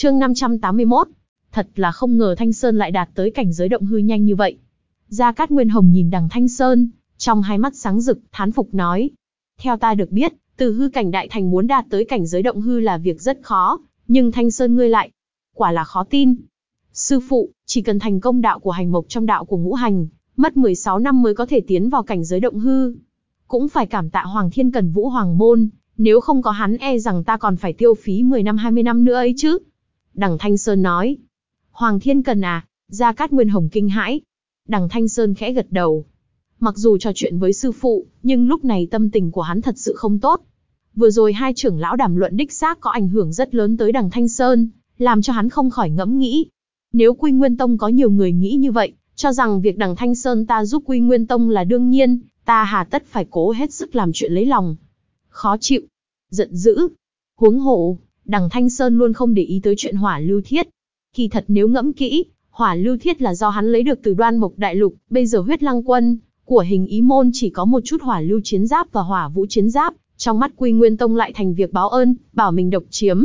Chương 581. Thật là không ngờ Thanh Sơn lại đạt tới cảnh giới động hư nhanh như vậy. Gia Cát Nguyên Hồng nhìn đằng Thanh Sơn, trong hai mắt sáng rực, thán phục nói. Theo ta được biết, từ hư cảnh đại thành muốn đạt tới cảnh giới động hư là việc rất khó, nhưng Thanh Sơn ngươi lại, quả là khó tin. Sư phụ, chỉ cần thành công đạo của hành mộc trong đạo của ngũ hành, mất 16 năm mới có thể tiến vào cảnh giới động hư. Cũng phải cảm tạ Hoàng Thiên Cần Vũ Hoàng Môn, nếu không có hắn e rằng ta còn phải tiêu phí 10 năm 20 năm nữa ấy chứ. Đằng Thanh Sơn nói. Hoàng Thiên Cần à, Gia Cát Nguyên Hồng kinh hãi. Đằng Thanh Sơn khẽ gật đầu. Mặc dù trò chuyện với sư phụ, nhưng lúc này tâm tình của hắn thật sự không tốt. Vừa rồi hai trưởng lão đàm luận đích xác có ảnh hưởng rất lớn tới đằng Thanh Sơn, làm cho hắn không khỏi ngẫm nghĩ. Nếu Quy Nguyên Tông có nhiều người nghĩ như vậy, cho rằng việc đằng Thanh Sơn ta giúp Quy Nguyên Tông là đương nhiên, ta hà tất phải cố hết sức làm chuyện lấy lòng. Khó chịu, giận dữ, huống hộ, đằng Thanh Sơn luôn không để ý tới chuyện hỏa lưu thiết. Kỳ thật nếu ngẫm kỹ, hỏa lưu thiết là do hắn lấy được từ đoan mộc đại lục, bây giờ huyết lăng quân, của hình ý môn chỉ có một chút hỏa lưu chiến giáp và hỏa vũ chiến giáp, trong mắt Quy Nguyên Tông lại thành việc báo ơn, bảo mình độc chiếm.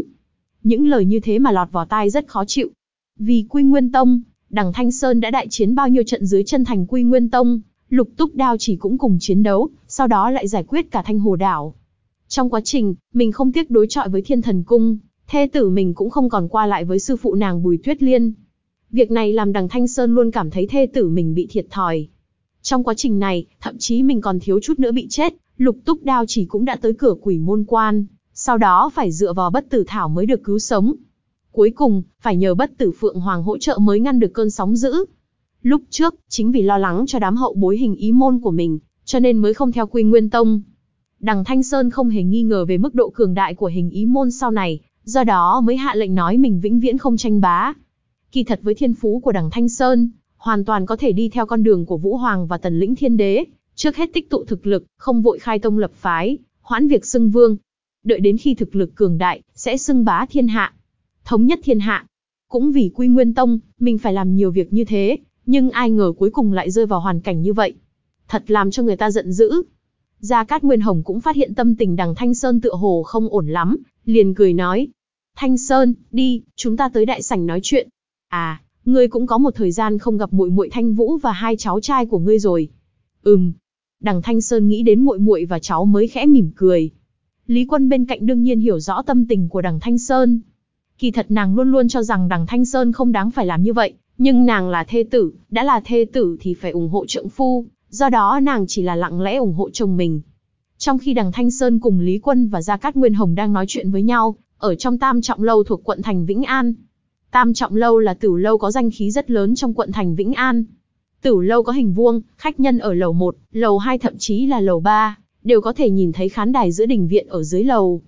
Những lời như thế mà lọt vào tai rất khó chịu. Vì Quy Nguyên Tông, đằng Thanh Sơn đã đại chiến bao nhiêu trận dưới chân thành Quy Nguyên Tông, lục túc đao chỉ cũng cùng chiến đấu, sau đó lại giải quyết cả thanh hồ đảo. Trong quá trình, mình không tiếc đối chọi với thiên thần cung, thê tử mình cũng không còn qua lại với sư phụ nàng Bùi Tuyết Liên. Việc này làm đằng Thanh Sơn luôn cảm thấy thê tử mình bị thiệt thòi. Trong quá trình này, thậm chí mình còn thiếu chút nữa bị chết, lục túc đao chỉ cũng đã tới cửa quỷ môn quan, sau đó phải dựa vào bất tử thảo mới được cứu sống. Cuối cùng, phải nhờ bất tử Phượng Hoàng hỗ trợ mới ngăn được cơn sóng dữ. Lúc trước, chính vì lo lắng cho đám hậu bối hình ý môn của mình, cho nên mới không theo quy nguyên tông. Đằng Thanh Sơn không hề nghi ngờ về mức độ cường đại của hình ý môn sau này, do đó mới hạ lệnh nói mình vĩnh viễn không tranh bá. Kỳ thật với thiên phú của đằng Thanh Sơn, hoàn toàn có thể đi theo con đường của Vũ Hoàng và Tần Lĩnh Thiên Đế, trước hết tích tụ thực lực, không vội khai tông lập phái, hoãn việc xưng vương. Đợi đến khi thực lực cường đại, sẽ xưng bá thiên hạ, thống nhất thiên hạ. Cũng vì Quy Nguyên Tông, mình phải làm nhiều việc như thế, nhưng ai ngờ cuối cùng lại rơi vào hoàn cảnh như vậy. Thật làm cho người ta giận dữ. Gia Cát Nguyên Hồng cũng phát hiện tâm tình đằng Thanh Sơn tựa hồ không ổn lắm, liền cười nói. Thanh Sơn, đi, chúng ta tới đại sảnh nói chuyện. À, ngươi cũng có một thời gian không gặp muội muội Thanh Vũ và hai cháu trai của ngươi rồi. Ừm. Đằng Thanh Sơn nghĩ đến muội muội và cháu mới khẽ mỉm cười. Lý Quân bên cạnh đương nhiên hiểu rõ tâm tình của đằng Thanh Sơn. Kỳ thật nàng luôn luôn cho rằng đằng Thanh Sơn không đáng phải làm như vậy, nhưng nàng là thê tử, đã là thê tử thì phải ủng hộ trượng phu, do đó nàng chỉ là lặng lẽ ủng hộ chồng mình. Trong khi đằng Thanh Sơn cùng Lý Quân và Gia Cát Nguyên Hồng đang nói chuyện với nhau, ở trong tam trọng lâu thuộc quận thành Vĩnh An. Tam trọng lâu là tử lâu có danh khí rất lớn trong quận thành Vĩnh An. Tử lâu có hình vuông, khách nhân ở lầu 1, lầu 2 thậm chí là lầu 3, đều có thể nhìn thấy khán đài giữa đình viện ở dưới lầu.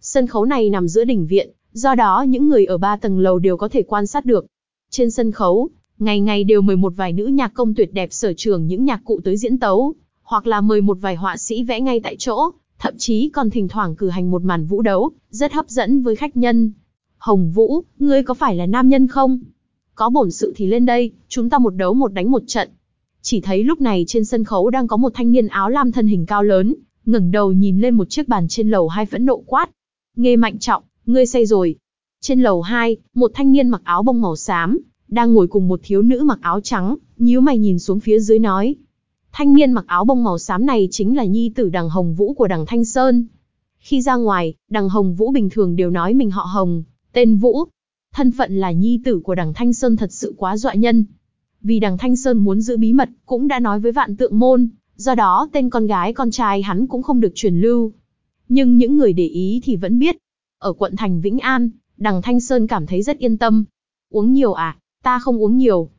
Sân khấu này nằm giữa đình viện, do đó những người ở ba tầng lầu đều có thể quan sát được. Trên sân khấu, ngày ngày đều mời một vài nữ nhạc công tuyệt đẹp sở trường những nhạc cụ tới diễn tấu, hoặc là mời một vài họa sĩ vẽ ngay tại chỗ, thậm chí còn thỉnh thoảng cử hành một màn vũ đấu, rất hấp dẫn với khách nhân. Hồng Vũ, ngươi có phải là nam nhân không? Có bổn sự thì lên đây, chúng ta một đấu một đánh một trận. Chỉ thấy lúc này trên sân khấu đang có một thanh niên áo lam thân hình cao lớn, ngẩng đầu nhìn lên một chiếc bàn trên lầu hai phẫn nộ quát. Nghe mạnh trọng, ngươi say rồi. Trên lầu hai, một thanh niên mặc áo bông màu xám, đang ngồi cùng một thiếu nữ mặc áo trắng, nhíu mày nhìn xuống phía dưới nói. Thanh niên mặc áo bông màu xám này chính là nhi tử đằng Hồng Vũ của đằng Thanh Sơn. Khi ra ngoài, đằng Hồng Vũ bình thường đều nói mình họ Hồng, tên Vũ. Thân phận là nhi tử của đằng Thanh Sơn thật sự quá dọa nhân. Vì đằng Thanh Sơn muốn giữ bí mật, cũng đã nói với vạn tượng môn, do đó tên con gái con trai hắn cũng không được truyền lưu. Nhưng những người để ý thì vẫn biết. Ở quận thành Vĩnh An, đằng Thanh Sơn cảm thấy rất yên tâm. Uống nhiều à? Ta không uống nhiều.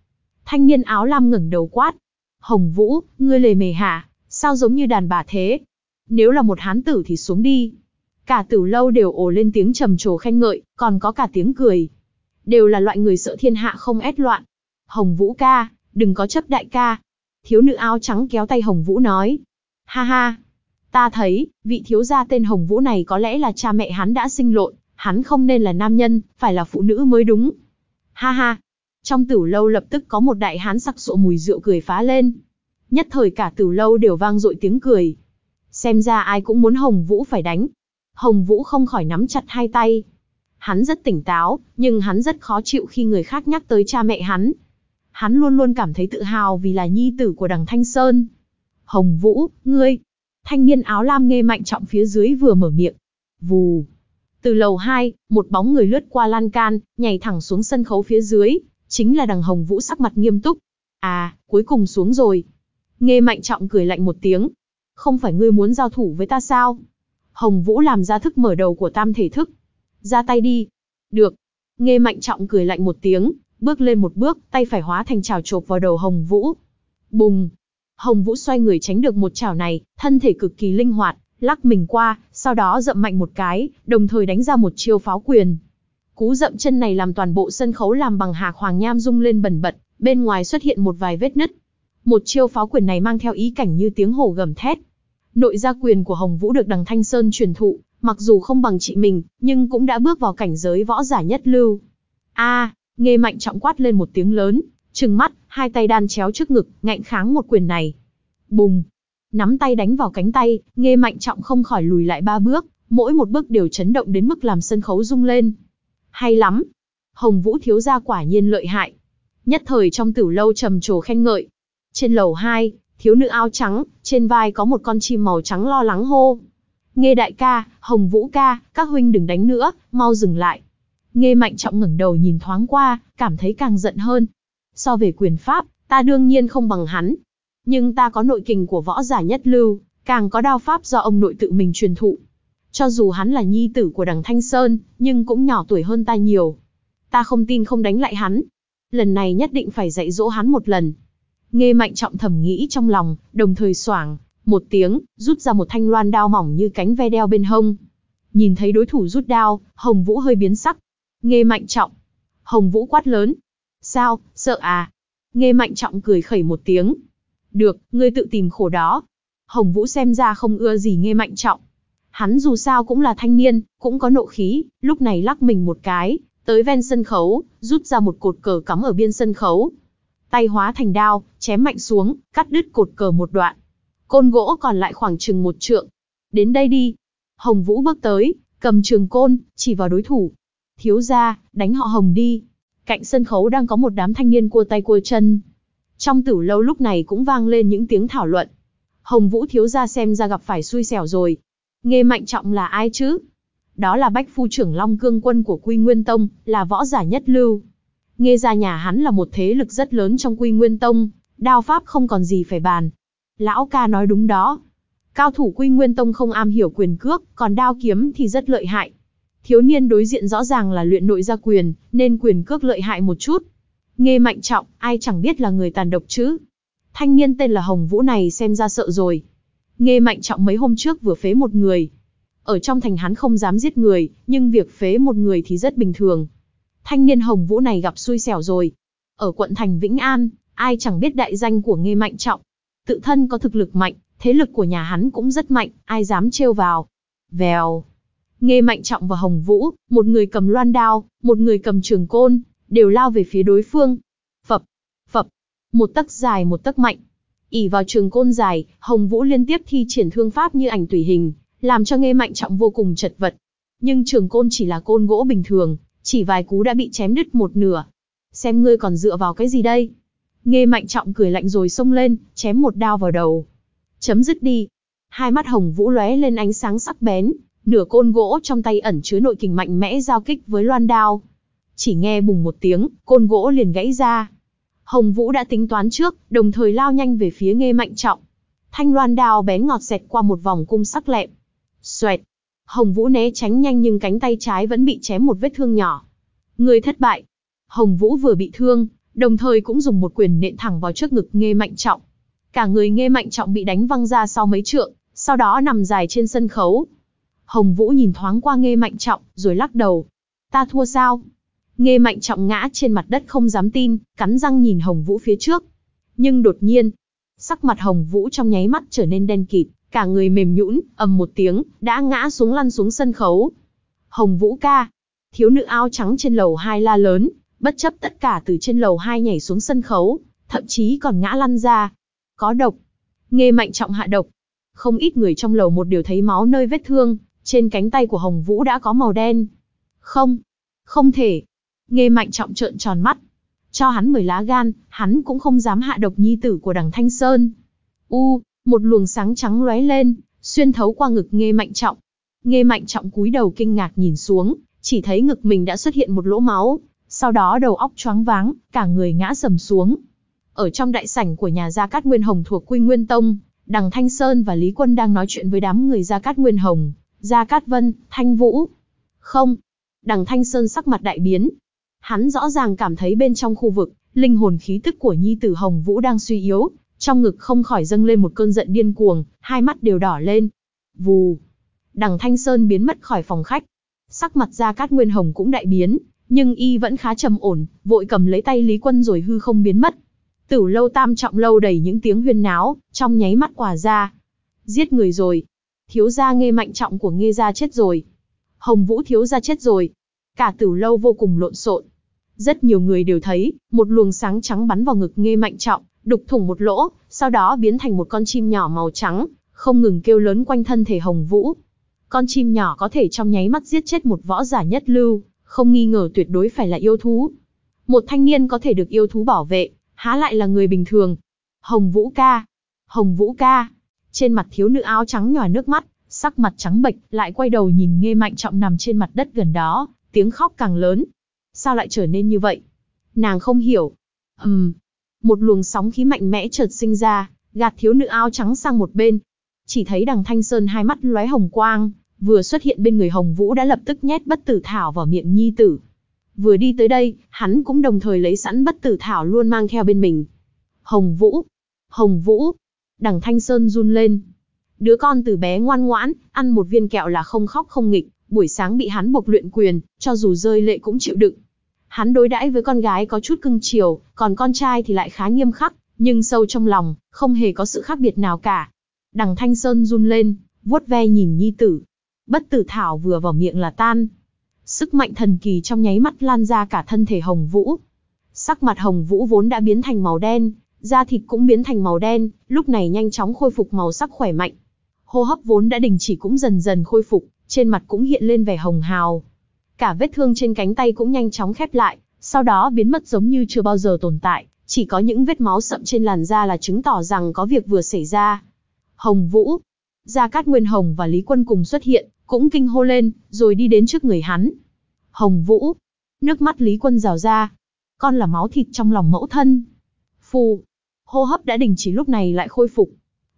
Thanh niên áo lam ngẩng đầu quát. Hồng Vũ, ngươi lề mề hả? Sao giống như đàn bà thế? Nếu là một hán tử thì xuống đi. Cả tử lâu đều ồ lên tiếng trầm trồ khen ngợi, còn có cả tiếng cười. Đều là loại người sợ thiên hạ không ép loạn. Hồng Vũ ca, đừng có chấp đại ca. Thiếu nữ áo trắng kéo tay Hồng Vũ nói. Ha ha, ta thấy, vị thiếu gia tên Hồng Vũ này có lẽ là cha mẹ hắn đã sinh lộn, hắn không nên là nam nhân, phải là phụ nữ mới đúng. Ha ha, trong tử lâu lập tức có một đại hán sặc sụa mùi rượu cười phá lên. Nhất thời cả tử lâu đều vang dội tiếng cười. Xem ra ai cũng muốn Hồng Vũ phải đánh. Hồng Vũ không khỏi nắm chặt hai tay. Hắn rất tỉnh táo, nhưng hắn rất khó chịu khi người khác nhắc tới cha mẹ hắn. Hắn luôn luôn cảm thấy tự hào vì là nhi tử của đằng Thanh Sơn. Hồng Vũ, ngươi. Thanh niên áo lam nghe mạnh trọng phía dưới vừa mở miệng. Vù. Từ lầu 2, một bóng người lướt qua lan can, nhảy thẳng xuống sân khấu phía dưới, chính là đằng Hồng Vũ sắc mặt nghiêm túc. À, cuối cùng xuống rồi. Nghe mạnh trọng cười lạnh một tiếng. Không phải ngươi muốn giao thủ với ta sao? Hồng Vũ làm ra thức mở đầu của tam thể thức. Ra tay đi. Được. Nghe mạnh trọng cười lạnh một tiếng, bước lên một bước, tay phải hóa thành chảo chộp vào đầu Hồng Vũ. Bùng. Hồng Vũ xoay người tránh được một chảo này, thân thể cực kỳ linh hoạt, lắc mình qua, sau đó dậm mạnh một cái, đồng thời đánh ra một chiêu pháo quyền. Cú dậm chân này làm toàn bộ sân khấu làm bằng hạc hoàng nham rung lên bẩn bật, bên ngoài xuất hiện một vài vết nứt. Một chiêu pháo quyền này mang theo ý cảnh như tiếng hổ gầm thét. Nội gia quyền của Hồng Vũ được đằng Thanh Sơn truyền thụ, mặc dù không bằng chị mình, nhưng cũng đã bước vào cảnh giới võ giả nhất lưu. A, nghe mạnh trọng quát lên một tiếng lớn, trừng mắt, hai tay đan chéo trước ngực, ngạnh kháng một quyền này. Bùng, nắm tay đánh vào cánh tay, nghe mạnh trọng không khỏi lùi lại ba bước, mỗi một bước đều chấn động đến mức làm sân khấu rung lên. Hay lắm, Hồng Vũ thiếu gia quả nhiên lợi hại. Nhất thời trong tử lâu trầm trồ khen ngợi. Trên lầu 2, thiếu nữ áo trắng, trên vai có một con chim màu trắng lo lắng hô. Nghe đại ca, Hồng Vũ ca, các huynh đừng đánh nữa, mau dừng lại. Nghe mạnh trọng ngẩng đầu nhìn thoáng qua, cảm thấy càng giận hơn. So về quyền pháp, ta đương nhiên không bằng hắn. Nhưng ta có nội kình của võ giả nhất lưu, càng có đao pháp do ông nội tự mình truyền thụ. Cho dù hắn là nhi tử của đằng Thanh Sơn, nhưng cũng nhỏ tuổi hơn ta nhiều. Ta không tin không đánh lại hắn. Lần này nhất định phải dạy dỗ hắn một lần. Nghe mạnh trọng thầm nghĩ trong lòng, đồng thời soảng, một tiếng, rút ra một thanh loan đao mỏng như cánh ve đeo bên hông. Nhìn thấy đối thủ rút đao, Hồng Vũ hơi biến sắc. Nghe mạnh trọng. Hồng Vũ quát lớn. Sao, sợ à? Nghe mạnh trọng cười khẩy một tiếng. Được, ngươi tự tìm khổ đó. Hồng Vũ xem ra không ưa gì nghe mạnh trọng. Hắn dù sao cũng là thanh niên, cũng có nộ khí, lúc này lắc mình một cái, tới ven sân khấu, rút ra một cột cờ cắm ở biên sân khấu. Tay hóa thành đao, chém mạnh xuống, cắt đứt cột cờ một đoạn. Côn gỗ còn lại khoảng chừng một trượng. Đến đây đi. Hồng Vũ bước tới, cầm trường côn, chỉ vào đối thủ. Thiếu gia, đánh họ Hồng đi. Cạnh sân khấu đang có một đám thanh niên cua tay cua chân. Trong tử lâu lúc này cũng vang lên những tiếng thảo luận. Hồng Vũ thiếu gia xem ra gặp phải xui xẻo rồi. Nghe mạnh trọng là ai chứ? Đó là bách phu trưởng Long Cương quân của Quy Nguyên Tông, là võ giả nhất lưu. Nghe ra nhà hắn là một thế lực rất lớn trong Quy Nguyên Tông, đao pháp không còn gì phải bàn. Lão ca nói đúng đó. Cao thủ Quy Nguyên Tông không am hiểu quyền cước, còn đao kiếm thì rất lợi hại. Thiếu niên đối diện rõ ràng là luyện nội gia quyền, nên quyền cước lợi hại một chút. Nghe mạnh trọng, ai chẳng biết là người tàn độc chứ. Thanh niên tên là Hồng Vũ này xem ra sợ rồi. Nghe mạnh trọng mấy hôm trước vừa phế một người. Ở trong thành hắn không dám giết người, nhưng việc phế một người thì rất bình thường. Thanh niên Hồng Vũ này gặp xui xẻo rồi. Ở quận thành Vĩnh An, ai chẳng biết đại danh của Nghe Mạnh Trọng. Tự thân có thực lực mạnh, thế lực của nhà hắn cũng rất mạnh, ai dám trêu vào. Vèo. Nghe Mạnh Trọng và Hồng Vũ, một người cầm loan đao, một người cầm trường côn, đều lao về phía đối phương. Phập, phập, một tấc dài một tấc mạnh ỉ vào trường côn dài, Hồng Vũ liên tiếp thi triển thương pháp như ảnh tùy hình, làm cho Nghe Mạnh Trọng vô cùng chật vật. Nhưng trường côn chỉ là côn gỗ bình thường, chỉ vài cú đã bị chém đứt một nửa. Xem ngươi còn dựa vào cái gì đây? Nghe Mạnh Trọng cười lạnh rồi xông lên, chém một đao vào đầu. Chấm dứt đi. Hai mắt Hồng Vũ lóe lên ánh sáng sắc bén, nửa côn gỗ trong tay ẩn chứa nội kình mạnh mẽ giao kích với loan đao. Chỉ nghe bùng một tiếng, côn gỗ liền gãy ra. Hồng Vũ đã tính toán trước, đồng thời lao nhanh về phía Nghe Mạnh Trọng. Thanh loan đao bén ngọt xẹt qua một vòng cung sắc lẹm. Xoẹt. Hồng Vũ né tránh nhanh nhưng cánh tay trái vẫn bị chém một vết thương nhỏ. Người thất bại. Hồng Vũ vừa bị thương, đồng thời cũng dùng một quyền nện thẳng vào trước ngực Nghe Mạnh Trọng. Cả người Nghe Mạnh Trọng bị đánh văng ra sau mấy trượng, sau đó nằm dài trên sân khấu. Hồng Vũ nhìn thoáng qua Nghe Mạnh Trọng, rồi lắc đầu. Ta thua sao? Nghe Mạnh Trọng ngã trên mặt đất không dám tin, cắn răng nhìn Hồng Vũ phía trước. Nhưng đột nhiên, sắc mặt Hồng Vũ trong nháy mắt trở nên đen kịt, cả người mềm nhũn, ầm một tiếng, đã ngã xuống lăn xuống sân khấu. Hồng Vũ ca, thiếu nữ áo trắng trên lầu hai la lớn, bất chấp tất cả từ trên lầu hai nhảy xuống sân khấu, thậm chí còn ngã lăn ra. Có độc. Nghe mạnh trọng hạ độc. Không ít người trong lầu một đều thấy máu nơi vết thương, trên cánh tay của Hồng Vũ đã có màu đen. Không, Không thể. Nghe mạnh trọng trợn tròn mắt. Cho hắn 10 lá gan, hắn cũng không dám hạ độc nhi tử của đằng Thanh Sơn. U, một luồng sáng trắng lóe lên, xuyên thấu qua ngực nghe mạnh trọng. Nghe mạnh trọng cúi đầu kinh ngạc nhìn xuống, chỉ thấy ngực mình đã xuất hiện một lỗ máu, sau đó đầu óc choáng váng, cả người ngã sầm xuống. Ở trong đại sảnh của nhà Gia Cát Nguyên Hồng thuộc Quy Nguyên Tông, Đằng Thanh Sơn và Lý Quân đang nói chuyện với đám người Gia Cát Nguyên Hồng, Gia Cát Vân, Thanh Vũ. Không. Đằng Thanh Sơn sắc mặt đại biến. Hắn rõ ràng cảm thấy bên trong khu vực, linh hồn khí tức của Nhi Tử Hồng Vũ đang suy yếu, trong ngực không khỏi dâng lên một cơn giận điên cuồng, hai mắt đều đỏ lên. Vù. Đằng Thanh Sơn biến mất khỏi phòng khách. Sắc mặt Gia Cát Nguyên Hồng cũng đại biến, nhưng y vẫn khá trầm ổn, vội cầm lấy tay Lý Quân rồi hư không biến mất. Tử lâu tam trọng lâu đầy những tiếng huyên náo, trong nháy mắt quả ra. Giết người rồi. Thiếu gia nghe mạnh trọng của nghe gia chết rồi. Hồng Vũ thiếu gia chết rồi. Cả tử lâu vô cùng lộn xộn. Rất nhiều người đều thấy, một luồng sáng trắng bắn vào ngực nghe mạnh trọng, đục thủng một lỗ, sau đó biến thành một con chim nhỏ màu trắng, không ngừng kêu lớn quanh thân thể Hồng Vũ. Con chim nhỏ có thể trong nháy mắt giết chết một võ giả nhất lưu, không nghi ngờ tuyệt đối phải là yêu thú. Một thanh niên có thể được yêu thú bảo vệ, há lại là người bình thường. Hồng Vũ ca, Hồng Vũ ca. Trên mặt thiếu nữ áo trắng nhòa nước mắt, sắc mặt trắng bệch, lại quay đầu nhìn Nghe Mạnh Trọng nằm trên mặt đất gần đó, tiếng khóc càng lớn. Sao lại trở nên như vậy? Nàng không hiểu. Ừm. Um, một luồng sóng khí mạnh mẽ chợt sinh ra, gạt thiếu nữ áo trắng sang một bên. Chỉ thấy đằng Thanh Sơn hai mắt lóe hồng quang, vừa xuất hiện bên người Hồng Vũ đã lập tức nhét bất tử thảo vào miệng nhi tử. Vừa đi tới đây, hắn cũng đồng thời lấy sẵn bất tử thảo luôn mang theo bên mình. Hồng Vũ! Hồng Vũ! Đằng Thanh Sơn run lên. Đứa con từ bé ngoan ngoãn, ăn một viên kẹo là không khóc không nghịch, buổi sáng bị hắn buộc luyện quyền, cho dù rơi lệ cũng chịu đựng. Hắn đối đãi với con gái có chút cưng chiều, còn con trai thì lại khá nghiêm khắc, nhưng sâu trong lòng, không hề có sự khác biệt nào cả. Đằng Thanh Sơn run lên, vuốt ve nhìn nhi tử. Bất tử thảo vừa vào miệng là tan. Sức mạnh thần kỳ trong nháy mắt lan ra cả thân thể Hồng Vũ. Sắc mặt Hồng Vũ vốn đã biến thành màu đen, da thịt cũng biến thành màu đen, lúc này nhanh chóng khôi phục màu sắc khỏe mạnh. Hô hấp vốn đã đình chỉ cũng dần dần khôi phục, trên mặt cũng hiện lên vẻ hồng hào. Cả vết thương trên cánh tay cũng nhanh chóng khép lại, sau đó biến mất giống như chưa bao giờ tồn tại, chỉ có những vết máu sậm trên làn da là chứng tỏ rằng có việc vừa xảy ra. Hồng Vũ, Gia Cát Nguyên Hồng và Lý Quân cùng xuất hiện, cũng kinh hô lên, rồi đi đến trước người hắn. Hồng Vũ, nước mắt Lý Quân rào ra, con là máu thịt trong lòng mẫu thân. Phù, hô hấp đã đình chỉ lúc này lại khôi phục.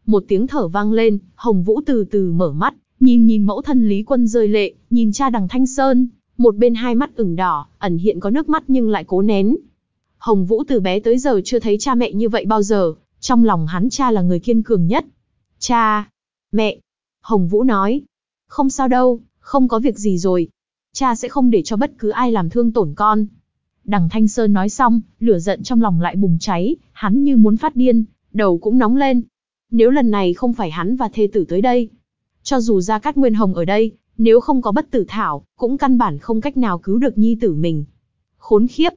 Một tiếng thở vang lên, Hồng Vũ từ từ mở mắt, nhìn nhìn mẫu thân Lý Quân rơi lệ, nhìn cha đằng Thanh Sơn, một bên hai mắt ửng đỏ, ẩn hiện có nước mắt nhưng lại cố nén. Hồng Vũ từ bé tới giờ chưa thấy cha mẹ như vậy bao giờ, trong lòng hắn cha là người kiên cường nhất. Cha, mẹ, Hồng Vũ nói, không sao đâu, không có việc gì rồi. Cha sẽ không để cho bất cứ ai làm thương tổn con. Đằng Thanh Sơn nói xong, lửa giận trong lòng lại bùng cháy, hắn như muốn phát điên, đầu cũng nóng lên. Nếu lần này không phải hắn và thê tử tới đây, cho dù ra Cát Nguyên Hồng ở đây, nếu không có bất tử thảo, cũng căn bản không cách nào cứu được nhi tử mình. Khốn khiếp.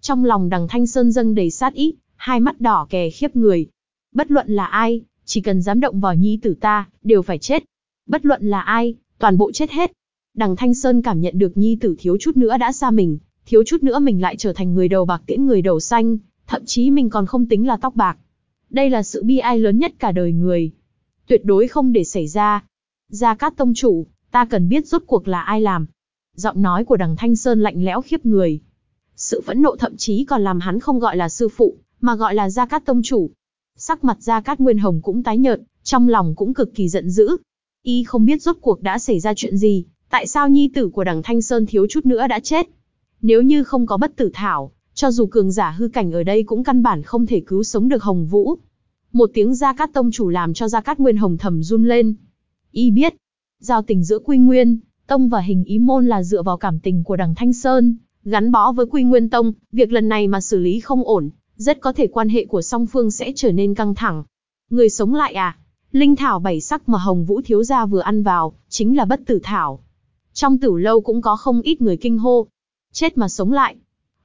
Trong lòng đằng Thanh Sơn dâng đầy sát ý, hai mắt đỏ kè khiếp người. Bất luận là ai, chỉ cần dám động vào nhi tử ta, đều phải chết. Bất luận là ai, toàn bộ chết hết. Đằng Thanh Sơn cảm nhận được nhi tử thiếu chút nữa đã xa mình, thiếu chút nữa mình lại trở thành người đầu bạc tiễn người đầu xanh, thậm chí mình còn không tính là tóc bạc. Đây là sự bi ai lớn nhất cả đời người. Tuyệt đối không để xảy ra. Gia Cát Tông Chủ, ta cần biết rốt cuộc là ai làm. Giọng nói của đằng Thanh Sơn lạnh lẽo khiếp người. Sự phẫn nộ thậm chí còn làm hắn không gọi là sư phụ, mà gọi là Gia Cát Tông Chủ. Sắc mặt Gia Cát Nguyên Hồng cũng tái nhợt, trong lòng cũng cực kỳ giận dữ. Y không biết rốt cuộc đã xảy ra chuyện gì, tại sao nhi tử của đằng Thanh Sơn thiếu chút nữa đã chết. Nếu như không có bất tử thảo, cho dù cường giả hư cảnh ở đây cũng căn bản không thể cứu sống được Hồng Vũ. Một tiếng Gia Cát Tông Chủ làm cho Gia Cát Nguyên Hồng thầm run lên. Y biết, giao tình giữa Quy Nguyên, Tông và hình ý môn là dựa vào cảm tình của đằng Thanh Sơn, gắn bó với Quy Nguyên Tông, việc lần này mà xử lý không ổn, rất có thể quan hệ của song phương sẽ trở nên căng thẳng. Người sống lại à? Linh thảo bảy sắc mà Hồng Vũ thiếu gia vừa ăn vào, chính là bất tử thảo. Trong tử lâu cũng có không ít người kinh hô. Chết mà sống lại.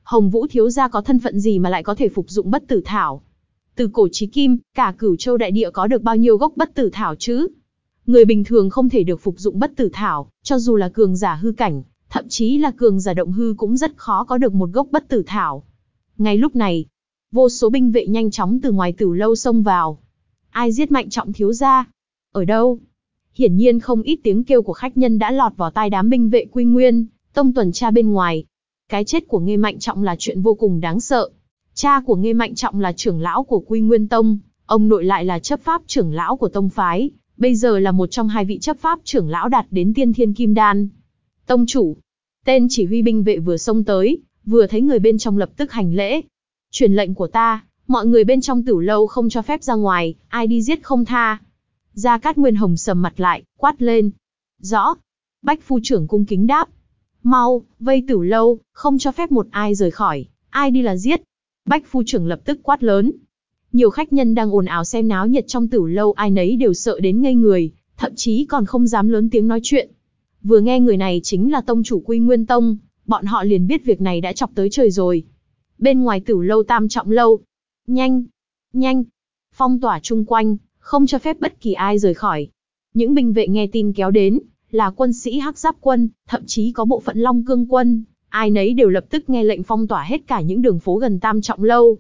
Hồng Vũ thiếu gia có thân phận gì mà lại có thể phục dụng bất tử thảo? Từ cổ chí kim, cả cửu châu đại địa có được bao nhiêu gốc bất tử thảo chứ? Người bình thường không thể được phục dụng bất tử thảo, cho dù là cường giả hư cảnh, thậm chí là cường giả động hư cũng rất khó có được một gốc bất tử thảo. Ngay lúc này, vô số binh vệ nhanh chóng từ ngoài tử lâu xông vào. Ai giết mạnh trọng thiếu gia? Ở đâu? Hiển nhiên không ít tiếng kêu của khách nhân đã lọt vào tai đám binh vệ quy nguyên, tông tuần tra bên ngoài. Cái chết của Nghe Mạnh Trọng là chuyện vô cùng đáng sợ. Cha của Nghe Mạnh Trọng là trưởng lão của Quy Nguyên Tông, ông nội lại là chấp pháp trưởng lão của tông phái, bây giờ là một trong hai vị chấp pháp trưởng lão đạt đến tiên thiên kim đan. Tông chủ, tên chỉ huy binh vệ vừa xông tới, vừa thấy người bên trong lập tức hành lễ. Truyền lệnh của ta, mọi người bên trong tử lâu không cho phép ra ngoài, ai đi giết không tha. Gia Cát Nguyên Hồng sầm mặt lại, quát lên. Rõ. Bách phu trưởng cung kính đáp. Mau, vây tử lâu, không cho phép một ai rời khỏi, ai đi là giết. Bách phu trưởng lập tức quát lớn. Nhiều khách nhân đang ồn ào xem náo nhiệt trong tử lâu ai nấy đều sợ đến ngây người, thậm chí còn không dám lớn tiếng nói chuyện. Vừa nghe người này chính là tông chủ Quy Nguyên Tông, bọn họ liền biết việc này đã chọc tới trời rồi. Bên ngoài tử lâu tam trọng lâu. Nhanh! Nhanh! Phong tỏa chung quanh, không cho phép bất kỳ ai rời khỏi. Những binh vệ nghe tin kéo đến, là quân sĩ hắc giáp quân, thậm chí có bộ phận long cương quân, ai nấy đều lập tức nghe lệnh phong tỏa hết cả những đường phố gần tam trọng lâu.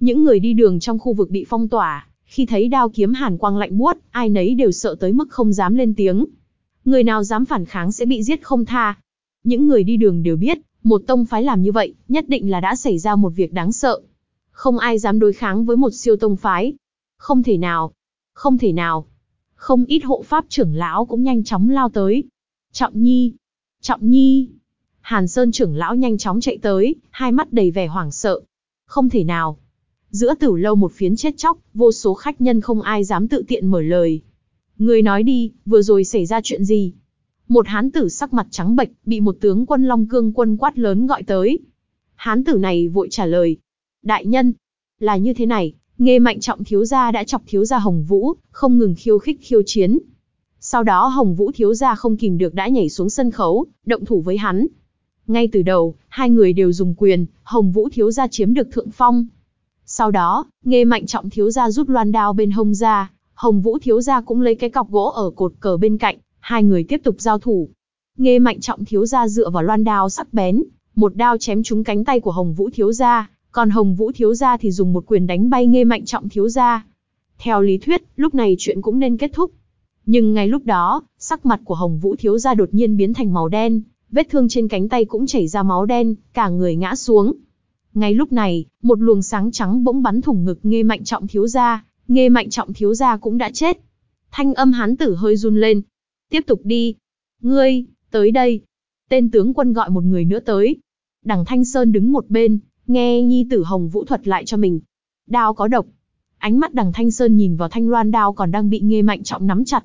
Những người đi đường trong khu vực bị phong tỏa, khi thấy đao kiếm hàn quang lạnh buốt, ai nấy đều sợ tới mức không dám lên tiếng. Người nào dám phản kháng sẽ bị giết không tha. Những người đi đường đều biết, một tông phái làm như vậy, nhất định là đã xảy ra một việc đáng sợ. Không ai dám đối kháng với một siêu tông phái. Không thể nào. Không thể nào. Không ít hộ pháp trưởng lão cũng nhanh chóng lao tới. Trọng Nhi! Trọng Nhi! Hàn Sơn trưởng lão nhanh chóng chạy tới, hai mắt đầy vẻ hoảng sợ. Không thể nào. Giữa tử lâu một phiến chết chóc, vô số khách nhân không ai dám tự tiện mở lời. Người nói đi, vừa rồi xảy ra chuyện gì? Một hán tử sắc mặt trắng bệch, bị một tướng quân Long Cương quân quát lớn gọi tới. Hán tử này vội trả lời. Đại nhân, là như thế này, nghe mạnh trọng thiếu gia đã chọc thiếu gia Hồng Vũ, không ngừng khiêu khích khiêu chiến. Sau đó Hồng Vũ thiếu gia không kìm được đã nhảy xuống sân khấu, động thủ với hắn. Ngay từ đầu, hai người đều dùng quyền, Hồng Vũ thiếu gia chiếm được thượng phong. Sau đó, nghe mạnh trọng thiếu gia rút loan đao bên hông ra, Hồng Vũ thiếu gia cũng lấy cái cọc gỗ ở cột cờ bên cạnh, hai người tiếp tục giao thủ. Nghe mạnh trọng thiếu gia dựa vào loan đao sắc bén, một đao chém trúng cánh tay của Hồng Vũ thiếu gia, còn Hồng Vũ thiếu gia thì dùng một quyền đánh bay nghe mạnh trọng thiếu gia. Theo lý thuyết, lúc này chuyện cũng nên kết thúc. Nhưng ngay lúc đó, sắc mặt của Hồng Vũ thiếu gia đột nhiên biến thành màu đen, vết thương trên cánh tay cũng chảy ra máu đen, cả người ngã xuống. Ngay lúc này, một luồng sáng trắng bỗng bắn thủng ngực nghe mạnh trọng thiếu gia, nghe mạnh trọng thiếu gia cũng đã chết. Thanh âm hán tử hơi run lên. Tiếp tục đi. Ngươi, tới đây. Tên tướng quân gọi một người nữa tới. Đằng Thanh Sơn đứng một bên, nghe nhi tử Hồng Vũ thuật lại cho mình. Đao có độc. Ánh mắt đằng Thanh Sơn nhìn vào thanh loan đao còn đang bị nghe mạnh trọng nắm chặt.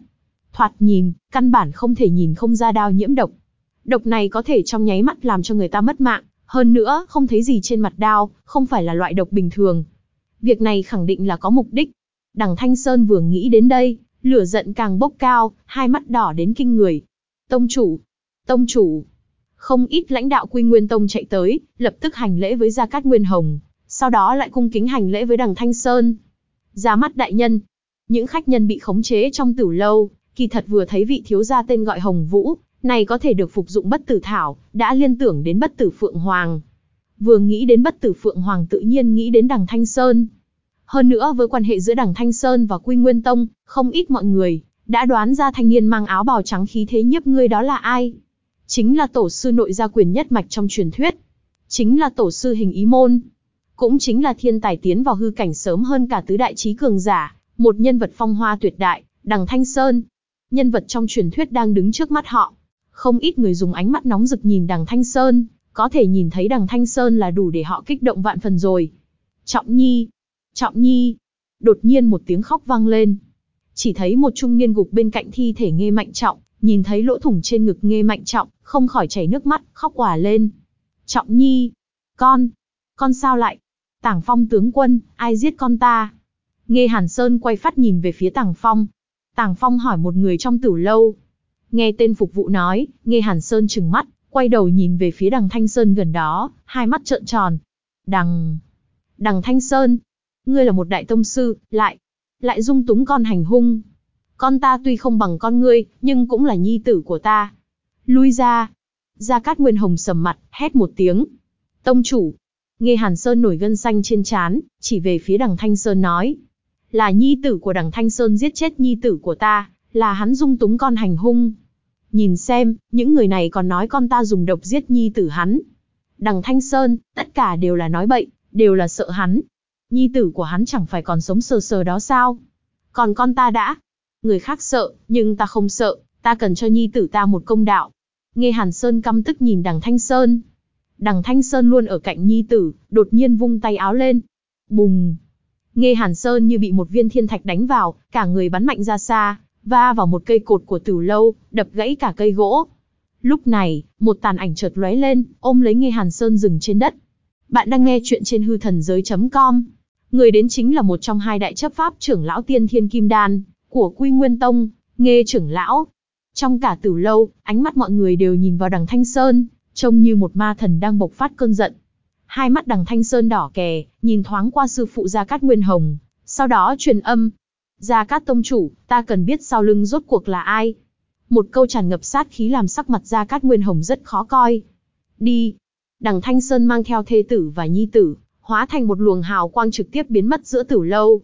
Thoạt nhìn, căn bản không thể nhìn không ra đao nhiễm độc. Độc này có thể trong nháy mắt làm cho người ta mất mạng, hơn nữa, không thấy gì trên mặt đao, không phải là loại độc bình thường. Việc này khẳng định là có mục đích. Đằng Thanh Sơn vừa nghĩ đến đây, lửa giận càng bốc cao, hai mắt đỏ đến kinh người. Tông chủ! Tông chủ! Không ít lãnh đạo Quy Nguyên Tông chạy tới, lập tức hành lễ với Gia Cát Nguyên Hồng, sau đó lại cung kính hành lễ với đằng Thanh Sơn. Ra mắt đại nhân, những khách nhân bị khống chế trong tử lâu, kỳ thật vừa thấy vị thiếu gia tên gọi Hồng Vũ, này có thể được phục dụng bất tử thảo, đã liên tưởng đến bất tử Phượng Hoàng. Vừa nghĩ đến bất tử Phượng Hoàng tự nhiên nghĩ đến đằng Thanh Sơn. Hơn nữa với quan hệ giữa đằng Thanh Sơn và Quy Nguyên Tông, không ít mọi người, đã đoán ra thanh niên mang áo bào trắng khí thế nhiếp ngươi đó là ai. Chính là tổ sư nội gia quyền nhất mạch trong truyền thuyết. Chính là tổ sư hình ý môn. Cũng chính là thiên tài tiến vào hư cảnh sớm hơn cả tứ đại trí cường giả, một nhân vật phong hoa tuyệt đại, đằng Thanh Sơn. Nhân vật trong truyền thuyết đang đứng trước mắt họ. Không ít người dùng ánh mắt nóng rực nhìn đằng Thanh Sơn, có thể nhìn thấy đằng Thanh Sơn là đủ để họ kích động vạn phần rồi. Trọng Nhi! Trọng Nhi! Đột nhiên một tiếng khóc vang lên. Chỉ thấy một trung niên gục bên cạnh thi thể nghe mạnh trọng, nhìn thấy lỗ thủng trên ngực nghe mạnh trọng, không khỏi chảy nước mắt, khóc quả lên. Trọng Nhi! Con! Con sao lại? Tảng Phong tướng quân, ai giết con ta? Nghe Hàn Sơn quay phát nhìn về phía Tảng Phong. Tảng Phong hỏi một người trong tử lâu, Nghe tên phục vụ nói, nghe Hàn Sơn trừng mắt, quay đầu nhìn về phía đằng Thanh Sơn gần đó, hai mắt trợn tròn. Đằng... Đằng Thanh Sơn, ngươi là một đại tông sư, lại... lại dung túng con hành hung. Con ta tuy không bằng con ngươi, nhưng cũng là nhi tử của ta. Lui ra. Gia Cát Nguyên Hồng sầm mặt, hét một tiếng. Tông chủ. Nghe Hàn Sơn nổi gân xanh trên trán, chỉ về phía đằng Thanh Sơn nói. Là nhi tử của đằng Thanh Sơn giết chết nhi tử của ta, là hắn dung túng con hành hung. Nhìn xem, những người này còn nói con ta dùng độc giết nhi tử hắn. Đằng Thanh Sơn, tất cả đều là nói bậy, đều là sợ hắn. Nhi tử của hắn chẳng phải còn sống sờ sờ đó sao? Còn con ta đã. Người khác sợ, nhưng ta không sợ, ta cần cho nhi tử ta một công đạo. Nghe Hàn Sơn căm tức nhìn đằng Thanh Sơn. Đằng Thanh Sơn luôn ở cạnh nhi tử, đột nhiên vung tay áo lên. Bùng! Nghe Hàn Sơn như bị một viên thiên thạch đánh vào, cả người bắn mạnh ra xa, va vào một cây cột của tử lâu, đập gãy cả cây gỗ. Lúc này, một tàn ảnh chợt lóe lên, ôm lấy Nghe Hàn Sơn dừng trên đất. Bạn đang nghe chuyện trên hư thần giới.com. Người đến chính là một trong hai đại chấp pháp trưởng lão tiên thiên kim đan, của Quy Nguyên Tông, Nghe trưởng lão. Trong cả tử lâu, ánh mắt mọi người đều nhìn vào đằng Thanh Sơn, trông như một ma thần đang bộc phát cơn giận. Hai mắt đằng Thanh Sơn đỏ kè, nhìn thoáng qua sư phụ Gia Cát Nguyên Hồng, sau đó truyền âm. Gia Cát Tông Chủ, ta cần biết sau lưng rốt cuộc là ai. Một câu tràn ngập sát khí làm sắc mặt Gia Cát Nguyên Hồng rất khó coi. Đi. Đằng Thanh Sơn mang theo thê tử và nhi tử, hóa thành một luồng hào quang trực tiếp biến mất giữa tử lâu.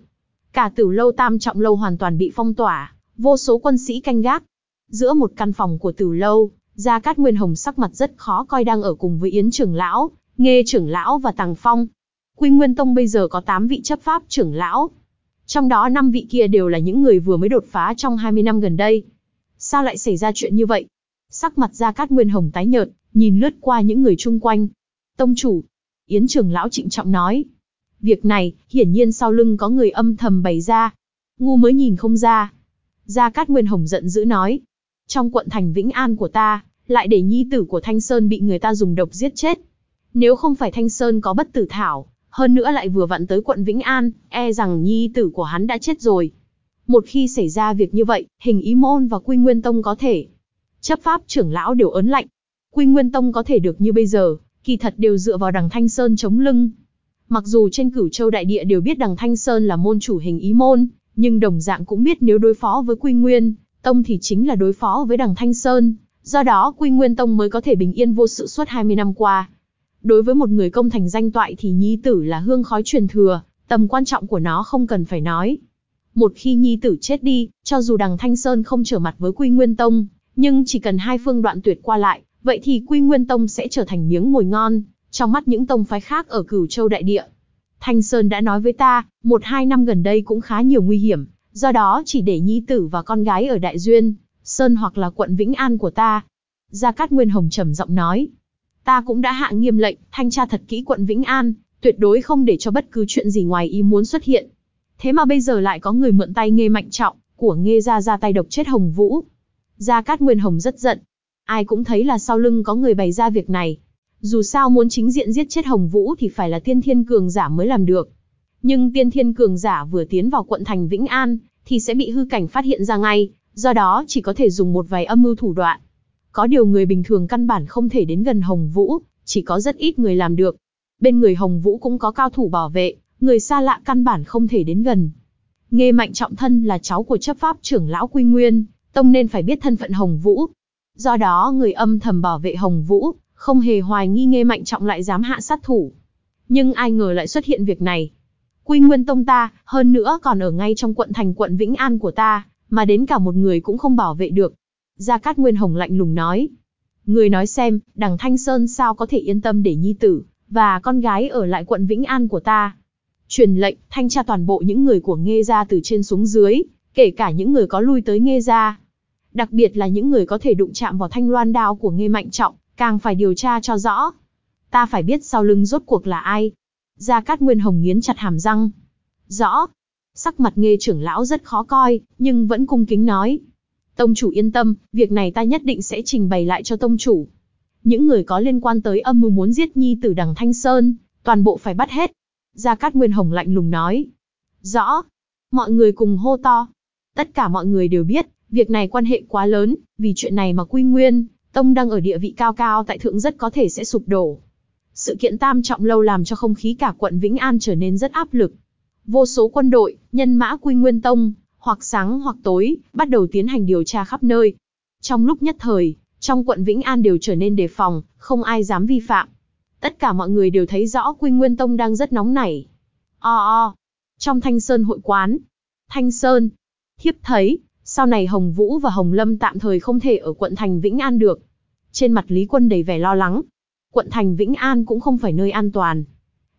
Cả tử lâu tam trọng lâu hoàn toàn bị phong tỏa, vô số quân sĩ canh gác. Giữa một căn phòng của tử lâu, Gia Cát Nguyên Hồng sắc mặt rất khó coi đang ở cùng với Yến trưởng lão, Nghê trưởng lão và Tàng Phong. Quy Nguyên Tông bây giờ có 8 vị chấp pháp trưởng lão. Trong đó 5 vị kia đều là những người vừa mới đột phá trong 20 năm gần đây. Sao lại xảy ra chuyện như vậy? Sắc mặt Gia Cát Nguyên Hồng tái nhợt, nhìn lướt qua những người chung quanh. Tông chủ, Yến trưởng lão trịnh trọng nói. Việc này, hiển nhiên sau lưng có người âm thầm bày ra. Ngu mới nhìn không ra. Gia Cát Nguyên Hồng giận dữ nói. Trong quận thành Vĩnh An của ta, lại để nhi tử của Thanh Sơn bị người ta dùng độc giết chết. Nếu không phải Thanh Sơn có bất tử thảo, hơn nữa lại vừa vặn tới quận Vĩnh An, e rằng nhi tử của hắn đã chết rồi. Một khi xảy ra việc như vậy, hình ý môn và quy nguyên tông có thể. Chấp pháp trưởng lão đều ấn lạnh. Quy nguyên tông có thể được như bây giờ, kỳ thật đều dựa vào đằng Thanh Sơn chống lưng. Mặc dù trên cửu châu đại địa đều biết đằng Thanh Sơn là môn chủ hình ý môn, nhưng đồng dạng cũng biết nếu đối phó với Quy Nguyên, Tông thì chính là đối phó với đằng Thanh Sơn, do đó Quy Nguyên Tông mới có thể bình yên vô sự suốt 20 năm qua. Đối với một người công thành danh toại thì nhi tử là hương khói truyền thừa, tầm quan trọng của nó không cần phải nói. Một khi nhi tử chết đi, cho dù đằng Thanh Sơn không trở mặt với Quy Nguyên Tông, nhưng chỉ cần hai phương đoạn tuyệt qua lại, vậy thì Quy Nguyên Tông sẽ trở thành miếng mồi ngon, trong mắt những tông phái khác ở cửu châu đại địa. Thanh Sơn đã nói với ta, một hai năm gần đây cũng khá nhiều nguy hiểm, do đó chỉ để nhi tử và con gái ở Đại Duyên, Sơn hoặc là quận Vĩnh An của ta. Gia Cát Nguyên Hồng trầm giọng nói, ta cũng đã hạ nghiêm lệnh, thanh tra thật kỹ quận Vĩnh An, tuyệt đối không để cho bất cứ chuyện gì ngoài ý muốn xuất hiện. Thế mà bây giờ lại có người mượn tay nghe mạnh trọng, của nghe ra ra tay độc chết Hồng Vũ. Gia Cát Nguyên Hồng rất giận. Ai cũng thấy là sau lưng có người bày ra việc này. Dù sao muốn chính diện giết chết Hồng Vũ thì phải là tiên thiên cường giả mới làm được. Nhưng tiên thiên cường giả vừa tiến vào quận thành Vĩnh An, thì sẽ bị hư cảnh phát hiện ra ngay, do đó chỉ có thể dùng một vài âm mưu thủ đoạn. Có điều người bình thường căn bản không thể đến gần Hồng Vũ, chỉ có rất ít người làm được. Bên người Hồng Vũ cũng có cao thủ bảo vệ, người xa lạ căn bản không thể đến gần. Nghe Mạnh Trọng Thân là cháu của chấp pháp trưởng lão Quy Nguyên, tông nên phải biết thân phận Hồng Vũ. Do đó người âm thầm bảo vệ Hồng Vũ, không hề hoài nghi Nghe Mạnh Trọng lại dám hạ sát thủ. Nhưng ai ngờ lại xuất hiện việc này. Quy Nguyên Tông ta, hơn nữa còn ở ngay trong quận thành quận Vĩnh An của ta, mà đến cả một người cũng không bảo vệ được. Gia Cát Nguyên Hồng lạnh lùng nói. Người nói xem, đằng Thanh Sơn sao có thể yên tâm để nhi tử, và con gái ở lại quận Vĩnh An của ta. Truyền lệnh, thanh tra toàn bộ những người của Nghê Gia từ trên xuống dưới, kể cả những người có lui tới Nghê Gia. Đặc biệt là những người có thể đụng chạm vào thanh loan đao của Nghê Mạnh Trọng, càng phải điều tra cho rõ. Ta phải biết sau lưng rốt cuộc là ai. Gia Cát Nguyên Hồng nghiến chặt hàm răng. Rõ. Sắc mặt Nghê trưởng lão rất khó coi, nhưng vẫn cung kính nói. Tông chủ yên tâm, việc này ta nhất định sẽ trình bày lại cho tông chủ. Những người có liên quan tới âm mưu muốn giết nhi tử đằng Thanh Sơn, toàn bộ phải bắt hết. Gia Cát Nguyên Hồng lạnh lùng nói. Rõ. Mọi người cùng hô to. Tất cả mọi người đều biết, việc này quan hệ quá lớn, vì chuyện này mà Quy Nguyên, Tông đang ở địa vị cao cao tại thượng rất có thể sẽ sụp đổ. Sự kiện tam trọng lâu làm cho không khí cả quận Vĩnh An trở nên rất áp lực. Vô số quân đội, nhân mã Quy Nguyên Tông, hoặc sáng hoặc tối, bắt đầu tiến hành điều tra khắp nơi. Trong lúc nhất thời, Trong quận Vĩnh An đều trở nên đề phòng, không ai dám vi phạm. Tất cả mọi người đều thấy rõ Quy Nguyên Tông đang rất nóng nảy. O o. Trong Thanh Sơn hội quán. Thanh Sơn. Thiếp thấy, sau này Hồng Vũ và Hồng Lâm tạm thời không thể ở quận thành Vĩnh An được. Trên mặt Lý Quân đầy vẻ lo lắng. Quận thành Vĩnh An cũng không phải nơi an toàn.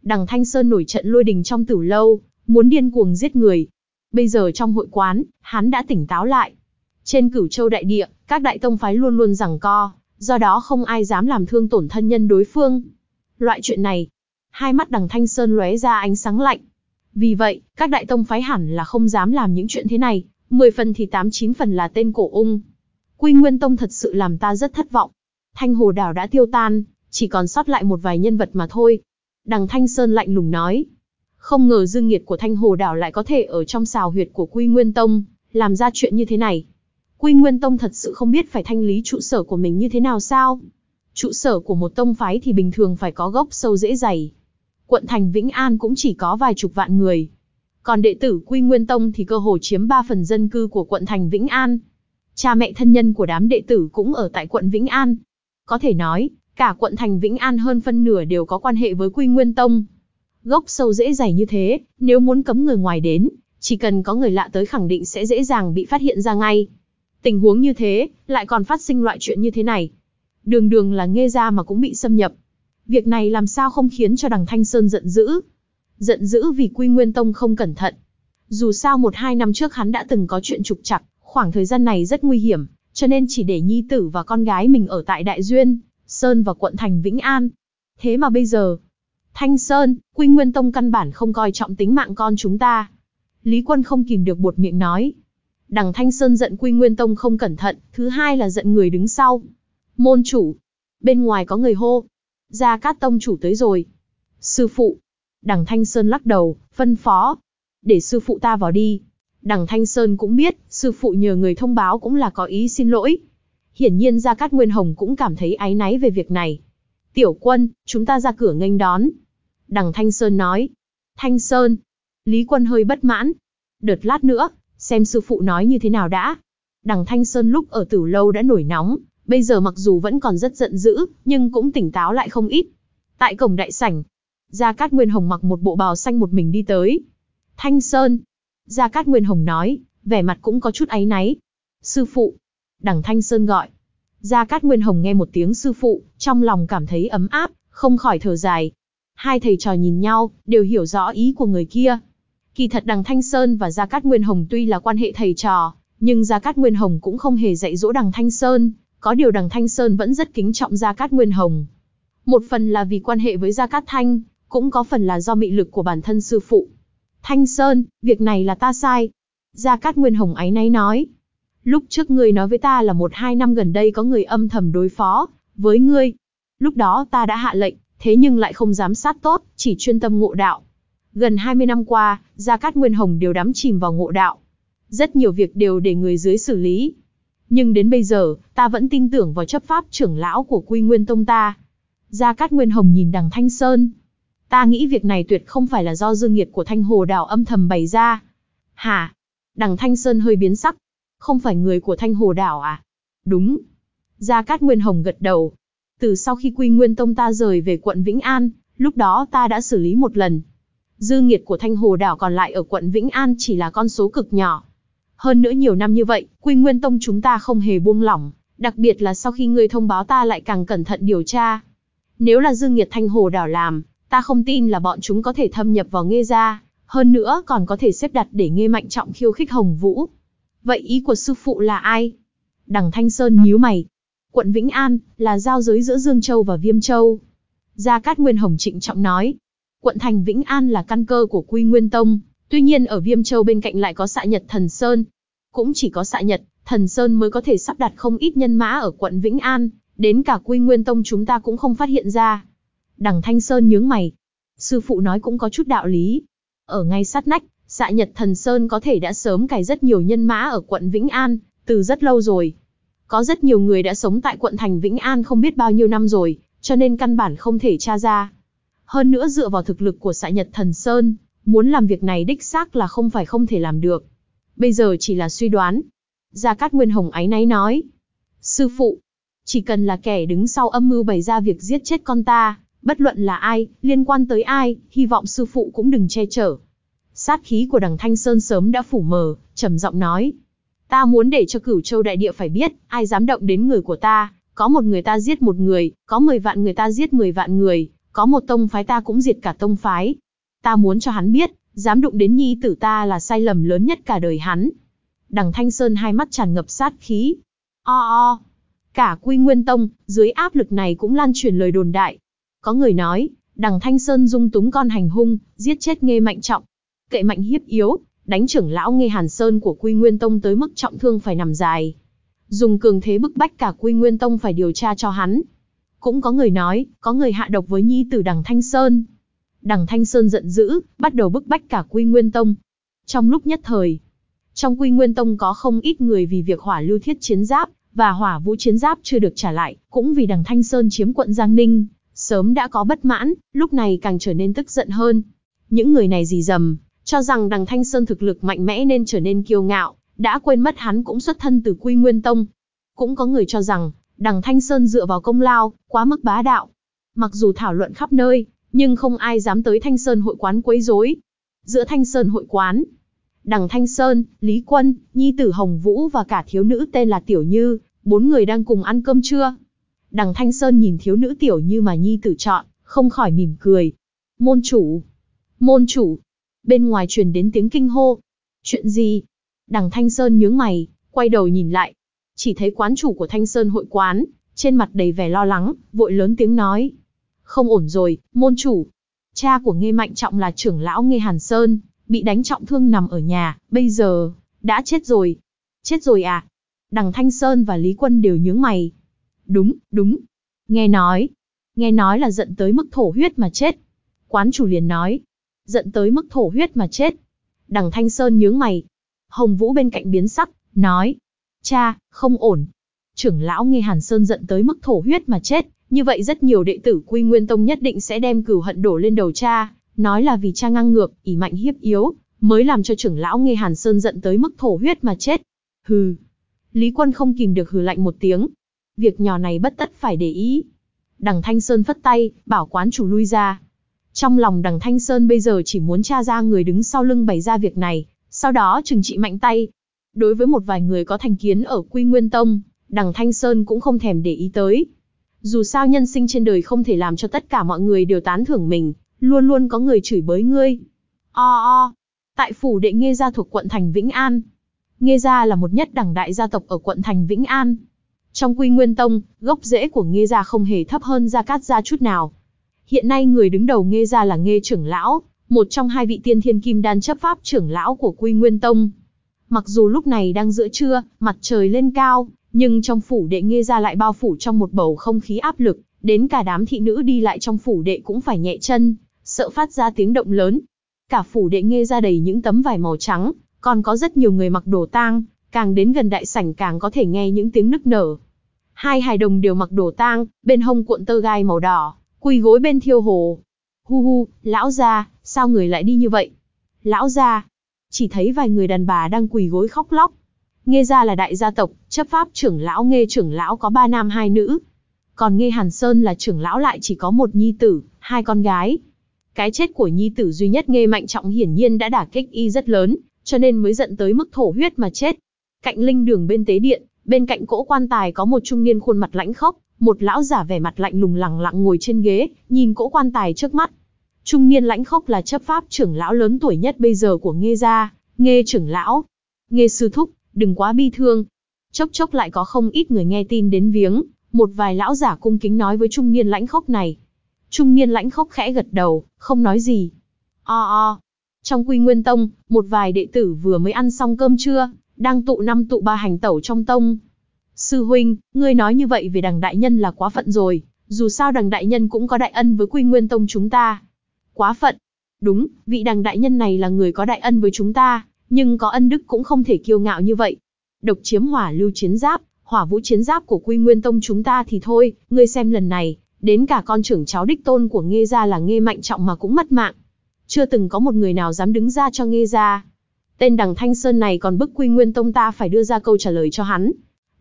Đằng Thanh Sơn nổi trận lôi đình trong tử lâu, muốn điên cuồng giết người. Bây giờ trong hội quán, hắn đã tỉnh táo lại. Trên cửu châu đại địa, các đại tông phái luôn luôn rằng co, do đó không ai dám làm thương tổn thân nhân đối phương. Loại chuyện này, hai mắt đằng Thanh Sơn lóe ra ánh sáng lạnh. Vì vậy, các đại tông phái hẳn là không dám làm những chuyện thế này, 10 phần thì 8-9 phần là tên cổ ung. Quy Nguyên Tông thật sự làm ta rất thất vọng. Thanh Hồ Đảo đã tiêu tan, chỉ còn sót lại một vài nhân vật mà thôi. Đằng Thanh Sơn lạnh lùng nói. Không ngờ dương nghiệt của Thanh Hồ Đảo lại có thể ở trong xào huyệt của Quy Nguyên Tông, làm ra chuyện như thế này. Quy Nguyên Tông thật sự không biết phải thanh lý trụ sở của mình như thế nào sao? Trụ sở của một tông phái thì bình thường phải có gốc sâu dễ dày. Quận thành Vĩnh An cũng chỉ có vài chục vạn người. Còn đệ tử Quy Nguyên Tông thì cơ hồ chiếm 3 phần dân cư của quận thành Vĩnh An. Cha mẹ thân nhân của đám đệ tử cũng ở tại quận Vĩnh An. Có thể nói, cả quận thành Vĩnh An hơn phân nửa đều có quan hệ với Quy Nguyên Tông. Gốc sâu dễ dày như thế, nếu muốn cấm người ngoài đến, chỉ cần có người lạ tới khẳng định sẽ dễ dàng bị phát hiện ra ngay. Tình huống như thế, lại còn phát sinh loại chuyện như thế này. Đường đường là nghe ra mà cũng bị xâm nhập. Việc này làm sao không khiến cho đằng Thanh Sơn giận dữ. Giận dữ vì Quy Nguyên Tông không cẩn thận. Dù sao một hai năm trước hắn đã từng có chuyện trục chặt, khoảng thời gian này rất nguy hiểm, cho nên chỉ để nhi tử và con gái mình ở tại Đại Duyên, Sơn và quận thành Vĩnh An. Thế mà bây giờ, Thanh Sơn, Quy Nguyên Tông căn bản không coi trọng tính mạng con chúng ta. Lý Quân không kìm được buột miệng nói. Đằng Thanh Sơn giận Quy Nguyên Tông không cẩn thận, thứ hai là giận người đứng sau. Môn chủ. Bên ngoài có người hô. Gia Cát Tông chủ tới rồi. Sư phụ. Đằng Thanh Sơn lắc đầu, phân phó. Để sư phụ ta vào đi. Đằng Thanh Sơn cũng biết, sư phụ nhờ người thông báo cũng là có ý xin lỗi. Hiển nhiên Gia Cát Nguyên Hồng cũng cảm thấy áy náy về việc này. Tiểu quân, chúng ta ra cửa nghênh đón. Đằng Thanh Sơn nói. Thanh Sơn. Lý quân hơi bất mãn. Đợt lát nữa, xem sư phụ nói như thế nào đã. Đằng Thanh Sơn lúc ở tử lâu đã nổi nóng, bây giờ mặc dù vẫn còn rất giận dữ, nhưng cũng tỉnh táo lại không ít. Tại cổng đại sảnh, Gia Cát Nguyên Hồng mặc một bộ bào xanh một mình đi tới. Thanh Sơn. Gia Cát Nguyên Hồng nói, vẻ mặt cũng có chút áy náy. Sư phụ. Đằng Thanh Sơn gọi. Gia Cát Nguyên Hồng nghe một tiếng sư phụ, trong lòng cảm thấy ấm áp, không khỏi thở dài. Hai thầy trò nhìn nhau, đều hiểu rõ ý của người kia. Kỳ thật đằng Thanh Sơn và Gia Cát Nguyên Hồng tuy là quan hệ thầy trò, nhưng Gia Cát Nguyên Hồng cũng không hề dạy dỗ đằng Thanh Sơn, có điều đằng Thanh Sơn vẫn rất kính trọng Gia Cát Nguyên Hồng. Một phần là vì quan hệ với Gia Cát Thanh, cũng có phần là do mị lực của bản thân sư phụ. Thanh Sơn, việc này là ta sai. Gia Cát Nguyên Hồng áy náy nói. Lúc trước ngươi nói với ta là một hai năm gần đây có người âm thầm đối phó với ngươi. Lúc đó ta đã hạ lệnh, thế nhưng lại không giám sát tốt, chỉ chuyên tâm ngộ đạo. Gần 20 năm qua, Gia Cát Nguyên Hồng đều đắm chìm vào ngộ đạo. Rất nhiều việc đều để người dưới xử lý. Nhưng đến bây giờ, ta vẫn tin tưởng vào chấp pháp trưởng lão của Quy Nguyên Tông ta. Gia Cát Nguyên Hồng nhìn đằng Thanh Sơn. Ta nghĩ việc này tuyệt không phải là do dương nghiệt của Thanh Hồ đạo âm thầm bày ra. Hả? Đằng Thanh Sơn hơi biến sắc. Không phải người của Thanh Hồ Đảo à? Đúng. Gia Cát Nguyên Hồng gật đầu. Từ sau khi Quy Nguyên Tông ta rời về quận Vĩnh An, lúc đó ta đã xử lý một lần. Dư nghiệt của Thanh Hồ Đảo còn lại ở quận Vĩnh An chỉ là con số cực nhỏ. Hơn nữa nhiều năm như vậy, Quy Nguyên Tông chúng ta không hề buông lỏng, đặc biệt là sau khi ngươi thông báo ta lại càng cẩn thận điều tra. Nếu là dư nghiệt Thanh Hồ Đảo làm, ta không tin là bọn chúng có thể thâm nhập vào nghe gia, hơn nữa còn có thể xếp đặt để nghe mạnh trọng khiêu khích Hồng Vũ. Vậy ý của sư phụ là ai? Đằng Thanh Sơn nhíu mày. Quận Vĩnh An, là giao giới giữa Dương Châu và Viêm Châu. Gia Cát Nguyên Hồng trịnh trọng nói. Quận thành Vĩnh An là căn cơ của Quy Nguyên Tông, tuy nhiên ở Viêm Châu bên cạnh lại có xạ nhật thần Sơn. Cũng chỉ có xạ nhật, thần Sơn mới có thể sắp đặt không ít nhân mã ở quận Vĩnh An, đến cả Quy Nguyên Tông chúng ta cũng không phát hiện ra. Đằng Thanh Sơn nhướng mày. Sư phụ nói cũng có chút đạo lý. Ở ngay sát nách, xạ nhật thần Sơn có thể đã sớm cài rất nhiều nhân mã ở quận Vĩnh An, từ rất lâu rồi. Có rất nhiều người đã sống tại quận thành Vĩnh An không biết bao nhiêu năm rồi, cho nên căn bản không thể tra ra. Hơn nữa dựa vào thực lực của xạ nhật thần Sơn, muốn làm việc này đích xác là không phải không thể làm được. Bây giờ chỉ là suy đoán. Gia Cát Nguyên Hồng ái náy nói. Sư phụ, Chỉ cần là kẻ đứng sau âm mưu bày ra việc giết chết con ta, bất luận là ai, liên quan tới ai, hy vọng sư phụ cũng đừng che chở. Sát khí của đằng Thanh Sơn sớm đã phủ mờ, trầm giọng nói. Ta muốn để cho cửu châu đại địa phải biết, ai dám động đến người của ta, có một người ta giết một người, có mười vạn người ta giết mười vạn người, có một tông phái ta cũng diệt cả tông phái. Ta muốn cho hắn biết, dám đụng đến nhi tử ta là sai lầm lớn nhất cả đời hắn. Đằng Thanh Sơn hai mắt tràn ngập sát khí. O o. Cả Quy Nguyên Tông, dưới áp lực này cũng lan truyền lời đồn đại. Có người nói, đằng Thanh Sơn dung túng con hành hung, giết chết nghe mạnh trọng. Kệ mạnh hiếp yếu, đánh trưởng lão nghe Hàn Sơn của Quy Nguyên Tông tới mức trọng thương phải nằm dài. Dùng cường thế bức bách cả Quy Nguyên Tông phải điều tra cho hắn. Cũng có người nói, có người hạ độc với nhi tử đằng Thanh Sơn. Đằng Thanh Sơn giận dữ, bắt đầu bức bách cả Quy Nguyên Tông. Trong lúc nhất thời, trong Quy Nguyên Tông có không ít người vì việc hỏa lưu thiết chiến giáp, và hỏa vũ chiến giáp chưa được trả lại, cũng vì đằng Thanh Sơn chiếm quận Giang Ninh, sớm đã có bất mãn, lúc này càng trở nên tức giận hơn. Những người này gì dầm, cho rằng đằng Thanh Sơn thực lực mạnh mẽ nên trở nên kiêu ngạo, đã quên mất hắn cũng xuất thân từ Quy Nguyên Tông. Cũng có người cho rằng, đằng Thanh Sơn dựa vào công lao, quá mức bá đạo. Mặc dù thảo luận khắp nơi, nhưng không ai dám tới Thanh Sơn hội quán quấy rối. Giữa Thanh Sơn hội quán, đằng Thanh Sơn, Lý Quân, Nhi tử Hồng Vũ và cả thiếu nữ tên là Tiểu Như, bốn người đang cùng ăn cơm trưa. Đằng Thanh Sơn nhìn thiếu nữ Tiểu Như mà Nhi tử chọn, không khỏi mỉm cười. Môn chủ! Môn chủ! Bên ngoài truyền đến tiếng kinh hô. Chuyện gì? Đằng Thanh Sơn nhướng mày, quay đầu nhìn lại. Chỉ thấy quán chủ của Thanh Sơn hội quán, trên mặt đầy vẻ lo lắng, vội lớn tiếng nói. Không ổn rồi, môn chủ. Cha của Nghê Mạnh Trọng là trưởng lão Nghê Hàn Sơn, bị đánh trọng thương nằm ở nhà, bây giờ, đã chết rồi. Chết rồi à? Đằng Thanh Sơn và Lý Quân đều nhướng mày. Đúng, đúng. Nghe nói. Nghe nói là giận tới mức thổ huyết mà chết. Quán chủ liền nói. Giận tới mức thổ huyết mà chết. Đằng Thanh Sơn nhướng mày. Hồng Vũ bên cạnh biến sắc, nói. Cha, không ổn. Trưởng lão nghe Hàn Sơn giận tới mức thổ huyết mà chết, như vậy rất nhiều đệ tử Quy Nguyên Tông nhất định sẽ đem cửu hận đổ lên đầu cha, nói là vì cha ngang ngược, ỉ mạnh hiếp yếu, mới làm cho trưởng lão nghe Hàn Sơn giận tới mức thổ huyết mà chết. Hừ. Lý Quân không kìm được hừ lạnh một tiếng. Việc nhỏ này bất tất phải để ý. Đằng Thanh Sơn phất tay, bảo quán chủ lui ra. Trong lòng đằng Thanh Sơn bây giờ chỉ muốn tra ra người đứng sau lưng bày ra việc này, sau đó trừng trị mạnh tay. Đối với một vài người có thành kiến ở Quy Nguyên Tông, đằng Thanh Sơn cũng không thèm để ý tới. Dù sao nhân sinh trên đời không thể làm cho tất cả mọi người đều tán thưởng mình, luôn luôn có người chửi bới ngươi. O o, tại phủ đệ Nghê gia thuộc quận thành Vĩnh An. Nghê gia là một nhất đẳng đại gia tộc ở quận thành Vĩnh An. Trong Quy Nguyên Tông, gốc rễ của Nghê gia không hề thấp hơn Gia Cát gia chút nào. Hiện nay người đứng đầu Nghê gia là Nghê trưởng lão, một trong hai vị tiên thiên kim đan chấp pháp trưởng lão của Quy Nguyên Tông. Mặc dù lúc này đang giữa trưa, mặt trời lên cao, nhưng trong phủ đệ Nghê gia lại bao phủ trong một bầu không khí áp lực, đến cả đám thị nữ đi lại trong phủ đệ cũng phải nhẹ chân, sợ phát ra tiếng động lớn. Cả phủ đệ nghe ra đầy những tấm vải màu trắng, còn có rất nhiều người mặc đồ tang, càng đến gần đại sảnh càng có thể nghe những tiếng nức nở. Hai hài đồng đều mặc đồ tang, bên hông cuộn tơ gai màu đỏ, quỳ gối bên thiêu hồ. Hu hu, lão gia, sao người lại đi như vậy? Lão gia, chỉ thấy vài người đàn bà đang quỳ gối khóc lóc. Nghe ra là đại gia tộc, chấp pháp trưởng lão nghe trưởng lão có ba nam hai nữ. Còn nghe Hàn Sơn là trưởng lão lại chỉ có một nhi tử, hai con gái. Cái chết của nhi tử duy nhất nghe Mạnh Trọng hiển nhiên đã đả kích y rất lớn, cho nên mới giận tới mức thổ huyết mà chết. Cạnh linh đường bên tế điện, bên cạnh cỗ quan tài có một trung niên khuôn mặt lãnh khốc, một lão giả vẻ mặt lạnh lùng lẳng lặng ngồi trên ghế, nhìn cỗ quan tài trước mắt. Trung niên lãnh khốc là chấp pháp trưởng lão lớn tuổi nhất bây giờ của Nghê gia, Nghê trưởng lão. Nghê sư thúc, đừng quá bi thương. Chốc chốc lại có không ít người nghe tin đến viếng, một vài lão giả cung kính nói với trung niên lãnh khốc này. Trung niên lãnh khốc khẽ gật đầu, không nói gì. O o. Trong quy nguyên tông, một vài đệ tử vừa mới ăn xong cơm trưa, đang tụ năm tụ ba hành tẩu trong tông. Sư huynh, ngươi nói như vậy về đằng đại nhân là quá phận rồi, dù sao đằng đại nhân cũng có đại ân với quy nguyên tông chúng ta. Quá phận. Đúng, vị đằng đại nhân này là người có đại ân với chúng ta, nhưng có ân đức cũng không thể kiêu ngạo như vậy. Độc chiếm hỏa lưu chiến giáp, hỏa vũ chiến giáp của quy nguyên tông chúng ta thì thôi, ngươi xem lần này, Đến cả con trưởng cháu đích tôn của nghe gia là nghe Mạnh Trọng mà cũng mất mạng. Chưa từng có một người nào dám đứng ra cho nghe gia. Tên đằng Thanh Sơn này còn bức Quy Nguyên Tông ta phải đưa ra câu trả lời cho hắn.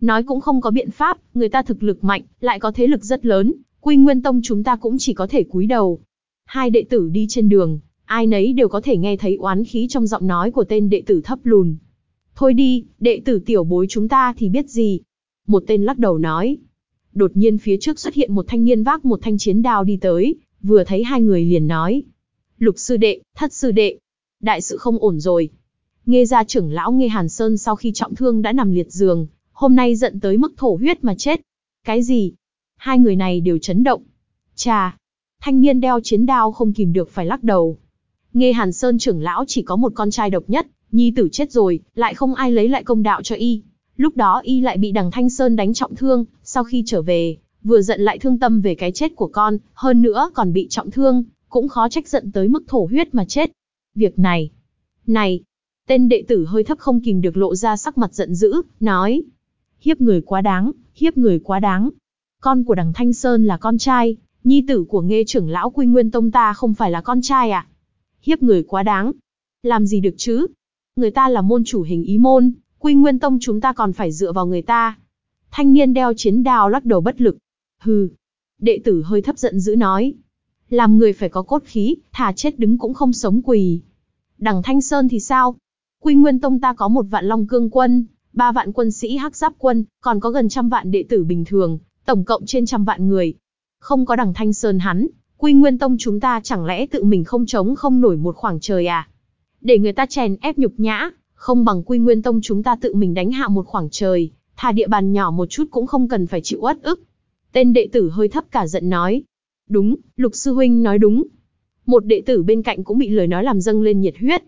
Nói cũng không có biện pháp, người ta thực lực mạnh, lại có thế lực rất lớn, Quy Nguyên Tông chúng ta cũng chỉ có thể cúi đầu. Hai đệ tử đi trên đường, ai nấy đều có thể nghe thấy oán khí trong giọng nói của tên đệ tử thấp lùn. Thôi đi, đệ tử tiểu bối chúng ta thì biết gì. Một tên lắc đầu nói. Đột nhiên phía trước xuất hiện một thanh niên vác một thanh chiến đao đi tới, vừa thấy hai người liền nói. Lục sư đệ, thất sư đệ. Đại sự không ổn rồi. Nghe ra trưởng lão Nghe Hàn Sơn sau khi trọng thương đã nằm liệt giường, hôm nay giận tới mức thổ huyết mà chết. Cái gì? Hai người này đều chấn động. Chà, thanh niên đeo chiến đao không kìm được phải lắc đầu. Nghe Hàn Sơn trưởng lão chỉ có một con trai độc nhất, nhi tử chết rồi, lại không ai lấy lại công đạo cho y. Lúc đó y lại bị đằng Thanh Sơn đánh trọng thương, sau khi trở về, vừa giận lại thương tâm về cái chết của con, hơn nữa còn bị trọng thương, cũng khó trách giận tới mức thổ huyết mà chết. Việc này, này, tên đệ tử hơi thấp không kìm được lộ ra sắc mặt giận dữ, nói, hiếp người quá đáng, hiếp người quá đáng. Con của đằng Thanh Sơn là con trai, nhi tử của nghe trưởng lão Quy Nguyên Tông ta không phải là con trai à? Hiếp người quá đáng. Làm gì được chứ? Người ta là môn chủ hình ý môn, Quy Nguyên Tông chúng ta còn phải dựa vào người ta. Thanh niên đeo chiến đao lắc đầu bất lực. Hừ. Đệ tử hơi thấp giận dữ nói. Làm người phải có cốt khí, thà chết đứng cũng không sống quỳ. Đằng Thanh Sơn thì sao? Quy Nguyên Tông ta có một vạn long cương quân, ba vạn quân sĩ hắc giáp quân, còn có gần trăm vạn đệ tử bình thường, tổng cộng trên trăm vạn người. Không có đằng Thanh Sơn hắn, Quy Nguyên Tông chúng ta chẳng lẽ tự mình không chống không nổi một khoảng trời à? Để người ta chèn ép nhục nhã, không bằng Quy Nguyên Tông chúng ta tự mình đánh hạ một khoảng trời, thà địa bàn nhỏ một chút cũng không cần phải chịu uất ức. Tên đệ tử hơi thấp cả giận nói. Đúng, Lục Sư Huynh nói đúng. Một đệ tử bên cạnh cũng bị lời nói làm dâng lên nhiệt huyết.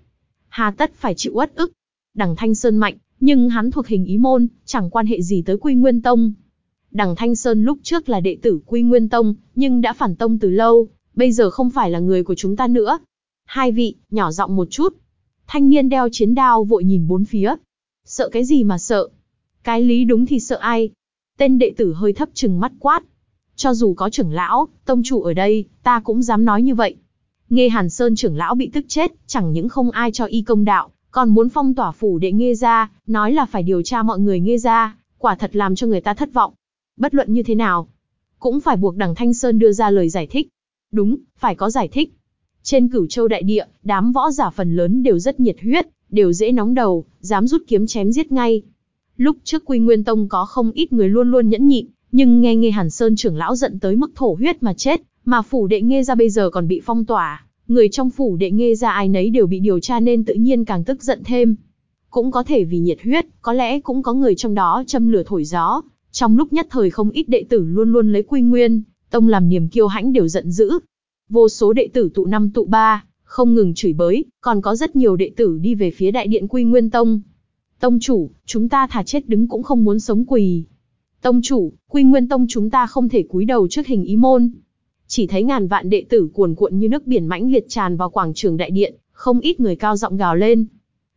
Hà tất phải chịu uất ức. Đằng Thanh Sơn mạnh, nhưng hắn thuộc hình ý môn, chẳng quan hệ gì tới Quy Nguyên Tông. Đằng Thanh Sơn lúc trước là đệ tử Quy Nguyên Tông, nhưng đã phản tông từ lâu, bây giờ không phải là người của chúng ta nữa. Hai vị, nhỏ giọng một chút. Thanh niên đeo chiến đao vội nhìn bốn phía. Sợ cái gì mà sợ? Cái lý đúng thì sợ ai? Tên đệ tử hơi thấp chừng mắt quát. Cho dù có trưởng lão, tông chủ ở đây, ta cũng dám nói như vậy. Nghe Hàn Sơn trưởng lão bị tức chết, chẳng những không ai cho y công đạo, còn muốn phong tỏa phủ đệ nghe ra, nói là phải điều tra mọi người nghe ra, quả thật làm cho người ta thất vọng. Bất luận như thế nào, cũng phải buộc đằng Thanh Sơn đưa ra lời giải thích. Đúng, phải có giải thích. Trên cửu châu đại địa, đám võ giả phần lớn đều rất nhiệt huyết, đều dễ nóng đầu, dám rút kiếm chém giết ngay. Lúc trước Quy Nguyên Tông có không ít người luôn luôn nhẫn nhịn, nhưng nghe nghe Hàn Sơn trưởng lão giận tới mức thổ huyết mà chết, mà phủ đệ nghe ra bây giờ còn bị phong tỏa, người trong phủ đệ nghe ra ai nấy đều bị điều tra nên tự nhiên càng tức giận thêm. Cũng có thể vì nhiệt huyết, có lẽ cũng có người trong đó châm lửa thổi gió, trong lúc nhất thời không ít đệ tử luôn luôn lấy quy nguyên, tông làm niềm kiêu hãnh đều giận dữ. Vô số đệ tử tụ năm tụ ba, không ngừng chửi bới, còn có rất nhiều đệ tử đi về phía đại điện quy nguyên tông. Tông chủ, chúng ta thà chết đứng cũng không muốn sống quỳ. Tông chủ, quy nguyên tông chúng ta không thể cúi đầu trước hình ý môn. Chỉ thấy ngàn vạn đệ tử cuồn cuộn như nước biển mãnh liệt tràn vào quảng trường đại điện, không ít người cao giọng gào lên.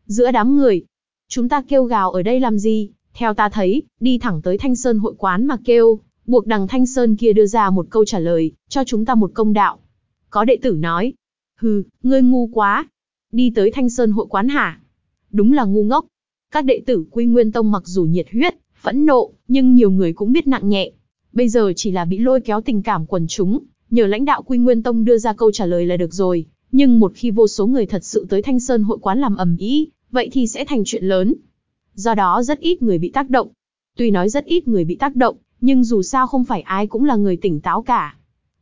Giữa đám người, chúng ta kêu gào ở đây làm gì? Theo ta thấy, đi thẳng tới Thanh Sơn hội quán mà kêu, buộc đằng Thanh Sơn kia đưa ra một câu trả lời, cho chúng ta một công đạo. Có đệ tử nói, hừ, ngươi ngu quá. Đi tới Thanh Sơn hội quán hả? Đúng là ngu ngốc. Các đệ tử Quy Nguyên Tông mặc dù nhiệt huyết, phẫn nộ, nhưng nhiều người cũng biết nặng nhẹ. Bây giờ chỉ là bị lôi kéo tình cảm quần chúng, nhờ lãnh đạo Quy Nguyên Tông đưa ra câu trả lời là được rồi. Nhưng một khi vô số người thật sự tới Thanh Sơn hội quán làm ầm ĩ, vậy thì sẽ thành chuyện lớn. Do đó rất ít người bị tác động. Tuy nói rất ít người bị tác động, nhưng dù sao không phải ai cũng là người tỉnh táo cả.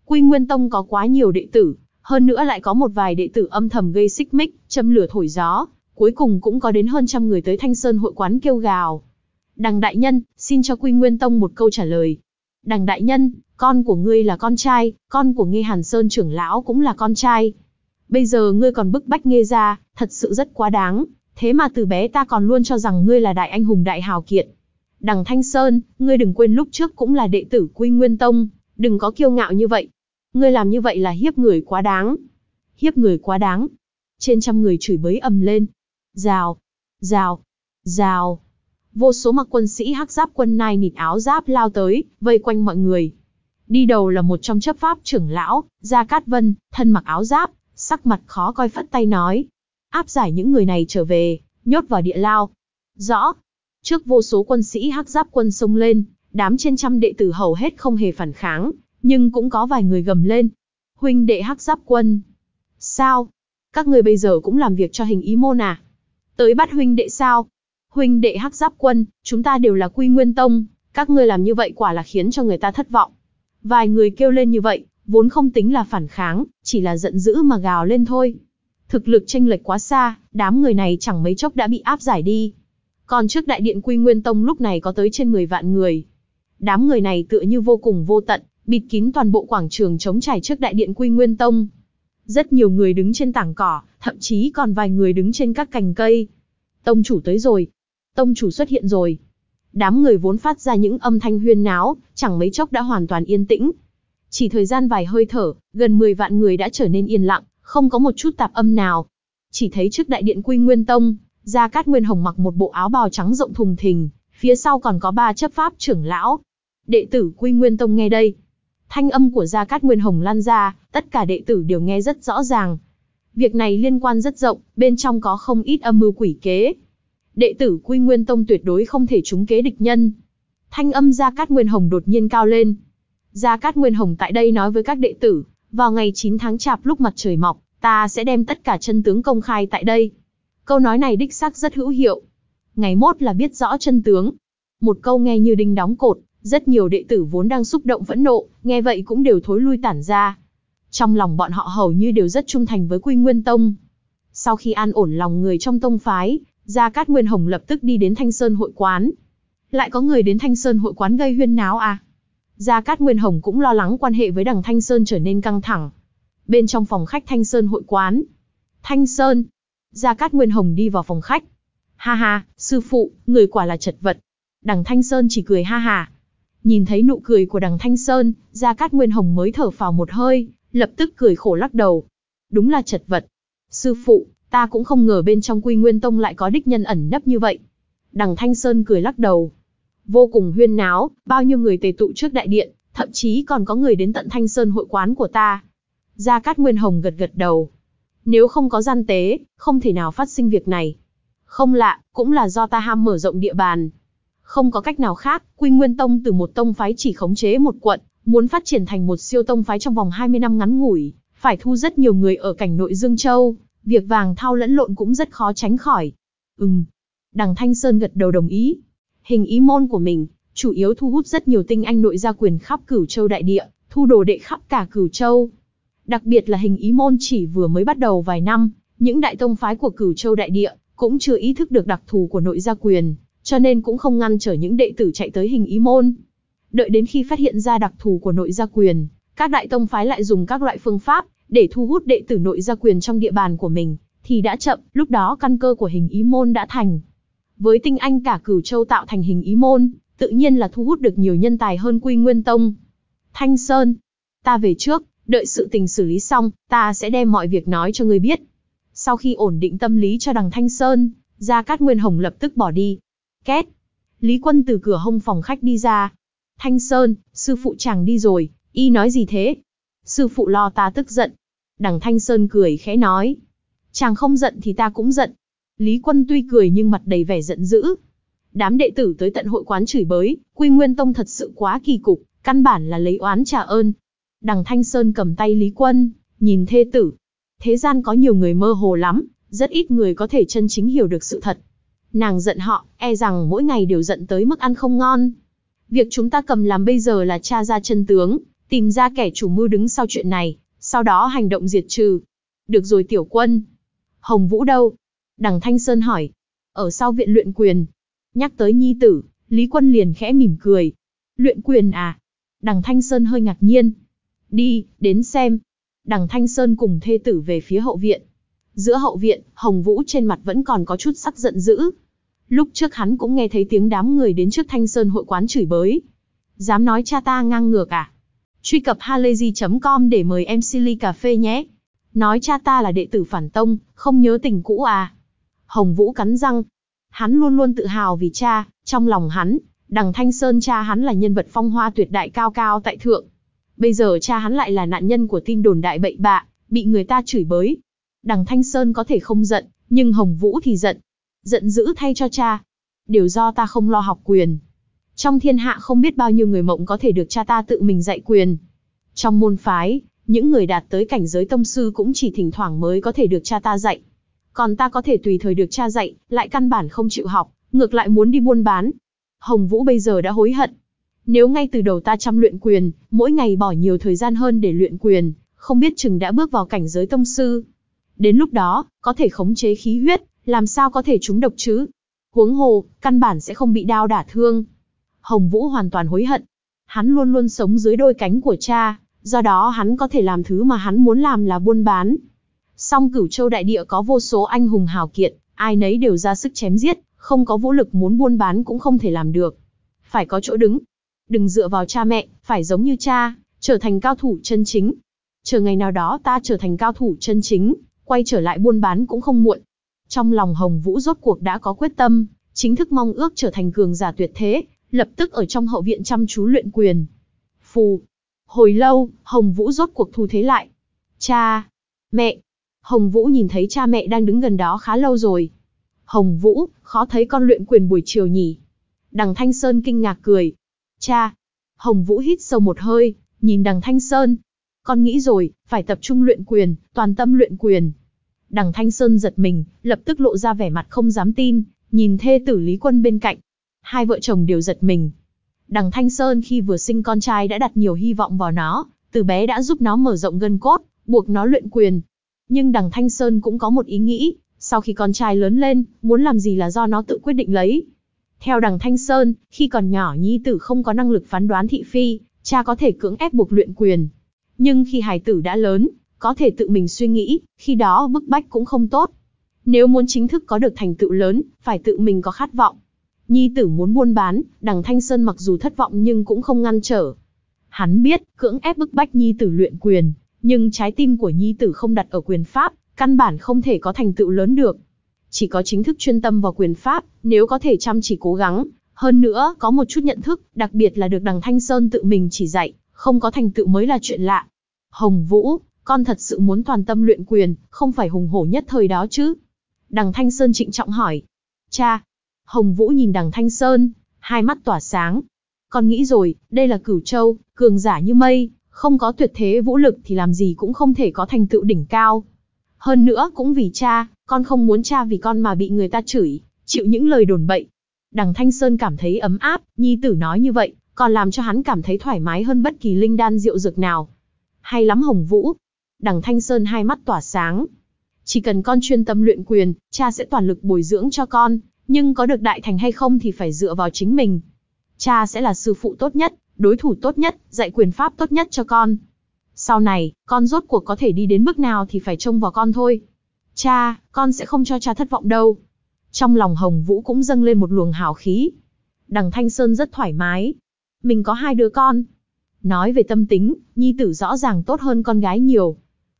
Quy Nguyên Tông có quá nhiều đệ tử, hơn nữa lại có một vài đệ tử âm thầm gây xích mích, châm lửa thổi gió, cuối cùng cũng có đến hơn trăm người tới Thanh Sơn hội quán kêu gào. Đằng đại nhân, xin cho Quy Nguyên Tông một câu trả lời. Đằng đại nhân, con của ngươi là con trai, con của Nghê Hàn Sơn trưởng lão cũng là con trai. Bây giờ ngươi còn bức bách Nghê ra, thật sự rất quá đáng, thế mà từ bé ta còn luôn cho rằng ngươi là đại anh hùng đại hào kiệt. Đằng Thanh Sơn, ngươi đừng quên lúc trước cũng là đệ tử Quy Nguyên Tông, đừng có kiêu ngạo như vậy. Ngươi làm như vậy là hiếp người quá đáng. Hiếp người quá đáng. Trên trăm người chửi bới ầm lên. Rào, rào, rào. Vô số mặc quân sĩ hắc giáp quân nai nịt áo giáp lao tới, vây quanh mọi người. Đi đầu là một trong chấp pháp trưởng lão, Gia Cát Vân, thân mặc áo giáp, sắc mặt khó coi phất tay nói. Áp giải những người này trở về, nhốt vào địa lao. Rõ. Trước vô số quân sĩ hắc giáp quân xông lên, đám trên trăm đệ tử hầu hết không hề phản kháng, nhưng cũng có vài người gầm lên. Huynh đệ hắc giáp quân. Sao? Các người bây giờ cũng làm việc cho hình ý môn à? Tới bắt huynh đệ sao? Huynh đệ hắc giáp quân, chúng ta đều là quy nguyên tông, các ngươi làm như vậy quả là khiến cho người ta thất vọng. Vài người kêu lên như vậy, vốn không tính là phản kháng, chỉ là giận dữ mà gào lên thôi. Thực lực tranh lệch quá xa, đám người này chẳng mấy chốc đã bị áp giải đi. Còn trước đại điện Quy Nguyên Tông lúc này có tới trên 10 vạn người. Đám người này tựa như vô cùng vô tận, bịt kín toàn bộ quảng trường trống trải trước đại điện Quy Nguyên Tông. Rất nhiều người đứng trên tảng cỏ, thậm chí còn vài người đứng trên các cành cây. Tông chủ tới rồi. Tông chủ xuất hiện rồi. Đám người vốn phát ra những âm thanh huyên náo, chẳng mấy chốc đã hoàn toàn yên tĩnh. Chỉ thời gian vài hơi thở, gần 10 vạn người đã trở nên yên lặng, không có một chút tạp âm nào. Chỉ thấy trước đại điện Quy Nguyên Tông, Gia Cát Nguyên Hồng mặc một bộ áo bào trắng rộng thùng thình, phía sau còn có ba chấp pháp trưởng lão. Đệ tử Quy Nguyên Tông nghe đây. Thanh âm của Gia Cát Nguyên Hồng lan ra, tất cả đệ tử đều nghe rất rõ ràng. Việc này liên quan rất rộng, bên trong có không ít âm mưu quỷ kế. Đệ tử Quy Nguyên Tông tuyệt đối không thể trúng kế địch nhân. Thanh âm Gia Cát Nguyên Hồng đột nhiên cao lên. Gia Cát Nguyên Hồng tại đây nói với các đệ tử, vào ngày 9 tháng chạp lúc mặt trời mọc, ta sẽ đem tất cả chân tướng công khai tại đây. Câu nói này đích xác rất hữu hiệu. Ngày mốt là biết rõ chân tướng. Một câu nghe như đinh đóng cột, rất nhiều đệ tử vốn đang xúc động phẫn nộ, nghe vậy cũng đều thối lui tản ra. Trong lòng bọn họ hầu như đều rất trung thành với Quy Nguyên Tông. Sau khi an ổn lòng người trong tông phái, Gia Cát Nguyên Hồng lập tức đi đến Thanh Sơn hội quán. Lại có người đến Thanh Sơn hội quán gây huyên náo à? Gia Cát Nguyên Hồng cũng lo lắng quan hệ với đằng Thanh Sơn trở nên căng thẳng. Bên trong phòng khách Thanh Sơn hội quán. Thanh Sơn. Gia Cát Nguyên Hồng đi vào phòng khách. Ha ha, sư phụ, người quả là chật vật. Đằng Thanh Sơn chỉ cười ha ha. Nhìn thấy nụ cười của đằng Thanh Sơn, Gia Cát Nguyên Hồng mới thở phào một hơi, lập tức cười khổ lắc đầu. Đúng là chật vật. Sư phụ, ta cũng không ngờ bên trong quy nguyên tông lại có đích nhân ẩn nấp như vậy. Đằng Thanh Sơn cười lắc đầu. Vô cùng huyên náo, bao nhiêu người tề tụ trước đại điện, thậm chí còn có người đến tận Thanh Sơn hội quán của ta. Gia Cát Nguyên Hồng gật gật đầu. Nếu không có gian tế, không thể nào phát sinh việc này. Không lạ, cũng là do ta ham mở rộng địa bàn. Không có cách nào khác, Quy Nguyên Tông từ một tông phái chỉ khống chế một quận, muốn phát triển thành một siêu tông phái trong vòng 20 năm ngắn ngủi, phải thu rất nhiều người ở cảnh nội Dương Châu, việc vàng thao lẫn lộn cũng rất khó tránh khỏi. Ừm. Đằng Thanh Sơn gật đầu đồng ý. Hình ý môn của mình, chủ yếu thu hút rất nhiều tinh anh nội gia quyền khắp cửu châu đại địa, thu đồ đệ khắp cả cửu châu. Đặc biệt là hình ý môn chỉ vừa mới bắt đầu vài năm, những đại tông phái của cửu châu đại địa, cũng chưa ý thức được đặc thù của nội gia quyền, cho nên cũng không ngăn trở những đệ tử chạy tới hình ý môn. Đợi đến khi phát hiện ra đặc thù của nội gia quyền, các đại tông phái lại dùng các loại phương pháp để thu hút đệ tử nội gia quyền trong địa bàn của mình, thì đã chậm, lúc đó căn cơ của hình ý môn đã thành. Với tinh anh cả cửu châu tạo thành hình ý môn, tự nhiên là thu hút được nhiều nhân tài hơn Quy Nguyên Tông. Thanh Sơn, ta về trước, đợi sự tình xử lý xong, ta sẽ đem mọi việc nói cho người biết. Sau khi ổn định tâm lý cho đằng Thanh Sơn, Gia Cát Nguyên Hồng lập tức bỏ đi. Két. Lý Quân từ cửa hông phòng khách đi ra. Thanh Sơn, sư phụ chàng đi rồi, y nói gì thế? Sư phụ lo ta tức giận. Đằng Thanh Sơn cười khẽ nói. Chàng không giận thì ta cũng giận. Lý Quân tuy cười nhưng mặt đầy vẻ giận dữ. Đám đệ tử tới tận hội quán chửi bới, Quy Nguyên Tông thật sự quá kỳ cục, căn bản là lấy oán trả ơn. Đằng Thanh Sơn cầm tay Lý Quân, nhìn thê tử. Thế gian có nhiều người mơ hồ lắm, rất ít người có thể chân chính hiểu được sự thật. Nàng giận họ, e rằng mỗi ngày đều giận tới mức ăn không ngon. Việc chúng ta cầm làm bây giờ là tra ra chân tướng, tìm ra kẻ chủ mưu đứng sau chuyện này, sau đó hành động diệt trừ. Được rồi tiểu quân. Hồng Vũ đâu? Đằng Thanh Sơn hỏi. Ở sau viện luyện quyền. Nhắc tới nhi tử, Lý Quân liền khẽ mỉm cười. Luyện quyền à? Đằng Thanh Sơn hơi ngạc nhiên. Đi, đến xem. Đằng Thanh Sơn cùng thê tử về phía hậu viện. Giữa hậu viện, Hồng Vũ trên mặt vẫn còn có chút sắc giận dữ. Lúc trước hắn cũng nghe thấy tiếng đám người đến trước Thanh Sơn hội quán chửi bới. Dám nói cha ta ngang ngược à? Truy cập halayzi.com để mời em Silly Cà Phê nhé. Nói cha ta là đệ tử phản tông, không nhớ tình cũ à? Hồng Vũ cắn răng. Hắn luôn luôn tự hào vì cha, trong lòng hắn, đằng Thanh Sơn cha hắn là nhân vật phong hoa tuyệt đại cao cao tại thượng. Bây giờ cha hắn lại là nạn nhân của tin đồn đại bậy bạ, bị người ta chửi bới. Đằng Thanh Sơn có thể không giận, nhưng Hồng Vũ thì giận. Giận dữ thay cho cha. Điều do ta không lo học quyền. Trong thiên hạ không biết bao nhiêu người mộng có thể được cha ta tự mình dạy quyền. Trong môn phái, những người đạt tới cảnh giới tông sư cũng chỉ thỉnh thoảng mới có thể được cha ta dạy. Còn ta có thể tùy thời được cha dạy, lại căn bản không chịu học, ngược lại muốn đi buôn bán. Hồng Vũ bây giờ đã hối hận. Nếu ngay từ đầu ta chăm luyện quyền, mỗi ngày bỏ nhiều thời gian hơn để luyện quyền, không biết chừng đã bước vào cảnh giới tông sư. Đến lúc đó, có thể khống chế khí huyết, làm sao có thể trúng độc chứ? Huống hồ, căn bản sẽ không bị đao đả thương. Hồng Vũ hoàn toàn hối hận. Hắn luôn luôn sống dưới đôi cánh của cha, do đó hắn có thể làm thứ mà hắn muốn làm là buôn bán. Song cửu châu đại địa có vô số anh hùng hào kiệt, ai nấy đều ra sức chém giết, không có vũ lực muốn buôn bán cũng không thể làm được. Phải có chỗ đứng. Đừng dựa vào cha mẹ, phải giống như cha, trở thành cao thủ chân chính. Chờ ngày nào đó ta trở thành cao thủ chân chính, quay trở lại buôn bán cũng không muộn. Trong lòng Hồng Vũ rốt cuộc đã có quyết tâm, chính thức mong ước trở thành cường giả tuyệt thế, lập tức ở trong hậu viện chăm chú luyện quyền. Phù. Hồi lâu, Hồng Vũ rốt cuộc thu thế lại. Cha. Mẹ. Hồng Vũ nhìn thấy cha mẹ đang đứng gần đó khá lâu rồi. Hồng Vũ, khó thấy con luyện quyền buổi chiều nhỉ. Đằng Thanh Sơn kinh ngạc cười. Cha. Hồng Vũ hít sâu một hơi, nhìn đằng Thanh Sơn. Con nghĩ rồi, phải tập trung luyện quyền, toàn tâm luyện quyền. Đằng Thanh Sơn giật mình, lập tức lộ ra vẻ mặt không dám tin, nhìn thê tử Lý Quân bên cạnh. Hai vợ chồng đều giật mình. Đằng Thanh Sơn khi vừa sinh con trai đã đặt nhiều hy vọng vào nó, từ bé đã giúp nó mở rộng gân cốt, buộc nó luyện quyền. Nhưng đằng Thanh Sơn cũng có một ý nghĩ, sau khi con trai lớn lên, muốn làm gì là do nó tự quyết định lấy. Theo đằng Thanh Sơn, khi còn nhỏ nhi tử không có năng lực phán đoán thị phi, cha có thể cưỡng ép buộc luyện quyền. Nhưng khi hài tử đã lớn, có thể tự mình suy nghĩ, khi đó bức bách cũng không tốt. Nếu muốn chính thức có được thành tựu lớn, phải tự mình có khát vọng. Nhi tử muốn buôn bán, đằng Thanh Sơn mặc dù thất vọng nhưng cũng không ngăn trở. Hắn biết, cưỡng ép bức bách Nhi tử luyện quyền, nhưng trái tim của Nhi tử không đặt ở quyền pháp, căn bản không thể có thành tựu lớn được. Chỉ có chính thức chuyên tâm vào quyền pháp, nếu có thể chăm chỉ cố gắng, hơn nữa có một chút nhận thức, đặc biệt là được đằng Thanh Sơn tự mình chỉ dạy, không có thành tựu mới là chuyện lạ. Hồng Vũ, con thật sự muốn toàn tâm luyện quyền, không phải hùng hổ nhất thời đó chứ? Đằng Thanh Sơn trịnh trọng hỏi. Cha, Hồng Vũ nhìn đằng Thanh Sơn, hai mắt tỏa sáng. Con nghĩ rồi, đây là cửu châu, cường giả như mây, không có tuyệt thế vũ lực thì làm gì cũng không thể có thành tựu đỉnh cao. Hơn nữa cũng vì cha, con không muốn cha vì con mà bị người ta chửi, chịu những lời đồn bậy. Đằng Thanh Sơn cảm thấy ấm áp, nhi tử nói như vậy, còn làm cho hắn cảm thấy thoải mái hơn bất kỳ linh đan rượu dược nào. Hay lắm Hồng Vũ. Đằng Thanh Sơn hai mắt tỏa sáng. Chỉ cần con chuyên tâm luyện quyền, cha sẽ toàn lực bồi dưỡng cho con, nhưng có được đại thành hay không thì phải dựa vào chính mình. Cha sẽ là sư phụ tốt nhất, đối thủ tốt nhất, dạy quyền pháp tốt nhất cho con. Sau này, con rốt cuộc có thể đi đến bước nào thì phải trông vào con thôi. Cha, con sẽ không cho cha thất vọng đâu. Trong lòng Hồng Vũ cũng dâng lên một luồng hào khí. Đằng Thanh Sơn rất thoải mái. Mình có hai đứa con. Nói về tâm tính, nhi tử rõ ràng tốt hơn con gái nhiều.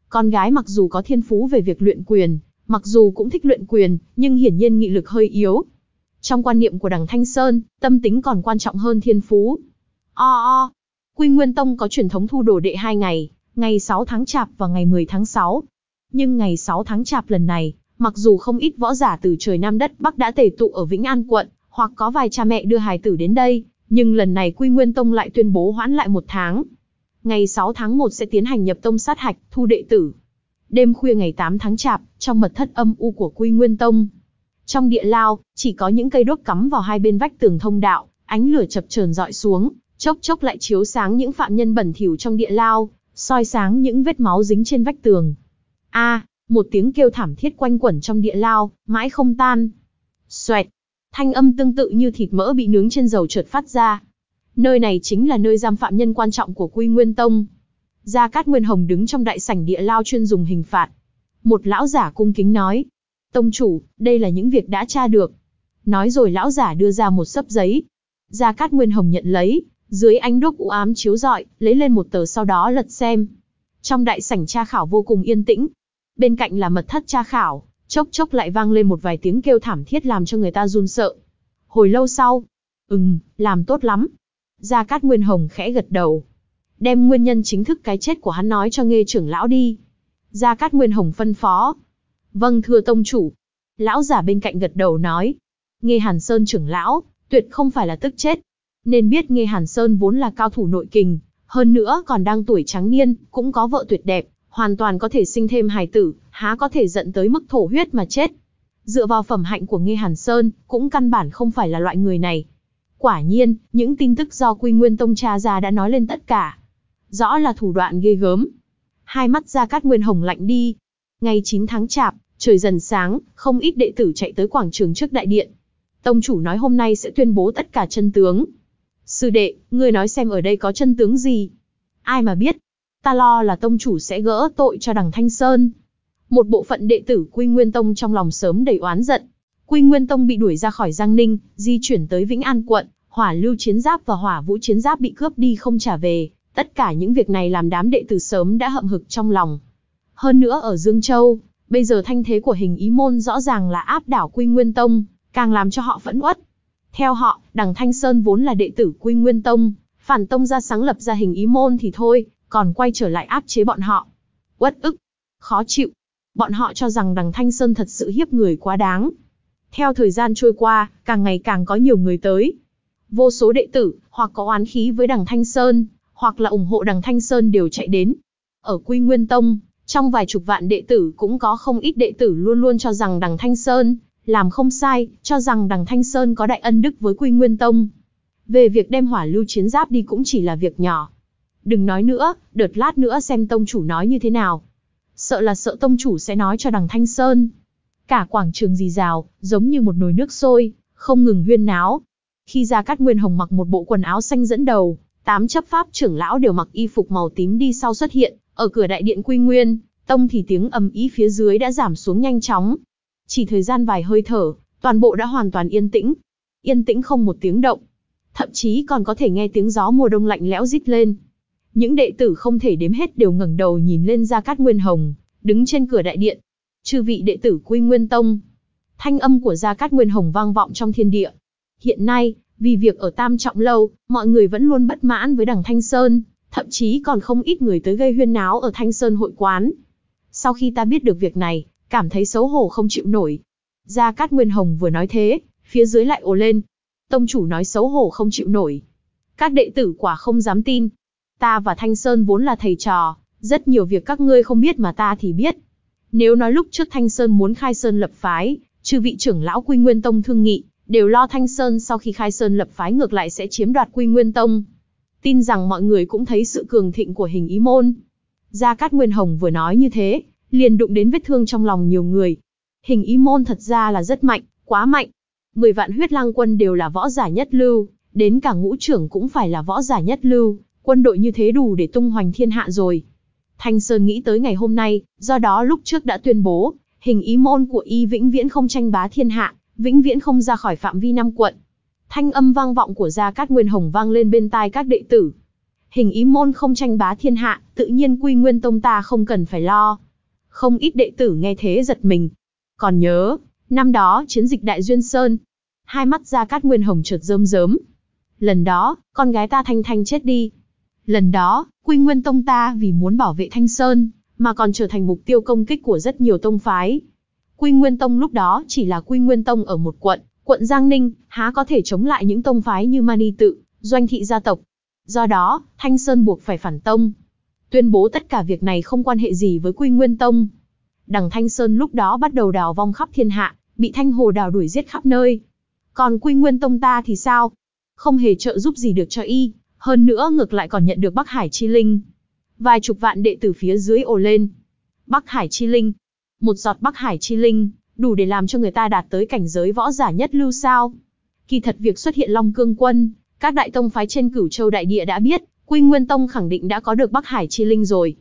Con gái mặc dù có thiên phú về việc luyện quyền, Mặc dù cũng thích luyện quyền, nhưng hiển nhiên nghị lực hơi yếu. Trong quan niệm của đằng Thanh Sơn, tâm tính còn quan trọng hơn thiên phú. O o, Quy Nguyên Tông có truyền thống thu đồ đệ hai ngày, ngày 6 tháng Chạp và ngày 10 tháng 6. Nhưng ngày 6 tháng Chạp lần này, mặc dù không ít võ giả từ trời Nam đất Bắc đã tề tụ ở Vĩnh An quận, hoặc có vài cha mẹ đưa hài tử đến đây, nhưng lần này Quy Nguyên Tông lại tuyên bố hoãn lại một tháng. Ngày 6 tháng 1 sẽ tiến hành nhập tông sát hạch, thu đệ tử. Đêm khuya ngày 8 tháng Chạp, trong mật thất âm u của Quy Nguyên Tông. Trong địa lao, chỉ có những cây đốt cắm vào hai bên vách tường thông đạo, ánh lửa chập chờn dọi xuống, chốc chốc lại chiếu sáng những phạm nhân bẩn thỉu trong địa lao, soi sáng những vết máu dính trên vách tường. A, một tiếng kêu thảm thiết quanh quẩn trong địa lao, mãi không tan. Xoẹt, thanh âm tương tự như thịt mỡ bị nướng trên dầu chợt phát ra. Nơi này chính là nơi giam phạm nhân quan trọng của Quy Nguyên Tông. Gia Cát Nguyên Hồng đứng trong đại sảnh địa lao chuyên dùng hình phạt. Một lão giả cung kính nói. Tông chủ, đây là những việc đã tra được. Nói rồi lão giả đưa ra một sấp giấy. Gia Cát Nguyên Hồng nhận lấy, dưới ánh đuốc u ám chiếu rọi, lấy lên một tờ sau đó lật xem. Trong đại sảnh tra khảo vô cùng yên tĩnh. Bên cạnh là mật thất tra khảo, chốc chốc lại vang lên một vài tiếng kêu thảm thiết làm cho người ta run sợ. Hồi lâu sau, ừm, làm tốt lắm. Gia Cát Nguyên Hồng khẽ gật đầu, đem nguyên nhân chính thức cái chết của hắn nói cho nghe trưởng lão đi. Gia Cát Nguyên Hồng phân phó. Vâng thưa tông chủ. Lão giả bên cạnh gật đầu nói. Nghe Hàn Sơn trưởng lão, tuyệt không phải là tức chết. Nên biết Nghe Hàn Sơn vốn là cao thủ nội kình, hơn nữa còn đang tuổi trắng niên, cũng có vợ tuyệt đẹp, hoàn toàn có thể sinh thêm hài tử, há có thể giận tới mức thổ huyết mà chết. Dựa vào phẩm hạnh của Nghe Hàn Sơn, cũng căn bản không phải là loại người này. Quả nhiên, những tin tức do Quy Nguyên Tông cha ra đã nói lên tất cả. Rõ là thủ đoạn ghê gớm. Hai mắt Gia Cát Nguyên Hồng lạnh đi. Ngày 9 tháng Chạp, trời dần sáng, không ít đệ tử chạy tới quảng trường trước đại điện. Tông chủ nói hôm nay sẽ tuyên bố tất cả chân tướng. Sư đệ, ngươi nói xem ở đây có chân tướng gì? Ai mà biết? Ta lo là tông chủ sẽ gỡ tội cho đằng Thanh Sơn. Một bộ phận đệ tử Quy Nguyên Tông trong lòng sớm đầy oán giận. Quy Nguyên Tông bị đuổi ra khỏi Giang Ninh, di chuyển tới Vĩnh An quận, hỏa lưu chiến giáp và hỏa vũ chiến giáp bị cướp đi không trả về. Tất cả những việc này làm đám đệ tử sớm đã hậm hực trong lòng. Hơn nữa ở Dương Châu, bây giờ thanh thế của hình ý môn rõ ràng là áp đảo Quy Nguyên Tông, càng làm cho họ phẫn uất. Theo họ, đằng Thanh Sơn vốn là đệ tử Quy Nguyên Tông, phản tông ra sáng lập ra hình ý môn thì thôi, còn quay trở lại áp chế bọn họ. Uất ức, khó chịu. Bọn họ cho rằng đằng Thanh Sơn thật sự hiếp người quá đáng. Theo thời gian trôi qua, càng ngày càng có nhiều người tới. Vô số đệ tử, hoặc có oán khí với đằng Thanh Sơn, hoặc là ủng hộ đằng Thanh Sơn đều chạy đến. Ở Quy Nguyên Tông, trong vài chục vạn đệ tử cũng có không ít đệ tử luôn luôn cho rằng đằng Thanh Sơn làm không sai, cho rằng đằng Thanh Sơn có đại ân đức với Quy Nguyên Tông. Về việc đem hỏa lưu chiến giáp đi cũng chỉ là việc nhỏ. Đừng nói nữa, đợt lát nữa xem tông chủ nói như thế nào. Sợ là sợ tông chủ sẽ nói cho đằng Thanh Sơn. Cả quảng trường dì rào, giống như một nồi nước sôi, không ngừng huyên náo. Khi ra Cát Nguyên Hồng mặc một bộ quần áo xanh dẫn đầu, tám chấp pháp trưởng lão đều mặc y phục màu tím đi sau xuất hiện, ở cửa đại điện Quy Nguyên, tông thì tiếng ầm ý phía dưới đã giảm xuống nhanh chóng. Chỉ thời gian vài hơi thở, toàn bộ đã hoàn toàn yên tĩnh. Yên tĩnh không một tiếng động. Thậm chí còn có thể nghe tiếng gió mùa đông lạnh lẽo rít lên. Những đệ tử không thể đếm hết đều ngẩng đầu nhìn lên Gia Cát Nguyên Hồng, đứng trên cửa đại điện. Chư vị đệ tử Quy Nguyên Tông. Thanh âm của Gia Cát Nguyên Hồng vang vọng trong thiên địa. Hiện nay, vì việc ở Tam Trọng Lâu, mọi người vẫn luôn bất mãn với đằng Thanh Sơn, thậm chí còn không ít người tới gây huyên náo ở Thanh Sơn hội quán. Sau khi ta biết được việc này, cảm thấy xấu hổ không chịu nổi. Gia Cát Nguyên Hồng vừa nói thế, phía dưới lại ồ lên. Tông chủ nói xấu hổ không chịu nổi. Các đệ tử quả không dám tin. Ta và Thanh Sơn vốn là thầy trò, rất nhiều việc các ngươi không biết mà ta thì biết. Nếu nói lúc trước Thanh Sơn muốn khai sơn lập phái, chư vị trưởng lão Quy Nguyên Tông thương nghị, đều lo Thanh Sơn sau khi khai sơn lập phái ngược lại sẽ chiếm đoạt Quy Nguyên Tông. Tin rằng mọi người cũng thấy sự cường thịnh của hình ý môn. Gia Cát Nguyên Hồng vừa nói như thế, liền đụng đến vết thương trong lòng nhiều người. Hình ý môn thật ra là rất mạnh, quá mạnh. Mười vạn huyết lang quân đều là võ giả nhất lưu, đến cả ngũ trưởng cũng phải là võ giả nhất lưu, quân đội như thế đủ để tung hoành thiên hạ rồi. Thanh Sơn nghĩ tới ngày hôm nay, do đó lúc trước đã tuyên bố, hình ý môn của y vĩnh viễn không tranh bá thiên hạ, vĩnh viễn không ra khỏi phạm vi năm quận. Thanh âm vang vọng của Gia Cát Nguyên Hồng vang lên bên tai các đệ tử. Hình ý môn không tranh bá thiên hạ, tự nhiên quy nguyên tông ta không cần phải lo. Không ít đệ tử nghe thế giật mình. Còn nhớ, năm đó chiến dịch Đại Duyên Sơn. Hai mắt Gia Cát Nguyên Hồng chợt rơm rớm. Lần đó, con gái ta Thanh Thanh chết đi. Lần đó, Quy Nguyên Tông ta vì muốn bảo vệ Thanh Sơn, mà còn trở thành mục tiêu công kích của rất nhiều tông phái. Quy Nguyên Tông lúc đó chỉ là Quy Nguyên Tông ở một quận, quận Giang Ninh, há có thể chống lại những tông phái như Mani Tự, Doanh Thị gia tộc. Do đó, Thanh Sơn buộc phải phản tông. Tuyên bố tất cả việc này không quan hệ gì với Quy Nguyên Tông. Đằng Thanh Sơn lúc đó bắt đầu đào vong khắp thiên hạ, bị Thanh Hồ đào đuổi giết khắp nơi. Còn Quy Nguyên Tông ta thì sao? Không hề trợ giúp gì được cho y, hơn nữa ngược lại còn nhận được Bắc Hải Chi Linh. Vài chục vạn đệ tử phía dưới ồ lên. Bắc Hải Chi Linh. Một giọt Bắc Hải Chi Linh, đủ để làm cho người ta đạt tới cảnh giới võ giả nhất lưu sao. Kỳ thật việc xuất hiện Long Cương Quân, các đại tông phái trên cửu châu đại địa đã biết, Quy Nguyên Tông khẳng định đã có được Bắc Hải Chi Linh rồi.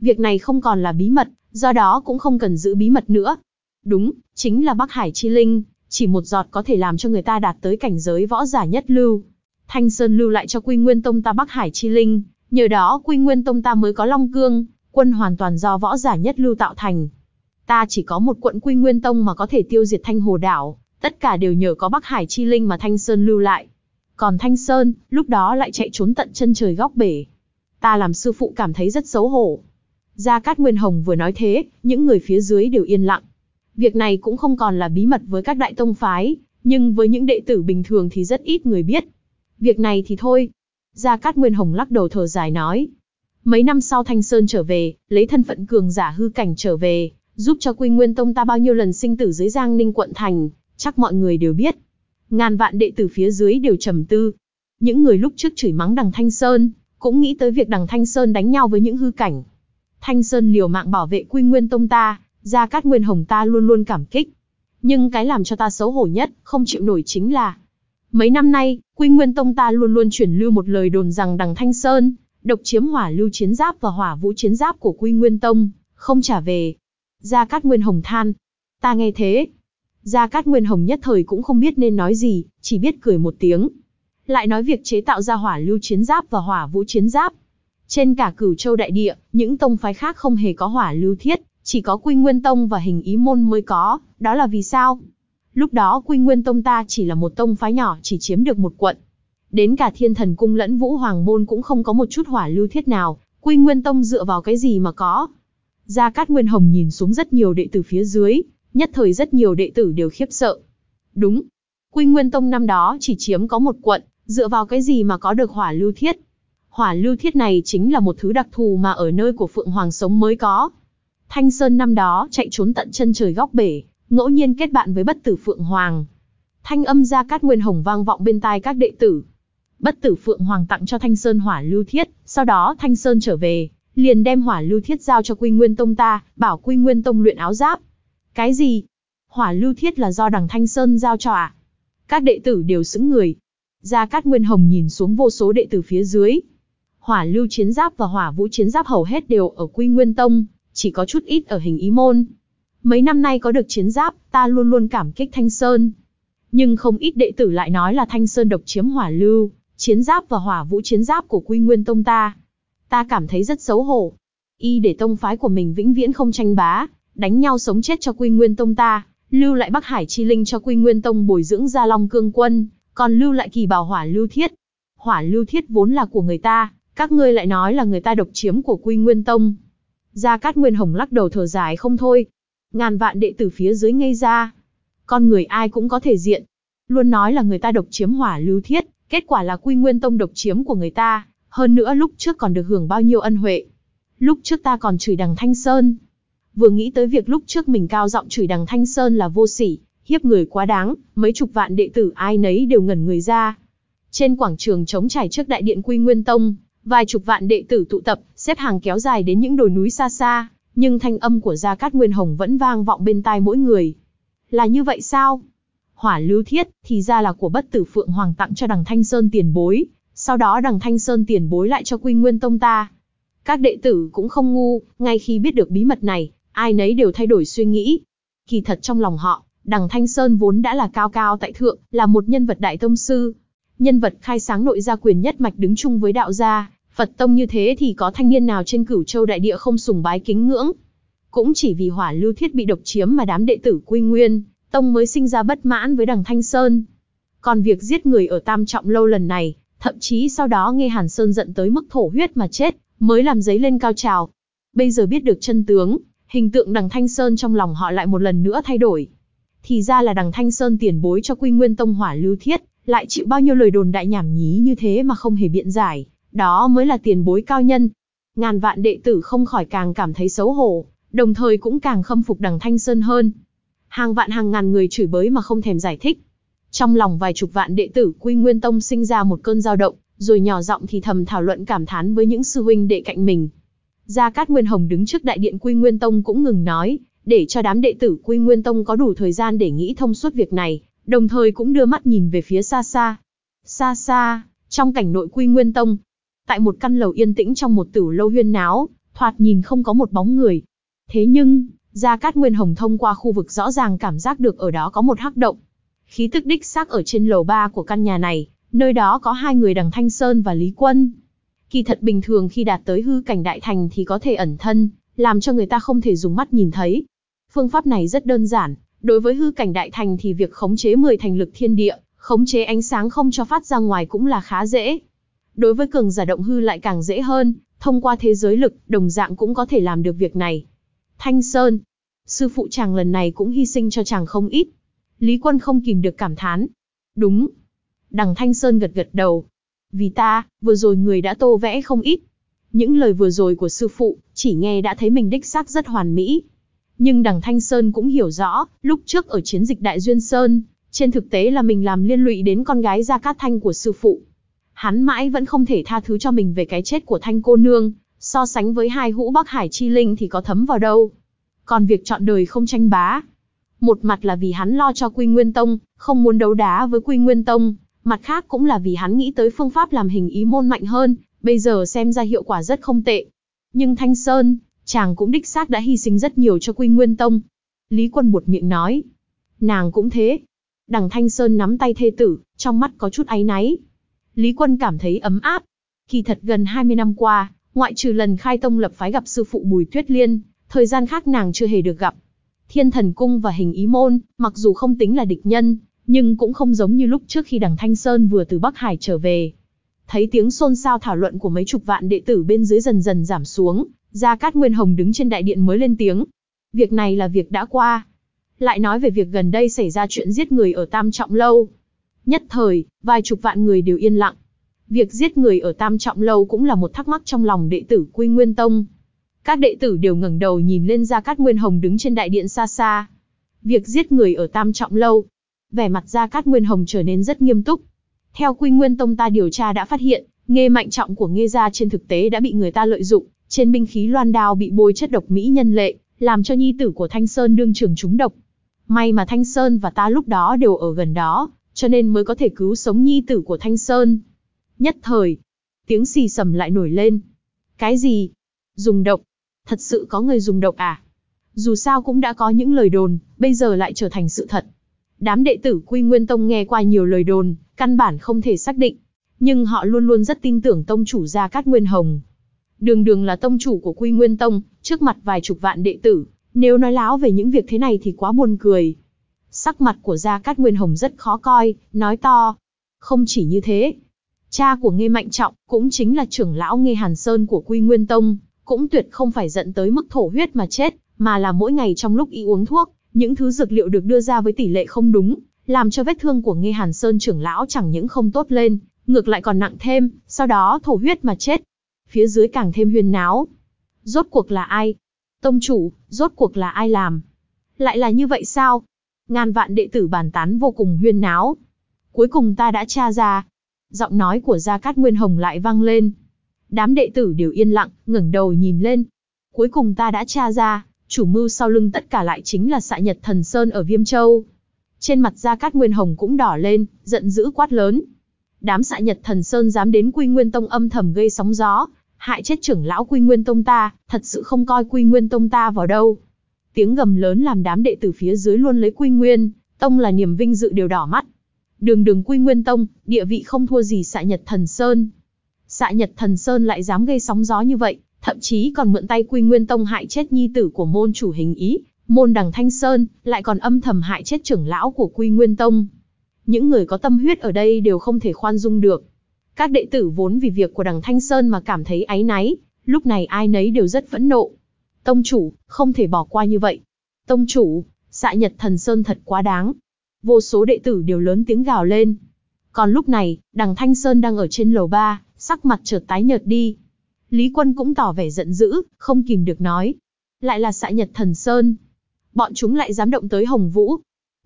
Việc này không còn là bí mật, do đó cũng không cần giữ bí mật nữa. Đúng, chính là Bắc Hải Chi Linh, chỉ một giọt có thể làm cho người ta đạt tới cảnh giới võ giả nhất lưu. Thanh Sơn lưu lại cho Quy Nguyên Tông ta Bắc Hải Chi Linh, nhờ đó Quy Nguyên Tông ta mới có Long Cương, quân hoàn toàn do võ giả nhất lưu tạo thành. Ta chỉ có một quận Quy Nguyên Tông mà có thể tiêu diệt Thanh Hồ Đảo, tất cả đều nhờ có Bắc Hải Chi Linh mà Thanh Sơn lưu lại. Còn Thanh Sơn, lúc đó lại chạy trốn tận chân trời góc bể. Ta làm sư phụ cảm thấy rất xấu hổ. Gia Cát Nguyên Hồng vừa nói thế, những người phía dưới đều yên lặng. Việc này cũng không còn là bí mật với các đại tông phái, Nhưng với những đệ tử bình thường thì rất ít người biết. Việc này thì thôi. Gia Cát Nguyên Hồng lắc đầu thở dài nói. Mấy năm sau Thanh Sơn trở về, lấy thân phận cường giả hư cảnh trở về, giúp cho Quy Nguyên Tông ta bao nhiêu lần sinh tử dưới Giang Ninh quận thành, chắc mọi người đều biết. Ngàn vạn đệ tử phía dưới đều trầm tư. Những người lúc trước chửi mắng đằng Thanh Sơn, cũng nghĩ tới việc đằng Thanh Sơn đánh nhau với những hư cảnh. Thanh Sơn liều mạng bảo vệ Quy Nguyên Tông ta, Gia Cát Nguyên Hồng ta luôn luôn cảm kích. Nhưng cái làm cho ta xấu hổ nhất, không chịu nổi chính là Mấy năm nay, Quy Nguyên Tông ta luôn luôn chuyển lưu một lời đồn rằng đằng Thanh Sơn, độc chiếm hỏa lưu chiến giáp và hỏa vũ chiến giáp của Quy Nguyên Tông, không trả về. Gia Cát Nguyên Hồng than. Ta nghe thế. Gia Cát Nguyên Hồng nhất thời cũng không biết nên nói gì, chỉ biết cười một tiếng. Lại nói việc chế tạo ra hỏa lưu chiến giáp và hỏa vũ chiến giáp. Trên cả cửu châu đại địa, những tông phái khác không hề có hỏa lưu thiết, chỉ có Quy Nguyên Tông và hình ý môn mới có, đó là vì sao? Lúc đó Quy Nguyên Tông ta chỉ là một tông phái nhỏ chỉ chiếm được một quận. Đến cả thiên thần cung lẫn vũ hoàng môn cũng không có một chút hỏa lưu thiết nào, Quy Nguyên Tông dựa vào cái gì mà có. Gia Cát Nguyên Hồng nhìn xuống rất nhiều đệ tử phía dưới, nhất thời rất nhiều đệ tử đều khiếp sợ. Đúng, Quy Nguyên Tông năm đó chỉ chiếm có một quận, dựa vào cái gì mà có được hỏa lưu thiết. Hỏa lưu thiết này chính là một thứ đặc thù mà ở nơi của Phượng Hoàng sống mới có. Thanh Sơn năm đó chạy trốn tận chân trời góc bể, ngẫu nhiên kết bạn với bất tử Phượng Hoàng. Thanh âm Gia cát nguyên hồng vang vọng bên tai các đệ tử. Bất tử Phượng Hoàng tặng cho Thanh Sơn hỏa lưu thiết, sau đó Thanh Sơn trở về, liền đem hỏa lưu thiết giao cho Quy Nguyên Tông ta, bảo Quy Nguyên Tông luyện áo giáp. Cái gì? Hỏa lưu thiết là do đằng Thanh Sơn giao cho à? Các đệ tử đều sững người. Gia Cát Nguyên Hồng nhìn xuống vô số đệ tử phía dưới. Hỏa lưu chiến giáp và hỏa vũ chiến giáp hầu hết đều ở Quy Nguyên Tông, chỉ có chút ít ở hình ý môn. Mấy năm nay có được chiến giáp, ta luôn luôn cảm kích Thanh Sơn. Nhưng không ít đệ tử lại nói là Thanh Sơn độc chiếm hỏa lưu, chiến giáp và hỏa vũ chiến giáp của Quy Nguyên Tông ta. Ta cảm thấy rất xấu hổ. Y để tông phái của mình vĩnh viễn không tranh bá, đánh nhau sống chết cho Quy Nguyên Tông ta, lưu lại Bắc Hải chi linh cho Quy Nguyên Tông bồi dưỡng Gia Long cương quân, còn lưu lại kỳ bảo hỏa lưu thiết. Hỏa lưu thiết vốn là của người ta, các ngươi lại nói là người ta độc chiếm của Quy Nguyên Tông. Gia Cát Nguyên Hồng lắc đầu thở dài không thôi, Ngàn vạn đệ tử phía dưới ngây ra. Con người ai cũng có thể diện. Luôn nói là người ta độc chiếm hỏa lưu thiết, kết quả là quy nguyên tông độc chiếm của người ta. Hơn nữa lúc trước còn được hưởng bao nhiêu ân huệ. Lúc trước ta còn chửi đằng Thanh Sơn. Vừa nghĩ tới việc lúc trước mình cao giọng chửi đằng Thanh Sơn là vô sỉ, hiếp người quá đáng, mấy chục vạn đệ tử ai nấy đều ngẩn người ra. Trên quảng trường trống trải trước đại điện Quy Nguyên Tông, vài chục vạn đệ tử tụ tập, xếp hàng kéo dài đến những đồi núi xa xa, nhưng thanh âm của Gia Cát Nguyên Hồng vẫn vang vọng bên tai mỗi người. Là như vậy sao? Hỏa lưu thiết, thì ra là của bất tử Phượng Hoàng tặng cho đằng Thanh Sơn tiền bối, sau đó đằng Thanh Sơn tiền bối lại cho Quy Nguyên Tông ta. Các đệ tử cũng không ngu, ngay khi biết được bí mật này, ai nấy đều thay đổi suy nghĩ. Kỳ thật trong lòng họ, đằng Thanh Sơn vốn đã là cao cao tại thượng, là một nhân vật đại tông sư. Nhân vật khai sáng nội gia quyền nhất mạch đứng chung với đạo gia, Phật tông như thế thì có thanh niên nào trên cửu châu đại địa không sùng bái kính ngưỡng. Cũng chỉ vì hỏa lưu thiết bị độc chiếm mà đám đệ tử quy nguyên, tông mới sinh ra bất mãn với đằng Thanh Sơn. Còn việc giết người ở Tam Trọng Lâu lần này, thậm chí sau đó nghe Hàn Sơn giận tới mức thổ huyết mà chết, mới làm giấy lên cao trào. Bây giờ biết được chân tướng, hình tượng đằng Thanh Sơn trong lòng họ lại một lần nữa thay đổi. Thì ra là đằng Thanh Sơn tiền bối cho Quy Nguyên Tông hỏa lưu thiết, lại chịu bao nhiêu lời đồn đại nhảm nhí như thế mà không hề biện giải. Đó mới là tiền bối cao nhân. Ngàn vạn đệ tử không khỏi càng cảm thấy xấu hổ, đồng thời cũng càng khâm phục đằng Thanh Sơn hơn. Hàng vạn hàng ngàn người chửi bới mà không thèm giải thích. Trong lòng vài chục vạn đệ tử Quy Nguyên Tông sinh ra một cơn dao động, rồi nhỏ giọng thì thầm thảo luận cảm thán với những sư huynh đệ cạnh mình. Gia Cát Nguyên Hồng đứng trước đại điện Quy Nguyên Tông cũng ngừng nói, để cho đám đệ tử Quy Nguyên Tông có đủ thời gian để nghĩ thông suốt việc này, đồng thời cũng đưa mắt nhìn về phía xa xa. Xa xa, trong cảnh nội Quy Nguyên Tông, tại một căn lầu yên tĩnh trong một tử lâu huyên náo, thoạt nhìn không có một bóng người. Thế nhưng, Gia Cát Nguyên Hồng thông qua khu vực rõ ràng cảm giác được ở đó có một hắc động. Khí tức đích xác ở trên lầu ba của căn nhà này, nơi đó có hai người đằng Thanh Sơn và Lý Quân. Kỳ thật bình thường khi đạt tới hư cảnh đại thành thì có thể ẩn thân, làm cho người ta không thể dùng mắt nhìn thấy. Phương pháp này rất đơn giản, đối với hư cảnh đại thành thì việc khống chế 10 thành lực thiên địa, khống chế ánh sáng không cho phát ra ngoài cũng là khá dễ. Đối với cường giả động hư lại càng dễ hơn, thông qua thế giới lực, đồng dạng cũng có thể làm được việc này. Thanh Sơn, sư phụ chàng lần này cũng hy sinh cho chàng không ít. Lý Quân không kìm được cảm thán. Đúng. Đằng Thanh Sơn gật gật đầu. Vì ta, vừa rồi người đã tô vẽ không ít. Những lời vừa rồi của sư phụ, chỉ nghe đã thấy mình đích xác rất hoàn mỹ. Nhưng đằng Thanh Sơn cũng hiểu rõ, lúc trước ở chiến dịch Đại Duyên Sơn, trên thực tế là mình làm liên lụy đến con gái Gia Cát Thanh của sư phụ. Hắn mãi vẫn không thể tha thứ cho mình về cái chết của Thanh cô nương, so sánh với hai hũ Bắc Hải chi linh thì có thấm vào đâu. Còn việc chọn đời không tranh bá, một mặt là vì hắn lo cho Quy Nguyên Tông, không muốn đấu đá với Quy Nguyên Tông, mặt khác cũng là vì hắn nghĩ tới phương pháp làm hình ý môn mạnh hơn, bây giờ xem ra hiệu quả rất không tệ. Nhưng Thanh Sơn, chàng cũng đích xác đã hy sinh rất nhiều cho Quy Nguyên Tông. Lý Quân buột miệng nói. Nàng cũng thế. Đằng Thanh Sơn nắm tay thê tử, trong mắt có chút áy náy. Lý Quân cảm thấy ấm áp. Kỳ thật gần 20 năm qua, ngoại trừ lần khai tông lập phái gặp sư phụ Bùi Tuyết Liên, thời gian khác nàng chưa hề được gặp. Thiên Thần Cung và Hình Ý Môn, mặc dù không tính là địch nhân, nhưng cũng không giống như lúc trước khi đằng Thanh Sơn vừa từ Bắc Hải trở về. Thấy tiếng xôn xao thảo luận của mấy chục vạn đệ tử bên dưới dần dần giảm xuống, Gia Cát Nguyên Hồng đứng trên đại điện mới lên tiếng. Việc này là việc đã qua. Lại nói về việc gần đây xảy ra chuyện giết người ở Tam Trọng Lâu. Nhất thời, vài chục vạn người đều yên lặng. Việc giết người ở Tam Trọng Lâu cũng là một thắc mắc trong lòng đệ tử Quy Nguyên Tông. Các đệ tử đều ngẩng đầu nhìn lên Gia Cát Nguyên Hồng đứng trên đại điện xa xa. Việc giết người ở Tam Trọng Lâu. Vẻ mặt Gia Cát Nguyên Hồng trở nên rất nghiêm túc. Theo Quy Nguyên Tông ta điều tra đã phát hiện, nghe mạnh trọng của nghe gia trên thực tế đã bị người ta lợi dụng, trên binh khí loan đao bị bôi chất độc mỹ nhân lệ, làm cho nhi tử của Thanh Sơn đương trường trúng độc. May mà Thanh Sơn và ta lúc đó đều ở gần đó, cho nên mới có thể cứu sống nhi tử của Thanh Sơn. Nhất thời, tiếng xì sầm lại nổi lên. Cái gì? Dùng độc? Thật sự có người dùng độc à? Dù sao cũng đã có những lời đồn, bây giờ lại trở thành sự thật. Đám đệ tử Quy Nguyên Tông nghe qua nhiều lời đồn, căn bản không thể xác định. Nhưng họ luôn luôn rất tin tưởng tông chủ Gia Cát Nguyên Hồng. Đường đường là tông chủ của Quy Nguyên Tông, trước mặt vài chục vạn đệ tử, nếu nói láo về những việc thế này thì quá buồn cười. Sắc mặt của Gia Cát Nguyên Hồng rất khó coi, nói to. Không chỉ như thế. Cha của nghe Mạnh Trọng, cũng chính là trưởng lão nghe Hàn Sơn của Quy Nguyên Tông, cũng tuyệt không phải giận tới mức thổ huyết mà chết, mà là mỗi ngày trong lúc y uống thuốc, những thứ dược liệu được đưa ra với tỷ lệ không đúng, làm cho vết thương của nghe Hàn Sơn trưởng lão chẳng những không tốt lên, ngược lại còn nặng thêm, sau đó thổ huyết mà chết. Phía dưới càng thêm huyên náo. Rốt cuộc là ai? Tông chủ, rốt cuộc là ai làm? Lại là như vậy sao? Ngàn vạn đệ tử bàn tán vô cùng huyên náo. Cuối cùng ta đã tra ra. Giọng nói của Gia Cát Nguyên Hồng lại vang lên. Đám đệ tử đều yên lặng, ngẩng đầu nhìn lên. Cuối cùng ta đã tra ra, chủ mưu sau lưng tất cả lại chính là xạ nhật thần Sơn ở Viêm Châu. Trên mặt Gia Cát Nguyên Hồng cũng đỏ lên, giận dữ quát lớn. Đám xạ nhật thần Sơn dám đến Quy Nguyên Tông âm thầm gây sóng gió, hại chết trưởng lão Quy Nguyên Tông ta, thật sự không coi Quy Nguyên Tông ta vào đâu. Tiếng gầm lớn làm đám đệ tử phía dưới luôn lấy Quy Nguyên, Tông là niềm vinh dự đều đỏ mắt. Đường đường Quy Nguyên Tông, địa vị không thua gì xạ nhật thần Sơn. Xạ nhật thần Sơn lại dám gây sóng gió như vậy, thậm chí còn mượn tay Quy Nguyên Tông hại chết nhi tử của môn chủ hình ý, môn đằng Thanh Sơn, lại còn âm thầm hại chết trưởng lão của Quy Nguyên Tông. Những người có tâm huyết ở đây đều không thể khoan dung được. Các đệ tử vốn vì việc của đằng Thanh Sơn mà cảm thấy áy náy, lúc này ai nấy đều rất phẫn nộ. Tông chủ, không thể bỏ qua như vậy. Tông chủ, xạ nhật thần Sơn thật quá đáng. Vô số đệ tử đều lớn tiếng gào lên. Còn lúc này, đằng Thanh Sơn đang ở trên lầu ba, sắc mặt chợt tái nhợt đi. Lý Quân cũng tỏ vẻ giận dữ, không kìm được nói. Lại là xạ nhật thần Sơn. Bọn chúng lại dám động tới Hồng Vũ.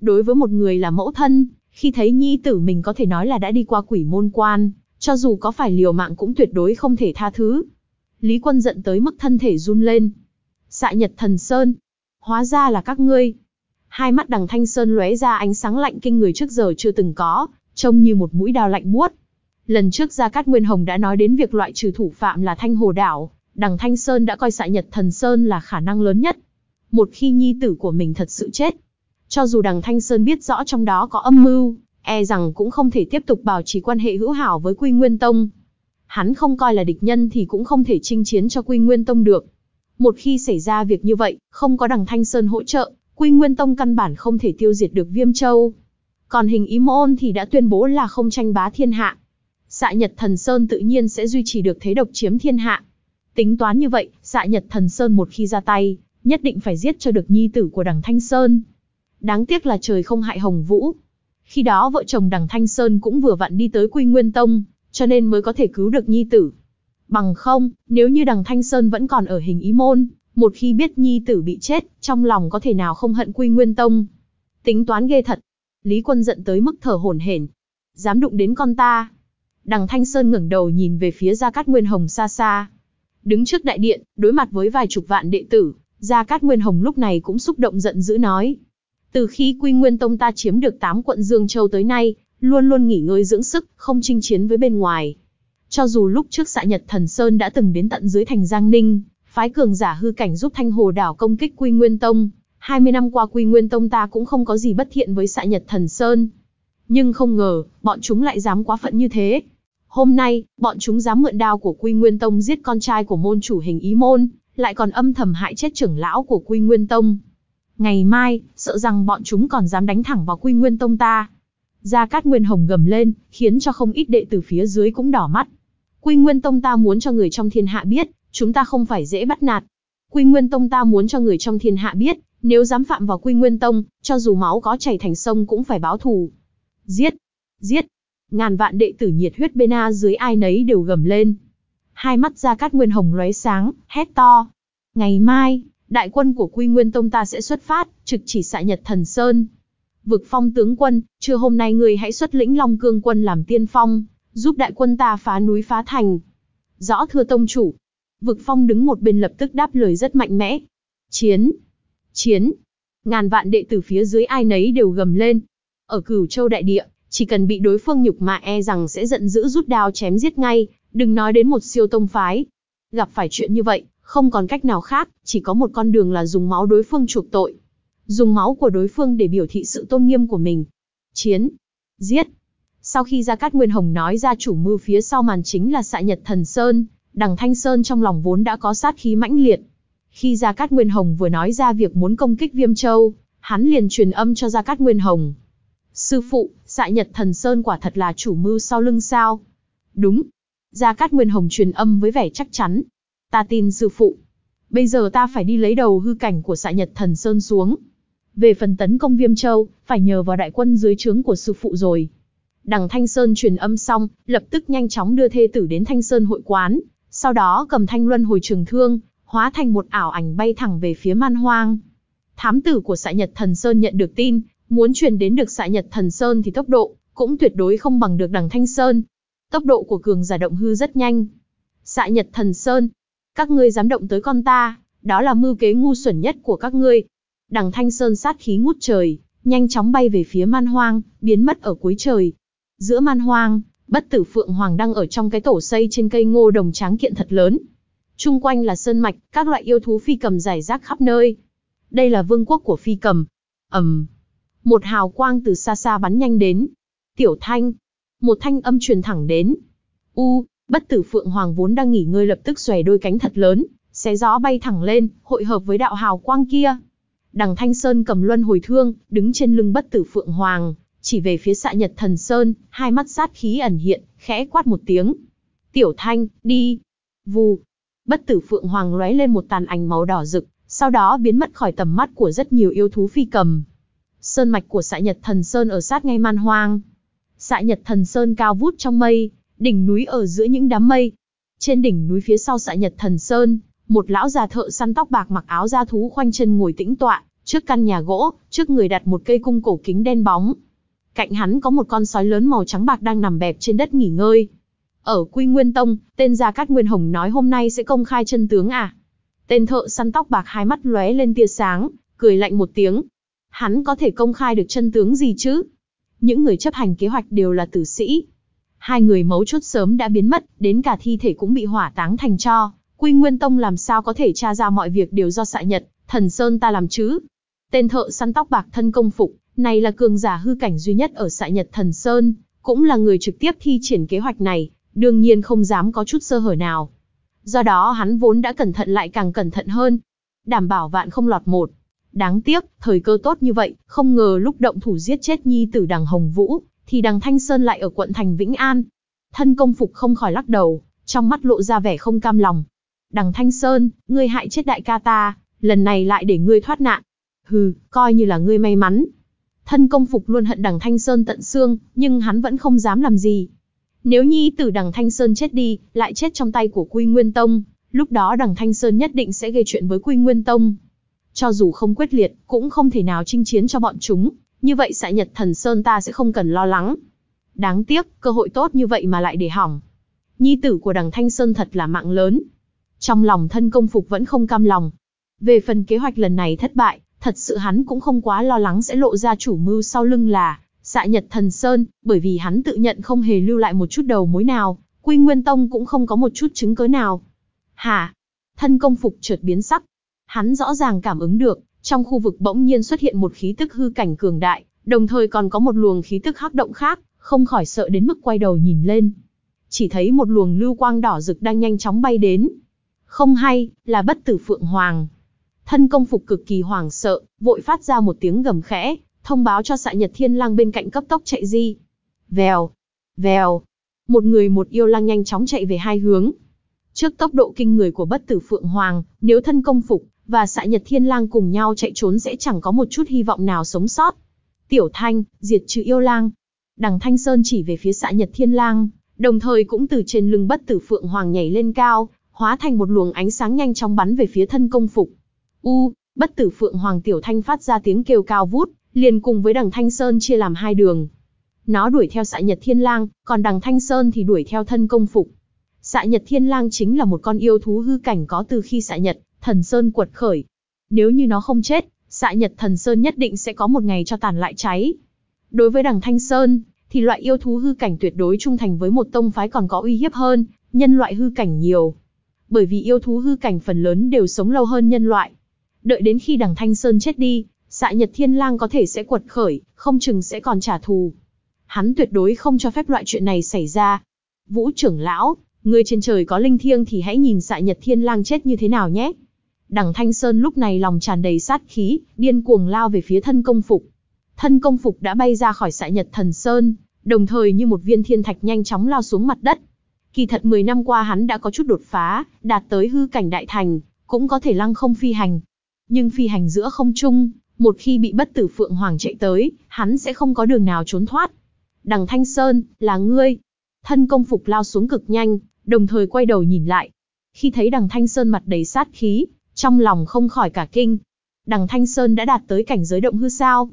Đối với một người là mẫu thân, khi thấy nhi tử mình có thể nói là đã đi qua quỷ môn quan, cho dù có phải liều mạng cũng tuyệt đối không thể tha thứ. Lý Quân giận tới mức thân thể run lên. Xạ nhật thần Sơn. Hóa ra là các ngươi. Hai mắt đằng Thanh Sơn lóe ra ánh sáng lạnh kinh người trước giờ chưa từng có, trông như một mũi đao lạnh buốt. Lần trước Gia Cát Nguyên Hồng đã nói đến việc loại trừ thủ phạm là Thanh Hồ Đảo, đằng Thanh Sơn đã coi xạ nhật thần Sơn là khả năng lớn nhất. Một khi nhi tử của mình thật sự chết, cho dù đằng Thanh Sơn biết rõ trong đó có âm mưu, e rằng cũng không thể tiếp tục bảo trì quan hệ hữu hảo với Quy Nguyên Tông. Hắn không coi là địch nhân thì cũng không thể chinh chiến cho Quy Nguyên Tông được. Một khi xảy ra việc như vậy, không có đằng Thanh Sơn hỗ trợ, Quy Nguyên Tông căn bản không thể tiêu diệt được Viêm Châu. Còn hình ý môn thì đã tuyên bố là không tranh bá thiên hạ, xạ nhật thần Sơn tự nhiên sẽ duy trì được thế độc chiếm thiên hạ. Tính toán như vậy, xạ nhật thần Sơn một khi ra tay, nhất định phải giết cho được nhi tử của đằng Thanh Sơn. Đáng tiếc là trời không hại Hồng Vũ. Khi đó vợ chồng đằng Thanh Sơn cũng vừa vặn đi tới Quy Nguyên Tông, cho nên mới có thể cứu được nhi tử. Bằng không, nếu như đằng Thanh Sơn vẫn còn ở hình ý môn, một khi biết nhi tử bị chết, trong lòng có thể nào không hận Quy Nguyên Tông. Tính toán ghê thật. Lý Quân giận tới mức thở hổn hển. Dám đụng đến con ta. Đằng Thanh Sơn ngẩng đầu nhìn về phía Gia Cát Nguyên Hồng xa xa. Đứng trước đại điện, đối mặt với vài chục vạn đệ tử, Gia Cát Nguyên Hồng lúc này cũng xúc động giận dữ nói. Từ khi Quy Nguyên Tông ta chiếm được 8 quận Dương Châu tới nay, luôn luôn nghỉ ngơi dưỡng sức, không chinh chiến với bên ngoài. Cho dù lúc trước xạ Nhật Thần Sơn đã từng đến tận dưới thành Giang Ninh, phái cường giả hư cảnh giúp Thanh Hồ đảo công kích Quy Nguyên Tông, 20 năm qua Quy Nguyên Tông ta cũng không có gì bất thiện với xạ Nhật Thần Sơn. Nhưng không ngờ, bọn chúng lại dám quá phận như thế. Hôm nay, bọn chúng dám mượn đao của Quy Nguyên Tông giết con trai của môn chủ hình ý môn, lại còn âm thầm hại chết trưởng lão của Quy Nguyên Tông. Ngày mai, sợ rằng bọn chúng còn dám đánh thẳng vào Quy Nguyên Tông ta. Gia Cát Nguyên Hồng gầm lên, khiến cho không ít đệ tử phía dưới cũng đỏ mắt. Quy Nguyên Tông ta muốn cho người trong thiên hạ biết, chúng ta không phải dễ bắt nạt. Quy Nguyên Tông ta muốn cho người trong thiên hạ biết, nếu dám phạm vào Quy Nguyên Tông, cho dù máu có chảy thành sông cũng phải báo thù. Giết! Giết! Ngàn vạn đệ tử nhiệt huyết bên A dưới ai nấy đều gầm lên. Hai mắt ra Cát Nguyên Hồng lóe sáng, hét to. Ngày mai, đại quân của Quy Nguyên Tông ta sẽ xuất phát, trực chỉ xạ Nhật Thần Sơn. Vực phong tướng quân, trưa hôm nay người hãy xuất lĩnh Long Cương quân làm tiên phong, giúp đại quân ta phá núi phá thành. Rõ thưa tông chủ. Vực phong đứng một bên lập tức đáp lời rất mạnh mẽ. Chiến! Chiến! Ngàn vạn đệ tử phía dưới ai nấy đều gầm lên. Ở cửu châu đại địa, chỉ cần bị đối phương nhục mạ e rằng sẽ giận dữ rút đao chém giết ngay, đừng nói đến một siêu tông phái. Gặp phải chuyện như vậy, không còn cách nào khác, chỉ có một con đường là dùng máu đối phương chuộc tội. Dùng máu của đối phương để biểu thị sự tôn nghiêm của mình. Chiến. Giết. Sau khi Gia Cát Nguyên Hồng nói ra chủ mưu phía sau màn chính là xạ nhật thần Sơn, đằng Thanh Sơn trong lòng vốn đã có sát khí mãnh liệt. Khi Gia Cát Nguyên Hồng vừa nói ra việc muốn công kích Viêm Châu, hắn liền truyền âm cho Gia Cát Nguyên Hồng. Sư phụ, xạ nhật thần Sơn quả thật là chủ mưu sau lưng sao? Đúng. Gia Cát Nguyên Hồng truyền âm với vẻ chắc chắn. Ta tin sư phụ. Bây giờ ta phải đi lấy đầu hư cảnh của xạ nhật thần Sơn xuống. Về phần tấn công Viêm Châu, phải nhờ vào đại quân dưới trướng của sư phụ rồi. Đằng Thanh Sơn truyền âm xong, lập tức nhanh chóng đưa thê tử đến Thanh Sơn hội quán, sau đó cầm thanh luân hồi trường thương, hóa thành một ảo ảnh bay thẳng về phía man hoang. Thám tử của xạ Nhật Thần Sơn nhận được tin, muốn truyền đến được xạ Nhật Thần Sơn thì tốc độ, cũng tuyệt đối không bằng được đằng Thanh Sơn. Tốc độ của cường giả động hư rất nhanh. Xạ Nhật Thần Sơn, các ngươi dám động tới con ta, đó là mưu kế ngu xuẩn nhất của các ngươi. Đằng Thanh Sơn sát khí ngút trời, nhanh chóng bay về phía man hoang, biến mất ở cuối trời. Giữa man hoang, bất tử Phượng Hoàng đang ở trong cái tổ xây trên cây ngô đồng tráng kiện thật lớn. Trung quanh là sơn mạch, các loại yêu thú phi cầm rải rác khắp nơi. Đây là vương quốc của phi cầm. ầm, một hào quang từ xa xa bắn nhanh đến. Tiểu Thanh, một thanh âm truyền thẳng đến. U, bất tử Phượng Hoàng vốn đang nghỉ ngơi lập tức xòe đôi cánh thật lớn, xé gió bay thẳng lên, hội hợp với đạo hào quang kia. Đằng Thanh Sơn cầm luân hồi thương, đứng trên lưng bất tử Phượng Hoàng, chỉ về phía xạ nhật thần Sơn, hai mắt sát khí ẩn hiện, khẽ quát một tiếng. Tiểu Thanh, đi. Vù. Bất tử Phượng Hoàng lóe lên một tàn ảnh màu đỏ rực, sau đó biến mất khỏi tầm mắt của rất nhiều yêu thú phi cầm. Sơn mạch của xạ nhật thần Sơn ở sát ngay man hoang. Xạ nhật thần Sơn cao vút trong mây, đỉnh núi ở giữa những đám mây. Trên đỉnh núi phía sau xạ nhật thần Sơn, một lão già thợ săn tóc bạc mặc áo da thú khoanh chân ngồi tĩnh tọa, trước căn nhà gỗ, trước người đặt một cây cung cổ kính đen bóng. Cạnh hắn có một con sói lớn màu trắng bạc đang nằm bẹp trên đất nghỉ ngơi. Ở Quy Nguyên Tông, tên Gia Cát Nguyên Hồng nói hôm nay sẽ công khai chân tướng à? Tên thợ săn tóc bạc hai mắt lóe lên tia sáng, cười lạnh một tiếng. Hắn có thể công khai được chân tướng gì chứ? Những người chấp hành kế hoạch đều là tử sĩ. Hai người mấu chốt sớm đã biến mất, đến cả thi thể cũng bị hỏa táng thành cho. Quy Nguyên Tông làm sao có thể tra ra mọi việc đều do xạ nhật, thần Sơn ta làm chứ? Tên thợ săn tóc bạc thân công phục, này là cường giả hư cảnh duy nhất ở xạ nhật thần Sơn, cũng là người trực tiếp thi triển kế hoạch này, đương nhiên không dám có chút sơ hở nào. Do đó hắn vốn đã cẩn thận lại càng cẩn thận hơn, đảm bảo vạn không lọt một. Đáng tiếc, thời cơ tốt như vậy, không ngờ lúc động thủ giết chết nhi tử đằng Hồng Vũ, thì đằng Thanh Sơn lại ở quận thành Vĩnh An. Thân công phục không khỏi lắc đầu, trong mắt lộ ra vẻ không cam lòng. Đằng Thanh Sơn, ngươi hại chết đại ca ta, lần này lại để ngươi thoát nạn. Hừ, coi như là ngươi may mắn. Thân công phục luôn hận đằng Thanh Sơn tận xương, nhưng hắn vẫn không dám làm gì. Nếu nhi tử đằng Thanh Sơn chết đi, lại chết trong tay của Quy Nguyên Tông, lúc đó đằng Thanh Sơn nhất định sẽ gây chuyện với Quy Nguyên Tông. Cho dù không quyết liệt, cũng không thể nào chinh chiến cho bọn chúng, như vậy xạ nhật thần Sơn ta sẽ không cần lo lắng. Đáng tiếc, cơ hội tốt như vậy mà lại để hỏng. Nhi tử của đằng Thanh Sơn thật là mạng lớn. Trong lòng thân công phục vẫn không cam lòng. Về phần kế hoạch lần này thất bại, thật sự hắn cũng không quá lo lắng sẽ lộ ra chủ mưu sau lưng là xạ nhật thần Sơn, bởi vì hắn tự nhận không hề lưu lại một chút đầu mối nào, Quy Nguyên Tông cũng không có một chút chứng cứ nào. Hả? Thân công phục chợt biến sắc. Hắn rõ ràng cảm ứng được, trong khu vực bỗng nhiên xuất hiện một khí tức hư cảnh cường đại, đồng thời còn có một luồng khí tức hắc động khác, không khỏi sợ đến mức quay đầu nhìn lên. Chỉ thấy một luồng lưu quang đỏ rực đang nhanh chóng bay đến. Không hay, là bất tử Phượng Hoàng. Thân công phục cực kỳ hoảng sợ, vội phát ra một tiếng gầm khẽ, thông báo cho xạ nhật thiên lang bên cạnh cấp tốc chạy di. Vèo, vèo, một người một yêu lang nhanh chóng chạy về hai hướng. Trước tốc độ kinh người của bất tử Phượng Hoàng, nếu thân công phục, và xạ nhật thiên lang cùng nhau chạy trốn sẽ chẳng có một chút hy vọng nào sống sót. Tiểu Thanh, diệt trừ yêu lang. Đằng Thanh Sơn chỉ về phía xạ nhật thiên lang, đồng thời cũng từ trên lưng bất tử Phượng Hoàng nhảy lên cao, hóa thành một luồng ánh sáng nhanh chóng bắn về phía thân công phục. U, bất tử Phượng Hoàng Tiểu Thanh phát ra tiếng kêu cao vút, liền cùng với đằng Thanh Sơn chia làm hai đường. Nó đuổi theo xạ nhật thiên lang, còn đằng Thanh Sơn thì đuổi theo thân công phục. Xạ nhật thiên lang chính là một con yêu thú hư cảnh có từ khi xạ nhật, thần Sơn quật khởi. Nếu như nó không chết, xạ nhật thần Sơn nhất định sẽ có một ngày cho tàn lại cháy. Đối với đằng Thanh Sơn, thì loại yêu thú hư cảnh tuyệt đối trung thành với một tông phái còn có uy hiếp hơn, nhân loại hư cảnh nhiều. Bởi vì yêu thú hư cảnh phần lớn đều sống lâu hơn nhân loại. Đợi đến khi đằng Thanh Sơn chết đi, xạ nhật thiên lang có thể sẽ quật khởi, không chừng sẽ còn trả thù. Hắn tuyệt đối không cho phép loại chuyện này xảy ra. Vũ trưởng lão, người trên trời có linh thiêng thì hãy nhìn xạ nhật thiên lang chết như thế nào nhé. Đằng Thanh Sơn lúc này lòng tràn đầy sát khí, điên cuồng lao về phía thân công phục. Thân công phục đã bay ra khỏi xạ nhật thần Sơn, đồng thời như một viên thiên thạch nhanh chóng lao xuống mặt đất. Kỳ thật 10 năm qua hắn đã có chút đột phá, đạt tới hư cảnh đại thành, cũng có thể lăng không phi hành. Nhưng phi hành giữa không trung, một khi bị bất tử Phượng Hoàng chạy tới, hắn sẽ không có đường nào trốn thoát. Đằng Thanh Sơn, là ngươi. Thân công phục lao xuống cực nhanh, đồng thời quay đầu nhìn lại. Khi thấy đằng Thanh Sơn mặt đầy sát khí, trong lòng không khỏi cả kinh. Đằng Thanh Sơn đã đạt tới cảnh giới động hư sao?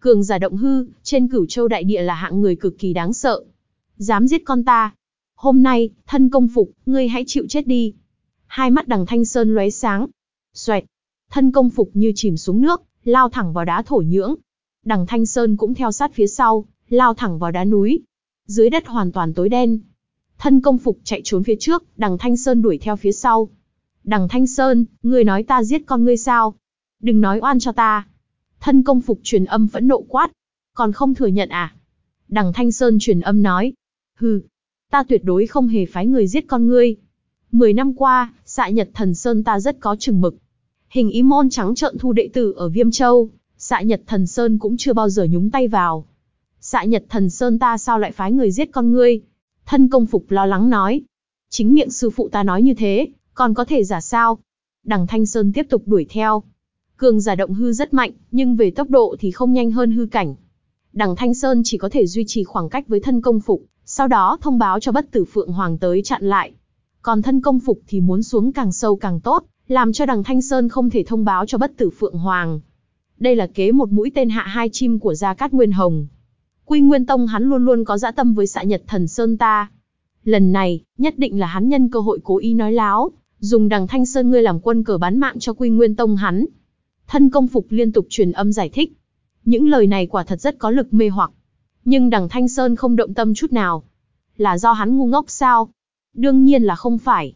Cường giả động hư, trên cửu châu đại địa là hạng người cực kỳ đáng sợ. Dám giết con ta. Hôm nay, thân công phục, ngươi hãy chịu chết đi. Hai mắt đằng Thanh Sơn lóe sáng. Xoẹt. Thân công phục như chìm xuống nước, lao thẳng vào đá thổ nhưỡng. Đằng Thanh Sơn cũng theo sát phía sau, lao thẳng vào đá núi. Dưới đất hoàn toàn tối đen. Thân công phục chạy trốn phía trước, đằng Thanh Sơn đuổi theo phía sau. Đằng Thanh Sơn, ngươi nói ta giết con ngươi sao? Đừng nói oan cho ta. Thân công phục truyền âm vẫn nộ quát. Còn không thừa nhận à? Đằng Thanh Sơn truyền âm nói. Hừ, ta tuyệt đối không hề phái người giết con ngươi. Mười năm qua, xạ nhật thần Sơn ta rất có chừng mực. Hình ý môn trắng trợn thu đệ tử ở Viêm Châu, xạ nhật thần Sơn cũng chưa bao giờ nhúng tay vào. Xạ nhật thần Sơn ta sao lại phái người giết con ngươi? Thân công phục lo lắng nói. Chính miệng sư phụ ta nói như thế, còn có thể giả sao? Đằng Thanh Sơn tiếp tục đuổi theo. Cường giả động hư rất mạnh, nhưng về tốc độ thì không nhanh hơn hư cảnh. Đằng Thanh Sơn chỉ có thể duy trì khoảng cách với thân công phục, sau đó thông báo cho bất tử Phượng Hoàng tới chặn lại. Còn thân công phục thì muốn xuống càng sâu càng tốt, làm cho đằng Thanh Sơn không thể thông báo cho bất tử Phượng Hoàng. Đây là kế một mũi tên hạ hai chim của Gia Cát Nguyên Hồng. Quy Nguyên Tông hắn luôn luôn có dã tâm với xạ nhật thần Sơn ta. Lần này, nhất định là hắn nhân cơ hội cố ý nói láo, dùng đằng Thanh Sơn ngươi làm quân cờ bán mạng cho Quy Nguyên Tông hắn. Thân công phục liên tục truyền âm giải thích. Những lời này quả thật rất có lực mê hoặc. Nhưng đằng Thanh Sơn không động tâm chút nào. Là do hắn ngu ngốc sao? Đương nhiên là không phải.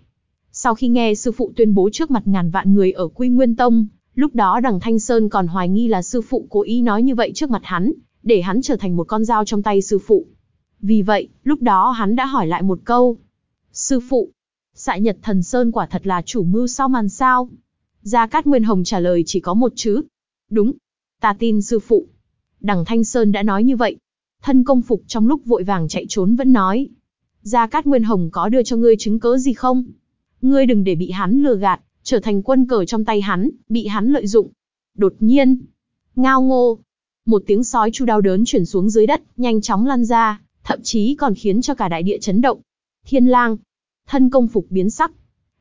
Sau khi nghe sư phụ tuyên bố trước mặt ngàn vạn người ở Quy Nguyên Tông, lúc đó đằng Thanh Sơn còn hoài nghi là sư phụ cố ý nói như vậy trước mặt hắn, để hắn trở thành một con dao trong tay sư phụ. Vì vậy, lúc đó hắn đã hỏi lại một câu. Sư phụ, Sại Nhật Thần Sơn quả thật là chủ mưu sau màn sao? Gia Cát Nguyên Hồng trả lời chỉ có một chữ. Đúng, ta tin sư phụ. Đằng Thanh Sơn đã nói như vậy. Thân công phục trong lúc vội vàng chạy trốn vẫn nói. Gia Cát Nguyên Hồng có đưa cho ngươi chứng cớ gì không? Ngươi đừng để bị hắn lừa gạt, trở thành quân cờ trong tay hắn, bị hắn lợi dụng. Đột nhiên, Ngao ngô. Một tiếng sói chu đau đớn chuyển xuống dưới đất, nhanh chóng lan ra, thậm chí còn khiến cho cả đại địa chấn động. Thiên lang. Thân công phục biến sắc.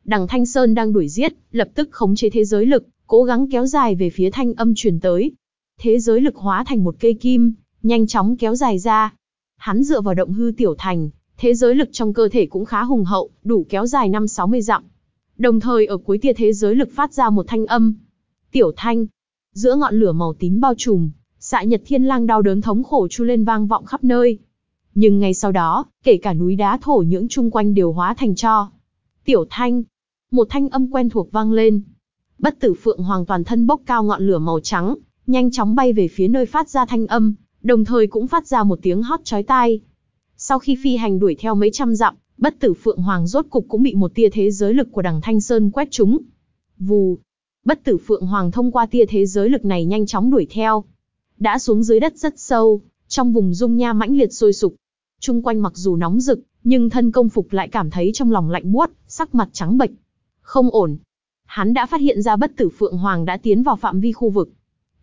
Đằng Thanh Sơn đang đuổi giết, lập tức khống chế thế giới lực, cố gắng kéo dài về phía thanh âm truyền tới. Thế giới lực hóa thành một cây kim, nhanh chóng kéo dài ra. Hắn dựa vào động hư tiểu thành, thế giới lực trong cơ thể cũng khá hùng hậu, đủ kéo dài năm 60 dặm. Đồng thời ở cuối tia thế giới lực phát ra một thanh âm. Tiểu thanh. Giữa ngọn lửa màu tím bao trùm, xạ nhật thiên lang đau đớn thống khổ chu lên vang vọng khắp nơi. Nhưng ngay sau đó, kể cả núi đá thổ nhưỡng chung quanh đều hóa thành cho. Tiểu thanh. Một thanh âm quen thuộc vang lên. Bất tử phượng hoàng toàn thân bốc cao ngọn lửa màu trắng, nhanh chóng bay về phía nơi phát ra thanh âm, đồng thời cũng phát ra một tiếng hót chói tai. Sau khi phi hành đuổi theo mấy trăm dặm, bất tử phượng hoàng rốt cục cũng bị một tia thế giới lực của đằng Thanh Sơn quét trúng. Vù. Bất tử phượng hoàng thông qua tia thế giới lực này nhanh chóng đuổi theo. Đã xuống dưới đất rất sâu, trong vùng dung nha mãnh liệt sôi sục. Trung quanh mặc dù nóng rực, nhưng thân công phục lại cảm thấy trong lòng lạnh buốt, sắc mặt trắng bệch. Không ổn. Hắn đã phát hiện ra bất tử phượng hoàng đã tiến vào phạm vi khu vực.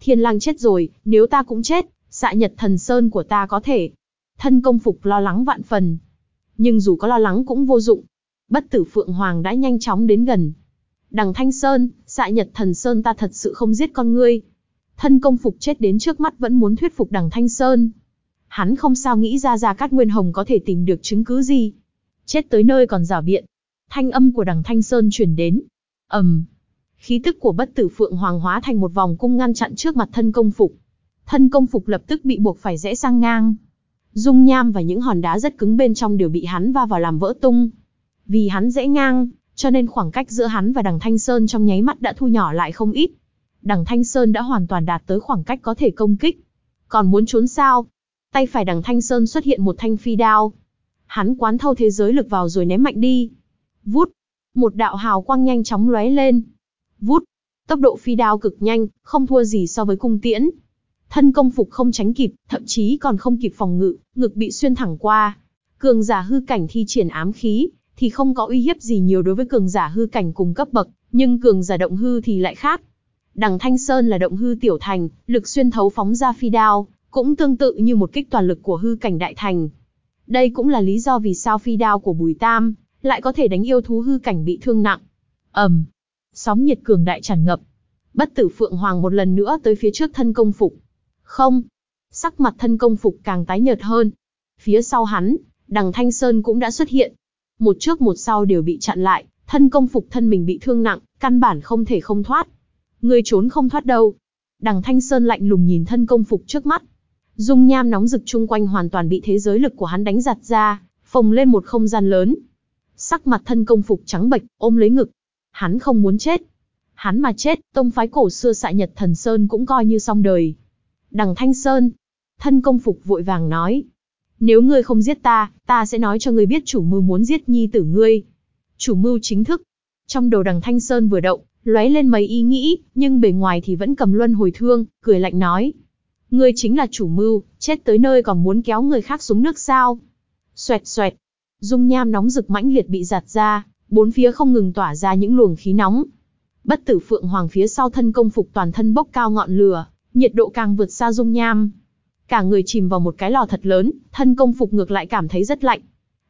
Thiên lang chết rồi, nếu ta cũng chết, xạ nhật thần sơn của ta có thể. Thân công phục lo lắng vạn phần. Nhưng dù có lo lắng cũng vô dụng. Bất tử Phượng Hoàng đã nhanh chóng đến gần. Đằng Thanh Sơn, xạ nhật thần Sơn ta thật sự không giết con ngươi. Thân công phục chết đến trước mắt vẫn muốn thuyết phục đằng Thanh Sơn. Hắn không sao nghĩ ra ra Cát Nguyên Hồng có thể tìm được chứng cứ gì. Chết tới nơi còn giả biện. Thanh âm của đằng Thanh Sơn chuyển đến. ầm, um, khí tức của bất tử Phượng Hoàng hóa thành một vòng cung ngăn chặn trước mặt thân công phục. Thân công phục lập tức bị buộc phải rẽ sang ngang. Dung nham và những hòn đá rất cứng bên trong đều bị hắn va vào làm vỡ tung. Vì hắn rẽ ngang, cho nên khoảng cách giữa hắn và đằng Thanh Sơn trong nháy mắt đã thu nhỏ lại không ít. Đằng Thanh Sơn đã hoàn toàn đạt tới khoảng cách có thể công kích. Còn muốn trốn sao? Tay phải đằng Thanh Sơn xuất hiện một thanh phi đao. Hắn quán thâu thế giới lực vào rồi ném mạnh đi. Vút. Một đạo hào quang nhanh chóng lóe lên. Vút. Tốc độ phi đao cực nhanh, không thua gì so với cung tiễn. Thân công phục không tránh kịp, thậm chí còn không kịp phòng ngự, ngực bị xuyên thẳng qua. Cường giả hư cảnh thi triển ám khí, thì không có uy hiếp gì nhiều đối với cường giả hư cảnh cùng cấp bậc, nhưng cường giả động hư thì lại khác. Đằng Thanh Sơn là động hư tiểu thành, lực xuyên thấu phóng ra phi đao, cũng tương tự như một kích toàn lực của hư cảnh đại thành. Đây cũng là lý do vì sao phi đao của Bùi Tam lại có thể đánh yêu thú hư cảnh bị thương nặng. ầm, um, sóng nhiệt cường đại tràn ngập. Bất tử Phượng Hoàng một lần nữa tới phía trước thân công phục. Không. Sắc mặt thân công phục càng tái nhợt hơn. Phía sau hắn, đằng Thanh Sơn cũng đã xuất hiện. Một trước một sau đều bị chặn lại, thân công phục thân mình bị thương nặng, căn bản không thể không thoát. Người trốn không thoát đâu. Đằng Thanh Sơn lạnh lùng nhìn thân công phục trước mắt. Dung nham nóng rực chung quanh hoàn toàn bị thế giới lực của hắn đánh giặt ra, phồng lên một không gian lớn. Sắc mặt thân công phục trắng bệch, ôm lấy ngực. Hắn không muốn chết. Hắn mà chết, tông phái cổ xưa xạ nhật thần Sơn cũng coi như xong đời. Đằng Thanh Sơn. Thân công phục vội vàng nói. Nếu ngươi không giết ta, ta sẽ nói cho ngươi biết chủ mưu muốn giết nhi tử ngươi. Chủ mưu chính thức. Trong đầu đằng Thanh Sơn vừa động, lóe lên mấy ý nghĩ, nhưng bề ngoài thì vẫn cầm luân hồi thương, cười lạnh nói. Ngươi chính là chủ mưu, chết tới nơi còn muốn kéo người khác xuống nước sao. Xoẹt xoẹt. Dung nham nóng rực mãnh liệt bị giạt ra, bốn phía không ngừng tỏa ra những luồng khí nóng. Bất tử phượng hoàng phía sau thân công phục toàn thân bốc cao ngọn lửa, nhiệt độ càng vượt xa dung nham. Cả người chìm vào một cái lò thật lớn, thân công phục ngược lại cảm thấy rất lạnh.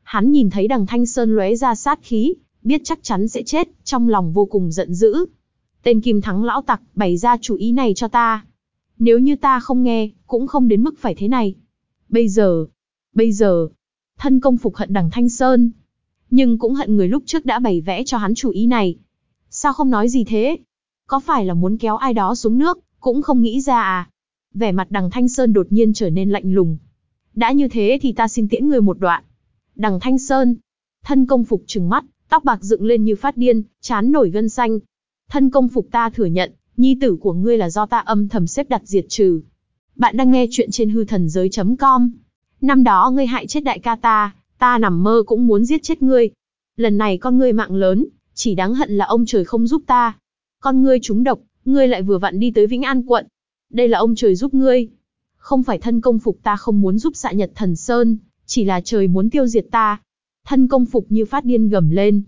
Hắn nhìn thấy đằng Thanh Sơn lóe ra sát khí, biết chắc chắn sẽ chết, trong lòng vô cùng giận dữ. Tên Kim Thắng lão tặc, bày ra chủ ý này cho ta. Nếu như ta không nghe, cũng không đến mức phải thế này. Bây giờ, bây giờ, thân công phục hận đằng Thanh Sơn. Nhưng cũng hận người lúc trước đã bày vẽ cho hắn chủ ý này. Sao không nói gì thế? Có phải là muốn kéo ai đó xuống nước, cũng không nghĩ ra à. Vẻ mặt đằng Thanh Sơn đột nhiên trở nên lạnh lùng. Đã như thế thì ta xin tiễn người một đoạn. Đằng Thanh Sơn, thân công phục trừng mắt, tóc bạc dựng lên như phát điên, chán nổi gân xanh. Thân công phục ta thừa nhận, nhi tử của ngươi là do ta âm thầm xếp đặt diệt trừ. Bạn đang nghe chuyện trên hư thần giới.com. Năm đó ngươi hại chết đại ca ta, ta nằm mơ cũng muốn giết chết ngươi. Lần này con ngươi mạng lớn, chỉ đáng hận là ông trời không giúp ta. Con ngươi trúng độc, ngươi lại vừa vặn đi tới Vĩnh An quận. Đây là ông trời giúp ngươi. Không phải thân công phục ta không muốn giúp xạ nhật thần Sơn, chỉ là trời muốn tiêu diệt ta. Thân công phục như phát điên gầm lên.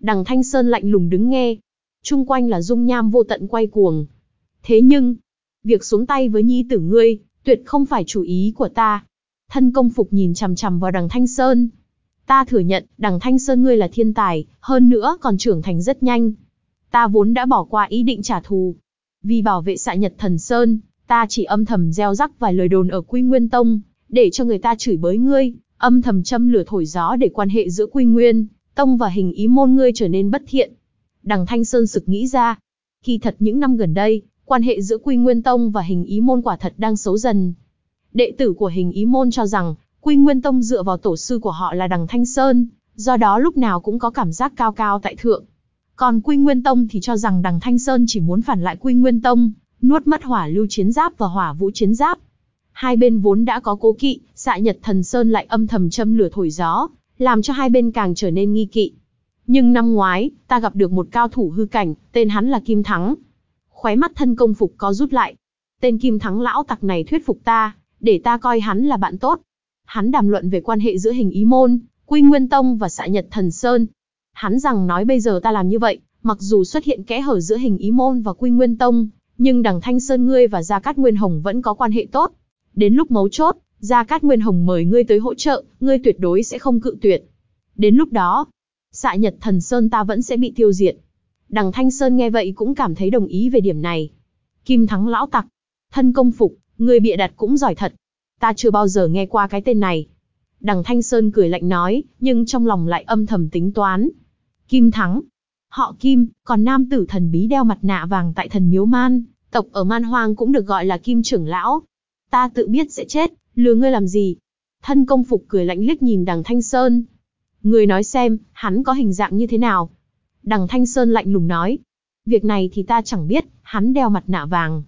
Đằng Thanh Sơn lạnh lùng đứng nghe. Trung quanh là dung nham vô tận quay cuồng. Thế nhưng, Việc xuống tay với nhi tử ngươi, tuyệt không phải chủ ý của ta. Thân công phục nhìn chằm chằm vào đằng Thanh Sơn. Ta thừa nhận, đằng Thanh Sơn ngươi là thiên tài, hơn nữa còn trưởng thành rất nhanh. Ta vốn đã bỏ qua ý định trả thù. Vì bảo vệ xạ nhật thần Sơn, ta chỉ âm thầm gieo rắc vài lời đồn ở Quy Nguyên Tông, để cho người ta chửi bới ngươi, âm thầm châm lửa thổi gió để quan hệ giữa Quy Nguyên, Tông và hình ý môn ngươi trở nên bất thiện. Đằng Thanh Sơn sực nghĩ ra, kỳ thật những năm gần đây, quan hệ giữa Quy Nguyên Tông và hình ý môn quả thật đang xấu dần. Đệ tử của hình ý môn cho rằng, Quy Nguyên Tông dựa vào tổ sư của họ là đằng Thanh Sơn, do đó lúc nào cũng có cảm giác cao cao tại thượng. Còn Quy Nguyên Tông thì cho rằng đằng Thanh Sơn chỉ muốn phản lại Quy Nguyên Tông, nuốt mất hỏa lưu chiến giáp và hỏa vũ chiến giáp. Hai bên vốn đã có cố kỵ, xạ nhật thần Sơn lại âm thầm châm lửa thổi gió, làm cho hai bên càng trở nên nghi kỵ. Nhưng năm ngoái, ta gặp được một cao thủ hư cảnh, tên hắn là Kim Thắng. Khóe mắt thân công phục có rút lại. Tên Kim Thắng lão tặc này thuyết phục ta, để ta coi hắn là bạn tốt. Hắn đàm luận về quan hệ giữa hình ý môn, Quy Nguyên Tông và xạ nhật thần Sơn. Hắn rằng nói bây giờ ta làm như vậy, mặc dù xuất hiện kẽ hở giữa hình ý môn và Quy Nguyên Tông, nhưng đằng Thanh Sơn ngươi và Gia Cát Nguyên Hồng vẫn có quan hệ tốt. Đến lúc mấu chốt, Gia Cát Nguyên Hồng mời ngươi tới hỗ trợ, ngươi tuyệt đối sẽ không cự tuyệt. Đến lúc đó, xạ nhật thần Sơn ta vẫn sẽ bị tiêu diệt. Đằng Thanh Sơn nghe vậy cũng cảm thấy đồng ý về điểm này. Kim Thắng lão tặc, thân công phục, người bịa đặt cũng giỏi thật. Ta chưa bao giờ nghe qua cái tên này. Đằng Thanh Sơn cười lạnh nói, nhưng trong lòng lại âm thầm tính toán. Kim Thắng, họ Kim, còn nam tử thần bí đeo mặt nạ vàng tại thần miếu man, tộc ở man hoang cũng được gọi là Kim trưởng lão. Ta tự biết sẽ chết, lừa ngươi làm gì? Thân công phục cười lạnh liếc nhìn đằng Thanh Sơn. Người nói xem, hắn có hình dạng như thế nào? Đằng Thanh Sơn lạnh lùng nói. Việc này thì ta chẳng biết, hắn đeo mặt nạ vàng.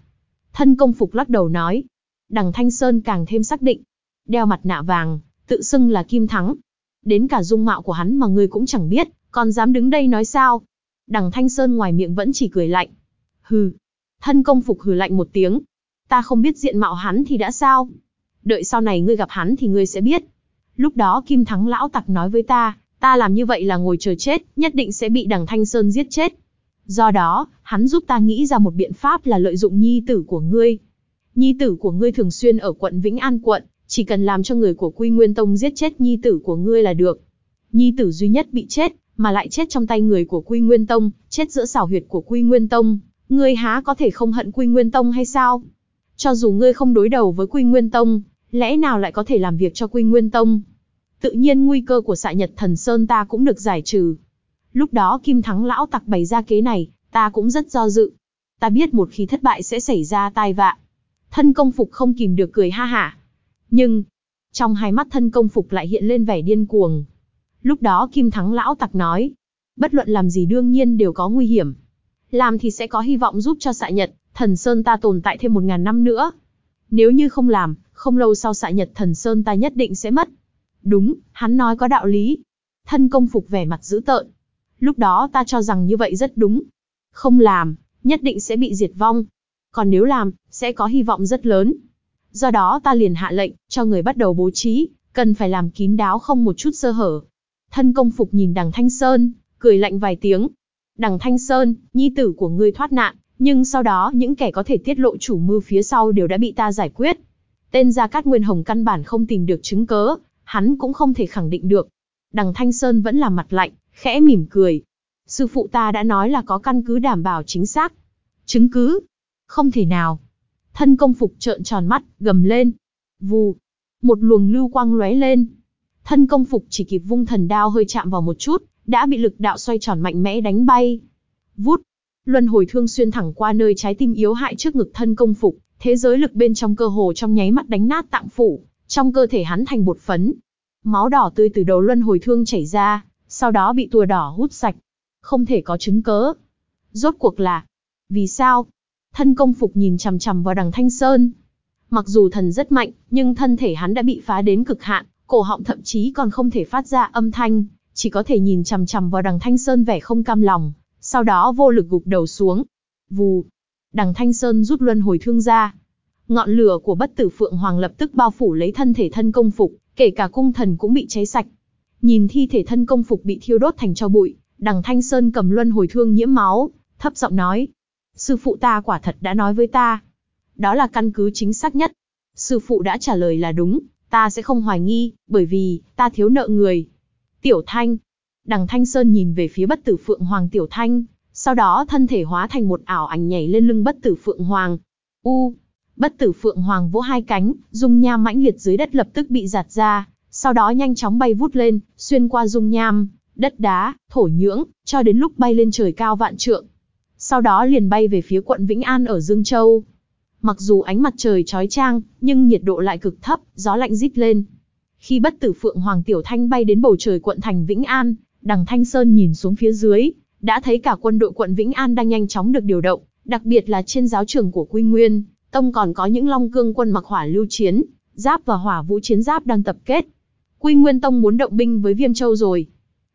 Thân công phục lắc đầu nói. Đằng Thanh Sơn càng thêm xác định. Đeo mặt nạ vàng, tự xưng là Kim Thắng. Đến cả dung mạo của hắn mà ngươi cũng chẳng biết, còn dám đứng đây nói sao? Đằng Thanh Sơn ngoài miệng vẫn chỉ cười lạnh. Hừ. Thân công phục hừ lạnh một tiếng. Ta không biết diện mạo hắn thì đã sao? Đợi sau này ngươi gặp hắn thì ngươi sẽ biết. Lúc đó Kim Thắng lão tặc nói với ta, ta làm như vậy là ngồi chờ chết, nhất định sẽ bị đằng Thanh Sơn giết chết. Do đó, hắn giúp ta nghĩ ra một biện pháp là lợi dụng nhi tử của ngươi. Nhi tử của ngươi thường xuyên ở quận Vĩnh An quận, chỉ cần làm cho người của Quy Nguyên Tông giết chết nhi tử của ngươi là được. Nhi tử duy nhất bị chết, mà lại chết trong tay người của Quy Nguyên Tông, chết giữa xảo huyệt của Quy Nguyên Tông, ngươi há có thể không hận Quy Nguyên Tông hay sao? Cho dù ngươi không đối đầu với Quy Nguyên Tông, lẽ nào lại có thể làm việc cho Quy Nguyên Tông? Tự nhiên nguy cơ của xạ nhật thần Sơn ta cũng được giải trừ. Lúc đó Kim Thắng lão tặc bày ra kế này, ta cũng rất do dự. Ta biết một khi thất bại sẽ xảy ra tai vạ. Thân công phục không kìm được cười ha hả. Nhưng, trong hai mắt thân công phục lại hiện lên vẻ điên cuồng. Lúc đó Kim Thắng lão tặc nói, bất luận làm gì đương nhiên đều có nguy hiểm. Làm thì sẽ có hy vọng giúp cho xạ nhật, thần Sơn ta tồn tại thêm một ngàn năm nữa. Nếu như không làm, không lâu sau xạ nhật thần Sơn ta nhất định sẽ mất. Đúng, hắn nói có đạo lý. Thân công phục vẻ mặt dữ tợn. Lúc đó ta cho rằng như vậy rất đúng. Không làm, nhất định sẽ bị diệt vong. Còn nếu làm, sẽ có hy vọng rất lớn. Do đó ta liền hạ lệnh, cho người bắt đầu bố trí, cần phải làm kín đáo không một chút sơ hở. Thân công phục nhìn đằng Thanh Sơn, cười lạnh vài tiếng. Đằng Thanh Sơn, nhi tử của ngươi thoát nạn, nhưng sau đó những kẻ có thể tiết lộ chủ mưu phía sau đều đã bị ta giải quyết. Tên Gia Cát Nguyên Hồng căn bản không tìm được chứng cớ, hắn cũng không thể khẳng định được. Đằng Thanh Sơn vẫn là mặt lạnh, khẽ mỉm cười. Sư phụ ta đã nói là có căn cứ đảm bảo chính xác. Chứng cứ? Không thể nào. Thân công phục trợn tròn mắt, gầm lên. Vù. Một luồng lưu quang lóe lên. Thân công phục chỉ kịp vung thần đao hơi chạm vào một chút, đã bị lực đạo xoay tròn mạnh mẽ đánh bay. Vút. Luân hồi thương xuyên thẳng qua nơi trái tim yếu hại trước ngực thân công phục, thế giới lực bên trong cơ hồ trong nháy mắt đánh nát tạng phủ, trong cơ thể hắn thành bột phấn. Máu đỏ tươi từ đầu luân hồi thương chảy ra, sau đó bị tua đỏ hút sạch. Không thể có chứng cớ. Rốt cuộc là, vì sao? Thân công phục nhìn chằm chằm vào đằng Thanh Sơn. Mặc dù thần rất mạnh, nhưng thân thể hắn đã bị phá đến cực hạn, cổ họng thậm chí còn không thể phát ra âm thanh, chỉ có thể nhìn chằm chằm vào đằng Thanh Sơn vẻ không cam lòng, sau đó vô lực gục đầu xuống. Vù. Đằng Thanh Sơn rút luân hồi thương ra, Ngọn lửa của bất tử Phượng Hoàng lập tức bao phủ lấy thân thể thân công phục, kể cả cung thần cũng bị cháy sạch. Nhìn thi thể thân công phục bị thiêu đốt thành cho bụi, đằng Thanh Sơn cầm luân hồi thương nhiễm máu, thấp giọng nói. Sư phụ ta quả thật đã nói với ta. đó là căn cứ chính xác nhất. Sư phụ đã trả lời là đúng, ta sẽ không hoài nghi, bởi vì, ta thiếu nợ người. Tiểu Thanh. Đằng Thanh Sơn nhìn về phía bất tử Phượng Hoàng Tiểu Thanh, sau đó thân thể hóa thành một ảo ảnh nhảy lên lưng bất tử Phượng Hoàng. U. Bất tử Phượng Hoàng vỗ hai cánh, dung nham mãnh liệt dưới đất lập tức bị giạt ra, sau đó nhanh chóng bay vút lên, xuyên qua dung nham, đất đá, thổ nhưỡng, cho đến lúc bay lên trời cao vạn trượng. Sau đó liền bay về phía quận Vĩnh An ở Dương Châu. Mặc dù ánh mặt trời chói chang, nhưng nhiệt độ lại cực thấp, gió lạnh rít lên. Khi bất tử Phượng Hoàng Tiểu Thanh bay đến bầu trời quận thành Vĩnh An, đằng Thanh Sơn nhìn xuống phía dưới, đã thấy cả quân đội quận Vĩnh An đang nhanh chóng được điều động, đặc biệt là trên giáo trường của Quy Nguyên, Tông còn có những Long Cương quân mặc hỏa lưu chiến, giáp và hỏa vũ chiến giáp đang tập kết. Quy Nguyên Tông muốn động binh với Viêm Châu rồi.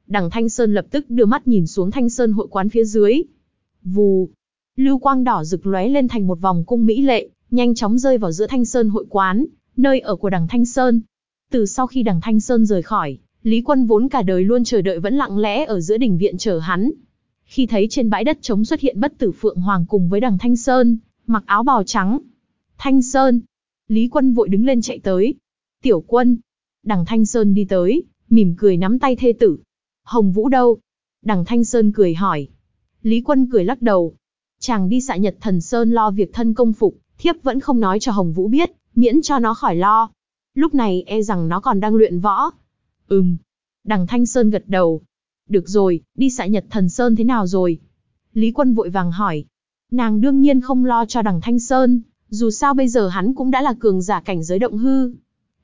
Đằng Thanh Sơn lập tức đưa mắt nhìn xuống Thanh Sơn hội quán phía dưới. Vù, lưu quang đỏ rực lóe lên thành một vòng cung mỹ lệ, nhanh chóng rơi vào giữa Thanh Sơn hội quán, nơi ở của đằng Thanh Sơn. Từ sau khi đằng Thanh Sơn rời khỏi, Lý Quân vốn cả đời luôn chờ đợi vẫn lặng lẽ ở giữa đình viện chờ hắn. Khi thấy trên bãi đất trống xuất hiện bất tử Phượng Hoàng cùng với đằng Thanh Sơn, mặc áo bào trắng. Thanh Sơn. Lý Quân vội đứng lên chạy tới. Tiểu quân. Đằng Thanh Sơn đi tới, mỉm cười nắm tay thê tử. Hồng Vũ đâu? Đằng Thanh Sơn cười hỏi. Lý Quân cười lắc đầu. Chàng đi xạ nhật thần Sơn lo việc thân công phục, thiếp vẫn không nói cho Hồng Vũ biết, miễn cho nó khỏi lo. Lúc này e rằng nó còn đang luyện võ. Ừm. Đằng Thanh Sơn gật đầu. Được rồi, đi xạ nhật thần Sơn thế nào rồi? Lý Quân vội vàng hỏi. Nàng đương nhiên không lo cho đằng Thanh Sơn, dù sao bây giờ hắn cũng đã là cường giả cảnh giới động hư.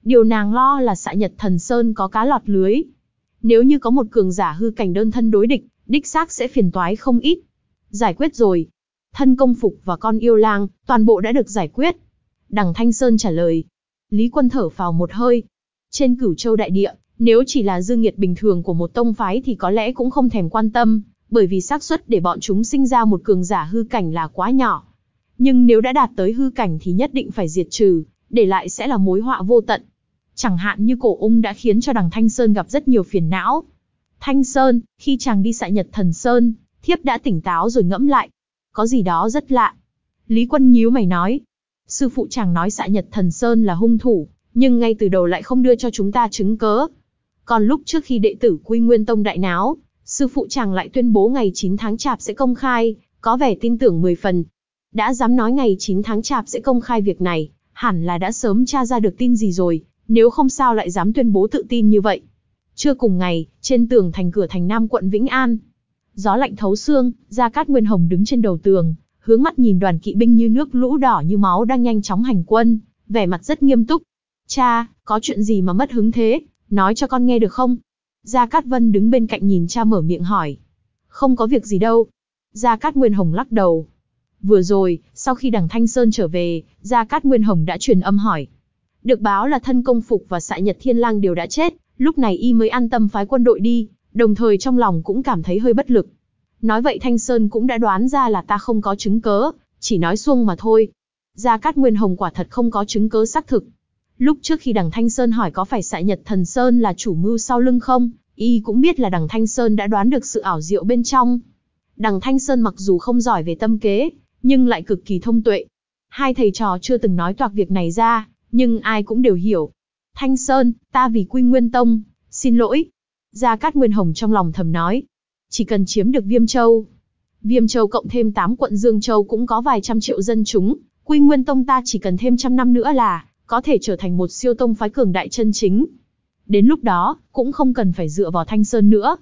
Điều nàng lo là xạ nhật thần Sơn có cá lọt lưới. Nếu như có một cường giả hư cảnh đơn thân đối địch, đích xác sẽ phiền toái không ít. Giải quyết rồi. Thân công phục và con yêu lang, toàn bộ đã được giải quyết. Đằng Thanh Sơn trả lời. Lý quân thở phào một hơi. Trên cửu châu đại địa, nếu chỉ là dương nghiệt bình thường của một tông phái thì có lẽ cũng không thèm quan tâm, bởi vì xác suất để bọn chúng sinh ra một cường giả hư cảnh là quá nhỏ. Nhưng nếu đã đạt tới hư cảnh thì nhất định phải diệt trừ, để lại sẽ là mối họa vô tận. Chẳng hạn như cổ ung đã khiến cho đằng Thanh Sơn gặp rất nhiều phiền não. Thanh Sơn, khi chàng đi xạ nhật thần Sơn, thiếp đã tỉnh táo rồi ngẫm lại. Có gì đó rất lạ. Lý Quân nhíu mày nói. Sư phụ chàng nói xạ nhật thần Sơn là hung thủ, nhưng ngay từ đầu lại không đưa cho chúng ta chứng cớ. Còn lúc trước khi đệ tử Quy Nguyên Tông đại náo, sư phụ chàng lại tuyên bố ngày 9 tháng chạp sẽ công khai, có vẻ tin tưởng 10 phần. Đã dám nói ngày 9 tháng chạp sẽ công khai việc này, hẳn là đã sớm tra ra được tin gì rồi, nếu không sao lại dám tuyên bố tự tin như vậy. Chưa cùng ngày, trên tường thành cửa thành Nam quận Vĩnh An, gió lạnh thấu xương, Gia Cát Nguyên Hồng đứng trên đầu tường, hướng mắt nhìn đoàn kỵ binh như nước lũ đỏ như máu đang nhanh chóng hành quân, vẻ mặt rất nghiêm túc. Cha, có chuyện gì mà mất hứng thế, nói cho con nghe được không? Gia Cát Vân đứng bên cạnh nhìn cha mở miệng hỏi. Không có việc gì đâu. Gia Cát Nguyên Hồng lắc đầu. Vừa rồi, sau khi đằng Thanh Sơn trở về, Gia Cát Nguyên Hồng đã truyền âm hỏi. Được báo là thân công phục và xạ nhật thiên lang đều đã chết, lúc này y mới an tâm phái quân đội đi, đồng thời trong lòng cũng cảm thấy hơi bất lực. Nói vậy Thanh Sơn cũng đã đoán ra là ta không có chứng cớ, chỉ nói xuông mà thôi. Gia Cát Nguyên Hồng quả thật không có chứng cớ xác thực. Lúc trước khi đằng Thanh Sơn hỏi có phải xạ nhật thần Sơn là chủ mưu sau lưng không, y cũng biết là đằng Thanh Sơn đã đoán được sự ảo diệu bên trong. Đằng Thanh Sơn mặc dù không giỏi về tâm kế, nhưng lại cực kỳ thông tuệ. Hai thầy trò chưa từng nói toạc việc này ra, nhưng ai cũng đều hiểu. Thanh Sơn, ta vì quy nguyên tông, xin lỗi. Gia Cát Nguyên Hồng trong lòng thầm nói. Chỉ cần chiếm được Viêm Châu. Viêm Châu cộng thêm 8 quận Dương Châu cũng có vài trăm triệu dân chúng. Quy Nguyên Tông ta chỉ cần thêm trăm năm nữa là, có thể trở thành một siêu tông phái cường đại chân chính. Đến lúc đó, cũng không cần phải dựa vào Thanh Sơn nữa.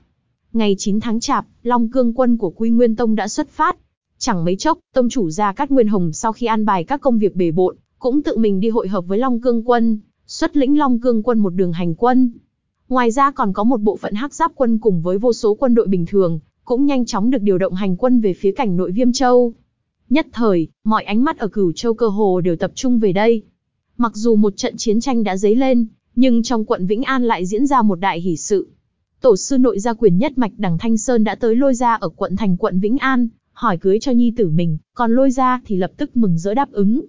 Ngày 9 tháng Chạp, Long Cương quân của Quy Nguyên Tông đã xuất phát. Chẳng mấy chốc, tông chủ Gia Cát Nguyên Hồng sau khi an bài các công việc bề bộn, cũng tự mình đi hội hợp với Long Cương quân, xuất lĩnh Long Cương quân một đường hành quân. Ngoài ra còn có một bộ phận hắc giáp quân cùng với vô số quân đội bình thường, cũng nhanh chóng được điều động hành quân về phía cảnh nội Viêm Châu. Nhất thời, mọi ánh mắt ở Cửu Châu cơ hồ đều tập trung về đây. Mặc dù một trận chiến tranh đã dấy lên, nhưng trong quận Vĩnh An lại diễn ra một đại hỷ sự. Tổ sư nội gia quyền nhất mạch đằng Thanh Sơn đã tới lôi ra ở quận thành quận Vĩnh An, hỏi cưới cho nhi tử mình, còn lôi ra thì lập tức mừng rỡ đáp ứng.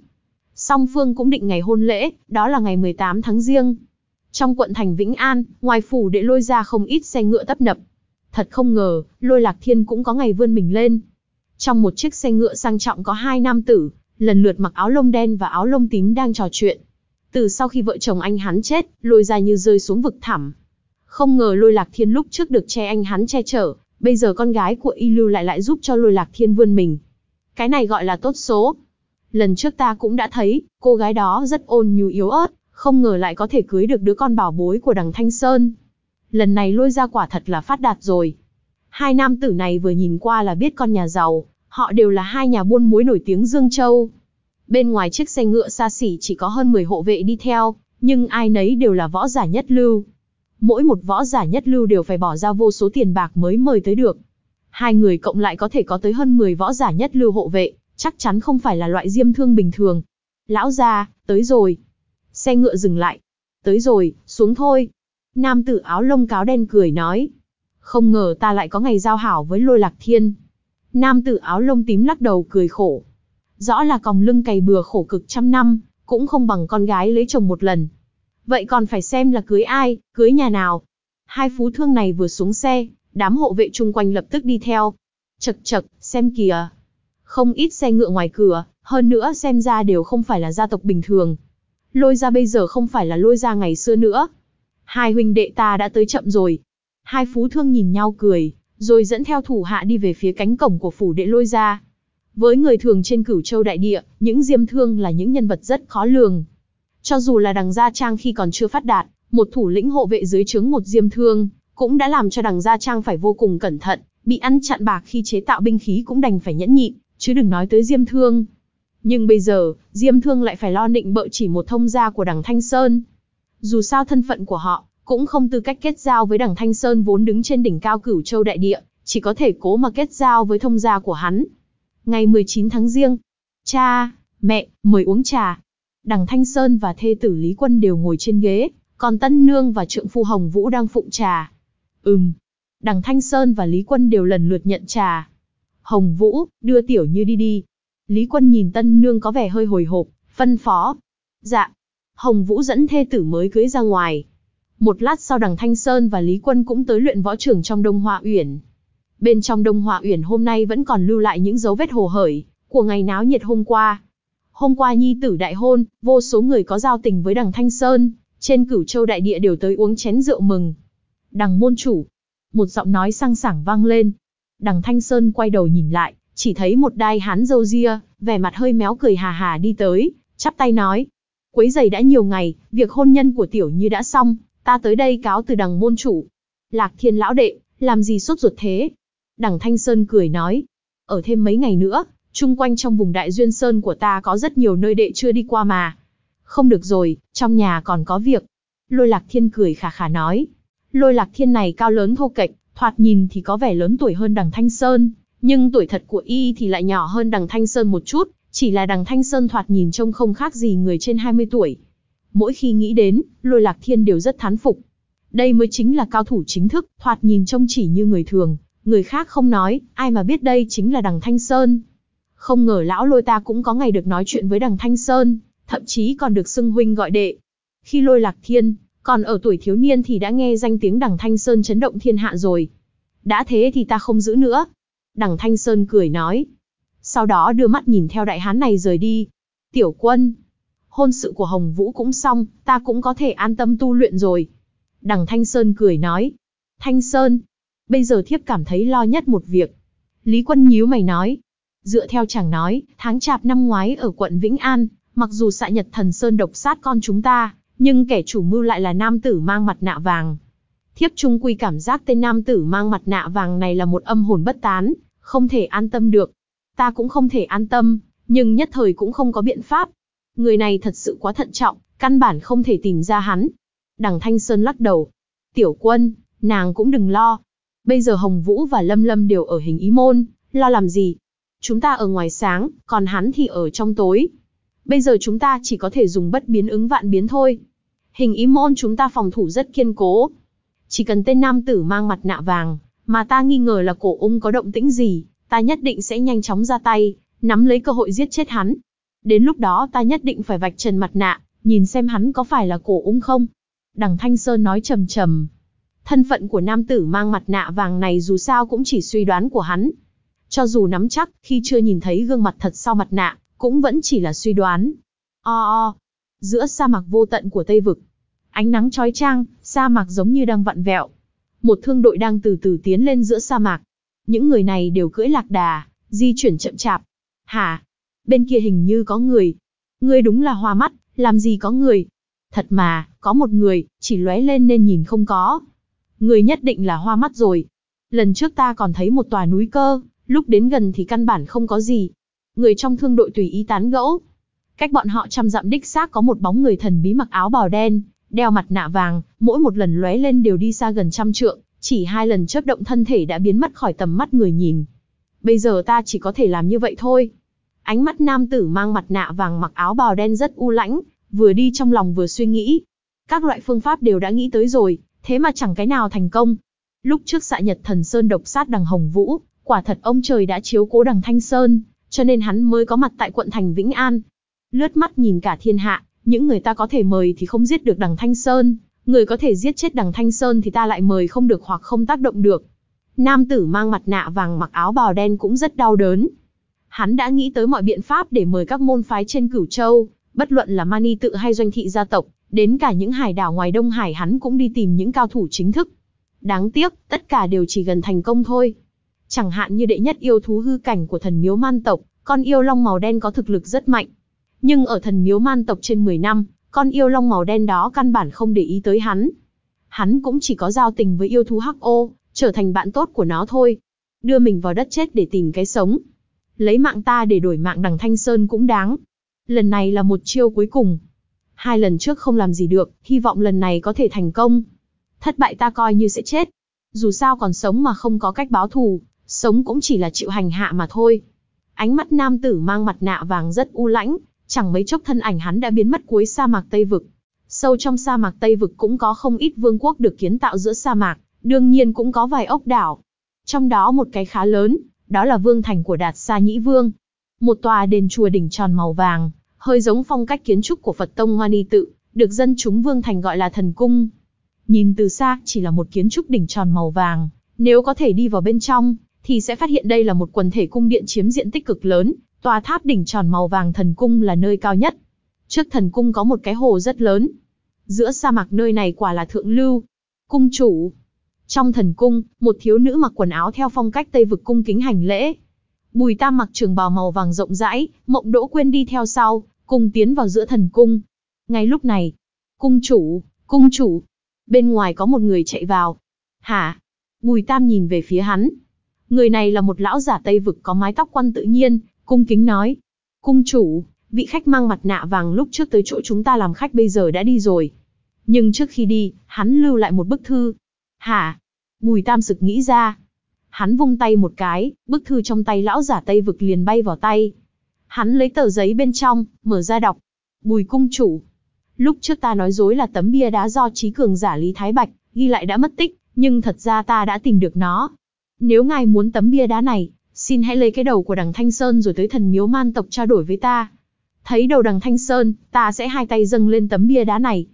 Song Phương cũng định ngày hôn lễ, đó là ngày 18 tháng riêng. Trong quận thành Vĩnh An, ngoài phủ đệ lôi ra không ít xe ngựa tấp nập. Thật không ngờ, lôi lạc thiên cũng có ngày vươn mình lên. Trong một chiếc xe ngựa sang trọng có hai nam tử, lần lượt mặc áo lông đen và áo lông tím đang trò chuyện. Từ sau khi vợ chồng anh hắn chết, lôi ra như rơi xuống vực thẳm. Không ngờ lôi lạc thiên lúc trước được che anh hắn che chở, bây giờ con gái của y lưu lại lại giúp cho lôi lạc thiên vươn mình. Cái này gọi là tốt số. Lần trước ta cũng đã thấy, cô gái đó rất ôn nhu yếu ớt, không ngờ lại có thể cưới được đứa con bảo bối của đằng Thanh Sơn. Lần này lôi ra quả thật là phát đạt rồi. Hai nam tử này vừa nhìn qua là biết con nhà giàu, họ đều là hai nhà buôn muối nổi tiếng Dương Châu. Bên ngoài chiếc xe ngựa xa xỉ chỉ có hơn 10 hộ vệ đi theo, nhưng ai nấy đều là võ giả nhất lưu. Mỗi một võ giả nhất lưu đều phải bỏ ra vô số tiền bạc mới mời tới được. Hai người cộng lại có thể có tới hơn 10 võ giả nhất lưu hộ vệ, chắc chắn không phải là loại diêm thương bình thường. Lão gia, tới rồi. Xe ngựa dừng lại. Tới rồi, xuống thôi. Nam tử áo lông cáo đen cười nói. Không ngờ ta lại có ngày giao hảo với lôi lạc thiên. Nam tử áo lông tím lắc đầu cười khổ. Rõ là còng lưng cày bừa khổ cực trăm năm, cũng không bằng con gái lấy chồng một lần. Vậy còn phải xem là cưới ai, cưới nhà nào. Hai phú thương này vừa xuống xe, đám hộ vệ chung quanh lập tức đi theo. Chật chật, xem kìa. Không ít xe ngựa ngoài cửa, hơn nữa xem ra đều không phải là gia tộc bình thường. Lôi ra bây giờ không phải là lôi ra ngày xưa nữa. Hai huynh đệ ta đã tới chậm rồi. Hai phú thương nhìn nhau cười, rồi dẫn theo thủ hạ đi về phía cánh cổng của phủ đệ lôi ra. Với người thường trên cửu châu đại địa, những diêm thương là những nhân vật rất khó lường. Cho dù là đằng Gia Trang khi còn chưa phát đạt, một thủ lĩnh hộ vệ dưới trướng một diêm thương, cũng đã làm cho đằng Gia Trang phải vô cùng cẩn thận, bị ăn chặn bạc khi chế tạo binh khí cũng đành phải nhẫn nhịn, chứ đừng nói tới diêm thương. Nhưng bây giờ, diêm thương lại phải lo nịnh bợ chỉ một thông gia của đằng Thanh Sơn. Dù sao thân phận của họ, cũng không tư cách kết giao với đằng Thanh Sơn vốn đứng trên đỉnh cao cửu châu đại địa, chỉ có thể cố mà kết giao với thông gia của hắn. Ngày 19 tháng riêng, cha, mẹ, mời uống trà. Đằng Thanh Sơn và thê tử Lý Quân đều ngồi trên ghế, còn Tân Nương và trượng phu Hồng Vũ đang phụng trà. Ừm. Đằng Thanh Sơn và Lý Quân đều lần lượt nhận trà. Hồng Vũ, đưa Tiểu Như đi đi. Lý Quân nhìn Tân Nương có vẻ hơi hồi hộp, phân phó. Dạ. Hồng Vũ dẫn thê tử mới cưới ra ngoài. Một lát sau đằng Thanh Sơn và Lý Quân cũng tới luyện võ trưởng trong Đông Hoa Uyển. Bên trong Đông Hoa Uyển hôm nay vẫn còn lưu lại những dấu vết hồ hởi của ngày náo nhiệt hôm qua. Hôm qua nhi tử đại hôn, vô số người có giao tình với đằng Thanh Sơn, trên cửu châu đại địa đều tới uống chén rượu mừng. Đằng môn chủ, một giọng nói sang sảng vang lên. Đằng Thanh Sơn quay đầu nhìn lại, chỉ thấy một đai hán dâu ria, vẻ mặt hơi méo cười hà hà đi tới, chắp tay nói. Quấy giày đã nhiều ngày, việc hôn nhân của tiểu như đã xong, ta tới đây cáo từ đằng môn chủ. Lạc thiên lão đệ, làm gì sốt ruột thế? Đằng Thanh Sơn cười nói. Ở thêm mấy ngày nữa, chung quanh trong vùng đại duyên sơn của ta có rất nhiều nơi đệ chưa đi qua mà. Không được rồi, trong nhà còn có việc. Lôi lạc thiên cười khà khà nói. Lôi lạc thiên này cao lớn thô kệch, thoạt nhìn thì có vẻ lớn tuổi hơn đằng Thanh Sơn, nhưng tuổi thật của y thì lại nhỏ hơn đằng Thanh Sơn một chút, chỉ là đằng Thanh Sơn thoạt nhìn trông không khác gì người trên 20 tuổi. Mỗi khi nghĩ đến, lôi lạc thiên đều rất thán phục. Đây mới chính là cao thủ chính thức, thoạt nhìn trông chỉ như người thường, người khác không nói, ai mà biết đây chính là đằng Thanh Sơn. Không ngờ lão lôi ta cũng có ngày được nói chuyện với đằng Thanh Sơn, thậm chí còn được xưng huynh gọi đệ. Khi lôi lạc thiên, còn ở tuổi thiếu niên thì đã nghe danh tiếng đằng Thanh Sơn chấn động thiên hạ rồi. Đã thế thì ta không giữ nữa. Đằng Thanh Sơn cười nói. Sau đó đưa mắt nhìn theo đại hán này rời đi. Tiểu quân. Hôn sự của Hồng Vũ cũng xong, ta cũng có thể an tâm tu luyện rồi. Đằng Thanh Sơn cười nói. Thanh Sơn. Bây giờ thiếp cảm thấy lo nhất một việc. Lý quân nhíu mày nói. Dựa theo chàng nói, tháng chạp năm ngoái ở quận Vĩnh An, mặc dù xạ nhật thần Sơn độc sát con chúng ta, nhưng kẻ chủ mưu lại là nam tử mang mặt nạ vàng. Thiếp trung quy cảm giác tên nam tử mang mặt nạ vàng này là một âm hồn bất tán, không thể an tâm được. Ta cũng không thể an tâm, nhưng nhất thời cũng không có biện pháp. Người này thật sự quá thận trọng, căn bản không thể tìm ra hắn. Đằng Thanh Sơn lắc đầu. Tiểu quân, nàng cũng đừng lo. Bây giờ Hồng Vũ và Lâm Lâm đều ở hình ý môn, lo làm gì? Chúng ta ở ngoài sáng, còn hắn thì ở trong tối. Bây giờ chúng ta chỉ có thể dùng bất biến ứng vạn biến thôi. Hình ý môn chúng ta phòng thủ rất kiên cố. Chỉ cần tên nam tử mang mặt nạ vàng, mà ta nghi ngờ là cổ ung có động tĩnh gì, ta nhất định sẽ nhanh chóng ra tay, nắm lấy cơ hội giết chết hắn. Đến lúc đó ta nhất định phải vạch trần mặt nạ, nhìn xem hắn có phải là cổ ung không. Đằng Thanh Sơn nói trầm trầm. Thân phận của nam tử mang mặt nạ vàng này dù sao cũng chỉ suy đoán của hắn. Cho dù nắm chắc, khi chưa nhìn thấy gương mặt thật sau mặt nạ, cũng vẫn chỉ là suy đoán. O o, giữa sa mạc vô tận của Tây Vực. Ánh nắng chói chang, sa mạc giống như đang vặn vẹo. Một thương đội đang từ từ tiến lên giữa sa mạc. Những người này đều cưỡi lạc đà, di chuyển chậm chạp. Hả? Bên kia hình như có người. Ngươi đúng là hoa mắt, làm gì có người? Thật mà, có một người, chỉ lóe lên nên nhìn không có. Người nhất định là hoa mắt rồi. Lần trước ta còn thấy một tòa núi cơ, lúc đến gần thì căn bản không có gì. Người trong thương đội tùy ý tán gẫu. Cách bọn họ trăm dặm đích xác có một bóng người thần bí mặc áo bào đen, đeo mặt nạ vàng, mỗi một lần lóe lên đều đi xa gần trăm trượng, chỉ hai lần chớp động thân thể đã biến mất khỏi tầm mắt người nhìn. Bây giờ ta chỉ có thể làm như vậy thôi. Ánh mắt nam tử mang mặt nạ vàng mặc áo bào đen rất u lãnh, vừa đi trong lòng vừa suy nghĩ. Các loại phương pháp đều đã nghĩ tới rồi, thế mà chẳng cái nào thành công. Lúc trước xạ nhật thần Sơn độc sát đằng Hồng Vũ, quả thật ông trời đã chiếu cố đằng Thanh Sơn, cho nên hắn mới có mặt tại quận thành Vĩnh An. Lướt mắt nhìn cả thiên hạ, những người ta có thể mời thì không giết được đằng Thanh Sơn, người có thể giết chết đằng Thanh Sơn thì ta lại mời không được hoặc không tác động được. Nam tử mang mặt nạ vàng mặc áo bào đen cũng rất đau đớn. Hắn đã nghĩ tới mọi biện pháp để mời các môn phái trên cửu châu, bất luận là mani tự hay doanh thị gia tộc, đến cả những hải đảo ngoài Đông Hải hắn cũng đi tìm những cao thủ chính thức. Đáng tiếc, tất cả đều chỉ gần thành công thôi. Chẳng hạn như đệ nhất yêu thú hư cảnh của thần miếu man tộc, con yêu long màu đen có thực lực rất mạnh. Nhưng ở thần miếu man tộc trên 10 năm, con yêu long màu đen đó căn bản không để ý tới hắn. Hắn cũng chỉ có giao tình với yêu thú hắc ô, trở thành bạn tốt của nó thôi. Đưa mình vào đất chết để tìm cái sống. Lấy mạng ta để đổi mạng đằng Thanh Sơn cũng đáng. Lần này là một chiêu cuối cùng. Hai lần trước không làm gì được, hy vọng lần này có thể thành công. Thất bại ta coi như sẽ chết. Dù sao còn sống mà không có cách báo thù, sống cũng chỉ là chịu hành hạ mà thôi. Ánh mắt nam tử mang mặt nạ vàng rất u lãnh, chẳng mấy chốc thân ảnh hắn đã biến mất cuối sa mạc Tây Vực. Sâu trong sa mạc Tây Vực cũng có không ít vương quốc được kiến tạo giữa sa mạc, đương nhiên cũng có vài ốc đảo. Trong đó một cái khá lớn, đó là vương thành của Đạt Sa Nhĩ Vương. Một tòa đền chùa đỉnh tròn màu vàng, hơi giống phong cách kiến trúc của Phật Tông Hoa Ni Tự, được dân chúng vương thành gọi là thần cung. Nhìn từ xa, chỉ là một kiến trúc đỉnh tròn màu vàng, nếu có thể đi vào bên trong, thì sẽ phát hiện đây là một quần thể cung điện chiếm diện tích cực lớn, tòa tháp đỉnh tròn màu vàng thần cung là nơi cao nhất. Trước thần cung có một cái hồ rất lớn. Giữa sa mạc nơi này quả là thượng lưu. Cung chủ. Trong thần cung, một thiếu nữ mặc quần áo theo phong cách Tây vực cung kính hành lễ. Bùi Tam mặc trường bào màu vàng rộng rãi, Mộng Đỗ Quyên đi theo sau, cùng tiến vào giữa thần cung. Ngay lúc này, cung chủ, cung chủ, bên ngoài có một người chạy vào. Hả? Bùi Tam nhìn về phía hắn. Người này là một lão giả Tây vực có mái tóc quăn tự nhiên, cung kính nói. Cung chủ, vị khách mang mặt nạ vàng lúc trước tới chỗ chúng ta làm khách bây giờ đã đi rồi. Nhưng trước khi đi, hắn lưu lại một bức thư. Hả? Bùi Tam sực nghĩ ra. Hắn vung tay một cái, bức thư trong tay lão giả Tây vực liền bay vào tay. Hắn lấy tờ giấy bên trong, mở ra đọc. Bùi cung chủ. Lúc trước ta nói dối là tấm bia đá do trí cường giả Lý Thái Bạch, ghi lại đã mất tích, nhưng thật ra ta đã tìm được nó. Nếu ngài muốn tấm bia đá này, xin hãy lấy cái đầu của đằng Thanh Sơn rồi tới thần miếu man tộc trao đổi với ta. Thấy đầu đằng Thanh Sơn, ta sẽ hai tay dâng lên tấm bia đá này.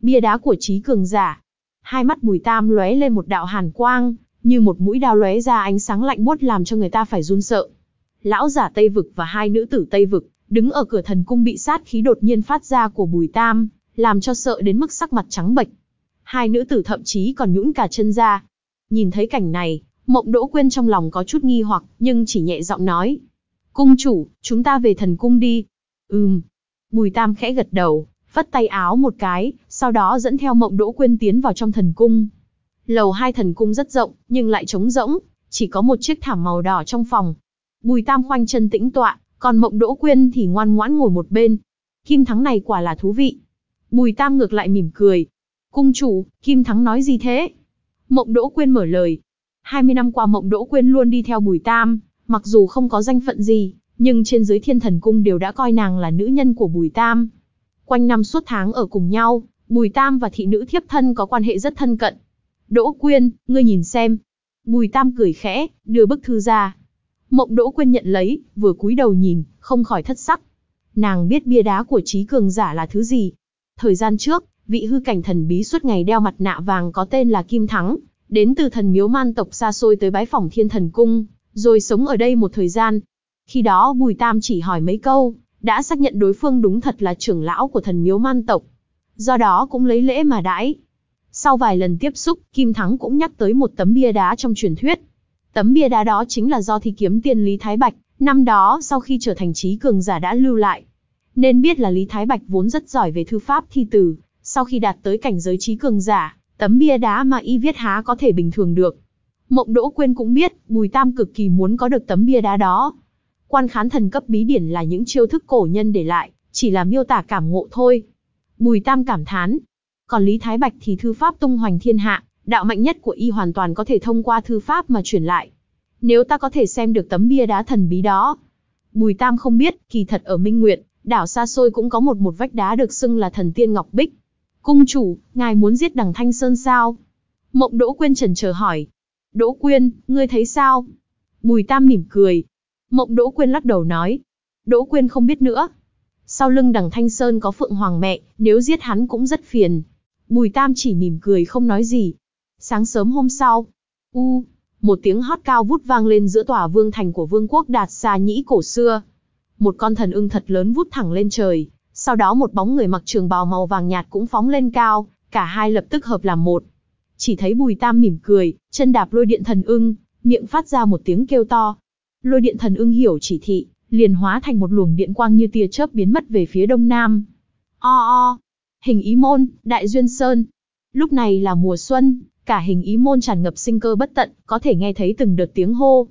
Bia đá của trí cường giả. Hai mắt bùi tam lóe lên một đạo hàn quang, như một mũi đao lóe ra ánh sáng lạnh buốt làm cho người ta phải run sợ. Lão giả Tây Vực và hai nữ tử Tây Vực, đứng ở cửa thần cung bị sát khí đột nhiên phát ra của bùi tam, làm cho sợ đến mức sắc mặt trắng bệch. Hai nữ tử thậm chí còn nhũn cả chân ra. Nhìn thấy cảnh này, Mộng Đỗ Quyên trong lòng có chút nghi hoặc, nhưng chỉ nhẹ giọng nói. Cung chủ, chúng ta về thần cung đi. Ừm. Bùi Tam khẽ gật đầu, phất tay áo một cái, sau đó dẫn theo Mộng Đỗ Quyên tiến vào trong thần cung. Lầu hai thần cung rất rộng, nhưng lại trống rỗng, chỉ có một chiếc thảm màu đỏ trong phòng. Bùi Tam khoanh chân tĩnh tọa, còn Mộng Đỗ Quyên thì ngoan ngoãn ngồi một bên. Kim Thắng này quả là thú vị. Bùi Tam ngược lại mỉm cười. Cung chủ, Kim Thắng nói gì thế? Mộng Đỗ Quyên mở lời, 20 năm qua Mộng Đỗ Quyên luôn đi theo Bùi Tam, mặc dù không có danh phận gì, nhưng trên dưới thiên thần cung đều đã coi nàng là nữ nhân của Bùi Tam. Quanh năm suốt tháng ở cùng nhau, Bùi Tam và thị nữ thiếp thân có quan hệ rất thân cận. Đỗ Quyên, ngươi nhìn xem. Bùi Tam cười khẽ, đưa bức thư ra. Mộng Đỗ Quyên nhận lấy, vừa cúi đầu nhìn, không khỏi thất sắc. Nàng biết bia đá của trí cường giả là thứ gì. Thời gian trước, vị hư cảnh thần bí suốt ngày đeo mặt nạ vàng có tên là Kim Thắng, đến từ thần miếu man tộc xa xôi tới bái phỏng thiên thần cung, rồi sống ở đây một thời gian. Khi đó Bùi Tam chỉ hỏi mấy câu, đã xác nhận đối phương đúng thật là trưởng lão của thần miếu man tộc. Do đó cũng lấy lễ mà đãi. Sau vài lần tiếp xúc, Kim Thắng cũng nhắc tới một tấm bia đá trong truyền thuyết. Tấm bia đá đó chính là do thi kiếm tiên Lý Thái Bạch, năm đó sau khi trở thành trí cường giả đã lưu lại. Nên biết là Lý Thái Bạch vốn rất giỏi về thư pháp thi từ, sau khi đạt tới cảnh giới trí cường giả, tấm bia đá mà y viết há có thể bình thường được. Mộng Đỗ Quyên cũng biết, Bùi Tam cực kỳ muốn có được tấm bia đá đó. Quan khán thần cấp bí điển là những chiêu thức cổ nhân để lại, chỉ là miêu tả cảm ngộ thôi. Bùi Tam cảm thán. Còn Lý Thái Bạch thì thư pháp tung hoành thiên hạ, đạo mạnh nhất của y hoàn toàn có thể thông qua thư pháp mà truyền lại. Nếu ta có thể xem được tấm bia đá thần bí đó. Bùi Tam không biết, kỳ thật ở Minh Nguyệt, đảo xa xôi cũng có một một vách đá được xưng là thần tiên Ngọc Bích. Cung chủ, ngài muốn giết đằng Thanh Sơn sao? Mộng Đỗ Quyên trần chờ hỏi. Đỗ Quyên, ngươi thấy sao? Bùi Tam mỉm cười. Mộng Đỗ Quyên lắc đầu nói. Đỗ Quyên không biết nữa. Sau lưng đằng Thanh Sơn có Phượng Hoàng mẹ, nếu giết hắn cũng rất phiền. Bùi Tam chỉ mỉm cười không nói gì. Sáng sớm hôm sau, u, một tiếng hót cao vút vang lên giữa tòa vương thành của vương quốc đạt xa nhĩ cổ xưa. Một con thần ưng thật lớn vút thẳng lên trời, sau đó một bóng người mặc trường bào màu vàng nhạt cũng phóng lên cao, cả hai lập tức hợp làm một. Chỉ thấy Bùi Tam mỉm cười, chân đạp lôi điện thần ưng, miệng phát ra một tiếng kêu to. Lôi điện thần ưng hiểu chỉ thị, liền hóa thành một luồng điện quang như tia chớp biến mất về phía đông nam. O o, hình ý môn, đại duyên sơn. Lúc này là mùa xuân, cả hình ý môn tràn ngập sinh cơ bất tận, có thể nghe thấy từng đợt tiếng hô.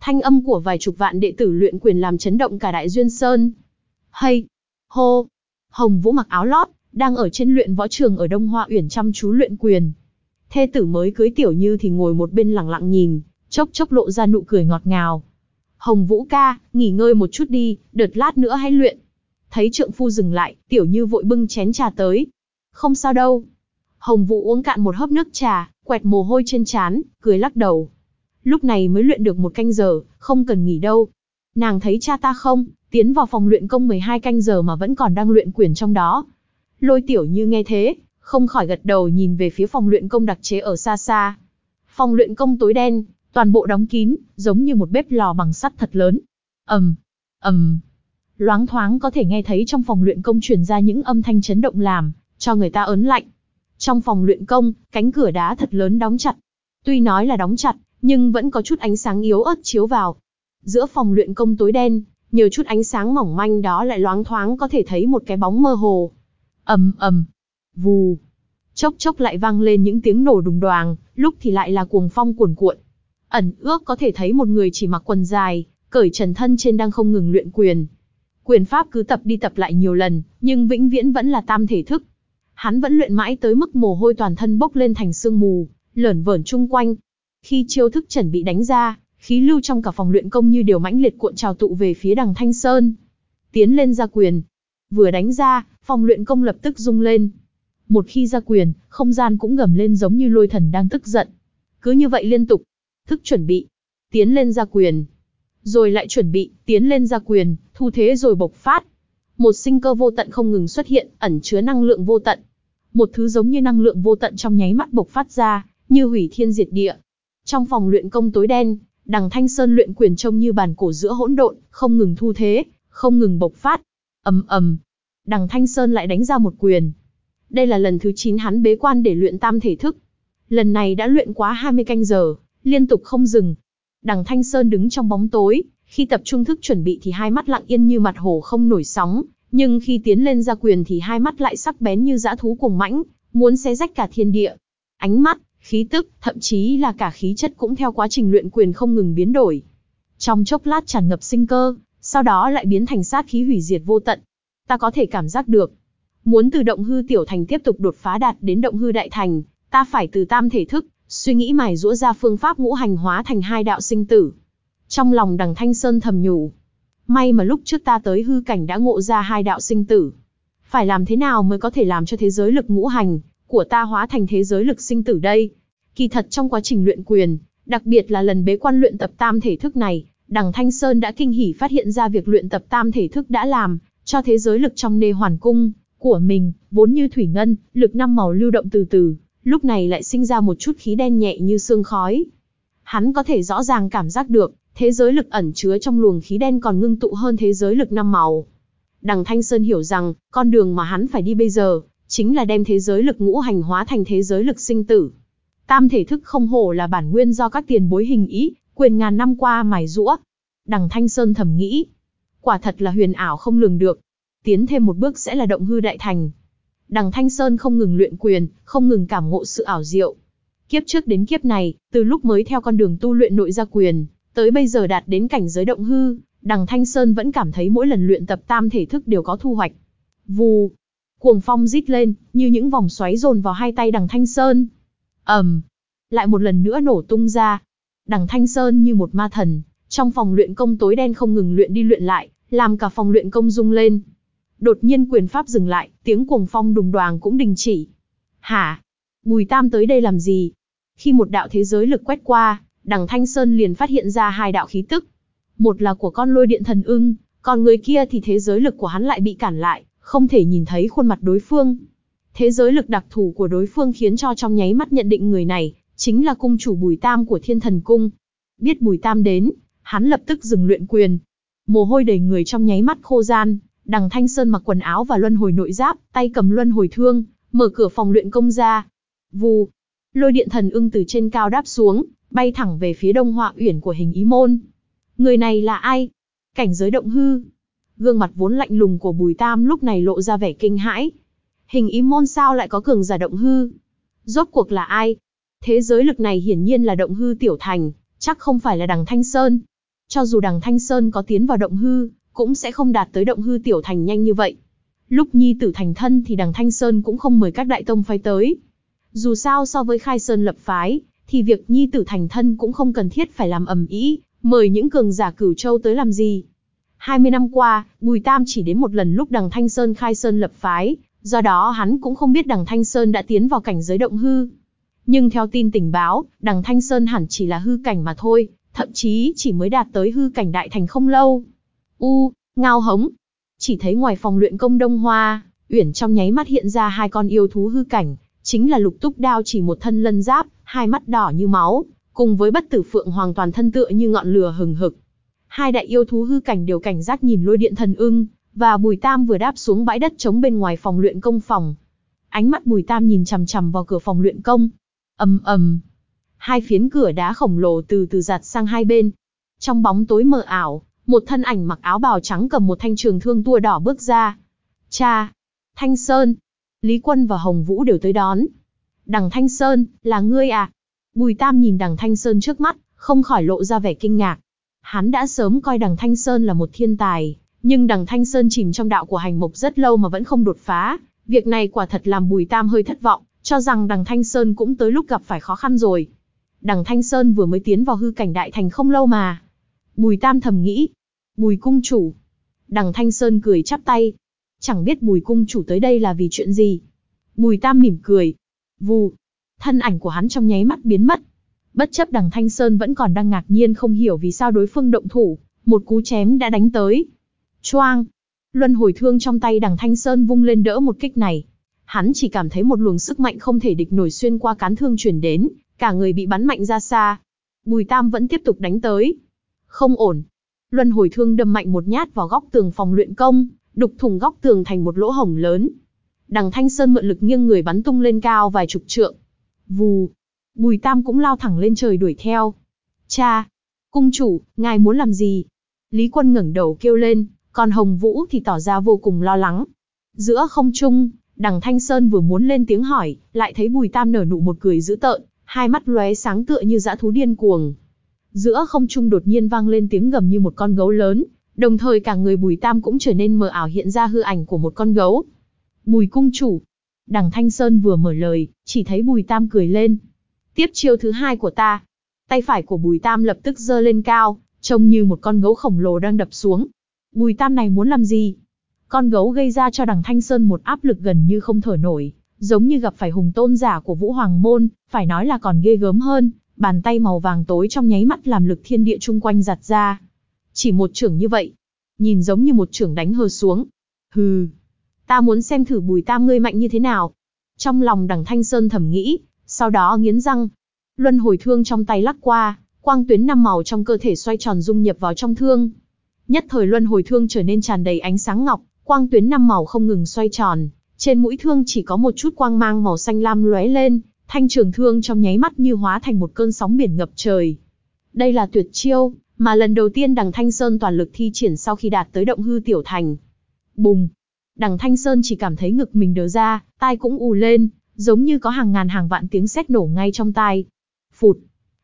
Thanh âm của vài chục vạn đệ tử luyện quyền làm chấn động cả đại duyên sơn. Hay, hô, Hồng Vũ mặc áo lót, đang ở trên luyện võ trường ở Đông Hoa Uyển chăm chú luyện quyền. Thê tử mới cưới tiểu như thì ngồi một bên lặng lặng nhìn, chốc chốc lộ ra nụ cười ngọt ngào. Hồng Vũ ca, nghỉ ngơi một chút đi, đợt lát nữa hãy luyện. Thấy trượng phu dừng lại, tiểu như vội bưng chén trà tới. Không sao đâu. Hồng Vũ uống cạn một hớp nước trà, quẹt mồ hôi trên trán, cười lắc đầu. Lúc này mới luyện được một canh giờ, không cần nghỉ đâu. Nàng thấy cha ta không, tiến vào phòng luyện công 12 canh giờ mà vẫn còn đang luyện quyền trong đó. Lôi tiểu như nghe thế, không khỏi gật đầu nhìn về phía phòng luyện công đặc chế ở xa xa. Phòng luyện công tối đen, toàn bộ đóng kín, giống như một bếp lò bằng sắt thật lớn. ầm, ầm, loáng thoáng có thể nghe thấy trong phòng luyện công truyền ra những âm thanh chấn động làm cho người ta ớn lạnh. Trong phòng luyện công, cánh cửa đá thật lớn đóng chặt. Tuy nói là đóng chặt, nhưng vẫn có chút ánh sáng yếu ớt chiếu vào. Giữa phòng luyện công tối đen, nhờ chút ánh sáng mỏng manh đó lại loáng thoáng có thể thấy một cái bóng mơ hồ. ầm ầm, vù, chốc chốc lại vang lên những tiếng nổ đùng đoàng, lúc thì lại là cuồng phong cuồn cuộn. Ẩn ước có thể thấy một người chỉ mặc quần dài, cởi trần thân trên đang không ngừng luyện quyền. Quyền pháp cứ tập đi tập lại nhiều lần, nhưng vĩnh viễn vẫn là tam thể thức. Hắn vẫn luyện mãi tới mức mồ hôi toàn thân bốc lên thành sương mù, lởn vởn chung quanh. Khi chiêu thức chuẩn bị đánh ra, khí lưu trong cả phòng luyện công như điều mãnh liệt cuộn trào tụ về phía đằng Thanh Sơn. Tiến lên ra quyền. Vừa đánh ra, phòng luyện công lập tức rung lên. Một khi ra quyền, không gian cũng gầm lên giống như lôi thần đang tức giận. Cứ như vậy liên tục. Thức chuẩn bị. Tiến lên ra quyền. Rồi lại chuẩn bị, tiến lên ra quyền, thu thế rồi bộc phát. Một sinh cơ vô tận không ngừng xuất hiện, ẩn chứa năng lượng vô tận. Một thứ giống như năng lượng vô tận trong nháy mắt bộc phát ra, như hủy thiên diệt địa. Trong phòng luyện công tối đen, Đằng Thanh Sơn luyện quyền trông như bàn cổ giữa hỗn độn, không ngừng thu thế, không ngừng bộc phát. ầm ầm, Đằng Thanh Sơn lại đánh ra một quyền. Đây là lần thứ 9 hắn bế quan để luyện tam thể thức. Lần này đã luyện quá 20 canh giờ, liên tục không dừng. Đằng Thanh Sơn đứng trong bóng tối, khi tập trung thức chuẩn bị thì hai mắt lặng yên như mặt hồ không nổi sóng, nhưng khi tiến lên ra quyền thì hai mắt lại sắc bén như dã thú cùng mãnh, muốn xé rách cả thiên địa. Ánh mắt, khí tức, thậm chí là cả khí chất cũng theo quá trình luyện quyền không ngừng biến đổi. Trong chốc lát tràn ngập sinh cơ, sau đó lại biến thành sát khí hủy diệt vô tận. Ta có thể cảm giác được. Muốn từ động hư tiểu thành tiếp tục đột phá đạt đến động hư đại thành, ta phải từ tam thể thức, suy nghĩ mài rũa ra phương pháp ngũ hành hóa thành hai đạo sinh tử. Trong lòng đằng Thanh Sơn thầm nhủ. May mà lúc trước ta tới hư cảnh đã ngộ ra hai đạo sinh tử. Phải làm thế nào mới có thể làm cho thế giới lực ngũ hành, của ta hóa thành thế giới lực sinh tử đây. Kỳ thật trong quá trình luyện quyền, đặc biệt là lần bế quan luyện tập tam thể thức này, đằng Thanh Sơn đã kinh hỉ phát hiện ra việc luyện tập tam thể thức đã làm, cho thế giới lực trong nê hoàn cung, của mình, vốn như thủy ngân, lực năm màu lưu động từ từ, lúc này lại sinh ra một chút khí đen nhẹ như sương khói. Hắn có thể rõ ràng cảm giác được, thế giới lực ẩn chứa trong luồng khí đen còn ngưng tụ hơn thế giới lực năm màu. Đằng Thanh Sơn hiểu rằng, con đường mà hắn phải đi bây giờ, chính là đem thế giới lực ngũ hành hóa thành thế giới lực sinh tử. Tam thể thức không hổ là bản nguyên do các tiền bối hình ý, quyền ngàn năm qua mài rũa. Đằng Thanh Sơn thầm nghĩ, quả thật là huyền ảo không lường được. Tiến thêm một bước sẽ là động hư đại thành. Đằng Thanh Sơn không ngừng luyện quyền, không ngừng cảm ngộ sự ảo diệu. Kiếp trước đến kiếp này, từ lúc mới theo con đường tu luyện nội gia quyền, tới bây giờ đạt đến cảnh giới động hư, đằng Thanh Sơn vẫn cảm thấy mỗi lần luyện tập tam thể thức đều có thu hoạch. Vù, cuồng phong rít lên, như những vòng xoáy dồn vào hai tay đằng Thanh Sơn. ầm, lại một lần nữa nổ tung ra. Đằng Thanh Sơn như một ma thần, trong phòng luyện công tối đen không ngừng luyện đi luyện lại, làm cả phòng luyện công rung lên. Đột nhiên quyền pháp dừng lại, tiếng cuồng phong đùng đoàng cũng đình chỉ. Hả? Bùi Tam tới đây làm gì? Khi một đạo thế giới lực quét qua, đằng Thanh Sơn liền phát hiện ra hai đạo khí tức. Một là của con lôi điện thần ưng, còn người kia thì thế giới lực của hắn lại bị cản lại, không thể nhìn thấy khuôn mặt đối phương. Thế giới lực đặc thù của đối phương khiến cho trong nháy mắt nhận định người này, chính là cung chủ Bùi Tam của Thiên Thần Cung. Biết Bùi Tam đến, hắn lập tức dừng luyện quyền. Mồ hôi đầy người trong nháy mắt khô gian, đằng Thanh Sơn mặc quần áo và luân hồi nội giáp, tay cầm luân hồi thương, mở cửa phòng luyện công ra. Vù, lôi điện thần ưng từ trên cao đáp xuống, bay thẳng về phía đông họa uyển của hình ý môn. Người này là ai? Cảnh giới động hư. Gương mặt vốn lạnh lùng của Bùi Tam lúc này lộ ra vẻ kinh hãi. Hình ý môn sao lại có cường giả động hư? Rốt cuộc là ai? Thế giới lực này hiển nhiên là động hư tiểu thành, chắc không phải là đằng Thanh Sơn. Cho dù đằng Thanh Sơn có tiến vào động hư, cũng sẽ không đạt tới động hư tiểu thành nhanh như vậy. Lúc Nhi tử thành thân thì đằng Thanh Sơn cũng không mời các đại tông phái tới. Dù sao so với khai sơn lập phái, thì việc Nhi tử thành thân cũng không cần thiết phải làm ầm ĩ, mời những cường giả cửu châu tới làm gì. 20 năm qua, Bùi Tam chỉ đến một lần lúc đằng Thanh Sơn khai sơn lập phái, do đó hắn cũng không biết đằng Thanh Sơn đã tiến vào cảnh giới động hư. Nhưng theo tin tình báo, đằng Thanh Sơn hẳn chỉ là hư cảnh mà thôi, thậm chí chỉ mới đạt tới hư cảnh đại thành không lâu. U, ngao hống. Chỉ thấy ngoài phòng luyện công Đông Hoa, Uyển trong nháy mắt hiện ra hai con yêu thú hư cảnh, chính là lục túc đao chỉ một thân lân giáp, hai mắt đỏ như máu, cùng với bất tử phượng hoàn toàn thân tựa như ngọn lửa hừng hực. Hai đại yêu thú hư cảnh đều cảnh giác nhìn lôi điện thần ưng, và Bùi Tam vừa đáp xuống bãi đất trống bên ngoài phòng luyện công phòng. Ánh mắt Bùi Tam nhìn chằm chằm vào cửa phòng luyện công. ầm ầm, hai phiến cửa đá khổng lồ từ từ giặt sang hai bên. Trong bóng tối mờ ảo, một thân ảnh mặc áo bào trắng cầm một thanh trường thương tua đỏ bước ra. Cha! Thanh Sơn! Lý Quân và Hồng Vũ đều tới đón. Đằng Thanh Sơn, là ngươi à? Bùi Tam nhìn đằng Thanh Sơn trước mắt, không khỏi lộ ra vẻ kinh ngạc. Hắn đã sớm coi đằng Thanh Sơn là một thiên tài, nhưng đằng Thanh Sơn chìm trong đạo của hành mục rất lâu mà vẫn không đột phá. Việc này quả thật làm Bùi Tam hơi thất vọng, cho rằng đằng Thanh Sơn cũng tới lúc gặp phải khó khăn rồi. Đằng Thanh Sơn vừa mới tiến vào hư cảnh đại thành không lâu mà. Bùi Tam thầm nghĩ. Bùi cung chủ. Đằng Thanh Sơn cười chắp tay. Chẳng biết bùi cung chủ tới đây là vì chuyện gì. Bùi Tam mỉm cười. Vù. Thân ảnh của hắn trong nháy mắt biến mất. Bất chấp đằng Thanh Sơn vẫn còn đang ngạc nhiên không hiểu vì sao đối phương động thủ. Một cú chém đã đánh tới. Choang. Luân hồi thương trong tay đằng Thanh Sơn vung lên đỡ một kích này. Hắn chỉ cảm thấy một luồng sức mạnh không thể địch nổi xuyên qua cán thương chuyển đến, cả người bị bắn mạnh ra xa. Bùi Tam vẫn tiếp tục đánh tới. Không ổn. Luân hồi thương đâm mạnh một nhát vào góc tường phòng luyện công, đục thủng góc tường thành một lỗ hổng lớn. Đằng Thanh Sơn mượn lực nghiêng người bắn tung lên cao vài chục trượng. Vù. Bùi Tam cũng lao thẳng lên trời đuổi theo. Cha. Cung chủ, ngài muốn làm gì? Lý Quân ngẩng đầu kêu lên, còn Hồng Vũ thì tỏ ra vô cùng lo lắng. Giữa không trung, đằng Thanh Sơn vừa muốn lên tiếng hỏi, lại thấy Bùi Tam nở nụ một cười dữ tợn, hai mắt lóe sáng tựa như dã thú điên cuồng. Giữa không trung đột nhiên vang lên tiếng gầm như một con gấu lớn, đồng thời cả người Bùi Tam cũng trở nên mờ ảo hiện ra hư ảnh của một con gấu. Bùi cung chủ. Đằng Thanh Sơn vừa mở lời, chỉ thấy Bùi Tam cười lên. Tiếp chiêu thứ hai của ta. Tay phải của Bùi Tam lập tức giơ lên cao, trông như một con gấu khổng lồ đang đập xuống. Bùi Tam này muốn làm gì? Con gấu gây ra cho đằng Thanh Sơn một áp lực gần như không thở nổi, giống như gặp phải hùng tôn giả của Vũ Hoàng Môn, phải nói là còn ghê gớm hơn, bàn tay màu vàng tối trong nháy mắt làm lực thiên địa chung quanh giặt ra. Chỉ một trưởng như vậy, nhìn giống như một trưởng đánh hờ xuống. Hừ, ta muốn xem thử bùi tam ngươi mạnh như thế nào. Trong lòng đằng Thanh Sơn thầm nghĩ, sau đó nghiến răng. Luân hồi thương trong tay lắc qua, quang tuyến năm màu trong cơ thể xoay tròn dung nhập vào trong thương. Nhất thời luân hồi thương trở nên tràn đầy ánh sáng ngọc, quang tuyến năm màu không ngừng xoay tròn, trên mũi thương chỉ có một chút quang mang màu xanh lam lóe lên, thanh trường thương trong nháy mắt như hóa thành một cơn sóng biển ngập trời. Đây là tuyệt chiêu, mà lần đầu tiên đằng Thanh Sơn toàn lực thi triển sau khi đạt tới động hư tiểu thành. Bùng! Đằng Thanh Sơn chỉ cảm thấy ngực mình đờ ra, tai cũng ù lên, giống như có hàng ngàn hàng vạn tiếng sét nổ ngay trong tai. Phụt!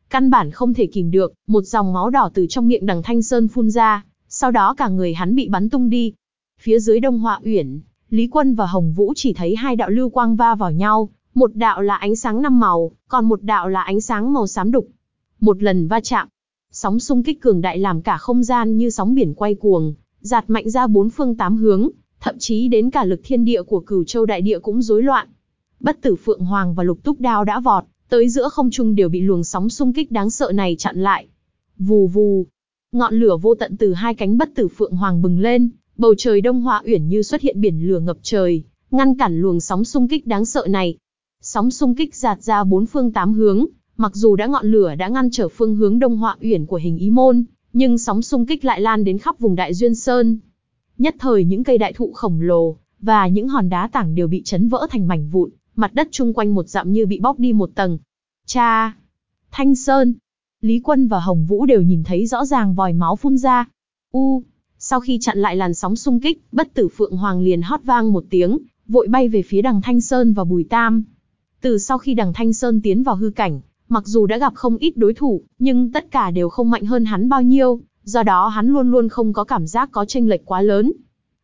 Căn bản không thể kìm được, một dòng máu đỏ từ trong miệng đằng Thanh Sơn phun ra, sau đó cả người hắn bị bắn tung đi. Phía dưới Đông Họa Uyển, Lý Quân và Hồng Vũ chỉ thấy hai đạo lưu quang va vào nhau, một đạo là ánh sáng năm màu, còn một đạo là ánh sáng màu xám đục. Một lần va chạm, sóng xung kích cường đại làm cả không gian như sóng biển quay cuồng, giạt mạnh ra bốn phương tám hướng, thậm chí đến cả lực thiên địa của cửu châu đại địa cũng rối loạn. Bất tử Phượng Hoàng và Lục Túc Đao đã vọt, tới giữa không trung đều bị luồng sóng xung kích đáng sợ này chặn lại. Vù vù, ngọn lửa vô tận từ hai cánh bất tử Phượng Hoàng bừng lên, bầu trời Đông Hoa Uyển như xuất hiện biển lửa ngập trời, ngăn cản luồng sóng xung kích đáng sợ này. Sóng xung kích giạt ra bốn phương tám hướng, mặc dù đã ngọn lửa đã ngăn trở phương hướng Đông Họa Uyển của hình ý môn, nhưng sóng xung kích lại lan đến khắp vùng Đại Duyên Sơn. Nhất thời những cây đại thụ khổng lồ và những hòn đá tảng đều bị chấn vỡ thành mảnh vụn, mặt đất chung quanh một dặm như bị bóc đi một tầng. Cha! Thanh Sơn! Lý Quân và Hồng Vũ đều nhìn thấy rõ ràng vòi máu phun ra. U! Sau khi chặn lại làn sóng xung kích, bất tử Phượng Hoàng liền hót vang một tiếng, vội bay về phía đằng Thanh Sơn và Bùi Tam. Từ sau khi đằng Thanh Sơn tiến vào hư cảnh, mặc dù đã gặp không ít đối thủ, nhưng tất cả đều không mạnh hơn hắn bao nhiêu, do đó hắn luôn luôn không có cảm giác có tranh lệch quá lớn.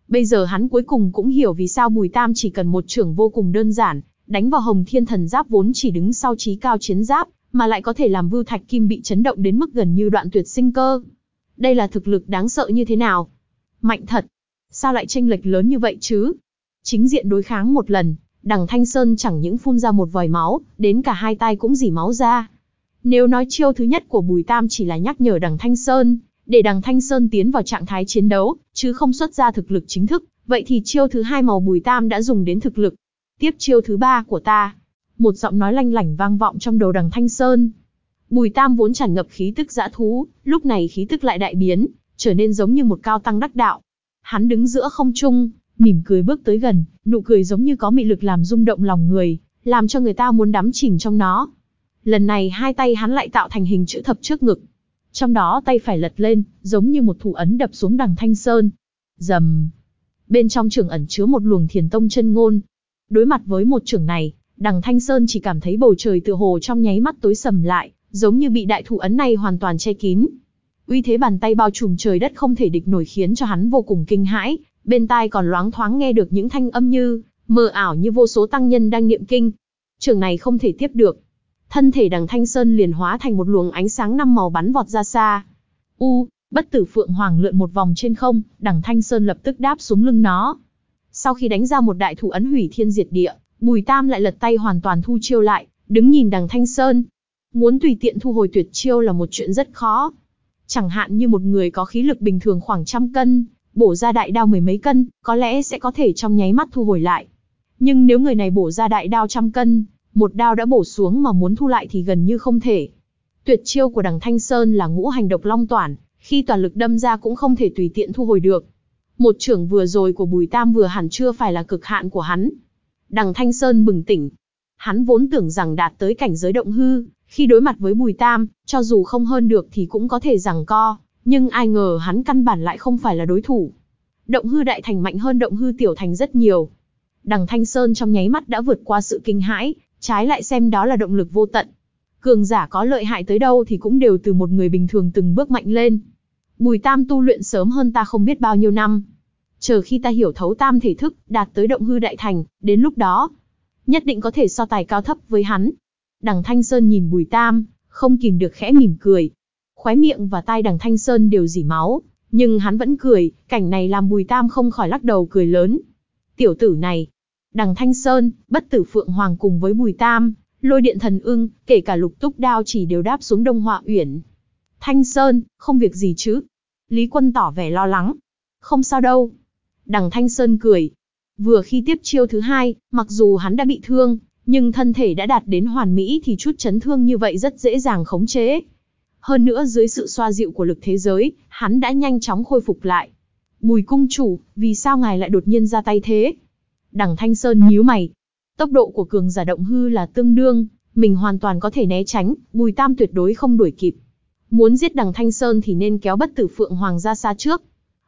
Bây giờ hắn cuối cùng cũng hiểu vì sao Bùi Tam chỉ cần một trưởng vô cùng đơn giản, đánh vào Hồng Thiên Thần Giáp vốn chỉ đứng sau trí cao chiến giáp, mà lại có thể làm Vưu Thạch Kim bị chấn động đến mức gần như đoạn tuyệt sinh cơ. Đây là thực lực đáng sợ như thế nào? Mạnh thật. Sao lại tranh lệch lớn như vậy chứ? Chính diện đối kháng một lần, đằng Thanh Sơn chẳng những phun ra một vòi máu, đến cả hai tay cũng dỉ máu ra. Nếu nói chiêu thứ nhất của Bùi Tam chỉ là nhắc nhở đằng Thanh Sơn, để đằng Thanh Sơn tiến vào trạng thái chiến đấu, chứ không xuất ra thực lực chính thức, vậy thì chiêu thứ hai màu Bùi Tam đã dùng đến thực lực. Tiếp chiêu thứ ba của ta. Một giọng nói lanh lảnh vang vọng trong đầu đằng Thanh Sơn. Bùi Tam vốn tràn ngập khí tức dã thú, lúc này khí tức lại đại biến, trở nên giống như một cao tăng đắc đạo. Hắn đứng giữa không trung, mỉm cười bước tới gần, nụ cười giống như có mị lực làm rung động lòng người, làm cho người ta muốn đắm chìm trong nó. Lần này hai tay hắn lại tạo thành hình chữ thập trước ngực. Trong đó tay phải lật lên, giống như một thủ ấn đập xuống đằng thanh sơn. Dầm. Bên trong trường ẩn chứa một luồng thiền tông chân ngôn. Đối mặt với một trường này, đằng thanh sơn chỉ cảm thấy bầu trời tựa hồ trong nháy mắt tối sầm lại, giống như bị đại thủ ấn này hoàn toàn che kín. Uy thế bàn tay bao trùm trời đất không thể địch nổi khiến cho hắn vô cùng kinh hãi, bên tai còn loáng thoáng nghe được những thanh âm như, mờ ảo như vô số tăng nhân đang niệm kinh. Trường này không thể tiếp được. Thân thể đằng Thanh Sơn liền hóa thành một luồng ánh sáng năm màu bắn vọt ra xa. U, bất tử phượng hoàng lượn một vòng trên không, đằng Thanh Sơn lập tức đáp xuống lưng nó. Sau khi đánh ra một đại thủ ấn hủy thiên diệt địa, Bùi Tam lại lật tay hoàn toàn thu chiêu lại, đứng nhìn đằng Thanh Sơn. Muốn tùy tiện thu hồi tuyệt chiêu là một chuyện rất khó. Chẳng hạn như một người có khí lực bình thường khoảng trăm cân, bổ ra đại đao mười mấy cân, có lẽ sẽ có thể trong nháy mắt thu hồi lại. Nhưng nếu người này bổ ra đại đao trăm cân, một đao đã bổ xuống mà muốn thu lại thì gần như không thể. Tuyệt chiêu của đằng Thanh Sơn là ngũ hành độc long toàn, khi toàn lực đâm ra cũng không thể tùy tiện thu hồi được. Một trưởng vừa rồi của Bùi Tam vừa hẳn chưa phải là cực hạn của hắn. Đằng Thanh Sơn bừng tỉnh. Hắn vốn tưởng rằng đạt tới cảnh giới động hư, khi đối mặt với Bùi Tam, cho dù không hơn được thì cũng có thể rằng co. Nhưng ai ngờ hắn căn bản lại không phải là đối thủ. Động hư đại thành mạnh hơn động hư tiểu thành rất nhiều. Đằng Thanh Sơn trong nháy mắt đã vượt qua sự kinh hãi, trái lại xem đó là động lực vô tận. Cường giả có lợi hại tới đâu thì cũng đều từ một người bình thường từng bước mạnh lên. Bùi Tam tu luyện sớm hơn ta không biết bao nhiêu năm. Chờ khi ta hiểu thấu tam thể thức, đạt tới động hư đại thành, đến lúc đó, nhất định có thể so tài cao thấp với hắn. Đằng Thanh Sơn nhìn Bùi Tam, không kìm được khẽ mỉm cười, khóe miệng và tai đằng Thanh Sơn đều dỉ máu, nhưng hắn vẫn cười, cảnh này làm Bùi Tam không khỏi lắc đầu cười lớn. Tiểu tử này, đằng Thanh Sơn, bất tử Phượng Hoàng cùng với Bùi Tam, lôi điện thần ưng, kể cả lục túc đao chỉ đều đáp xuống Đông Họa Uyển. Thanh Sơn, không việc gì chứ? Lý Quân tỏ vẻ lo lắng. Không sao đâu. Đằng Thanh Sơn cười. Vừa khi tiếp chiêu thứ hai, mặc dù hắn đã bị thương, nhưng thân thể đã đạt đến hoàn mỹ thì chút chấn thương như vậy rất dễ dàng khống chế. Hơn nữa dưới sự xoa dịu của lực thế giới, hắn đã nhanh chóng khôi phục lại. Bùi cung chủ, vì sao ngài lại đột nhiên ra tay thế? Đằng Thanh Sơn nhíu mày. Tốc độ của cường giả động hư là tương đương, mình hoàn toàn có thể né tránh, Bùi Tam tuyệt đối không đuổi kịp. Muốn giết đằng Thanh Sơn thì nên kéo bất tử Phượng Hoàng ra xa trước.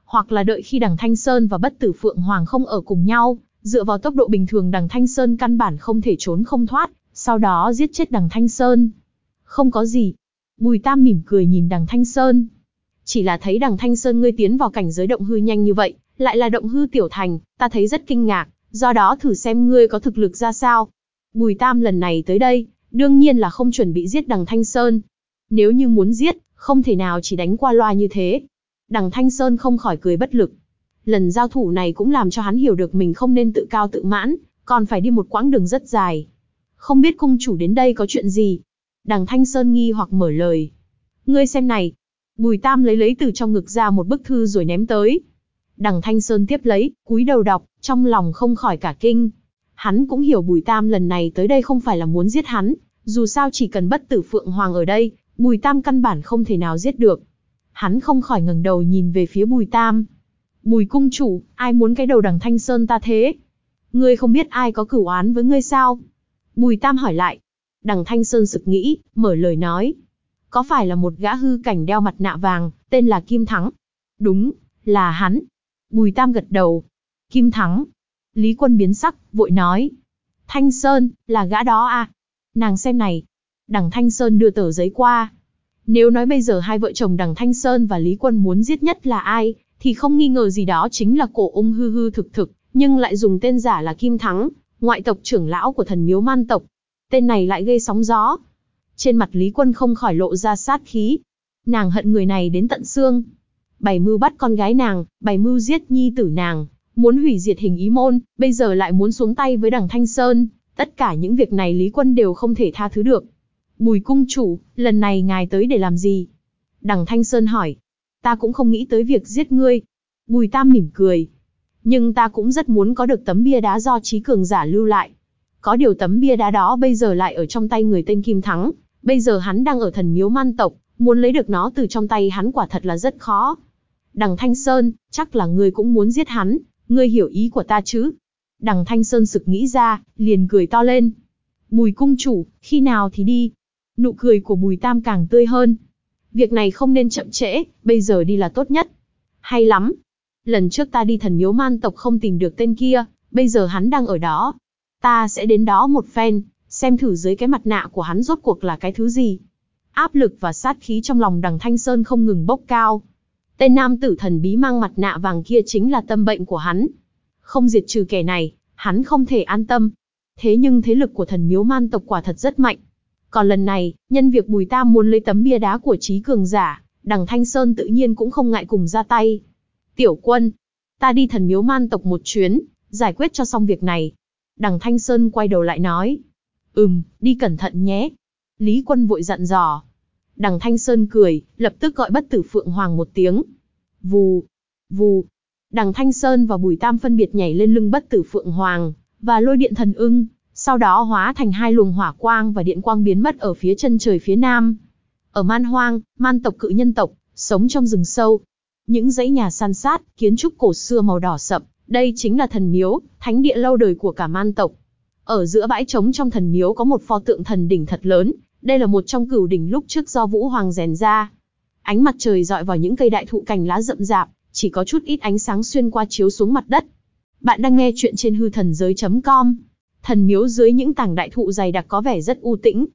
Hoặc là đợi khi đằng Thanh Sơn và bất tử Phượng Hoàng không ở cùng nhau, dựa vào tốc độ bình thường đằng Thanh Sơn căn bản không thể trốn không thoát, sau đó giết chết đằng Thanh Sơn. Không có gì. Bùi Tam mỉm cười nhìn đằng Thanh Sơn. Chỉ là thấy đằng Thanh Sơn ngươi tiến vào cảnh giới động hư nhanh như vậy, lại là động hư tiểu thành, ta thấy rất kinh ngạc, do đó thử xem ngươi có thực lực ra sao. Bùi Tam lần này tới đây, đương nhiên là không chuẩn bị giết đằng Thanh Sơn. Nếu như muốn giết, không thể nào chỉ đánh qua loa như thế. Đằng Thanh Sơn không khỏi cười bất lực. Lần giao thủ này cũng làm cho hắn hiểu được mình không nên tự cao tự mãn, còn phải đi một quãng đường rất dài. Không biết cung chủ đến đây có chuyện gì? Đằng Thanh Sơn nghi hoặc mở lời. Ngươi xem này. Bùi Tam lấy lấy từ trong ngực ra một bức thư rồi ném tới. Đằng Thanh Sơn tiếp lấy, cúi đầu đọc, trong lòng không khỏi cả kinh. Hắn cũng hiểu Bùi Tam lần này tới đây không phải là muốn giết hắn, dù sao chỉ cần bất tử Phượng Hoàng ở đây, Bùi Tam căn bản không thể nào giết được. Hắn không khỏi ngẩng đầu nhìn về phía Bùi Tam. Bùi cung chủ, ai muốn cái đầu đằng Thanh Sơn ta thế? Ngươi không biết ai có cửu án với ngươi sao? Bùi Tam hỏi lại. Đằng Thanh Sơn sực nghĩ, mở lời nói. Có phải là một gã hư cảnh đeo mặt nạ vàng, tên là Kim Thắng? Đúng, là hắn. Bùi Tam gật đầu. Kim Thắng. Lý Quân biến sắc, vội nói. Thanh Sơn, là gã đó à? Nàng xem này. Đằng Thanh Sơn đưa tờ giấy qua. Nếu nói bây giờ hai vợ chồng đằng Thanh Sơn và Lý Quân muốn giết nhất là ai, thì không nghi ngờ gì đó chính là cổ ung hư hư thực thực, nhưng lại dùng tên giả là Kim Thắng, ngoại tộc trưởng lão của thần miếu man tộc. Tên này lại gây sóng gió. Trên mặt Lý Quân không khỏi lộ ra sát khí. Nàng hận người này đến tận xương. Bày mưu bắt con gái nàng, bày mưu giết nhi tử nàng, muốn hủy diệt hình ý môn, bây giờ lại muốn xuống tay với đằng Thanh Sơn. Tất cả những việc này Lý Quân đều không thể tha thứ được. Bùi cung chủ, lần này ngài tới để làm gì? Đằng Thanh Sơn hỏi. Ta cũng không nghĩ tới việc giết ngươi. Bùi Tam mỉm cười. Nhưng ta cũng rất muốn có được tấm bia đá do trí cường giả lưu lại. Có điều tấm bia đá đó bây giờ lại ở trong tay người tên Kim Thắng. Bây giờ hắn đang ở thần miếu man tộc, muốn lấy được nó từ trong tay hắn quả thật là rất khó. Đằng Thanh Sơn, chắc là ngươi cũng muốn giết hắn, ngươi hiểu ý của ta chứ? Đằng Thanh Sơn sực nghĩ ra, liền cười to lên. Bùi cung chủ, khi nào thì đi? Nụ cười của Bùi Tam càng tươi hơn. Việc này không nên chậm trễ, bây giờ đi là tốt nhất. Hay lắm. Lần trước ta đi thần miếu man tộc không tìm được tên kia, bây giờ hắn đang ở đó. Ta sẽ đến đó một phen, xem thử dưới cái mặt nạ của hắn rốt cuộc là cái thứ gì. Áp lực và sát khí trong lòng đằng Thanh Sơn không ngừng bốc cao. Tên nam tử thần bí mang mặt nạ vàng kia chính là tâm bệnh của hắn. Không diệt trừ kẻ này, hắn không thể an tâm. Thế nhưng thế lực của thần miếu man tộc quả thật rất mạnh. Còn lần này, nhân việc Bùi Tam muốn lấy tấm bia đá của trí cường giả, đằng Thanh Sơn tự nhiên cũng không ngại cùng ra tay. Tiểu quân, ta đi thần miếu man tộc một chuyến, giải quyết cho xong việc này. Đằng Thanh Sơn quay đầu lại nói. Ừm, đi cẩn thận nhé. Lý quân vội dặn dò. Đằng Thanh Sơn cười, lập tức gọi bất tử Phượng Hoàng một tiếng. Vù, vù. Đằng Thanh Sơn và Bùi Tam phân biệt nhảy lên lưng bất tử Phượng Hoàng, và lôi điện thần ưng, sau đó hóa thành hai luồng hỏa quang và điện quang biến mất ở phía chân trời phía nam. Ở man hoang, man tộc cự nhân tộc, sống trong rừng sâu. Những dãy nhà san sát, kiến trúc cổ xưa màu đỏ sậm, đây chính là thần miếu, thánh địa lâu đời của cả man tộc. Ở giữa bãi trống trong thần miếu có một pho tượng thần đỉnh thật lớn, đây là một trong cửu đỉnh lúc trước do Vũ Hoàng rèn ra. Ánh mặt trời dọi vào những cây đại thụ cành lá rậm rạp, chỉ có chút ít ánh sáng xuyên qua chiếu xuống mặt đất. Bạn đang nghe chuyện trên hư thần giới.com. Thần miếu dưới những tảng đại thụ dày đặc có vẻ rất u tĩnh.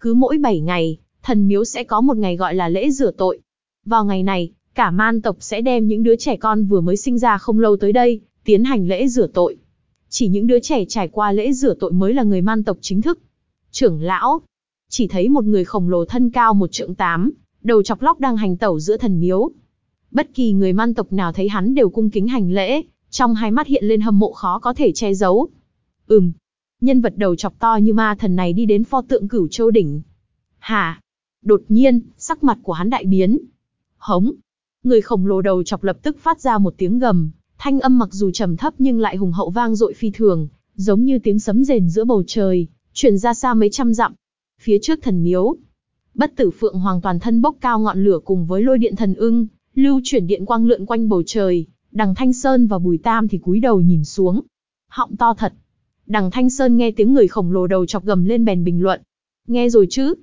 Cứ mỗi 7 ngày, thần miếu sẽ có một ngày gọi là lễ rửa tội. Vào ngày này, cả man tộc sẽ đem những đứa trẻ con vừa mới sinh ra không lâu tới đây, tiến hành lễ rửa tội. Chỉ những đứa trẻ trải qua lễ rửa tội mới là người man tộc chính thức. Trưởng lão, chỉ thấy một người khổng lồ thân cao một trượng tám, đầu chọc lóc đang hành tẩu giữa thần miếu. Bất kỳ người man tộc nào thấy hắn đều cung kính hành lễ, trong hai mắt hiện lên hâm mộ khó có thể che giấu. Ừm, nhân vật đầu chọc to như ma thần này đi đến pho tượng cửu châu đỉnh. Hả? Đột nhiên, sắc mặt của hắn đại biến. Hống! Người khổng lồ đầu chọc lập tức phát ra một tiếng gầm, thanh âm mặc dù trầm thấp nhưng lại hùng hậu vang dội phi thường, giống như tiếng sấm rền giữa bầu trời, truyền ra xa mấy trăm dặm. Phía trước thần miếu, bất tử phượng hoàng toàn thân bốc cao ngọn lửa cùng với lôi điện thần ưng, lưu chuyển điện quang lượn quanh bầu trời, Đằng Thanh Sơn và Bùi Tam thì cúi đầu nhìn xuống. Họng to thật. Đằng Thanh Sơn nghe tiếng người khổng lồ đầu chọc gầm lên bèn bình luận. Nghe rồi chứ?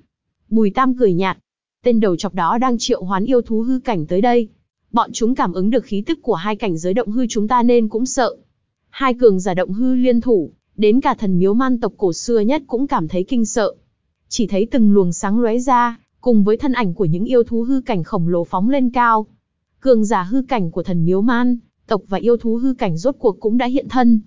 Bùi Tam cười nhạt. Tên đầu chọc đó đang triệu hoán yêu thú hư cảnh tới đây. Bọn chúng cảm ứng được khí tức của hai cảnh giới động hư chúng ta nên cũng sợ. Hai cường giả động hư liên thủ, đến cả thần miếu man tộc cổ xưa nhất cũng cảm thấy kinh sợ. Chỉ thấy từng luồng sáng lóe ra, cùng với thân ảnh của những yêu thú hư cảnh khổng lồ phóng lên cao. Cường giả hư cảnh của thần miếu man, tộc và yêu thú hư cảnh rốt cuộc cũng đã hiện thân.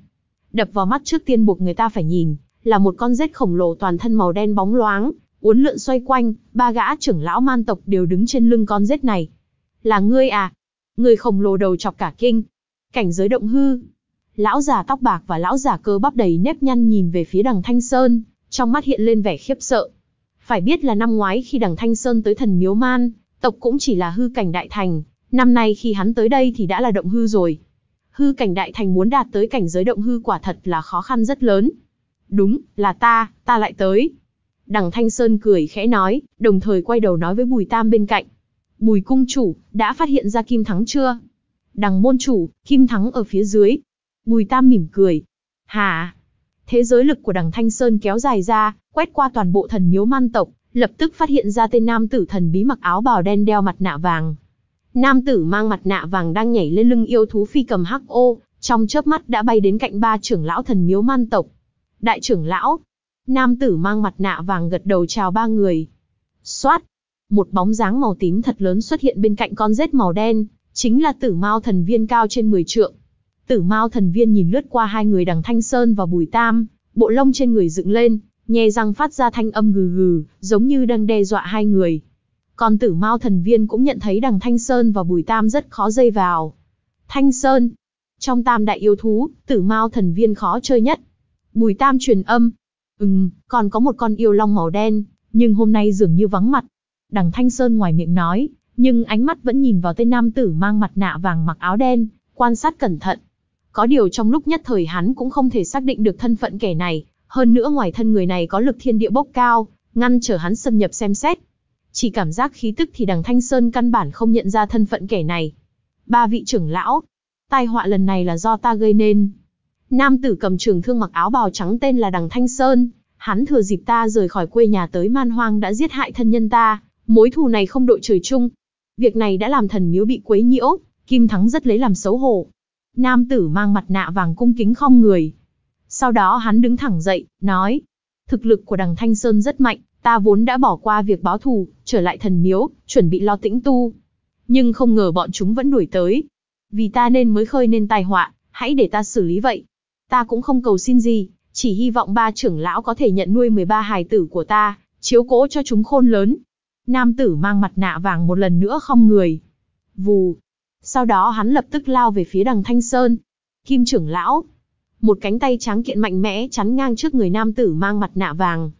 Đập vào mắt trước tiên buộc người ta phải nhìn, là một con rết khổng lồ toàn thân màu đen bóng loáng, uốn lượn xoay quanh, ba gã trưởng lão man tộc đều đứng trên lưng con rết này. Là ngươi à? Người khổng lồ đầu chọc cả kinh. Cảnh giới động hư. Lão già tóc bạc và lão già cơ bắp đầy nếp nhăn nhìn về phía đằng Thanh Sơn, trong mắt hiện lên vẻ khiếp sợ. Phải biết là năm ngoái khi đằng Thanh Sơn tới thần miếu man, tộc cũng chỉ là hư cảnh đại thành, năm nay khi hắn tới đây thì đã là động hư rồi. Hư cảnh đại thành muốn đạt tới cảnh giới động hư quả thật là khó khăn rất lớn. Đúng, là ta, ta lại tới. Đằng Thanh Sơn cười khẽ nói, đồng thời quay đầu nói với Bùi Tam bên cạnh. Bùi cung chủ, đã phát hiện ra Kim Thắng chưa? Đằng môn chủ, Kim Thắng ở phía dưới. Bùi Tam mỉm cười. Hà, Thế giới lực của đằng Thanh Sơn kéo dài ra, quét qua toàn bộ thần miếu man tộc, lập tức phát hiện ra tên nam tử thần bí mặc áo bào đen đeo mặt nạ vàng. Nam tử mang mặt nạ vàng đang nhảy lên lưng yêu thú phi cầm hắc ô, trong chớp mắt đã bay đến cạnh ba trưởng lão thần miếu man tộc. Đại trưởng lão, nam tử mang mặt nạ vàng gật đầu chào ba người. Xoát, một bóng dáng màu tím thật lớn xuất hiện bên cạnh con rết màu đen, chính là tử mao thần viên cao trên 10 trượng. Tử Mao thần viên nhìn lướt qua hai người đằng Thanh Sơn và Bùi Tam, bộ lông trên người dựng lên, nhe răng phát ra thanh âm gừ gừ, giống như đang đe dọa hai người. Còn Tử Mao thần viên cũng nhận thấy đằng Thanh Sơn và Bùi Tam rất khó dây vào. Thanh Sơn, trong Tam đại yêu thú, Tử Mao thần viên khó chơi nhất. Bùi Tam truyền âm, ừm, còn có một con yêu long màu đen, nhưng hôm nay dường như vắng mặt. Đằng Thanh Sơn ngoài miệng nói, nhưng ánh mắt vẫn nhìn vào tên nam tử mang mặt nạ vàng mặc áo đen, quan sát cẩn thận. Có điều trong lúc nhất thời hắn cũng không thể xác định được thân phận kẻ này, hơn nữa ngoài thân người này có lực thiên địa bốc cao, ngăn trở hắn xâm nhập xem xét. Chỉ cảm giác khí tức thì đằng Thanh Sơn căn bản không nhận ra thân phận kẻ này. Ba vị trưởng lão, tai họa lần này là do ta gây nên. Nam tử cầm trường thương mặc áo bào trắng tên là đằng Thanh Sơn, hắn thừa dịp ta rời khỏi quê nhà tới man hoang đã giết hại thân nhân ta, mối thù này không đội trời chung. Việc này đã làm thần miếu bị quấy nhiễu, Kim Thắng rất lấy làm xấu hổ. Nam tử mang mặt nạ vàng cung kính không người. Sau đó hắn đứng thẳng dậy, nói. Thực lực của đằng Thanh Sơn rất mạnh, ta vốn đã bỏ qua việc báo thù, trở lại thần miếu, chuẩn bị lo tĩnh tu. Nhưng không ngờ bọn chúng vẫn đuổi tới. Vì ta nên mới khơi nên tai họa, hãy để ta xử lý vậy. Ta cũng không cầu xin gì, chỉ hy vọng ba trưởng lão có thể nhận nuôi 13 hài tử của ta, chiếu cố cho chúng khôn lớn. Nam tử mang mặt nạ vàng một lần nữa không người. Vù, sau đó hắn lập tức lao về phía đằng Thanh Sơn. Kim trưởng lão. Một cánh tay trắng kiện mạnh mẽ chắn ngang trước người nam tử mang mặt nạ vàng.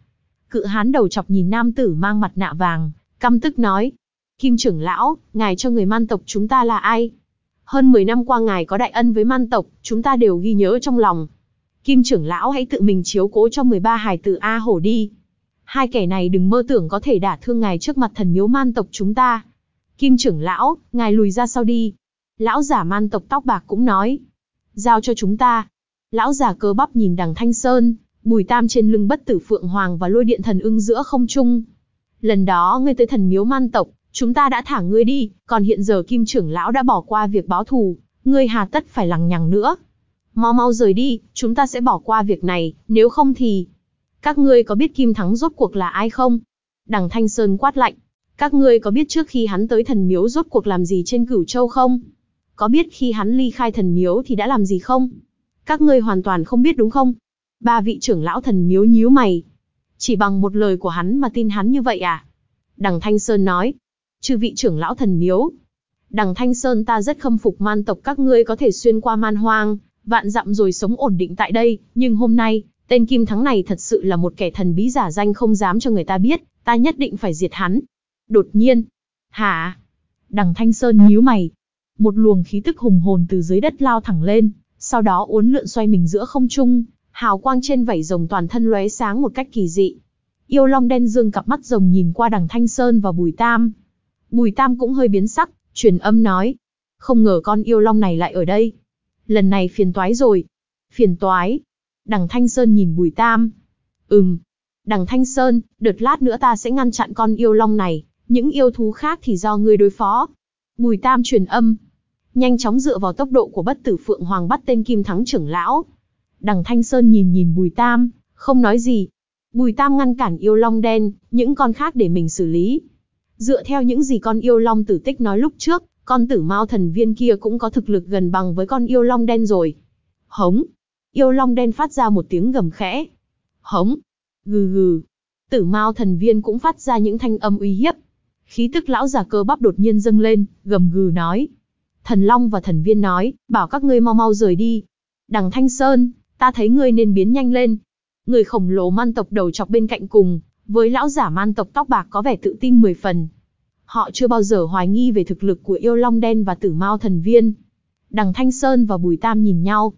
Cự hán đầu chọc nhìn nam tử mang mặt nạ vàng, căm tức nói. Kim trưởng lão, ngài cho người man tộc chúng ta là ai? Hơn 10 năm qua ngài có đại ân với man tộc, chúng ta đều ghi nhớ trong lòng. Kim trưởng lão hãy tự mình chiếu cố cho 13 hài tử A hổ đi. Hai kẻ này đừng mơ tưởng có thể đả thương ngài trước mặt thần miếu man tộc chúng ta. Kim trưởng lão, ngài lùi ra sau đi. Lão giả man tộc tóc bạc cũng nói. Giao cho chúng ta. Lão giả cơ bắp nhìn đằng Thanh Sơn, bùi tam trên lưng bất tử phượng hoàng và lôi điện thần ưng giữa không trung. Lần đó ngươi tới thần miếu man tộc, chúng ta đã thả ngươi đi, còn hiện giờ kim trưởng lão đã bỏ qua việc báo thù, ngươi hà tất phải lằng nhằng nữa. Mau mau rời đi, chúng ta sẽ bỏ qua việc này, nếu không thì... Các ngươi có biết Kim Thắng rốt cuộc là ai không? Đằng Thanh Sơn quát lạnh. Các ngươi có biết trước khi hắn tới thần miếu rốt cuộc làm gì trên cửu châu không? Có biết khi hắn ly khai thần miếu thì đã làm gì không? Các ngươi hoàn toàn không biết đúng không? Ba vị trưởng lão thần miếu nhíu mày. Chỉ bằng một lời của hắn mà tin hắn như vậy à? Đằng Thanh Sơn nói. Chư vị trưởng lão thần miếu. Đằng Thanh Sơn ta rất khâm phục man tộc các ngươi có thể xuyên qua man hoang, vạn dặm rồi sống ổn định tại đây, nhưng hôm nay, tên Kim Thắng này thật sự là một kẻ thần bí giả danh không dám cho người ta biết, ta nhất định phải diệt hắn. Đột nhiên, hả? Đằng Thanh Sơn nhíu mày. Một luồng khí tức hùng hồn từ dưới đất lao thẳng lên, sau đó uốn lượn xoay mình giữa không trung, hào quang trên vảy rồng toàn thân lóe sáng một cách kỳ dị. Yêu Long đen dương cặp mắt rồng nhìn qua đằng Thanh Sơn và Bùi Tam. Bùi Tam cũng hơi biến sắc, truyền âm nói. Không ngờ con yêu long này lại ở đây. Lần này phiền toái rồi. Phiền toái. Đằng Thanh Sơn nhìn Bùi Tam. Ừm. Đằng Thanh Sơn, đợt lát nữa ta sẽ ngăn chặn con yêu long này, những yêu thú khác thì do ngươi đối phó. Bùi Tam truyền âm. Nhanh chóng dựa vào tốc độ của bất tử Phượng Hoàng bắt tên Kim Thắng trưởng lão. Đằng Thanh Sơn nhìn nhìn Bùi Tam, không nói gì. Bùi Tam ngăn cản yêu long đen, những con khác để mình xử lý. Dựa theo những gì con yêu long tử tích nói lúc trước, con tử mao thần viên kia cũng có thực lực gần bằng với con yêu long đen rồi. Hống. Yêu long đen phát ra một tiếng gầm khẽ. Hống. Gừ gừ. Tử mao thần viên cũng phát ra những thanh âm uy hiếp. Khí tức lão già cơ bắp đột nhiên dâng lên, gầm gừ nói. Thần long và thần viên nói, bảo các ngươi mau mau rời đi. Đằng Thanh Sơn, ta thấy ngươi nên biến nhanh lên. Người khổng lồ man tộc đầu chọc bên cạnh cùng, với lão giả man tộc tóc bạc có vẻ tự tin mười phần. Họ chưa bao giờ hoài nghi về thực lực của yêu long đen và tử mao thần viên. Đằng Thanh Sơn và Bùi Tam nhìn nhau.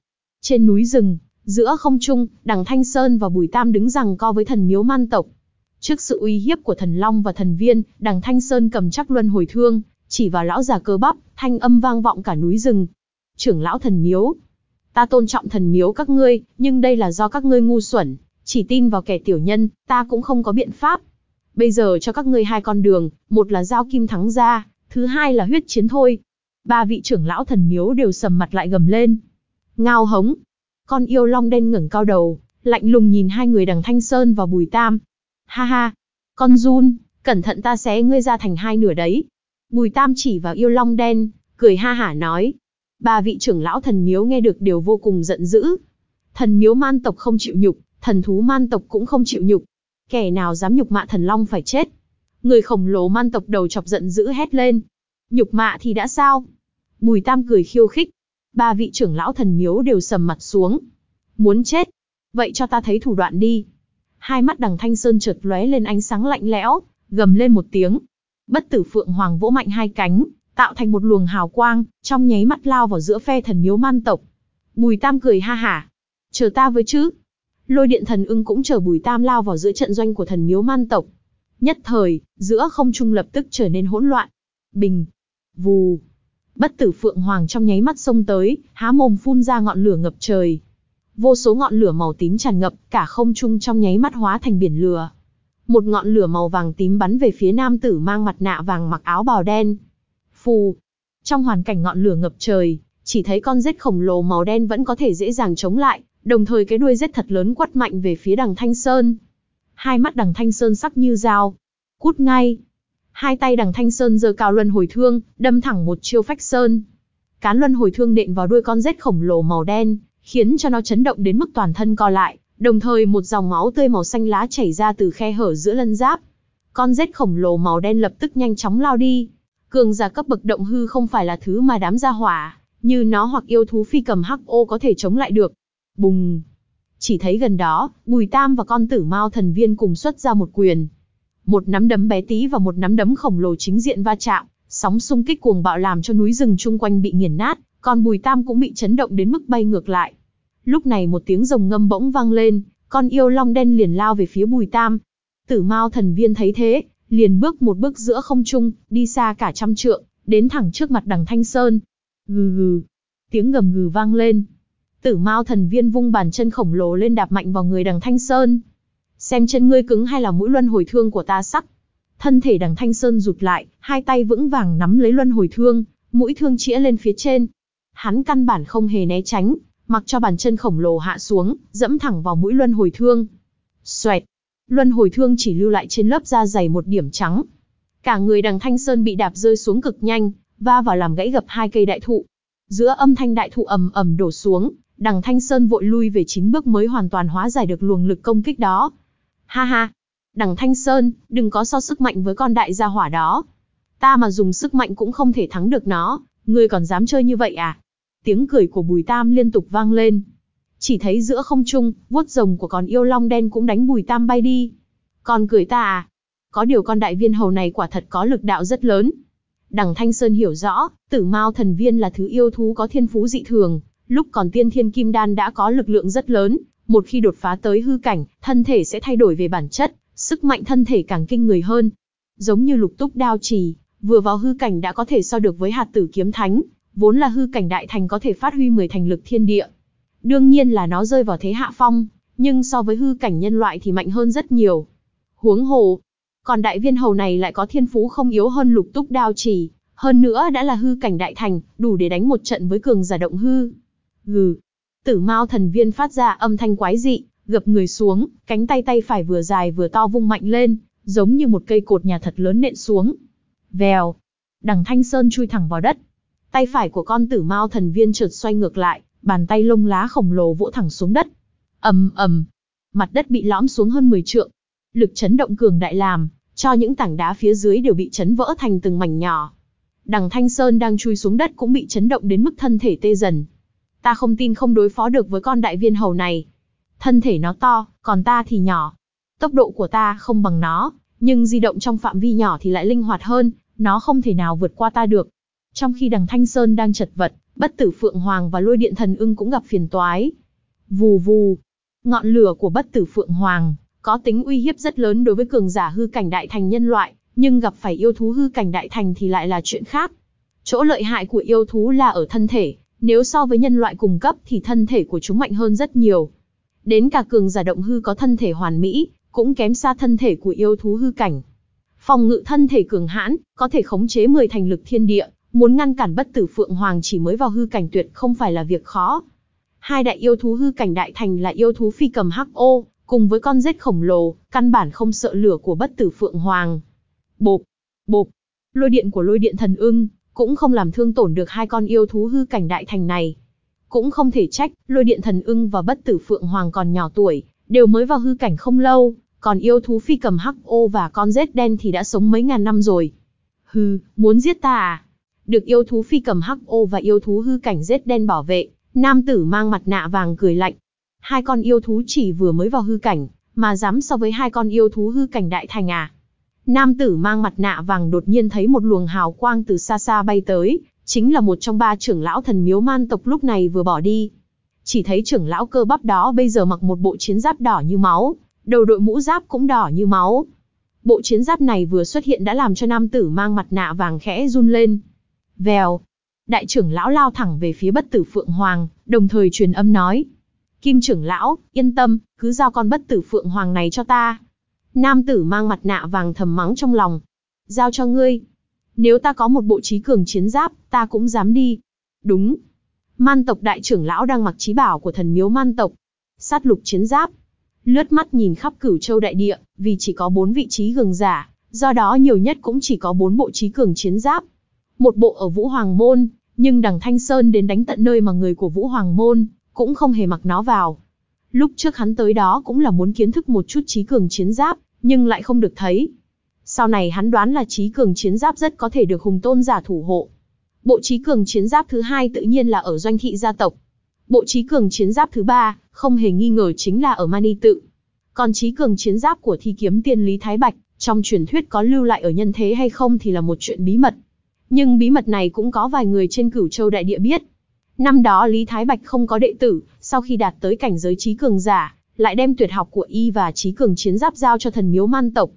Trên núi rừng, giữa không trung, đằng Thanh Sơn và Bùi Tam đứng rằng co với thần miếu man tộc. Trước sự uy hiếp của thần long và thần viên, đằng Thanh Sơn cầm chắc luân hồi thương, chỉ vào lão già cơ bắp, thanh âm vang vọng cả núi rừng. Trưởng lão thần miếu, ta tôn trọng thần miếu các ngươi, nhưng đây là do các ngươi ngu xuẩn, chỉ tin vào kẻ tiểu nhân, ta cũng không có biện pháp. Bây giờ cho các ngươi hai con đường, một là giao kim thắng ra, thứ hai là huyết chiến thôi. Ba vị trưởng lão thần miếu đều sầm mặt lại gầm lên. Ngao hống. Con yêu long đen ngẩng cao đầu, lạnh lùng nhìn hai người đằng Thanh Sơn và Bùi Tam. Ha ha. Con run, cẩn thận ta xé ngươi ra thành hai nửa đấy. Bùi Tam chỉ vào yêu long đen, cười ha hả nói. Ba vị trưởng lão thần miếu nghe được đều vô cùng giận dữ. Thần miếu man tộc không chịu nhục, thần thú man tộc cũng không chịu nhục. Kẻ nào dám nhục mạ thần long phải chết. Người khổng lồ man tộc đầu chọc giận dữ hét lên. Nhục mạ thì đã sao? Bùi Tam cười khiêu khích. Ba vị trưởng lão thần miếu đều sầm mặt xuống. Muốn chết? Vậy cho ta thấy thủ đoạn đi. Hai mắt đằng Thanh Sơn chợt lóe lên ánh sáng lạnh lẽo, gầm lên một tiếng. Bất tử Phượng Hoàng vỗ mạnh hai cánh, tạo thành một luồng hào quang, trong nháy mắt lao vào giữa phe thần miếu man tộc. Bùi Tam cười ha hả. Chờ ta với chứ. Lôi điện thần ưng cũng chờ Bùi Tam lao vào giữa trận doanh của thần miếu man tộc. Nhất thời, giữa không trung lập tức trở nên hỗn loạn. Bình. Vù. Bất tử Phượng Hoàng trong nháy mắt xông tới, há mồm phun ra ngọn lửa ngập trời. Vô số ngọn lửa màu tím tràn ngập, cả không trung trong nháy mắt hóa thành biển lửa. Một ngọn lửa màu vàng tím bắn về phía nam tử mang mặt nạ vàng mặc áo bào đen. Phù. Trong hoàn cảnh ngọn lửa ngập trời, chỉ thấy con rết khổng lồ màu đen vẫn có thể dễ dàng chống lại, đồng thời cái đuôi rết thật lớn quất mạnh về phía đằng Thanh Sơn. Hai mắt đằng Thanh Sơn sắc như dao. Cút ngay. Hai tay đằng Thanh Sơn giơ cao luân hồi thương, đâm thẳng một chiêu phách sơn. Cán luân hồi thương đện vào đuôi con rết khổng lồ màu đen, khiến cho nó chấn động đến mức toàn thân co lại, đồng thời một dòng máu tươi màu xanh lá chảy ra từ khe hở giữa lân giáp. Con rết khổng lồ màu đen lập tức nhanh chóng lao đi. Cường giả cấp bậc động hư không phải là thứ mà đám gia hỏa, như nó hoặc yêu thú phi cầm hắc ô có thể chống lại được. Bùng! Chỉ thấy gần đó, Bùi Tam và con tử mao thần viên cùng xuất ra một quyền. Một nắm đấm bé tí và một nắm đấm khổng lồ chính diện va chạm, sóng xung kích cuồng bạo làm cho núi rừng chung quanh bị nghiền nát, còn Bùi Tam cũng bị chấn động đến mức bay ngược lại. Lúc này một tiếng rồng ngâm bỗng vang lên, con yêu long đen liền lao về phía Bùi Tam. Tử Mao thần viên thấy thế, liền bước một bước giữa không trung, đi xa cả trăm trượng, đến thẳng trước mặt đằng Thanh Sơn. Gừ gừ, tiếng gầm gừ vang lên. Tử Mao thần viên vung bàn chân khổng lồ lên đạp mạnh vào người đằng Thanh Sơn. Xem chân ngươi cứng hay là mũi luân hồi thương của ta sắc. Thân thể đằng Thanh Sơn rụt lại, hai tay vững vàng nắm lấy luân hồi thương, mũi thương chĩa lên phía trên. Hắn căn bản không hề né tránh, mặc cho bàn chân khổng lồ hạ xuống, dẫm thẳng vào mũi luân hồi thương. Xoẹt! Luân hồi thương chỉ lưu lại trên lớp da dày một điểm trắng. Cả người đằng Thanh Sơn bị đạp rơi xuống cực nhanh, va vào làm gãy gập hai cây đại thụ. Giữa âm thanh đại thụ ầm ầm đổ xuống, đằng Thanh Sơn vội lui về chín bước mới hoàn toàn hóa giải được luồng lực công kích đó. Ha ha! Đằng Thanh Sơn, đừng có so sức mạnh với con đại gia hỏa đó. Ta mà dùng sức mạnh cũng không thể thắng được nó, ngươi còn dám chơi như vậy à? Tiếng cười của Bùi Tam liên tục vang lên. Chỉ thấy giữa không trung, vuốt rồng của con yêu long đen cũng đánh Bùi Tam bay đi. Còn cười ta à? Có điều con đại viên hầu này quả thật có lực đạo rất lớn. Đằng Thanh Sơn hiểu rõ, tử mao thần viên là thứ yêu thú có thiên phú dị thường, lúc còn tiên thiên kim đan đã có lực lượng rất lớn, một khi đột phá tới hư cảnh, thân thể sẽ thay đổi về bản chất, sức mạnh thân thể càng kinh người hơn. Giống như lục túc đao trì, vừa vào hư cảnh đã có thể so được với hạt tử kiếm thánh, vốn là hư cảnh đại thành có thể phát huy 10 thành lực thiên địa. Đương nhiên là nó rơi vào thế hạ phong, nhưng so với hư cảnh nhân loại thì mạnh hơn rất nhiều. Huống hồ, còn đại viên hầu này lại có thiên phú không yếu hơn lục túc đao trì, hơn nữa đã là hư cảnh đại thành, đủ để đánh một trận với cường giả động hư. Gừ. Tử Mao thần viên phát ra âm thanh quái dị, gập người xuống, cánh tay tay phải vừa dài vừa to vung mạnh lên, giống như một cây cột nhà thật lớn nện xuống. Vèo. Đằng Thanh Sơn chui thẳng vào đất. Tay phải của con Tử Mao thần viên chợt xoay ngược lại, bàn tay lông lá khổng lồ vỗ thẳng xuống đất. ầm ầm, mặt đất bị lõm xuống hơn 10 trượng. Lực chấn động cường đại làm, cho những tảng đá phía dưới đều bị chấn vỡ thành từng mảnh nhỏ. Đằng Thanh Sơn đang chui xuống đất cũng bị chấn động đến mức thân thể tê dần. Ta không tin không đối phó được với con đại viên hầu này. Thân thể nó to, còn ta thì nhỏ. Tốc độ của ta không bằng nó, nhưng di động trong phạm vi nhỏ thì lại linh hoạt hơn, nó không thể nào vượt qua ta được. Trong khi đằng Thanh Sơn đang chật vật, bất tử Phượng Hoàng và lôi điện thần ưng cũng gặp phiền toái. Vù vù, ngọn lửa của bất tử Phượng Hoàng, có tính uy hiếp rất lớn đối với cường giả hư cảnh đại thành nhân loại, nhưng gặp phải yêu thú hư cảnh đại thành thì lại là chuyện khác. Chỗ lợi hại của yêu thú là ở thân thể, nếu so với nhân loại cùng cấp thì thân thể của chúng mạnh hơn rất nhiều. Đến cả cường giả động hư có thân thể hoàn mỹ, cũng kém xa thân thể của yêu thú hư cảnh. Phòng ngự thân thể cường hãn, có thể khống chế 10 thành lực thiên địa, muốn ngăn cản bất tử Phượng Hoàng chỉ mới vào hư cảnh tuyệt không phải là việc khó. Hai đại yêu thú hư cảnh đại thành là yêu thú phi cầm hắc ô, cùng với con rết khổng lồ, căn bản không sợ lửa của bất tử Phượng Hoàng. Bộp, bộp, lôi điện của lôi điện thần ưng, cũng không làm thương tổn được hai con yêu thú hư cảnh đại thành này. Cũng không thể trách, lôi điện thần ưng và bất tử Phượng Hoàng còn nhỏ tuổi, đều mới vào hư cảnh không lâu, còn yêu thú phi cầm hắc ô và con rết đen thì đã sống mấy ngàn năm rồi. Hừ, muốn giết ta à? Được yêu thú phi cầm hắc ô và yêu thú hư cảnh rết đen bảo vệ, nam tử mang mặt nạ vàng cười lạnh. Hai con yêu thú chỉ vừa mới vào hư cảnh, mà dám so với hai con yêu thú hư cảnh đại thành à? Nam tử mang mặt nạ vàng đột nhiên thấy một luồng hào quang từ xa xa bay tới, chính là một trong ba trưởng lão thần miếu man tộc lúc này vừa bỏ đi. Chỉ thấy trưởng lão cơ bắp đó bây giờ mặc một bộ chiến giáp đỏ như máu, đầu đội mũ giáp cũng đỏ như máu. Bộ chiến giáp này vừa xuất hiện đã làm cho nam tử mang mặt nạ vàng khẽ run lên. Vèo. Đại trưởng lão lao thẳng về phía bất tử Phượng Hoàng, đồng thời truyền âm nói. Kim trưởng lão, yên tâm, cứ giao con bất tử Phượng Hoàng này cho ta. Nam tử mang mặt nạ vàng thầm mắng trong lòng. Giao cho ngươi. Nếu ta có một bộ trí cường chiến giáp, ta cũng dám đi. Đúng. Man tộc đại trưởng lão đang mặc trí bảo của thần miếu man tộc. Sát lục chiến giáp. Lướt mắt nhìn khắp cửu châu đại địa, vì chỉ có bốn vị trí cường giả, do đó nhiều nhất cũng chỉ có bốn bộ trí cường chiến giáp. Một bộ ở Vũ Hoàng Môn, nhưng đằng Thanh Sơn đến đánh tận nơi mà người của Vũ Hoàng Môn, cũng không hề mặc nó vào. Lúc trước hắn tới đó cũng là muốn kiến thức một chút trí cường chiến giáp, nhưng lại không được thấy. Sau này hắn đoán là trí cường chiến giáp rất có thể được hùng tôn giả thủ hộ. Bộ trí cường chiến giáp thứ hai tự nhiên là ở doanh thị gia tộc. Bộ trí cường chiến giáp thứ ba, không hề nghi ngờ chính là ở Mani tự. Còn trí cường chiến giáp của thi kiếm tiên Lý Thái Bạch, trong truyền thuyết có lưu lại ở nhân thế hay không thì là một chuyện bí mật. Nhưng bí mật này cũng có vài người trên cửu châu đại địa biết. Năm đó Lý Thái Bạch không có đệ tử, sau khi đạt tới cảnh giới trí cường giả, lại đem tuyệt học của y và trí cường chiến giáp giao cho thần miếu man tộc.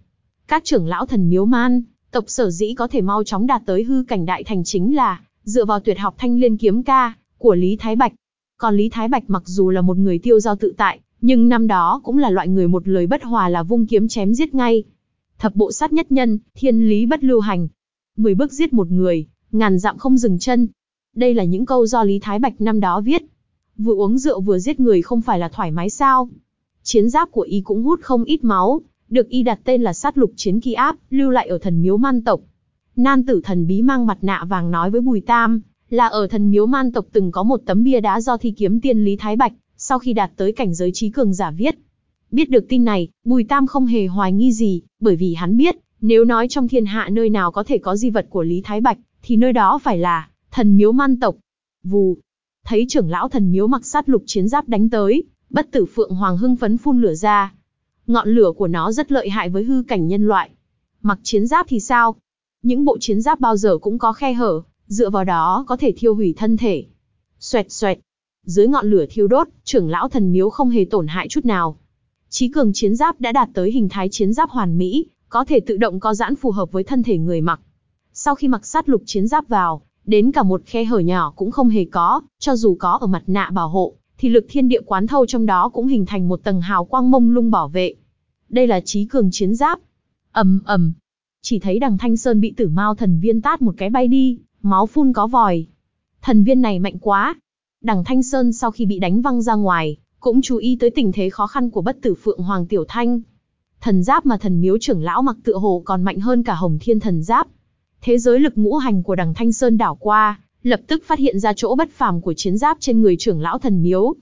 Các trưởng lão thần miếu man, tộc sở dĩ có thể mau chóng đạt tới hư cảnh đại thành chính là, dựa vào tuyệt học thanh liên kiếm ca, của Lý Thái Bạch. Còn Lý Thái Bạch mặc dù là một người tiêu giao tự tại, nhưng năm đó cũng là loại người một lời bất hòa là vung kiếm chém giết ngay. Thập bộ sát nhất nhân, thiên lý bất lưu hành. Mười bước giết một người, ngàn dặm không dừng chân. Đây là những câu do Lý Thái Bạch năm đó viết. Vừa uống rượu vừa giết người không phải là thoải mái sao? Chiến giáp của y cũng hút không ít máu, được y đặt tên là sát lục chiến kỳ áp, lưu lại ở thần miếu man tộc. Nan tử thần bí mang mặt nạ vàng nói với Bùi Tam, là ở thần miếu man tộc từng có một tấm bia đá do thi kiếm tiên Lý Thái Bạch, sau khi đạt tới cảnh giới trí cường giả viết. Biết được tin này, Bùi Tam không hề hoài nghi gì, bởi vì hắn biết, nếu nói trong thiên hạ nơi nào có thể có di vật của Lý Thái Bạch, thì nơi đó phải là thần miếu man tộc. Vù, thấy trưởng lão thần miếu mặc sát lục chiến giáp đánh tới, bất tử phượng hoàng hưng phấn phun lửa ra. Ngọn lửa của nó rất lợi hại với hư cảnh nhân loại. Mặc chiến giáp thì sao? Những bộ chiến giáp bao giờ cũng có khe hở, dựa vào đó có thể thiêu hủy thân thể. Xoẹt xoẹt. Dưới ngọn lửa thiêu đốt, trưởng lão thần miếu không hề tổn hại chút nào. Chí cường chiến giáp đã đạt tới hình thái chiến giáp hoàn mỹ, có thể tự động co giãn phù hợp với thân thể người mặc. Sau khi mặc sát lục chiến giáp vào, Đến cả một khe hở nhỏ cũng không hề có, cho dù có ở mặt nạ bảo hộ, thì lực thiên địa quán thâu trong đó cũng hình thành một tầng hào quang mông lung bảo vệ. Đây là trí cường chiến giáp. ầm ầm, chỉ thấy đằng Thanh Sơn bị tử mao thần viên tát một cái bay đi, máu phun có vòi. Thần viên này mạnh quá. Đằng Thanh Sơn sau khi bị đánh văng ra ngoài, cũng chú ý tới tình thế khó khăn của bất tử Phượng Hoàng Tiểu Thanh. Thần giáp mà thần miếu trưởng lão mặc tựa hồ còn mạnh hơn cả Hồng Thiên thần giáp. Thế giới lực ngũ hành của đằng Thanh Sơn đảo qua, lập tức phát hiện ra chỗ bất phàm của chiến giáp trên người trưởng lão thần miếu.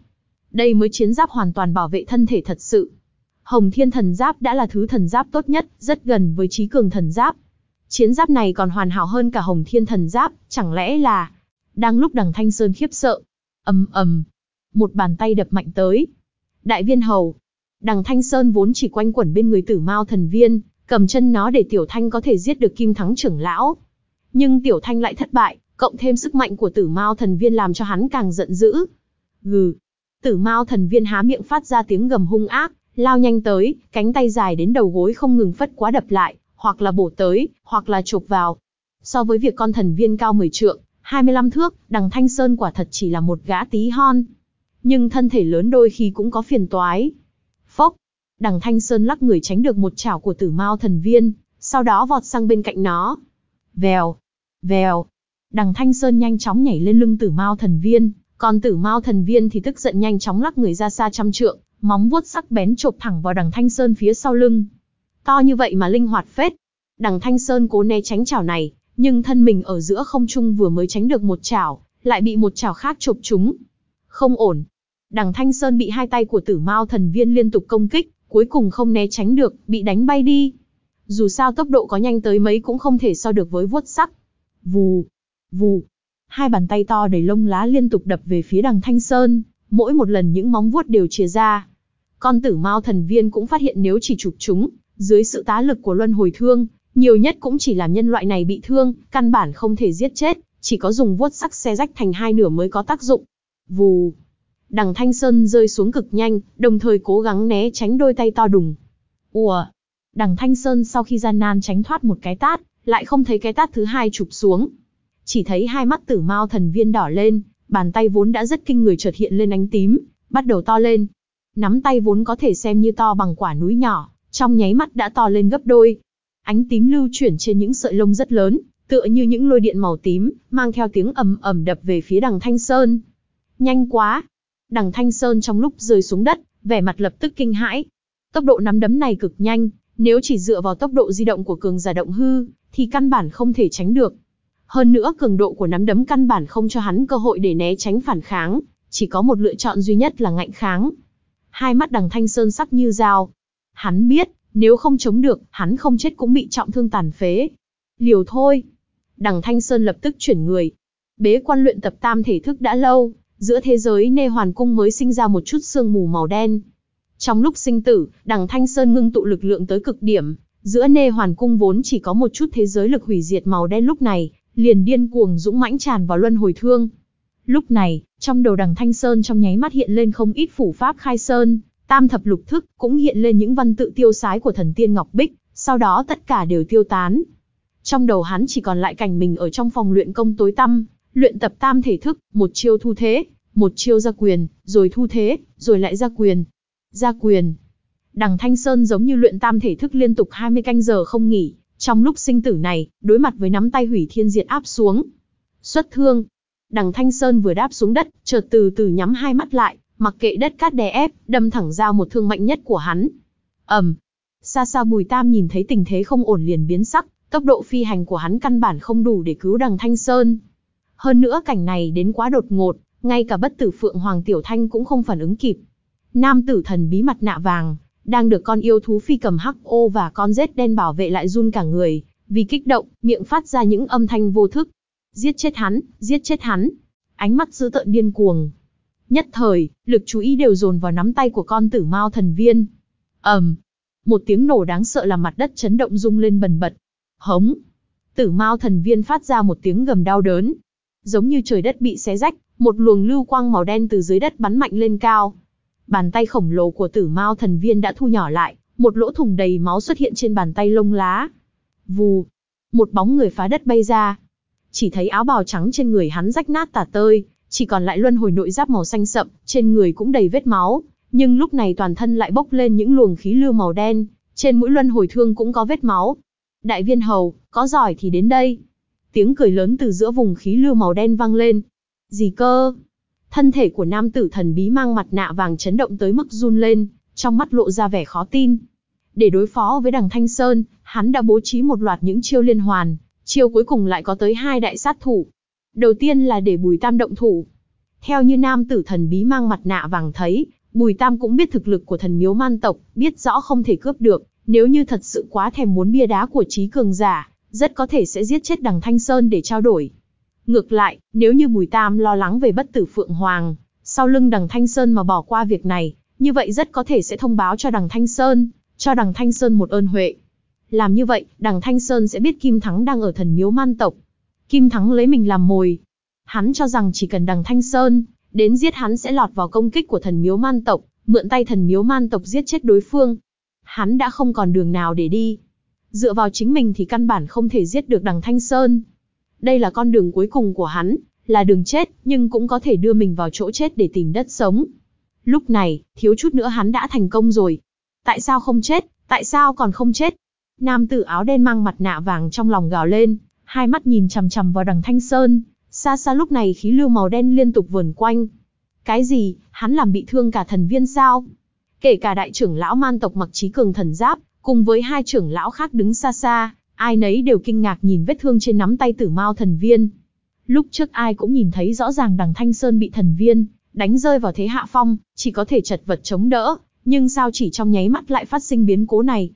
Đây mới chiến giáp hoàn toàn bảo vệ thân thể thật sự. Hồng Thiên thần giáp đã là thứ thần giáp tốt nhất, rất gần với trí cường thần giáp. Chiến giáp này còn hoàn hảo hơn cả Hồng Thiên thần giáp, chẳng lẽ là... Đang lúc đằng Thanh Sơn khiếp sợ. ầm ầm, một bàn tay đập mạnh tới. Đại viên hầu. Đằng Thanh Sơn vốn chỉ quanh quẩn bên người tử mao thần viên, cầm chân nó để Tiểu Thanh có thể giết được Kim Thắng trưởng lão. Nhưng Tiểu Thanh lại thất bại, cộng thêm sức mạnh của tử mao thần viên làm cho hắn càng giận dữ. Gừ. Tử mao thần viên há miệng phát ra tiếng gầm hung ác, lao nhanh tới, cánh tay dài đến đầu gối không ngừng phất quá đập lại, hoặc là bổ tới, hoặc là chộp vào. So với việc con thần viên cao 10 trượng, 25 thước, đằng Thanh Sơn quả thật chỉ là một gã tí hon. Nhưng thân thể lớn đôi khi cũng có phiền toái. Phốc, đằng Thanh Sơn lắc người tránh được một chảo của tử mao thần viên, sau đó vọt sang bên cạnh nó. Vèo, vèo, đằng Thanh Sơn nhanh chóng nhảy lên lưng tử mao thần viên, còn tử mao thần viên thì tức giận nhanh chóng lắc người ra xa trăm trượng, móng vuốt sắc bén chộp thẳng vào đằng Thanh Sơn phía sau lưng. To như vậy mà linh hoạt phết. Đằng Thanh Sơn cố né tránh chảo này, nhưng thân mình ở giữa không trung vừa mới tránh được một chảo, lại bị một chảo khác chộp trúng. Không ổn. Đằng Thanh Sơn bị hai tay của tử mao thần viên liên tục công kích, cuối cùng không né tránh được, bị đánh bay đi. Dù sao tốc độ có nhanh tới mấy cũng không thể so được với vuốt sắc. Vù, vù. Hai bàn tay to đầy lông lá liên tục đập về phía đằng Thanh Sơn, mỗi một lần những móng vuốt đều chia ra. Con tử mao thần viên cũng phát hiện nếu chỉ chụp chúng, dưới sự tá lực của luân hồi thương, nhiều nhất cũng chỉ làm nhân loại này bị thương, căn bản không thể giết chết, chỉ có dùng vuốt sắc xe rách thành hai nửa mới có tác dụng. Vù. Đằng Thanh Sơn rơi xuống cực nhanh, đồng thời cố gắng né tránh đôi tay to đùng. Ùa. Đằng Thanh Sơn sau khi gian nan tránh thoát một cái tát, lại không thấy cái tát thứ hai chụp xuống. Chỉ thấy hai mắt tử mao thần viên đỏ lên, bàn tay vốn đã rất kinh người chợt hiện lên ánh tím, bắt đầu to lên. Nắm tay vốn có thể xem như to bằng quả núi nhỏ, trong nháy mắt đã to lên gấp đôi. Ánh tím lưu chuyển trên những sợi lông rất lớn, tựa như những lôi điện màu tím, mang theo tiếng ầm ầm đập về phía đằng Thanh Sơn. Nhanh quá! Đằng Thanh Sơn trong lúc rơi xuống đất, vẻ mặt lập tức kinh hãi. Tốc độ nắm đấm này cực nhanh, nếu chỉ dựa vào tốc độ di động của cường giả động hư, thì căn bản không thể tránh được. Hơn nữa cường độ của nắm đấm căn bản không cho hắn cơ hội để né tránh phản kháng, chỉ có một lựa chọn duy nhất là ngạnh kháng. Hai mắt đằng Thanh Sơn sắc như dao. Hắn biết, nếu không chống được, hắn không chết cũng bị trọng thương tàn phế. Liều thôi. Đằng Thanh Sơn lập tức chuyển người. Bế quan luyện tập tam thể thức đã lâu, giữa thế giới nê hoàn cung mới sinh ra một chút sương mù màu đen. Trong lúc sinh tử, đằng Thanh Sơn ngưng tụ lực lượng tới cực điểm, giữa nê hoàn cung vốn chỉ có một chút thế giới lực hủy diệt màu đen lúc này, liền điên cuồng dũng mãnh tràn vào luân hồi thương. Lúc này, trong đầu đằng Thanh Sơn trong nháy mắt hiện lên không ít phủ pháp khai sơn, tam thập lục thức, cũng hiện lên những văn tự tiêu sái của thần tiên Ngọc Bích, sau đó tất cả đều tiêu tán. Trong đầu hắn chỉ còn lại cảnh mình ở trong phòng luyện công tối tăm, luyện tập tam thể thức, một chiêu thu thế, một chiêu ra quyền, rồi thu thế, rồi lại ra quyền. Ra quyền. Đằng Thanh Sơn giống như luyện tam thể thức liên tục 20 canh giờ không nghỉ, trong lúc sinh tử này, đối mặt với nắm tay hủy thiên diệt áp xuống. Xuất thương. Đằng Thanh Sơn vừa đáp xuống đất, chợt từ từ nhắm hai mắt lại, mặc kệ đất cát đè ép, đâm thẳng ra một thương mạnh nhất của hắn. ầm, xa xa Bùi Tam nhìn thấy tình thế không ổn liền biến sắc, tốc độ phi hành của hắn căn bản không đủ để cứu đằng Thanh Sơn. Hơn nữa cảnh này đến quá đột ngột, ngay cả bất tử Phượng Hoàng Tiểu Thanh cũng không phản ứng kịp. Nam tử thần bí mặt nạ vàng, đang được con yêu thú phi cầm hắc ô và con rết đen bảo vệ lại run cả người, vì kích động, miệng phát ra những âm thanh vô thức. Giết chết hắn, giết chết hắn. Ánh mắt dữ tợn điên cuồng. Nhất thời, lực chú ý đều dồn vào nắm tay của con tử mao thần viên. ầm, um, một tiếng nổ đáng sợ làm mặt đất chấn động rung lên bần bật. Hống. Tử mao thần viên phát ra một tiếng gầm đau đớn. Giống như trời đất bị xé rách, một luồng lưu quang màu đen từ dưới đất bắn mạnh lên cao. Bàn tay khổng lồ của tử mao thần viên đã thu nhỏ lại, một lỗ thủng đầy máu xuất hiện trên bàn tay lông lá. Vù, một bóng người phá đất bay ra. chỉ thấy áo bào trắng trên người hắn rách nát tả tơi, chỉ còn lại luân hồi nội giáp màu xanh sậm, trên người cũng đầy vết máu, nhưng lúc này toàn thân lại bốc lên những luồng khí lưu màu đen, trên mũi luân hồi thương cũng có vết máu. Đại viên hầu, có giỏi thì đến đây. Tiếng cười lớn từ giữa vùng khí lưu màu đen vang lên. Gì cơ? Thân thể của nam tử thần bí mang mặt nạ vàng chấn động tới mức run lên, trong mắt lộ ra vẻ khó tin. Để đối phó với đằng Thanh Sơn, hắn đã bố trí một loạt những chiêu liên hoàn, chiêu cuối cùng lại có tới hai đại sát thủ. Đầu tiên là để Bùi Tam động thủ. Theo như nam tử thần bí mang mặt nạ vàng thấy, Bùi Tam cũng biết thực lực của thần miếu man tộc, biết rõ không thể cướp được, nếu như thật sự quá thèm muốn bia đá của trí cường giả, rất có thể sẽ giết chết đằng Thanh Sơn để trao đổi. Ngược lại, nếu như Bùi Tam lo lắng về bất tử Phượng Hoàng, sau lưng đằng Thanh Sơn mà bỏ qua việc này, như vậy rất có thể sẽ thông báo cho đằng Thanh Sơn, cho đằng Thanh Sơn một ơn huệ. Làm như vậy, đằng Thanh Sơn sẽ biết Kim Thắng đang ở thần miếu man tộc. Kim Thắng lấy mình làm mồi. Hắn cho rằng chỉ cần đằng Thanh Sơn, đến giết hắn sẽ lọt vào công kích của thần miếu man tộc, mượn tay thần miếu man tộc giết chết đối phương. Hắn đã không còn đường nào để đi. Dựa vào chính mình thì căn bản không thể giết được đằng Thanh Sơn. Đây là con đường cuối cùng của hắn, là đường chết, nhưng cũng có thể đưa mình vào chỗ chết để tìm đất sống. Lúc này, thiếu chút nữa hắn đã thành công rồi. Tại sao không chết? Tại sao còn không chết? Nam tử áo đen mang mặt nạ vàng trong lòng gào lên, hai mắt nhìn chằm chằm vào đằng Thanh Sơn, xa xa lúc này khí lưu màu đen liên tục vườn quanh. Cái gì, hắn làm bị thương cả thần viên sao? Kể cả đại trưởng lão man tộc mặc trí cường thần giáp, cùng với hai trưởng lão khác đứng xa xa, ai nấy đều kinh ngạc nhìn vết thương trên nắm tay tử mao thần viên. Lúc trước ai cũng nhìn thấy rõ ràng đằng Thanh Sơn bị thần viên, đánh rơi vào thế hạ phong, chỉ có thể chật vật chống đỡ, nhưng sao chỉ trong nháy mắt lại phát sinh biến cố này?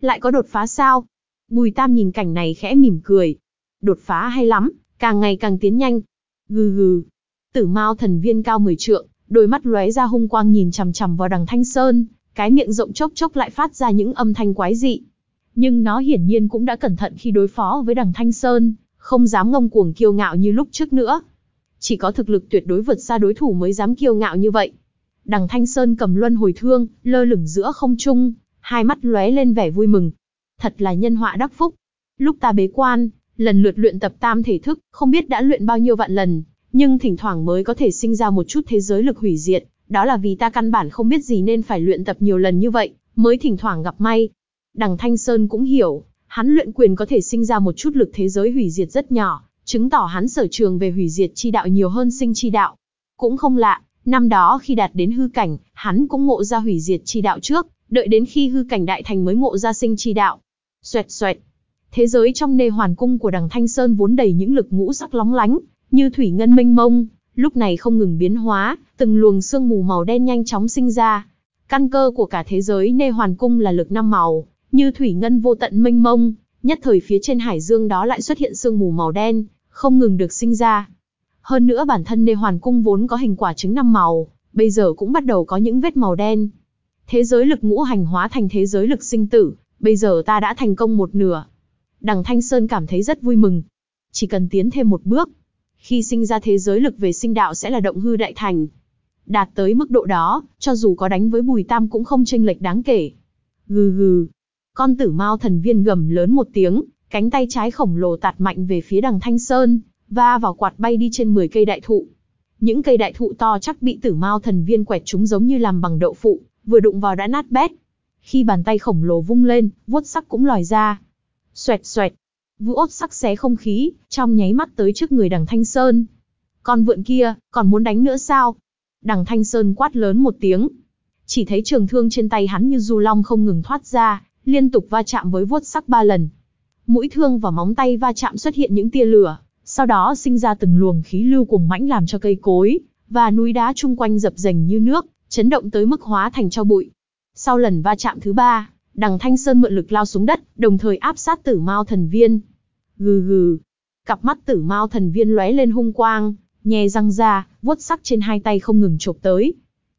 Lại có đột phá sao? Bùi Tam nhìn cảnh này khẽ mỉm cười. Đột phá hay lắm, càng ngày càng tiến nhanh. Gừ gừ. Tử Mao thần viên cao 10 trượng, đôi mắt lóe ra hung quang nhìn chằm chằm vào đằng Thanh Sơn, cái miệng rộng chốc chốc lại phát ra những âm thanh quái dị. Nhưng nó hiển nhiên cũng đã cẩn thận khi đối phó với đằng Thanh Sơn, không dám ngông cuồng kiêu ngạo như lúc trước nữa. Chỉ có thực lực tuyệt đối vượt xa đối thủ mới dám kiêu ngạo như vậy. Đằng Thanh Sơn cầm luân hồi thương, lơ lửng giữa không trung, hai mắt lóe lên vẻ vui mừng. Thật là nhân họa đắc phúc. Lúc ta bế quan, lần lượt luyện tập tam thể thức, không biết đã luyện bao nhiêu vạn lần, nhưng thỉnh thoảng mới có thể sinh ra một chút thế giới lực hủy diệt, đó là vì ta căn bản không biết gì nên phải luyện tập nhiều lần như vậy, mới thỉnh thoảng gặp may. Đằng Thanh Sơn cũng hiểu, hắn luyện quyền có thể sinh ra một chút lực thế giới hủy diệt rất nhỏ, chứng tỏ hắn sở trường về hủy diệt chi đạo nhiều hơn sinh chi đạo. Cũng không lạ, năm đó khi đạt đến hư cảnh, hắn cũng ngộ ra hủy diệt chi đạo trước, đợi đến khi hư cảnh đại thành mới ngộ ra sinh chi đạo. Xoẹt xoẹt. Thế giới trong nê hoàn cung của đằng Thanh Sơn vốn đầy những lực ngũ sắc lóng lánh, như thủy ngân mênh mông, lúc này không ngừng biến hóa, từng luồng sương mù màu đen nhanh chóng sinh ra. Căn cơ của cả thế giới nê hoàn cung là lực năm màu, như thủy ngân vô tận mênh mông, nhất thời phía trên hải dương đó lại xuất hiện sương mù màu đen, không ngừng được sinh ra. Hơn nữa bản thân nê hoàn cung vốn có hình quả trứng năm màu, bây giờ cũng bắt đầu có những vết màu đen. Thế giới lực ngũ hành hóa thành thế giới lực sinh tử, bây giờ ta đã thành công một nửa. Đằng Thanh Sơn cảm thấy rất vui mừng. Chỉ cần tiến thêm một bước, khi sinh ra thế giới lực về sinh đạo sẽ là động hư đại thành. Đạt tới mức độ đó, cho dù có đánh với Bùi Tam cũng không chênh lệch đáng kể. Gừ gừ. Con tử mao thần viên gầm lớn một tiếng, cánh tay trái khổng lồ tạt mạnh về phía đằng Thanh Sơn, va vào quạt bay đi trên 10 cây đại thụ. Những cây đại thụ to chắc bị tử mao thần viên quẹt chúng giống như làm bằng đậu phụ, vừa đụng vào đã nát bét. Khi bàn tay khổng lồ vung lên, vuốt sắc cũng lòi ra. Xoẹt xoẹt, vũ ốt sắc xé không khí, trong nháy mắt tới trước người đằng Thanh Sơn. Con vượn kia, còn muốn đánh nữa sao? Đằng Thanh Sơn quát lớn một tiếng. Chỉ thấy trường thương trên tay hắn như du long không ngừng thoát ra, liên tục va chạm với vuốt sắc ba lần. Mũi thương và móng tay va chạm xuất hiện những tia lửa, sau đó sinh ra từng luồng khí lưu cuồng mãnh làm cho cây cối và núi đá chung quanh dập dềnh như nước, chấn động tới mức hóa thành cho bụi. Sau lần va chạm thứ ba, đằng Thanh Sơn mượn lực lao xuống đất, đồng thời áp sát tử mao thần viên. Gừ gừ. Cặp mắt tử mao thần viên lóe lên hung quang, nhè răng ra, vuốt sắc trên hai tay không ngừng chộp tới.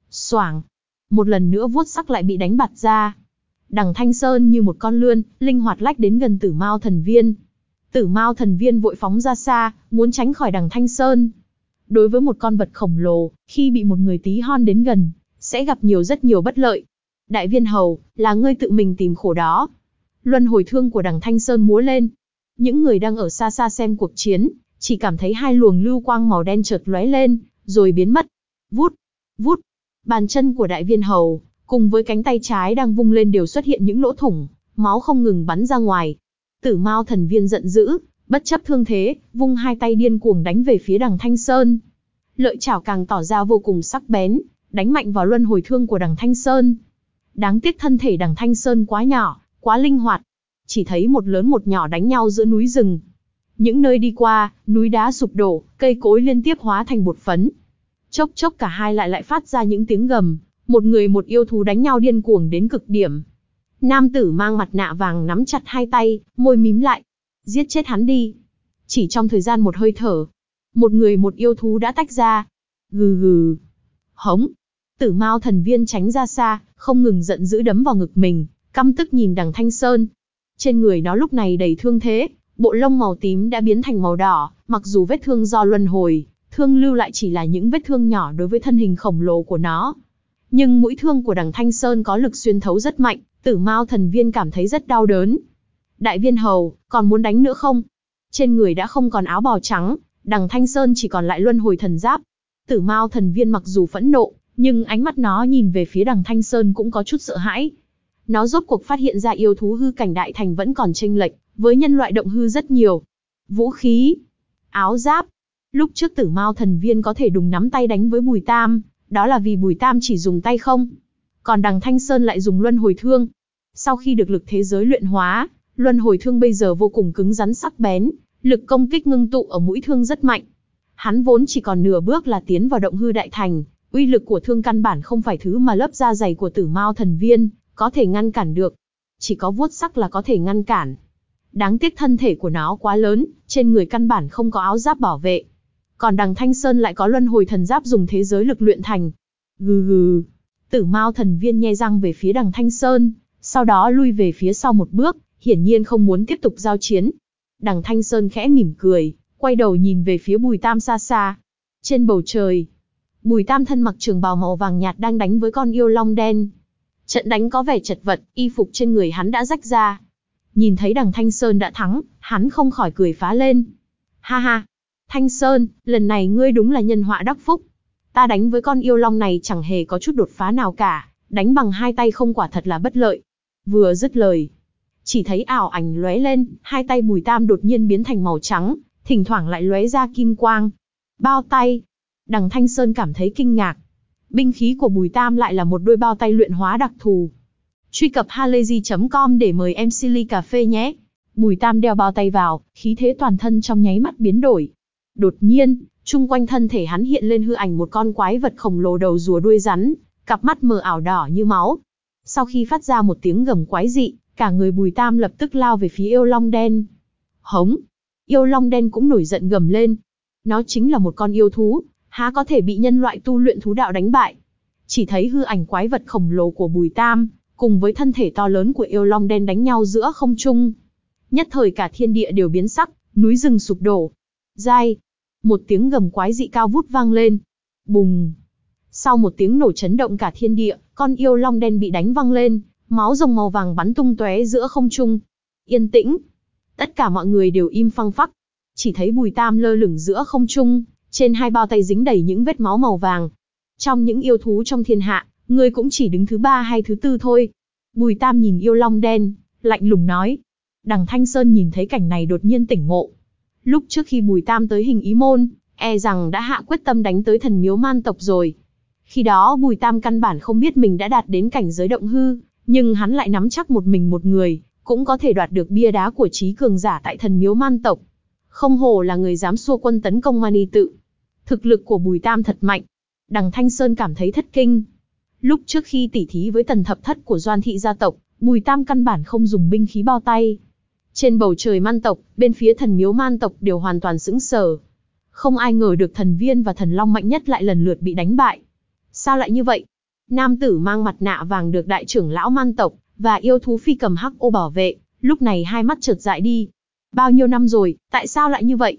Xoảng. Một lần nữa vuốt sắc lại bị đánh bạt ra. Đằng Thanh Sơn như một con lươn, linh hoạt lách đến gần tử mao thần viên. Tử mao thần viên vội phóng ra xa, muốn tránh khỏi đằng Thanh Sơn. Đối với một con vật khổng lồ, khi bị một người tí hon đến gần, sẽ gặp nhiều rất nhiều bất lợi. Đại viên hầu, là ngươi tự mình tìm khổ đó. Luân hồi thương của đằng Thanh Sơn múa lên, những người đang ở xa xa xem cuộc chiến, chỉ cảm thấy hai luồng lưu quang màu đen chợt lóe lên, rồi biến mất. Vút, vút, bàn chân của đại viên hầu, cùng với cánh tay trái đang vung lên đều xuất hiện những lỗ thủng, máu không ngừng bắn ra ngoài. Tử Mao thần viên giận dữ, bất chấp thương thế, vung hai tay điên cuồng đánh về phía đằng Thanh Sơn. Lợi chảo càng tỏ ra vô cùng sắc bén, đánh mạnh vào luân hồi thương của đằng Thanh Sơn. Đáng tiếc thân thể đằng Thanh Sơn quá nhỏ, quá linh hoạt. Chỉ thấy một lớn một nhỏ đánh nhau giữa núi rừng. Những nơi đi qua, núi đá sụp đổ, cây cối liên tiếp hóa thành bột phấn. Chốc chốc cả hai lại lại phát ra những tiếng gầm, một người một yêu thú đánh nhau điên cuồng đến cực điểm. Nam tử mang mặt nạ vàng nắm chặt hai tay, môi mím lại. Giết chết hắn đi. Chỉ trong thời gian một hơi thở, một người một yêu thú đã tách ra. Gừ gừ. Hống. Tử Mao thần viên tránh ra xa, không ngừng giận dữ đấm vào ngực mình, căm tức nhìn đằng Thanh Sơn. Trên người nó lúc này đầy thương thế, bộ lông màu tím đã biến thành màu đỏ, mặc dù vết thương do luân hồi, thương lưu lại chỉ là những vết thương nhỏ đối với thân hình khổng lồ của nó. Nhưng mũi thương của đằng Thanh Sơn có lực xuyên thấu rất mạnh, tử mao thần viên cảm thấy rất đau đớn. Đại viên hầu, còn muốn đánh nữa không? Trên người đã không còn áo bào trắng, đằng Thanh Sơn chỉ còn lại luân hồi thần giáp. Tử mao thần viên mặc dù phẫn nộ, nhưng ánh mắt nó nhìn về phía đằng Thanh Sơn cũng có chút sợ hãi. Nó rốt cuộc phát hiện ra yêu thú hư cảnh đại thành vẫn còn chênh lệch, với nhân loại động hư rất nhiều. Vũ khí, áo giáp. Lúc trước tử mao thần viên có thể đùng nắm tay đánh với Bùi Tam, đó là vì Bùi Tam chỉ dùng tay không. Còn đằng Thanh Sơn lại dùng luân hồi thương. Sau khi được lực thế giới luyện hóa, luân hồi thương bây giờ vô cùng cứng rắn sắc bén, lực công kích ngưng tụ ở mũi thương rất mạnh. Hắn vốn chỉ còn nửa bước là tiến vào động hư đại thành, uy lực của thương căn bản không phải thứ mà lớp da dày của tử mao thần viên, có thể ngăn cản được. Chỉ có vuốt sắc là có thể ngăn cản. Đáng tiếc thân thể của nó quá lớn, trên người căn bản không có áo giáp bảo vệ. Còn đằng Thanh Sơn lại có luân hồi thần giáp dùng thế giới lực luyện thành. Gừ gừ. Tử Mao thần viên nhe răng về phía đằng Thanh Sơn, sau đó lui về phía sau một bước, hiển nhiên không muốn tiếp tục giao chiến. Đằng Thanh Sơn khẽ mỉm cười, quay đầu nhìn về phía Bùi Tam xa xa. Trên bầu trời, Bùi Tam thân mặc trường bào màu vàng nhạt đang đánh với con yêu long đen. Trận đánh có vẻ chật vật, y phục trên người hắn đã rách ra. Nhìn thấy đằng Thanh Sơn đã thắng, hắn không khỏi cười phá lên. Ha ha, Thanh Sơn, lần này ngươi đúng là nhân họa đắc phúc. Ta đánh với con yêu long này chẳng hề có chút đột phá nào cả, đánh bằng hai tay không quả thật là bất lợi. Vừa dứt lời, chỉ thấy ảo ảnh lóe lên, hai tay Bùi Tam đột nhiên biến thành màu trắng, thỉnh thoảng lại lóe ra kim quang. Bao tay. Đằng Thanh Sơn cảm thấy kinh ngạc. Binh khí của Bùi Tam lại là một đôi bao tay luyện hóa đặc thù. Truy cập halayzi.com để mời em Silly Cà Phê nhé. Bùi Tam đeo bao tay vào, khí thế toàn thân trong nháy mắt biến đổi. Đột nhiên, chung quanh thân thể hắn hiện lên hư ảnh một con quái vật khổng lồ đầu rùa đuôi rắn, cặp mắt mờ ảo đỏ như máu. Sau khi phát ra một tiếng gầm quái dị, cả người Bùi Tam lập tức lao về phía yêu long đen. Hống! Yêu long đen cũng nổi giận gầm lên. Nó chính là một con yêu thú, há có thể bị nhân loại tu luyện thú đạo đánh bại. Chỉ thấy hư ảnh quái vật khổng lồ của Bùi Tam, cùng với thân thể to lớn của yêu long đen đánh nhau giữa không trung. Nhất thời cả thiên địa đều biến sắc, núi rừng sụp đổ. Dai! Một tiếng gầm quái dị cao vút vang lên. Bùng! Sau một tiếng nổ chấn động cả thiên địa, con yêu long đen bị đánh văng lên, máu rồng màu vàng bắn tung tóe giữa không trung. Yên tĩnh. Tất cả mọi người đều im phăng phắc. Chỉ thấy Bùi Tam lơ lửng giữa không trung, trên hai bao tay dính đầy những vết máu màu vàng. Trong những yêu thú trong thiên hạ, ngươi cũng chỉ đứng thứ ba hay thứ tư thôi. Bùi Tam nhìn yêu long đen, lạnh lùng nói. Đằng Thanh Sơn nhìn thấy cảnh này đột nhiên tỉnh ngộ. Lúc trước khi Bùi Tam tới hình ý môn, e rằng đã hạ quyết tâm đánh tới thần miếu man tộc rồi. Khi đó Bùi Tam căn bản không biết mình đã đạt đến cảnh giới động hư, nhưng hắn lại nắm chắc một mình một người, cũng có thể đoạt được bia đá của trí cường giả tại thần miếu man tộc. Không hồ là người dám xua quân tấn công mani tự. Thực lực của Bùi Tam thật mạnh. Đằng Thanh Sơn cảm thấy thất kinh. Lúc trước khi tỉ thí với tần thập thất của Doan thị gia tộc, Bùi Tam căn bản không dùng binh khí bao tay. Trên bầu trời man tộc, bên phía thần miếu man tộc đều hoàn toàn sững sờ. Không ai ngờ được thần viên và thần long mạnh nhất lại lần lượt bị đánh bại. Sao lại như vậy? Nam tử mang mặt nạ vàng được đại trưởng lão man tộc, và yêu thú phi cầm hắc ô bảo vệ, lúc này hai mắt trợt dại đi. Bao nhiêu năm rồi, tại sao lại như vậy?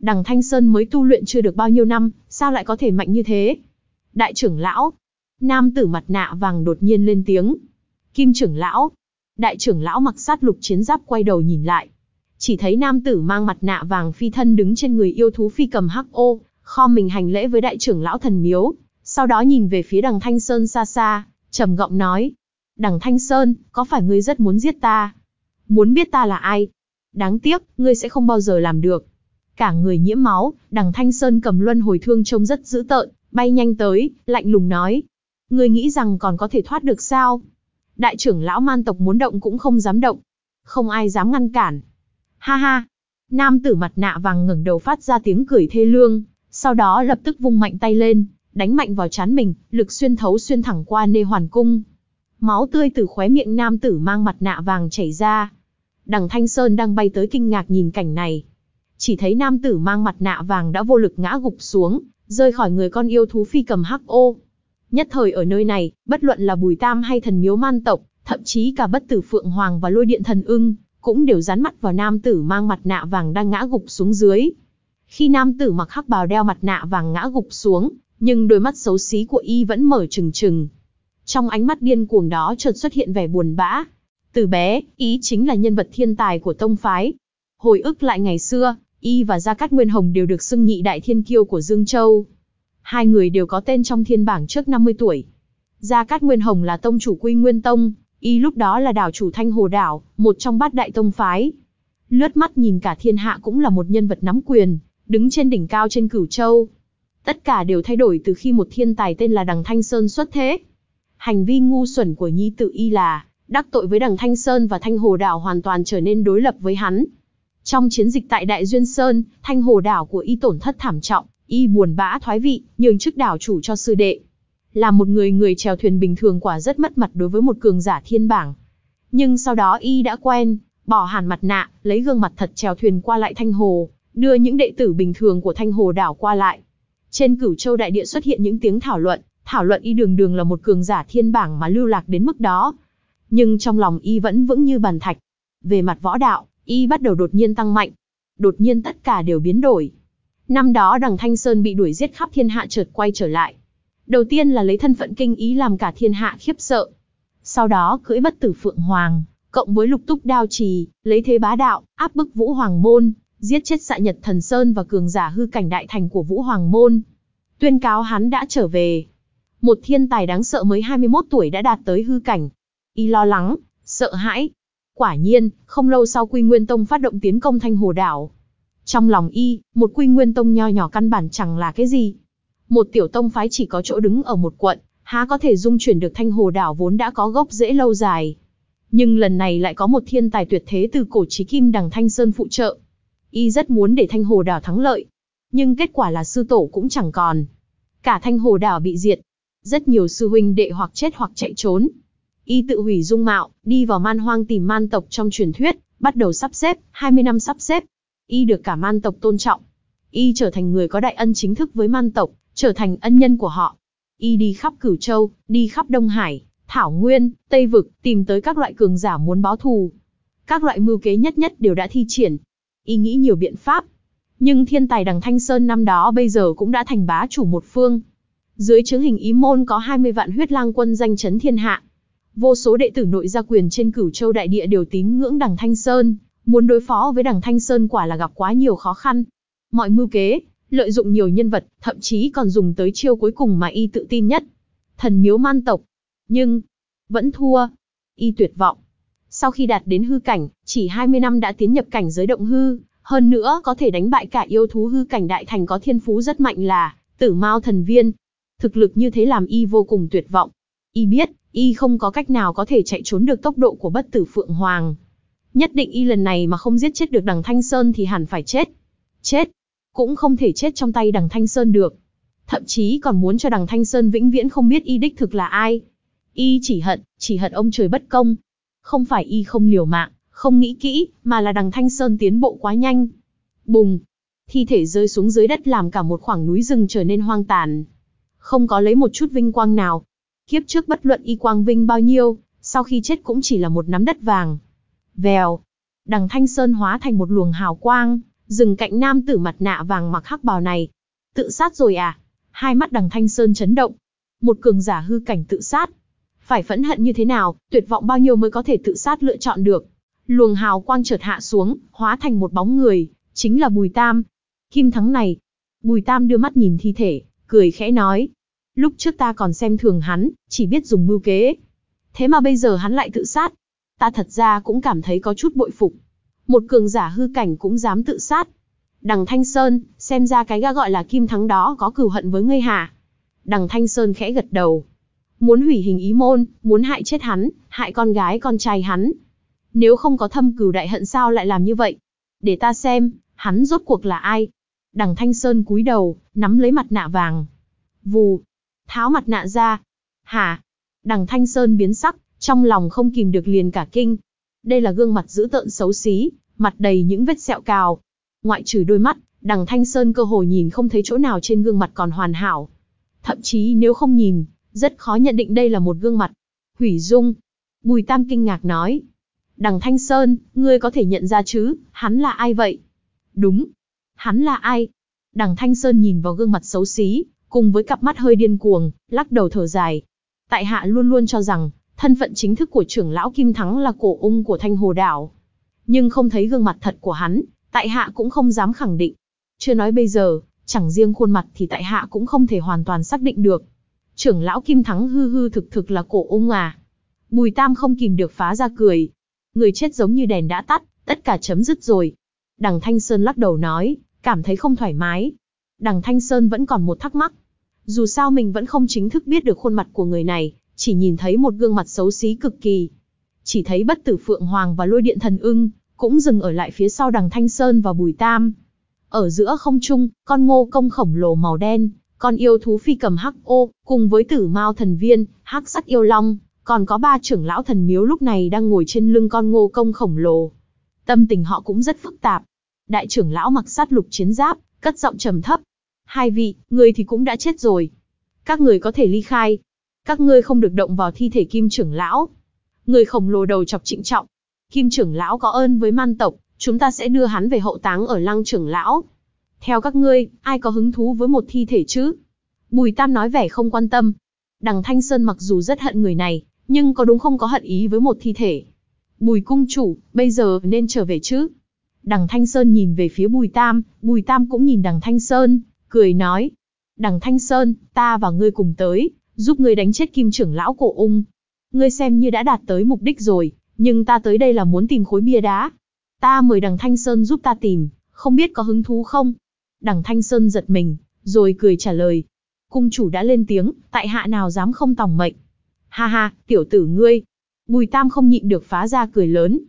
Đằng Thanh Sơn mới tu luyện chưa được bao nhiêu năm, sao lại có thể mạnh như thế? Đại trưởng lão, nam tử mặt nạ vàng đột nhiên lên tiếng. Kim trưởng lão, đại trưởng lão mặc sát lục chiến giáp quay đầu nhìn lại. chỉ thấy nam tử mang mặt nạ vàng phi thân đứng trên người yêu thú phi cầm hắc ô, kho mình hành lễ với đại trưởng lão thần miếu, sau đó nhìn về phía đằng Thanh Sơn xa xa, trầm giọng nói. Đằng Thanh Sơn, có phải ngươi rất muốn giết ta? Muốn biết ta là ai? Đáng tiếc, ngươi sẽ không bao giờ làm được. Cả người nhiễm máu, đằng Thanh Sơn cầm luân hồi thương trông rất dữ tợn, bay nhanh tới, lạnh lùng nói. người nghĩ rằng còn có thể thoát được sao? Đại trưởng lão man tộc muốn động cũng không dám động. Không ai dám ngăn cản. Ha ha! Nam tử mặt nạ vàng ngẩng đầu phát ra tiếng cười thê lương, sau đó lập tức vung mạnh tay lên, đánh mạnh vào chán mình, lực xuyên thấu xuyên thẳng qua nê hoàn cung. Máu tươi từ khóe miệng nam tử mang mặt nạ vàng chảy ra. Đằng Thanh Sơn đang bay tới kinh ngạc nhìn cảnh này. Chỉ thấy nam tử mang mặt nạ vàng đã vô lực ngã gục xuống, rơi khỏi người con yêu thú phi cầm hắc ô. Nhất thời ở nơi này, bất luận là bùi tam hay thần miếu man tộc, thậm chí cả bất tử phượng hoàng và lôi điện thần ưng, cũng đều dán mắt vào nam tử mang mặt nạ vàng đang ngã gục xuống dưới. Khi nam tử mặc hắc bào đeo mặt nạ vàng ngã gục xuống, nhưng đôi mắt xấu xí của y vẫn mở trừng trừng. Trong ánh mắt điên cuồng đó chợt xuất hiện vẻ buồn bã. Từ bé, ý chính là nhân vật thiên tài của tông phái. Hồi ức lại ngày xưa, y và Gia Cát Nguyên Hồng đều được xưng nhị đại thiên kiêu của Dương Châu. Hai người đều có tên trong thiên bảng trước 50 tuổi. Gia Cát Nguyên Hồng là tông chủ Quy Nguyên Tông, y lúc đó là đảo chủ Thanh Hồ Đảo, một trong bát đại tông phái. Lướt mắt nhìn cả thiên hạ cũng là một nhân vật nắm quyền, đứng trên đỉnh cao trên cửu châu. Tất cả đều thay đổi từ khi một thiên tài tên là Đằng Thanh Sơn xuất thế. Hành vi ngu xuẩn của nhi tự y là, đắc tội với Đằng Thanh Sơn và Thanh Hồ Đảo hoàn toàn trở nên đối lập với hắn. Trong chiến dịch tại Đại Duyên Sơn, Thanh Hồ Đảo của y tổn thất thảm trọng, y buồn bã thoái vị, nhường chức đảo chủ cho sư đệ. Là một người người chèo thuyền bình thường quả rất mất mặt đối với một cường giả thiên bảng. Nhưng sau đó y đã quen, bỏ hẳn mặt nạ, lấy gương mặt thật chèo thuyền qua lại Thanh Hồ, đưa những đệ tử bình thường của Thanh Hồ đảo qua lại. Trên cửu châu đại địa xuất hiện những tiếng thảo luận, thảo luận y đường đường là một cường giả thiên bảng mà lưu lạc đến mức đó. Nhưng trong lòng y vẫn vững như bàn thạch. Về mặt võ đạo, y bắt đầu đột nhiên tăng mạnh. Đột nhiên tất cả đều biến đổi. Năm đó đằng Thanh Sơn bị đuổi giết khắp thiên hạ chợt quay trở lại. Đầu tiên là lấy thân phận kinh ý làm cả thiên hạ khiếp sợ. Sau đó cưỡi bất tử Phượng Hoàng, cộng với lục túc đao trì, lấy thế bá đạo, áp bức Vũ Hoàng Môn, giết chết xạ nhật thần Sơn và cường giả hư cảnh đại thành của Vũ Hoàng Môn. Tuyên cáo hắn đã trở về. Một thiên tài đáng sợ mới 21 tuổi đã đạt tới hư cảnh. Y lo lắng, sợ hãi. Quả nhiên, không lâu sau Quy Nguyên Tông phát động tiến công Thanh Hồ Đảo. Trong lòng Y, một Quy Nguyên Tông nho nhỏ căn bản chẳng là cái gì. Một tiểu tông phái chỉ có chỗ đứng ở một quận, há có thể dung chuyển được Thanh Hồ Đảo vốn đã có gốc rễ lâu dài. Nhưng lần này lại có một thiên tài tuyệt thế từ cổ chí kim đằng Thanh Sơn phụ trợ y rất muốn để Thanh Hồ Đảo thắng lợi. Nhưng kết quả là sư tổ cũng chẳng còn. Cả Thanh Hồ Đảo bị diệt. Rất nhiều sư huynh đệ hoặc chết hoặc chạy trốn. Y tự hủy dung mạo, đi vào man hoang tìm man tộc trong truyền thuyết, bắt đầu sắp xếp, 20 năm sắp xếp. Y được cả man tộc tôn trọng. Y trở thành người có đại ân chính thức với man tộc, trở thành ân nhân của họ. Y đi khắp Cửu Châu, đi khắp Đông Hải, Thảo Nguyên, Tây Vực, tìm tới các loại cường giả muốn báo thù. Các loại mưu kế nhất nhất đều đã thi triển, y nghĩ nhiều biện pháp. Nhưng thiên tài đằng Thanh Sơn năm đó bây giờ cũng đã thành bá chủ một phương. Dưới chứng hình ý môn có 20 vạn huyết lang quân danh chấn thiên hạ. Vô số đệ tử nội gia quyền trên cửu châu đại địa đều tín ngưỡng đằng Thanh Sơn, muốn đối phó với đằng Thanh Sơn quả là gặp quá nhiều khó khăn. Mọi mưu kế, lợi dụng nhiều nhân vật, thậm chí còn dùng tới chiêu cuối cùng mà y tự tin nhất. Thần miếu man tộc. Nhưng, vẫn thua. Y tuyệt vọng. Sau khi đạt đến hư cảnh, chỉ 20 năm đã tiến nhập cảnh giới động hư, hơn nữa có thể đánh bại cả yêu thú hư cảnh đại thành có thiên phú rất mạnh là Tử Mao thần viên. Thực lực như thế làm y vô cùng tuyệt vọng. Y biết, y không có cách nào có thể chạy trốn được tốc độ của bất tử Phượng Hoàng. Nhất định y lần này mà không giết chết được đằng Thanh Sơn thì hẳn phải chết. Chết. Cũng không thể chết trong tay đằng Thanh Sơn được. Thậm chí còn muốn cho đằng Thanh Sơn vĩnh viễn không biết y đích thực là ai. Y chỉ hận, chỉ hận ông trời bất công, không phải y không liều mạng, không nghĩ kỹ, mà là đằng Thanh Sơn tiến bộ quá nhanh. Bùng! Thi thể rơi xuống dưới đất làm cả một khoảng núi rừng trở nên hoang tàn. Không có lấy một chút vinh quang nào. Kiếp trước bất luận y quang vinh bao nhiêu, sau khi chết cũng chỉ là một nắm đất vàng. Vèo! Đằng Thanh Sơn hóa thành một luồng hào quang, dừng cạnh nam tử mặt nạ vàng mặc hắc bào này. Tự sát rồi à? Hai mắt đằng Thanh Sơn chấn động. Một cường giả hư cảnh tự sát, phải phẫn hận như thế nào, tuyệt vọng bao nhiêu mới có thể tự sát lựa chọn được. Luồng hào quang chợt hạ xuống, hóa thành một bóng người, chính là Bùi Tam. Kim thắng này. Bùi Tam đưa mắt nhìn thi thể, cười khẽ nói. Lúc trước ta còn xem thường hắn, chỉ biết dùng mưu kế. Thế mà bây giờ hắn lại tự sát. Ta thật ra cũng cảm thấy có chút bội phục. Một cường giả hư cảnh cũng dám tự sát. Đằng Thanh Sơn, xem ra cái ga gọi là Kim Thắng đó có cừu hận với ngươi hả? Đằng Thanh Sơn khẽ gật đầu. Muốn hủy hình ý môn, muốn hại chết hắn, hại con gái con trai hắn. Nếu không có thâm cừu đại hận sao lại làm như vậy? Để ta xem, hắn rốt cuộc là ai? Đằng Thanh Sơn cúi đầu, nắm lấy mặt nạ vàng. Vù, tháo mặt nạ ra. Hả? Đằng Thanh Sơn biến sắc, trong lòng không kìm được liền cả kinh. Đây là gương mặt dữ tợn xấu xí, mặt đầy những vết sẹo cào. Ngoại trừ đôi mắt, đằng Thanh Sơn cơ hồ nhìn không thấy chỗ nào trên gương mặt còn hoàn hảo. Thậm chí nếu không nhìn, rất khó nhận định đây là một gương mặt. Hủy dung. Bùi Tam kinh ngạc nói. Đằng Thanh Sơn, ngươi có thể nhận ra chứ, hắn là ai vậy? Đúng. Hắn là ai? Đằng Thanh Sơn nhìn vào gương mặt xấu xí, cùng với cặp mắt hơi điên cuồng, lắc đầu thở dài. Tại hạ luôn luôn cho rằng, thân phận chính thức của trưởng lão Kim Thắng là cổ ung của Thanh Hồ Đảo. Nhưng không thấy gương mặt thật của hắn, tại hạ cũng không dám khẳng định. Chưa nói bây giờ, chẳng riêng khuôn mặt thì tại hạ cũng không thể hoàn toàn xác định được. Trưởng lão Kim Thắng hư hư thực thực là cổ ung à. Bùi Tam không kìm được phá ra cười. Người chết giống như đèn đã tắt, tất cả chấm dứt rồi. Đằng Thanh Sơn lắc đầu nói, cảm thấy không thoải mái. Đằng Thanh Sơn vẫn còn một thắc mắc. Dù sao mình vẫn không chính thức biết được khuôn mặt của người này, chỉ nhìn thấy một gương mặt xấu xí cực kỳ. Chỉ thấy bất tử Phượng Hoàng và lôi điện thần ưng, cũng dừng ở lại phía sau đằng Thanh Sơn và Bùi Tam. Ở giữa không trung, con ngô công khổng lồ màu đen, con yêu thú phi cầm hắc ô, cùng với tử mao thần viên, hắc sắc yêu long, còn có ba trưởng lão thần miếu lúc này đang ngồi trên lưng con ngô công khổng lồ. Tâm tình họ cũng rất phức tạp. Đại trưởng lão mặc sát lục chiến giáp, cất giọng trầm thấp. Hai vị, người thì cũng đã chết rồi. Các người có thể ly khai. Các ngươi không được động vào thi thể kim trưởng lão. Người khổng lồ đầu chọc trịnh trọng. Kim trưởng lão có ơn với man tộc, chúng ta sẽ đưa hắn về hậu táng ở lăng trưởng lão. Theo các ngươi, ai có hứng thú với một thi thể chứ? Bùi Tam nói vẻ không quan tâm. Đằng Thanh Sơn mặc dù rất hận người này, nhưng có đúng không có hận ý với một thi thể. Bùi cung chủ, bây giờ nên trở về chứ? Đằng Thanh Sơn nhìn về phía Bùi Tam, Bùi Tam cũng nhìn đằng Thanh Sơn, cười nói. Đằng Thanh Sơn, ta và ngươi cùng tới, giúp ngươi đánh chết kim trưởng lão cổ ung. Ngươi xem như đã đạt tới mục đích rồi, nhưng ta tới đây là muốn tìm khối bia đá. Ta mời đằng Thanh Sơn giúp ta tìm, không biết có hứng thú không? Đằng Thanh Sơn giật mình, rồi cười trả lời. Cung chủ đã lên tiếng, tại hạ nào dám không tòng mệnh. Ha ha, tiểu tử ngươi. Bùi Tam không nhịn được phá ra cười lớn.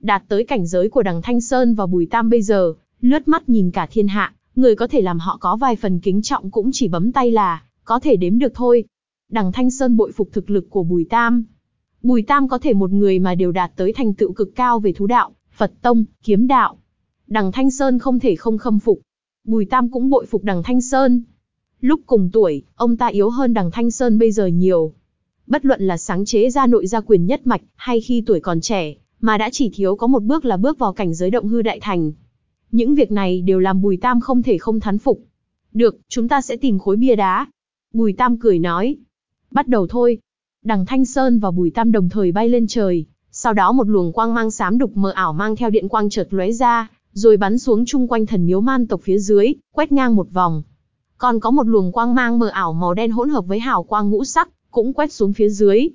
Đạt tới cảnh giới của đằng Thanh Sơn và Bùi Tam bây giờ, lướt mắt nhìn cả thiên hạ, người có thể làm họ có vài phần kính trọng cũng chỉ bấm tay là, có thể đếm được thôi. Đằng Thanh Sơn bội phục thực lực của Bùi Tam. Bùi Tam có thể một người mà đều đạt tới thành tựu cực cao về thú đạo, Phật tông, kiếm đạo. Đằng Thanh Sơn không thể không khâm phục. Bùi Tam cũng bội phục đằng Thanh Sơn. Lúc cùng tuổi, ông ta yếu hơn đằng Thanh Sơn bây giờ nhiều. Bất luận là sáng chế ra nội gia quyền nhất mạch, hay khi tuổi còn trẻ, mà đã chỉ thiếu có một bước là bước vào cảnh giới động hư đại thành. Những việc này đều làm Bùi Tam không thể không thán phục. Được, chúng ta sẽ tìm khối bia đá. Bùi Tam cười nói. Bắt đầu thôi. Đằng Thanh Sơn và Bùi Tam đồng thời bay lên trời. Sau đó một luồng quang mang xám đục mờ ảo mang theo điện quang chợt lóe ra, rồi bắn xuống chung quanh thần miếu man tộc phía dưới, quét ngang một vòng. Còn có một luồng quang mang mờ ảo màu đen hỗn hợp với hào quang ngũ sắc, cũng quét xuống phía dưới.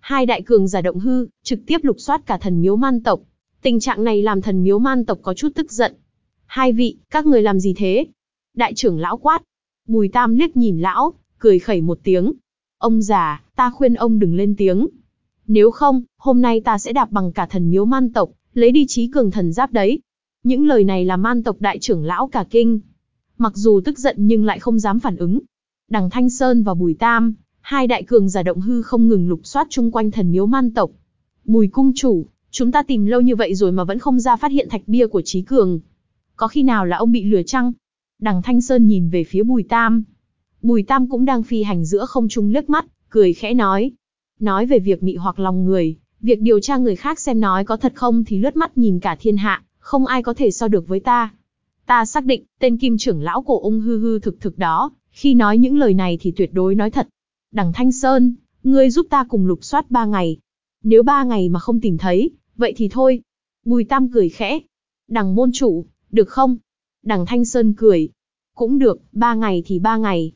Hai đại cường giả động hư, trực tiếp lục soát cả thần miếu man tộc. Tình trạng này làm thần miếu man tộc có chút tức giận. Hai vị, các người làm gì thế? Đại trưởng lão quát. Bùi tam liếc nhìn lão, cười khẩy một tiếng. Ông già, ta khuyên ông đừng lên tiếng. Nếu không, hôm nay ta sẽ đạp bằng cả thần miếu man tộc, lấy đi trí cường thần giáp đấy. Những lời này là man tộc đại trưởng lão cả kinh. Mặc dù tức giận nhưng lại không dám phản ứng. Đằng Thanh Sơn và Bùi Tam, hai đại cường giả động hư không ngừng lục soát chung quanh thần miếu man tộc. Bùi cung chủ, chúng ta tìm lâu như vậy rồi mà vẫn không ra phát hiện thạch bia của trí cường. Có khi nào là ông bị lừa chăng? Đằng Thanh Sơn nhìn về phía Bùi Tam. Bùi Tam cũng đang phi hành giữa không trung liếc mắt, cười khẽ nói. Nói về việc mị hoặc lòng người, việc điều tra người khác xem nói có thật không thì lướt mắt nhìn cả thiên hạ, không ai có thể so được với ta. Ta xác định, tên kim trưởng lão cổ ung hư hư thực thực đó, khi nói những lời này thì tuyệt đối nói thật. Đằng Thanh Sơn, ngươi giúp ta cùng lục soát ba ngày. Nếu ba ngày mà không tìm thấy, vậy thì thôi. Bùi Tam cười khẽ. Đằng môn chủ, được không? Đằng Thanh Sơn cười. Cũng được, ba ngày thì ba ngày.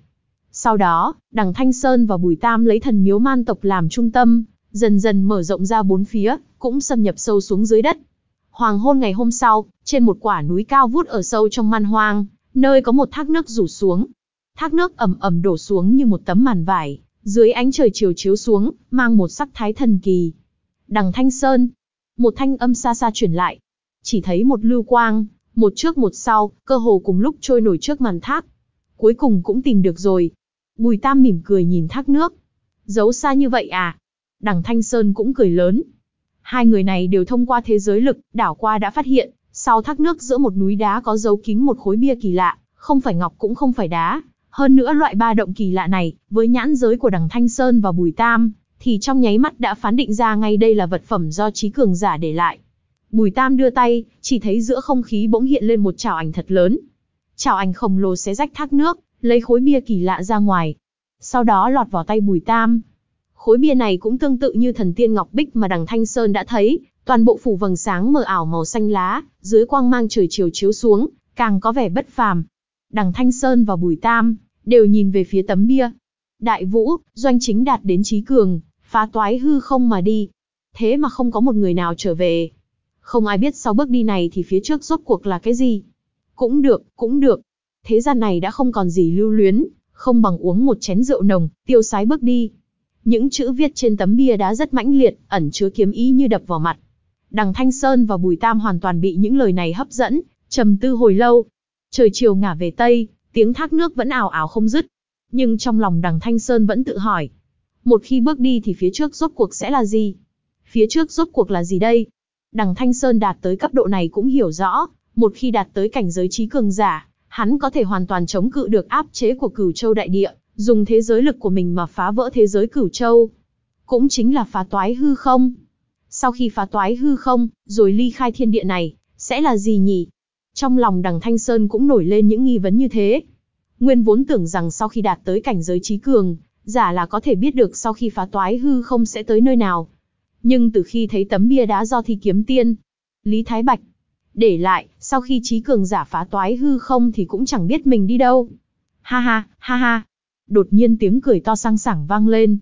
Sau đó, đằng Thanh Sơn và Bùi Tam lấy thần miếu man tộc làm trung tâm, dần dần mở rộng ra bốn phía, cũng xâm nhập sâu xuống dưới đất. Hoàng hôn ngày hôm sau, trên một quả núi cao vút ở sâu trong man hoang, nơi có một thác nước rủ xuống. Thác nước ẩm ẩm đổ xuống như một tấm màn vải, dưới ánh trời chiều chiếu xuống, mang một sắc thái thần kỳ. Đằng Thanh Sơn, một thanh âm xa xa truyền lại. Chỉ thấy một lưu quang, một trước một sau, cơ hồ cùng lúc trôi nổi trước màn thác. Cuối cùng cũng tìm được rồi. Bùi Tam mỉm cười nhìn thác nước. Giấu xa như vậy à? Đằng Thanh Sơn cũng cười lớn. Hai người này đều thông qua thế giới lực, đảo qua đã phát hiện, sau thác nước giữa một núi đá có dấu kín một khối bia kỳ lạ, không phải ngọc cũng không phải đá. Hơn nữa loại ba động kỳ lạ này, với nhãn giới của đằng Thanh Sơn và Bùi Tam, thì trong nháy mắt đã phán định ra ngay đây là vật phẩm do trí cường giả để lại. Bùi Tam đưa tay, chỉ thấy giữa không khí bỗng hiện lên một chảo ảnh thật lớn. Chảo ảnh khổng lồ xé rách thác nước, lấy khối bia kỳ lạ ra ngoài. Sau đó lọt vào tay Bùi Tam. Khối bia này cũng tương tự như thần tiên ngọc bích mà đằng Thanh Sơn đã thấy, toàn bộ phủ vầng sáng mờ ảo màu xanh lá, dưới quang mang trời chiều chiếu xuống, càng có vẻ bất phàm. Đằng Thanh Sơn và Bùi Tam đều nhìn về phía tấm bia. Đại Vũ, doanh chính đạt đến trí cường, phá toái hư không mà đi. Thế mà không có một người nào trở về. Không ai biết sau bước đi này thì phía trước rốt cuộc là cái gì. Cũng được, cũng được. Thế gian này đã không còn gì lưu luyến, không bằng uống một chén rượu nồng, tiêu sái bước đi. Những chữ viết trên tấm bia đá rất mãnh liệt, ẩn chứa kiếm ý như đập vào mặt. Đằng Thanh Sơn và Bùi Tam hoàn toàn bị những lời này hấp dẫn, trầm tư hồi lâu. Trời chiều ngả về Tây, tiếng thác nước vẫn ảo ảo không dứt. Nhưng trong lòng đằng Thanh Sơn vẫn tự hỏi. Một khi bước đi thì phía trước rốt cuộc sẽ là gì? Phía trước rốt cuộc là gì đây? Đằng Thanh Sơn đạt tới cấp độ này cũng hiểu rõ, một khi đạt tới cảnh giới trí cường giả, hắn có thể hoàn toàn chống cự được áp chế của cửu châu đại địa, dùng thế giới lực của mình mà phá vỡ thế giới cửu châu. Cũng chính là phá toái hư không. Sau khi phá toái hư không, rồi ly khai thiên địa này, sẽ là gì nhỉ? Trong lòng đằng Thanh Sơn cũng nổi lên những nghi vấn như thế. Nguyên vốn tưởng rằng sau khi đạt tới cảnh giới trí cường, giả là có thể biết được sau khi phá toái hư không sẽ tới nơi nào. Nhưng từ khi thấy tấm bia đá do thi kiếm tiên, Lý Thái Bạch, để lại, sau khi trí cường giả phá toái hư không thì cũng chẳng biết mình đi đâu. Ha ha, ha ha. Đột nhiên tiếng cười to sang sảng vang lên.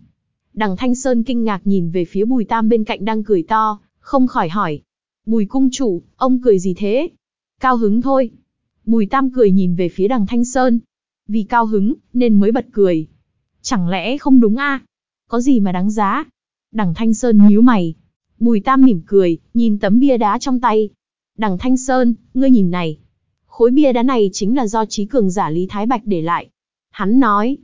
Đằng Thanh Sơn kinh ngạc nhìn về phía Bùi Tam bên cạnh đang cười to, không khỏi hỏi. Bùi cung chủ, ông cười gì thế? Cao hứng thôi. Bùi Tam cười nhìn về phía đằng Thanh Sơn. Vì cao hứng, nên mới bật cười. Chẳng lẽ không đúng a? Có gì mà đáng giá? Đằng Thanh Sơn nhíu mày. Bùi Tam mỉm cười, nhìn tấm bia đá trong tay. Đằng Thanh Sơn, ngươi nhìn này. Khối bia đá này chính là do trí cường giả Lý Thái Bạch để lại. Hắn nói,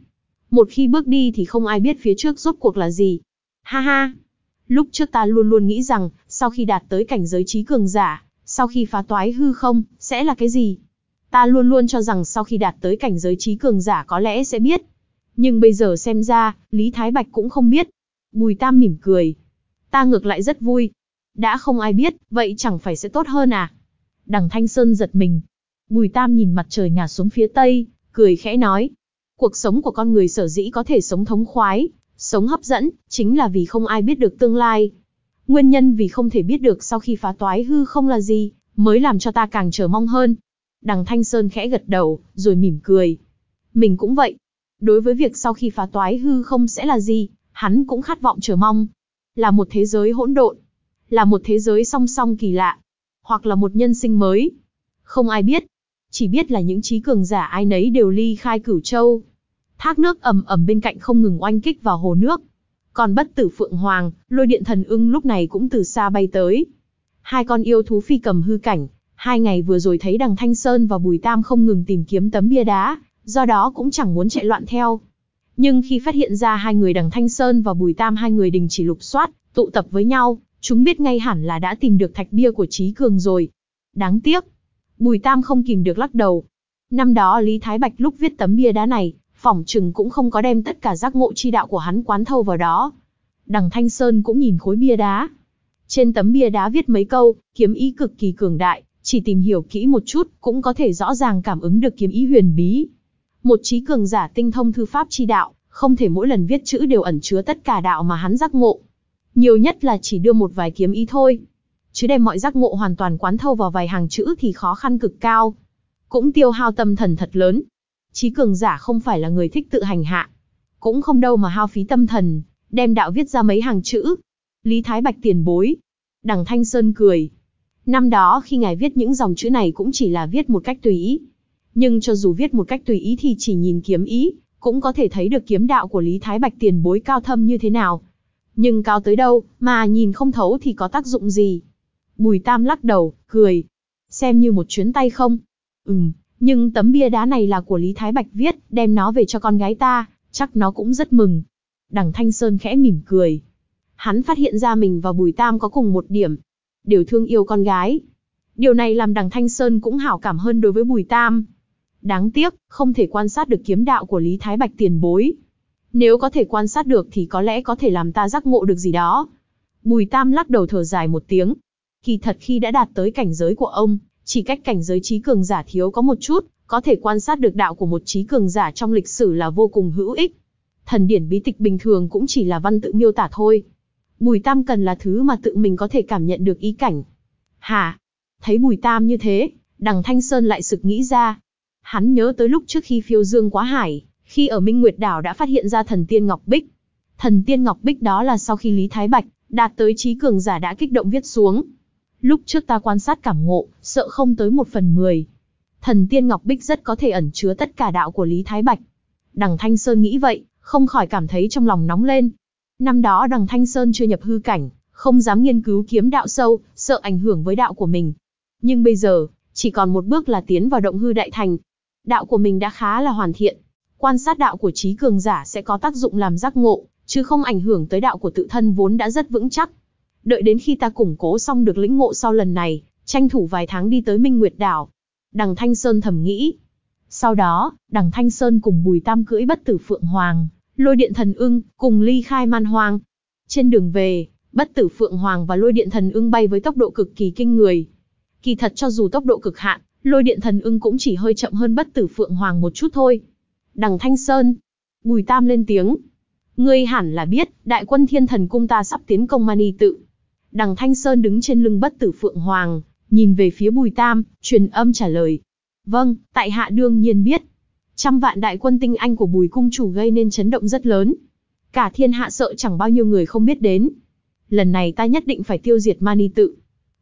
một khi bước đi thì không ai biết phía trước rốt cuộc là gì. Ha ha! Lúc trước ta luôn luôn nghĩ rằng, sau khi đạt tới cảnh giới trí cường giả, sau khi phá toái hư không, sẽ là cái gì? Ta luôn luôn cho rằng sau khi đạt tới cảnh giới trí cường giả có lẽ sẽ biết. Nhưng bây giờ xem ra, Lý Thái Bạch cũng không biết. Bùi Tam mỉm cười. Ta ngược lại rất vui. Đã không ai biết, vậy chẳng phải sẽ tốt hơn à? Đằng Thanh Sơn giật mình. Bùi Tam nhìn mặt trời ngả xuống phía tây, cười khẽ nói. Cuộc sống của con người sở dĩ có thể sống thống khoái, sống hấp dẫn, chính là vì không ai biết được tương lai. Nguyên nhân vì không thể biết được sau khi phá toái hư không là gì, mới làm cho ta càng chờ mong hơn. Đằng Thanh Sơn khẽ gật đầu, rồi mỉm cười. Mình cũng vậy. Đối với việc sau khi phá toái hư không sẽ là gì, hắn cũng khát vọng chờ mong. Là một thế giới hỗn độn, là một thế giới song song kỳ lạ, hoặc là một nhân sinh mới. Không ai biết, chỉ biết là những trí cường giả ai nấy đều ly khai cửu châu. Thác nước ầm ầm bên cạnh không ngừng oanh kích vào hồ nước. Còn bất tử phượng hoàng, lôi điện thần ưng lúc này cũng từ xa bay tới. Hai con yêu thú phi cầm hư cảnh, hai ngày vừa rồi thấy đằng Thanh Sơn và Bùi Tam không ngừng tìm kiếm tấm bia đá, do đó cũng chẳng muốn chạy loạn theo. Nhưng khi phát hiện ra hai người đằng Thanh Sơn và Bùi Tam hai người đình chỉ lục soát, tụ tập với nhau, chúng biết ngay hẳn là đã tìm được thạch bia của Trí Cường rồi. Đáng tiếc. Bùi Tam không kìm được lắc đầu. Năm đó Lý Thái Bạch lúc viết tấm bia đá này, phỏng chừng cũng không có đem tất cả giác ngộ chi đạo của hắn quán thâu vào đó. Đằng Thanh Sơn cũng nhìn khối bia đá. Trên tấm bia đá viết mấy câu, kiếm ý cực kỳ cường đại, chỉ tìm hiểu kỹ một chút, cũng có thể rõ ràng cảm ứng được kiếm ý huyền bí. Một trí cường giả tinh thông thư pháp chi đạo, không thể mỗi lần viết chữ đều ẩn chứa tất cả đạo mà hắn giác ngộ. Nhiều nhất là chỉ đưa một vài kiếm ý thôi. chứ đem mọi giác ngộ hoàn toàn quán thâu vào vài hàng chữ thì khó khăn cực cao. Cũng tiêu hao tâm thần thật lớn. Trí cường giả không phải là người thích tự hành hạ. Cũng không đâu mà hao phí tâm thần, đem đạo viết ra mấy hàng chữ. Lý Thái Bạch tiền bối. Đằng Thanh Sơn cười. Năm đó khi ngài viết những dòng chữ này cũng chỉ là viết một cách tùy ý. Nhưng cho dù viết một cách tùy ý thì chỉ nhìn kiếm ý, cũng có thể thấy được kiếm đạo của Lý Thái Bạch tiền bối cao thâm như thế nào. Nhưng cao tới đâu, mà nhìn không thấu thì có tác dụng gì? Bùi Tam lắc đầu, cười. Xem như một chuyến tay không? Ừm, nhưng tấm bia đá này là của Lý Thái Bạch viết, đem nó về cho con gái ta, chắc nó cũng rất mừng. Đằng Thanh Sơn khẽ mỉm cười. Hắn phát hiện ra mình và Bùi Tam có cùng một điểm. Đều thương yêu con gái. Điều này làm đằng Thanh Sơn cũng hảo cảm hơn đối với Bùi Tam. Đáng tiếc, không thể quan sát được kiếm đạo của Lý Thái Bạch tiền bối. Nếu có thể quan sát được thì có lẽ có thể làm ta giác ngộ được gì đó. Bùi Tam lắc đầu thở dài một tiếng. Kỳ thật khi đã đạt tới cảnh giới của ông, chỉ cách cảnh giới trí cường giả thiếu có một chút, có thể quan sát được đạo của một trí cường giả trong lịch sử là vô cùng hữu ích. Thần điển bí tịch bình thường cũng chỉ là văn tự miêu tả thôi. Bùi Tam cần là thứ mà tự mình có thể cảm nhận được ý cảnh. Hả? Thấy Bùi Tam như thế, đằng Thanh Sơn lại sực nghĩ ra. Hắn nhớ tới lúc trước khi phiêu dương quá hải, khi ở Minh Nguyệt Đảo đã phát hiện ra thần tiên Ngọc Bích. Thần tiên Ngọc Bích đó là sau khi Lý Thái Bạch đạt tới trí cường giả đã kích động viết xuống. Lúc trước ta quan sát cảm ngộ, sợ không tới một phần mười. Thần tiên Ngọc Bích rất có thể ẩn chứa tất cả đạo của Lý Thái Bạch. Đằng Thanh Sơn nghĩ vậy, không khỏi cảm thấy trong lòng nóng lên. Năm đó đằng Thanh Sơn chưa nhập hư cảnh, không dám nghiên cứu kiếm đạo sâu, sợ ảnh hưởng với đạo của mình. Nhưng bây giờ, chỉ còn một bước là tiến vào động hư đại thành. Đạo của mình đã khá là hoàn thiện. Quan sát đạo của trí cường giả sẽ có tác dụng làm giác ngộ, chứ không ảnh hưởng tới đạo của tự thân vốn đã rất vững chắc. Đợi đến khi ta củng cố xong được lĩnh ngộ sau lần này, tranh thủ vài tháng đi tới Minh Nguyệt Đảo. Đằng Thanh Sơn thầm nghĩ. Sau đó, đằng Thanh Sơn cùng Bùi Tam cưỡi bất tử Phượng Hoàng, lôi điện thần ưng, cùng ly khai man hoang. Trên đường về, bất tử Phượng Hoàng và lôi điện thần ưng bay với tốc độ cực kỳ kinh người. Kỳ thật cho dù tốc độ cực hạn, lôi điện thần ưng cũng chỉ hơi chậm hơn bất tử Phượng Hoàng một chút thôi. Đằng Thanh Sơn, Bùi Tam lên tiếng. Ngươi hẳn là biết, đại quân thiên thần cung ta sắp tiến công Mani tự. Đằng Thanh Sơn đứng trên lưng bất tử Phượng Hoàng, nhìn về phía Bùi Tam, truyền âm trả lời. Vâng, tại hạ đương nhiên biết. Trăm vạn đại quân tinh anh của Bùi Cung Chủ gây nên chấn động rất lớn. Cả thiên hạ sợ chẳng bao nhiêu người không biết đến. Lần này ta nhất định phải tiêu diệt Mani tự.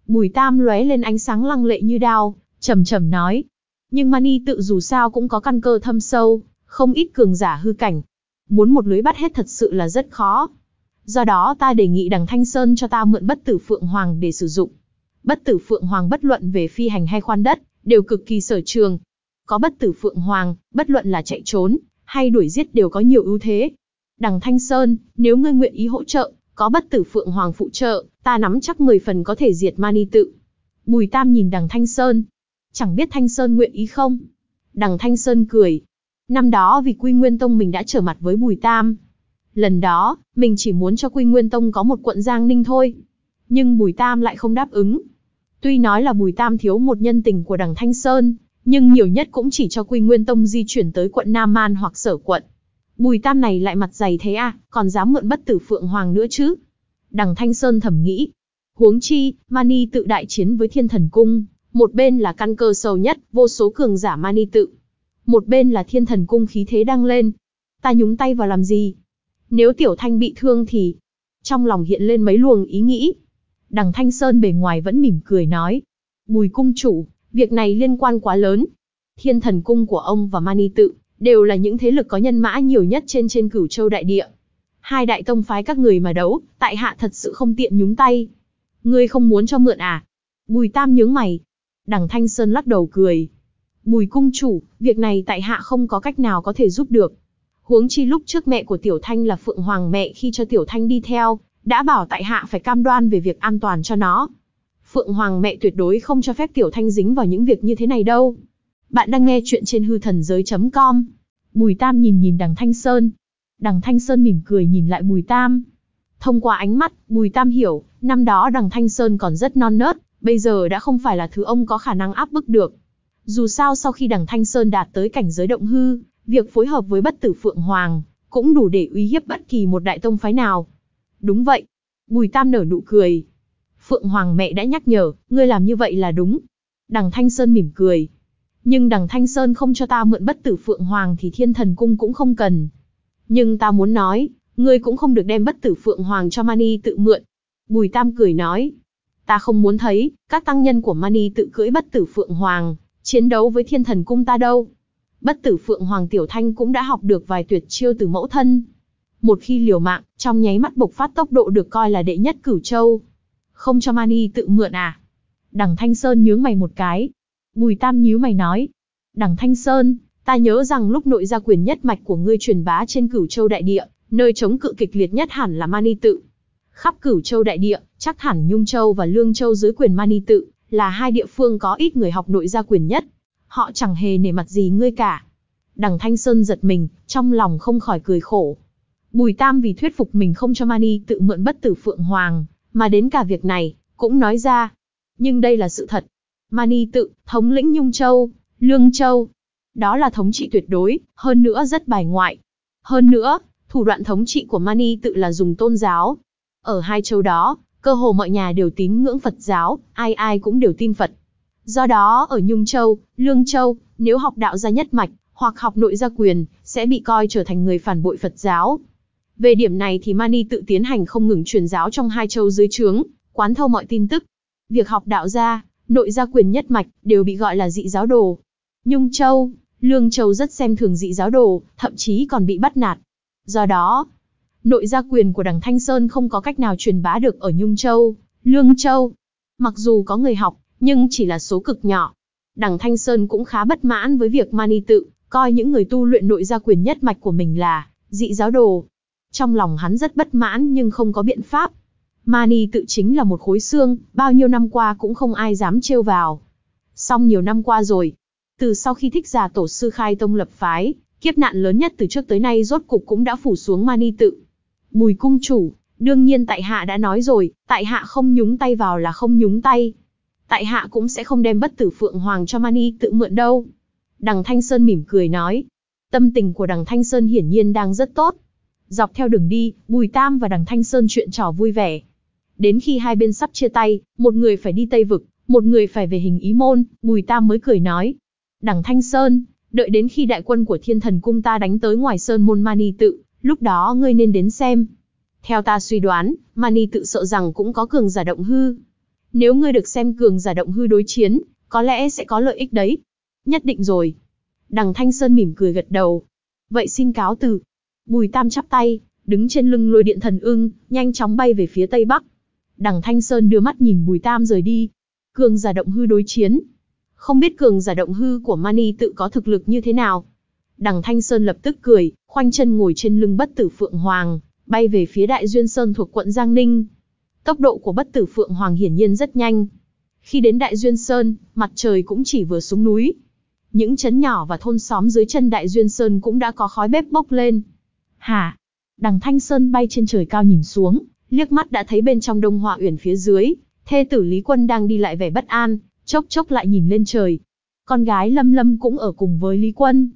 Bùi Tam lóe lên ánh sáng lăng lệ như đao, trầm trầm nói. Nhưng Mani tự dù sao cũng có căn cơ thâm sâu, không ít cường giả hư cảnh. Muốn một lưới bắt hết thật sự là rất khó. Do đó ta đề nghị đằng Thanh Sơn cho ta mượn bất tử Phượng Hoàng để sử dụng. Bất tử Phượng Hoàng bất luận về phi hành hay khoan đất, đều cực kỳ sở trường. Có bất tử Phượng Hoàng, bất luận là chạy trốn, hay đuổi giết đều có nhiều ưu thế. Đằng Thanh Sơn, nếu ngươi nguyện ý hỗ trợ, có bất tử Phượng Hoàng phụ trợ, ta nắm chắc 10 phần có thể diệt Mani tự. Bùi Tam nhìn đằng Thanh Sơn. Chẳng biết Thanh Sơn nguyện ý không? Đằng Thanh Sơn cười. Năm đó vì Quy Nguyên Tông mình đã trở mặt với Bùi Tam, Lần đó, mình chỉ muốn cho Quy Nguyên Tông có một quận Giang Ninh thôi. Nhưng Bùi Tam lại không đáp ứng. Tuy nói là Bùi Tam thiếu một nhân tình của đằng Thanh Sơn, nhưng nhiều nhất cũng chỉ cho Quy Nguyên Tông di chuyển tới quận Nam Man hoặc sở quận. Bùi Tam này lại mặt dày thế à, còn dám mượn bất tử Phượng Hoàng nữa chứ. Đằng Thanh Sơn thầm nghĩ. Huống chi, Mani tự đại chiến với thiên thần cung, một bên là căn cơ sâu nhất, vô số cường giả Mani tự. Một bên là thiên thần cung khí thế đang lên. Ta nhúng tay vào làm gì? Nếu Tiểu Thanh bị thương thì... Trong lòng hiện lên mấy luồng ý nghĩ. Đằng Thanh Sơn bề ngoài vẫn mỉm cười nói. Bùi cung chủ, việc này liên quan quá lớn. Thiên thần cung của ông và Mani tự, đều là những thế lực có nhân mã nhiều nhất trên trên cửu châu đại địa. Hai đại tông phái các người mà đấu, tại hạ thật sự không tiện nhúng tay. Ngươi không muốn cho mượn à? Bùi Tam nhướng mày. Đằng Thanh Sơn lắc đầu cười. Bùi cung chủ, việc này tại hạ không có cách nào có thể giúp được. Huống chi lúc trước mẹ của Tiểu Thanh là Phượng Hoàng mẹ khi cho Tiểu Thanh đi theo, đã bảo tại hạ phải cam đoan về việc an toàn cho nó. Phượng Hoàng mẹ tuyệt đối không cho phép Tiểu Thanh dính vào những việc như thế này đâu. Bạn đang nghe chuyện trên hư thần giới.com. Bùi Tam nhìn nhìn đằng Thanh Sơn. Đằng Thanh Sơn mỉm cười nhìn lại Bùi Tam. Thông qua ánh mắt, Bùi Tam hiểu, năm đó đằng Thanh Sơn còn rất non nớt, bây giờ đã không phải là thứ ông có khả năng áp bức được. Dù sao sau khi đằng Thanh Sơn đạt tới cảnh giới động hư, Việc phối hợp với bất tử Phượng Hoàng, cũng đủ để uy hiếp bất kỳ một đại tông phái nào. Đúng vậy. Bùi Tam nở nụ cười. Phượng Hoàng mẹ đã nhắc nhở, ngươi làm như vậy là đúng. Đằng Thanh Sơn mỉm cười. Nhưng đằng Thanh Sơn không cho ta mượn bất tử Phượng Hoàng thì thiên thần cung cũng không cần. Nhưng ta muốn nói, ngươi cũng không được đem bất tử Phượng Hoàng cho Mani tự mượn. Bùi Tam cười nói. Ta không muốn thấy, các tăng nhân của Mani tự cưỡi bất tử Phượng Hoàng, chiến đấu với thiên thần cung ta đâu. Bất tử Phượng Hoàng Tiểu Thanh cũng đã học được vài tuyệt chiêu từ mẫu thân. Một khi liều mạng, trong nháy mắt bộc phát tốc độ được coi là đệ nhất cửu châu. Không cho Mani tự mượn à? Đằng Thanh Sơn nhướng mày một cái. Bùi Tam nhíu mày nói. Đằng Thanh Sơn, ta nhớ rằng lúc nội gia quyền nhất mạch của ngươi truyền bá trên cửu châu đại địa, nơi chống cự kịch liệt nhất hẳn là Mani tự. Khắp cửu châu đại địa, chắc hẳn Nhung Châu và Lương Châu dưới quyền Mani tự, là hai địa phương có ít người học nội gia quyền nhất. Họ chẳng hề nể mặt gì ngươi cả. Đằng Thanh Sơn giật mình, trong lòng không khỏi cười khổ. Bùi Tam vì thuyết phục mình không cho Mani tự mượn bất tử Phượng Hoàng, mà đến cả việc này, cũng nói ra. Nhưng đây là sự thật. Mani tự, thống lĩnh Nhung Châu, Lương Châu. Đó là thống trị tuyệt đối, hơn nữa rất bài ngoại. Hơn nữa, thủ đoạn thống trị của Mani tự là dùng tôn giáo. Ở hai châu đó, cơ hồ mọi nhà đều tín ngưỡng Phật giáo, ai ai cũng đều tin Phật. Do đó ở Nhung Châu, Lương Châu, nếu học đạo gia nhất mạch, hoặc học nội gia quyền, sẽ bị coi trở thành người phản bội Phật giáo. Về điểm này thì Mani tự tiến hành không ngừng truyền giáo trong hai châu dưới trướng, quán thâu mọi tin tức. Việc học đạo gia, nội gia quyền nhất mạch, đều bị gọi là dị giáo đồ. Nhung Châu, Lương Châu rất xem thường dị giáo đồ, thậm chí còn bị bắt nạt. Do đó, nội gia quyền của đằng Thanh Sơn không có cách nào truyền bá được ở Nhung Châu, Lương Châu. Mặc dù có người học, nhưng chỉ là số cực nhỏ. Đằng Thanh Sơn cũng khá bất mãn với việc Mani tự, coi những người tu luyện nội gia quyền nhất mạch của mình là dị giáo đồ. Trong lòng hắn rất bất mãn nhưng không có biện pháp. Mani tự chính là một khối xương, bao nhiêu năm qua cũng không ai dám trêu vào. Xong nhiều năm qua rồi, từ sau khi thích giả tổ sư khai tông lập phái, kiếp nạn lớn nhất từ trước tới nay rốt cục cũng đã phủ xuống Mani tự. Bùi cung chủ, đương nhiên tại hạ đã nói rồi, tại hạ không nhúng tay vào là không nhúng tay. Tại hạ cũng sẽ không đem bất tử Phượng Hoàng cho Mani tự mượn đâu. Đằng Thanh Sơn mỉm cười nói. Tâm tình của đằng Thanh Sơn hiển nhiên đang rất tốt. Dọc theo đường đi, Bùi Tam và đằng Thanh Sơn chuyện trò vui vẻ. Đến khi hai bên sắp chia tay, một người phải đi Tây Vực, một người phải về hình ý môn, Bùi Tam mới cười nói. Đằng Thanh Sơn, đợi đến khi đại quân của thiên thần cung ta đánh tới ngoài sơn môn Mani tự, lúc đó ngươi nên đến xem. Theo ta suy đoán, Mani tự sợ rằng cũng có cường giả động hư. Nếu ngươi được xem cường giả động hư đối chiến, có lẽ sẽ có lợi ích đấy. Nhất định rồi. Đằng Thanh Sơn mỉm cười gật đầu. Vậy xin cáo từ. Bùi Tam chắp tay, đứng trên lưng lôi điện thần ưng, nhanh chóng bay về phía tây bắc. Đằng Thanh Sơn đưa mắt nhìn Bùi Tam rời đi. Cường giả động hư đối chiến. Không biết cường giả động hư của Mani tự có thực lực như thế nào. Đằng Thanh Sơn lập tức cười, khoanh chân ngồi trên lưng bất tử Phượng Hoàng, bay về phía Đại Duyên Sơn thuộc quận Giang Ninh. Tốc độ của bất tử Phượng Hoàng hiển nhiên rất nhanh. Khi đến Đại Duyên Sơn, mặt trời cũng chỉ vừa xuống núi. Những chấn nhỏ và thôn xóm dưới chân Đại Duyên Sơn cũng đã có khói bếp bốc lên. Hả? Đằng Thanh Sơn bay trên trời cao nhìn xuống, liếc mắt đã thấy bên trong Đông Họa Uyển phía dưới, thê tử Lý Quân đang đi lại vẻ bất an, chốc chốc lại nhìn lên trời. Con gái Lâm Lâm cũng ở cùng với Lý Quân.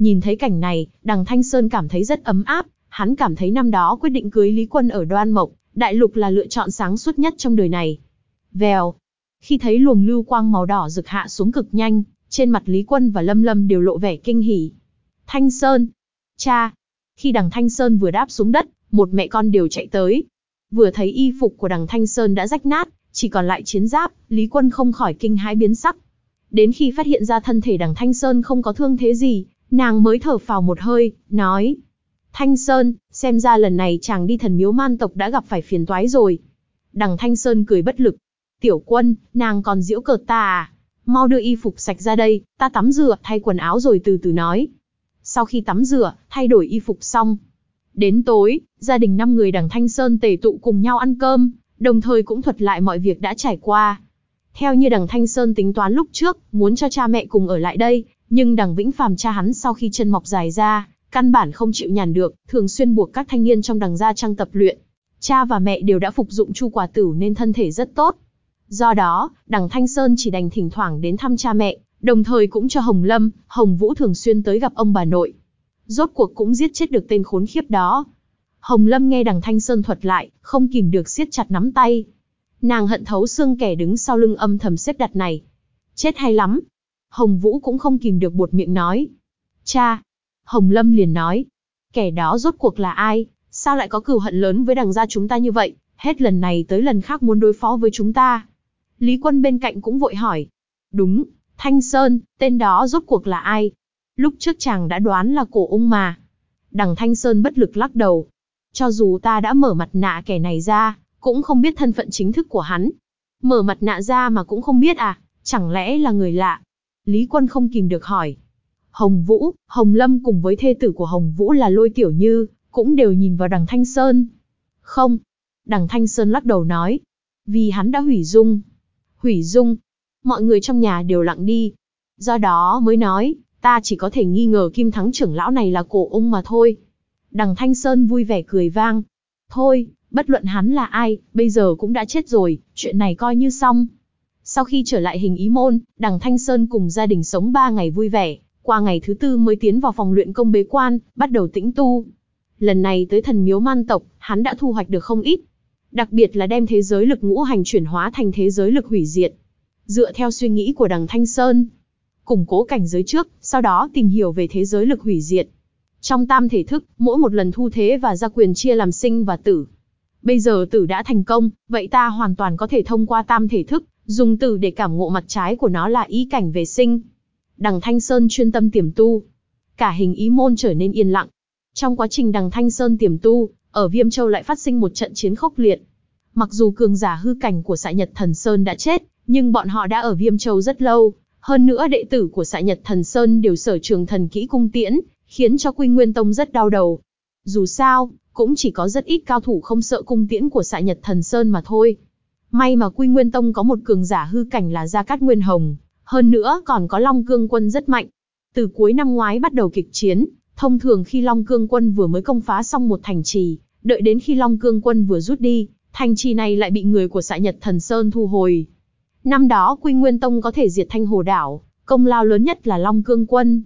Nhìn thấy cảnh này, đằng Thanh Sơn cảm thấy rất ấm áp, hắn cảm thấy năm đó quyết định cưới Lý Quân ở Đoan Mộc, đại lục là lựa chọn sáng suốt nhất trong đời này. Vèo. Khi thấy luồng lưu quang màu đỏ rực hạ xuống cực nhanh, trên mặt Lý Quân và Lâm Lâm đều lộ vẻ kinh hỉ. Thanh Sơn. Cha. Khi đằng Thanh Sơn vừa đáp xuống đất, một mẹ con đều chạy tới. Vừa thấy y phục của đằng Thanh Sơn đã rách nát, chỉ còn lại chiến giáp, Lý Quân không khỏi kinh hãi biến sắc. Đến khi phát hiện ra thân thể đằng Thanh Sơn không có thương thế gì, nàng mới thở phào một hơi, nói. Thanh Sơn, xem ra lần này chàng đi thần miếu man tộc đã gặp phải phiền toái rồi. Đằng Thanh Sơn cười bất lực. Tiểu quân, nàng còn diễu cợt ta à? Mau đưa y phục sạch ra đây, ta tắm rửa, thay quần áo rồi từ từ nói. Sau khi tắm rửa, thay đổi y phục xong. Đến tối, gia đình năm người đằng Thanh Sơn tề tụ cùng nhau ăn cơm, đồng thời cũng thuật lại mọi việc đã trải qua. Theo như đằng Thanh Sơn tính toán lúc trước, muốn cho cha mẹ cùng ở lại đây, nhưng đằng Vĩnh Phàm cha hắn sau khi chân mọc dài ra, căn bản không chịu nhàn được, thường xuyên buộc các thanh niên trong đằng gia trang tập luyện. Cha và mẹ đều đã phục dụng chu quả tử nên thân thể rất tốt. Do đó, đằng Thanh Sơn chỉ đành thỉnh thoảng đến thăm cha mẹ, đồng thời cũng cho Hồng Lâm, Hồng Vũ thường xuyên tới gặp ông bà nội. Rốt cuộc cũng giết chết được tên khốn khiếp đó. Hồng Lâm nghe đằng Thanh Sơn thuật lại, không kìm được siết chặt nắm tay. Nàng hận thấu xương kẻ đứng sau lưng âm thầm xếp đặt này. Chết hay lắm. Hồng Vũ cũng không kìm được buột miệng nói. Cha. Hồng Lâm liền nói. Kẻ đó rốt cuộc là ai, sao lại có cừu hận lớn với đằng gia chúng ta như vậy, hết lần này tới lần khác muốn đối phó với chúng ta. Lý Quân bên cạnh cũng vội hỏi. Đúng, Thanh Sơn, tên đó rốt cuộc là ai? Lúc trước chàng đã đoán là cổ ung mà. Đằng Thanh Sơn bất lực lắc đầu. Cho dù ta đã mở mặt nạ kẻ này ra, cũng không biết thân phận chính thức của hắn. Mở mặt nạ ra mà cũng không biết à, chẳng lẽ là người lạ? Lý Quân không kìm được hỏi. Hồng Vũ, Hồng Lâm cùng với thê tử của Hồng Vũ là Lôi Tiểu Như, cũng đều nhìn vào đằng Thanh Sơn. Không. Đằng Thanh Sơn lắc đầu nói. Vì hắn đã hủy dung. Hủy dung. Mọi người trong nhà đều lặng đi. Do đó mới nói, ta chỉ có thể nghi ngờ Kim Thắng trưởng lão này là cổ ung mà thôi. Đằng Thanh Sơn vui vẻ cười vang. Thôi, bất luận hắn là ai, bây giờ cũng đã chết rồi, chuyện này coi như xong. Sau khi trở lại hình ý môn, đằng Thanh Sơn cùng gia đình sống ba ngày vui vẻ, qua ngày thứ tư mới tiến vào phòng luyện công bế quan, bắt đầu tĩnh tu. Lần này tới thần miếu man tộc, hắn đã thu hoạch được không ít. Đặc biệt là đem thế giới lực ngũ hành chuyển hóa thành thế giới lực hủy diệt. Dựa theo suy nghĩ của đằng Thanh Sơn, củng cố cảnh giới trước, sau đó tìm hiểu về thế giới lực hủy diệt. Trong tam thể thức, mỗi một lần thu thế và gia quyền chia làm sinh và tử. Bây giờ tử đã thành công, vậy ta hoàn toàn có thể thông qua tam thể thức, dùng tử để cảm ngộ mặt trái của nó là ý cảnh về sinh. Đằng Thanh Sơn chuyên tâm tiềm tu. Cả hình ý môn trở nên yên lặng. Trong quá trình đằng Thanh Sơn tiềm tu, ở Viêm Châu lại phát sinh một trận chiến khốc liệt. Mặc dù cường giả hư cảnh của xạ Nhật Thần Sơn đã chết, nhưng bọn họ đã ở Viêm Châu rất lâu. Hơn nữa đệ tử của xạ Nhật Thần Sơn đều sở trường thần kỹ cung tiễn, khiến cho Quy Nguyên Tông rất đau đầu. Dù sao, cũng chỉ có rất ít cao thủ không sợ cung tiễn của xạ Nhật Thần Sơn mà thôi. May mà Quy Nguyên Tông có một cường giả hư cảnh là Gia Cát Nguyên Hồng, hơn nữa còn có Long Cương Quân rất mạnh. Từ cuối năm ngoái bắt đầu kịch chiến, thông thường khi Long Cương Quân vừa mới công phá xong một thành trì, đợi đến khi Long Cương Quân vừa rút đi, thành trì này lại bị người của xã Nhật Thần Sơn thu hồi. Năm đó Quy Nguyên Tông có thể diệt Thanh Hồ Đảo, công lao lớn nhất là Long Cương Quân.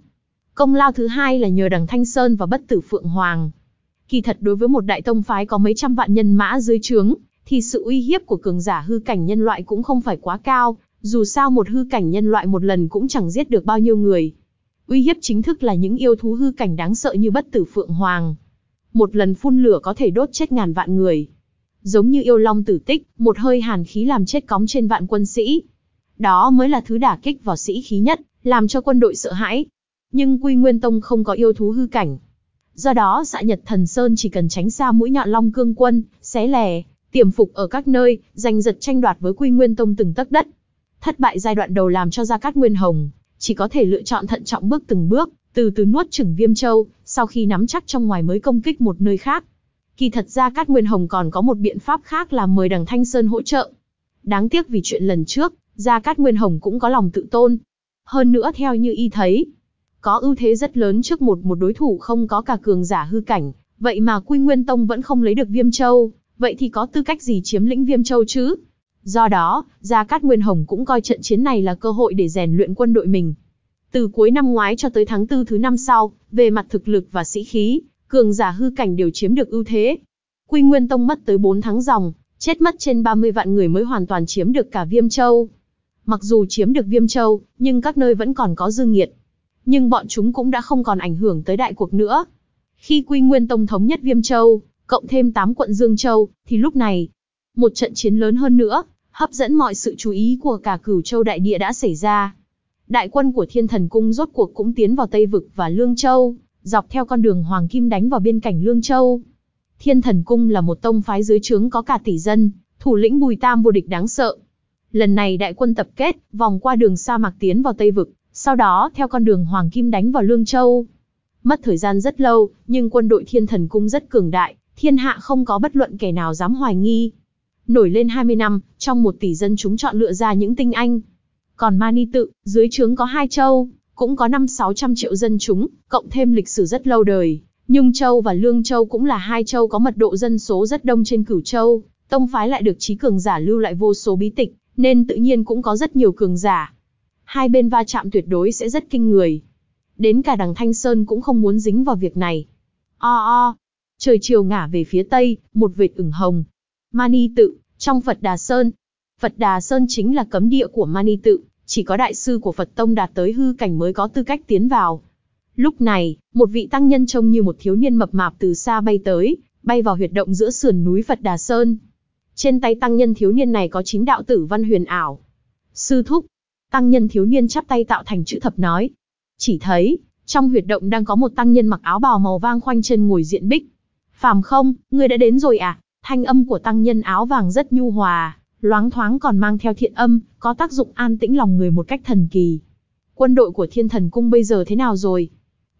Công lao thứ hai là nhờ đằng Thanh Sơn và bất tử Phượng Hoàng. Kỳ thật đối với một đại tông phái có mấy trăm vạn nhân mã dưới trướng, thì sự uy hiếp của cường giả hư cảnh nhân loại cũng không phải quá cao, dù sao một hư cảnh nhân loại một lần cũng chẳng giết được bao nhiêu người. Uy hiếp chính thức là những yêu thú hư cảnh đáng sợ như bất tử phượng hoàng. Một lần phun lửa có thể đốt chết ngàn vạn người. Giống như yêu long tử tích, một hơi hàn khí làm chết cóng trên vạn quân sĩ. Đó mới là thứ đả kích vào sĩ khí nhất, làm cho quân đội sợ hãi. Nhưng Quy Nguyên Tông không có yêu thú hư cảnh. Do đó xã Nhật Thần Sơn chỉ cần tránh xa mũi nhọn long cương quân, xé lè, tiềm phục ở các nơi, giành giật tranh đoạt với Quy Nguyên Tông từng tấc đất. Thất bại giai đoạn đầu làm cho Gia Cát Nguyên Hồng, chỉ có thể lựa chọn thận trọng bước từng bước, từ từ nuốt chửng Viêm Châu, sau khi nắm chắc trong ngoài mới công kích một nơi khác. Kỳ thật Gia Cát Nguyên Hồng còn có một biện pháp khác là mời đằng Thanh Sơn hỗ trợ. Đáng tiếc vì chuyện lần trước, Gia Cát Nguyên Hồng cũng có lòng tự tôn. Hơn nữa theo như y thấy, có ưu thế rất lớn trước một một đối thủ không có cả cường giả hư cảnh, vậy mà Quy Nguyên Tông vẫn không lấy được Viêm Châu, vậy thì có tư cách gì chiếm lĩnh Viêm Châu chứ? Do đó, Gia Cát Nguyên Hồng cũng coi trận chiến này là cơ hội để rèn luyện quân đội mình. Từ cuối năm ngoái cho tới tháng 4 thứ năm sau, về mặt thực lực và sĩ khí, cường giả hư cảnh đều chiếm được ưu thế. Quy Nguyên Tông mất tới 4 tháng dòng, chết mất trên 30 vạn người mới hoàn toàn chiếm được cả Viêm Châu. Mặc dù chiếm được Viêm Châu, nhưng các nơi vẫn còn có dư nghiệt. Nhưng bọn chúng cũng đã không còn ảnh hưởng tới đại cuộc nữa. Khi Quy Nguyên Tông thống nhất Viêm Châu, cộng thêm 8 quận Dương Châu, thì lúc này, một trận chiến lớn hơn nữa, hấp dẫn mọi sự chú ý của cả cửu châu đại địa đã xảy ra. Đại quân của thiên thần cung rốt cuộc cũng tiến vào Tây Vực và Lương Châu, dọc theo con đường Hoàng Kim đánh vào biên cảnh Lương Châu. Thiên thần cung là một tông phái dưới trướng có cả tỷ dân, thủ lĩnh Bùi Tam vô địch đáng sợ. Lần này đại quân tập kết, vòng qua đường sa mạc tiến vào Tây Vực, sau đó theo con đường Hoàng Kim đánh vào Lương Châu. Mất thời gian rất lâu, nhưng quân đội thiên thần cung rất cường đại, thiên hạ không có bất luận kẻ nào dám hoài nghi nổi lên 20 năm, trong một tỷ dân chúng chọn lựa ra những tinh anh. Còn Mani tự, dưới trướng có hai châu, cũng có 5-600 triệu dân chúng, cộng thêm lịch sử rất lâu đời. Nhung Châu và Lương Châu cũng là hai châu có mật độ dân số rất đông trên cửu châu, tông phái lại được trí cường giả lưu lại vô số bí tịch, nên tự nhiên cũng có rất nhiều cường giả. Hai bên va chạm tuyệt đối sẽ rất kinh người. Đến cả đằng Thanh Sơn cũng không muốn dính vào việc này. O o, trời chiều ngả về phía tây, một vệt ửng hồng, Mani tự, trong Phật Đà Sơn, Phật Đà Sơn chính là cấm địa của Mani tự, chỉ có đại sư của Phật Tông đạt tới hư cảnh mới có tư cách tiến vào. Lúc này, một vị tăng nhân trông như một thiếu niên mập mạp từ xa bay tới, bay vào huyệt động giữa sườn núi Phật Đà Sơn. Trên tay tăng nhân thiếu niên này có chín đạo tử văn huyền ảo. Sư thúc, tăng nhân thiếu niên chắp tay tạo thành chữ thập nói. Chỉ thấy, trong huyệt động đang có một tăng nhân mặc áo bào màu vang khoanh chân ngồi diện bích. Phàm không, ngươi đã đến rồi à? Thanh âm của tăng nhân áo vàng rất nhu hòa, loáng thoáng còn mang theo thiện âm, có tác dụng an tĩnh lòng người một cách thần kỳ. Quân đội của thiên thần cung bây giờ thế nào rồi?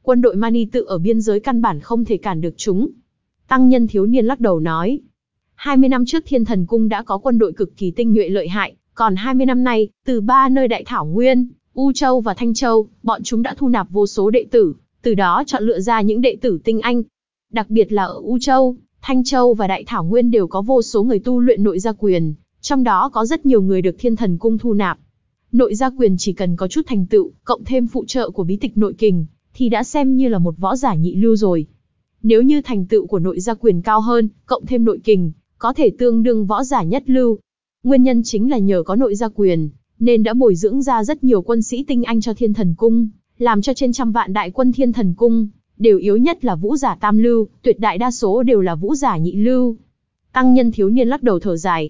Quân đội Mani tự ở biên giới căn bản không thể cản được chúng. Tăng nhân thiếu niên lắc đầu nói. 20 năm trước thiên thần cung đã có quân đội cực kỳ tinh nhuệ lợi hại, còn 20 năm nay, từ ba nơi đại thảo nguyên, U Châu và Thanh Châu, bọn chúng đã thu nạp vô số đệ tử, từ đó chọn lựa ra những đệ tử tinh anh. Đặc biệt là ở U Châu, Thanh Châu và Đại Thảo Nguyên đều có vô số người tu luyện nội gia quyền, trong đó có rất nhiều người được thiên thần cung thu nạp. Nội gia quyền chỉ cần có chút thành tựu, cộng thêm phụ trợ của bí tịch nội kình, thì đã xem như là một võ giả nhị lưu rồi. Nếu như thành tựu của nội gia quyền cao hơn, cộng thêm nội kình, có thể tương đương võ giả nhất lưu. Nguyên nhân chính là nhờ có nội gia quyền, nên đã bồi dưỡng ra rất nhiều quân sĩ tinh anh cho thiên thần cung, làm cho trên trăm vạn đại quân thiên thần cung, đều yếu nhất là vũ giả tam lưu, tuyệt đại đa số đều là vũ giả nhị lưu. Tăng nhân thiếu niên lắc đầu thở dài.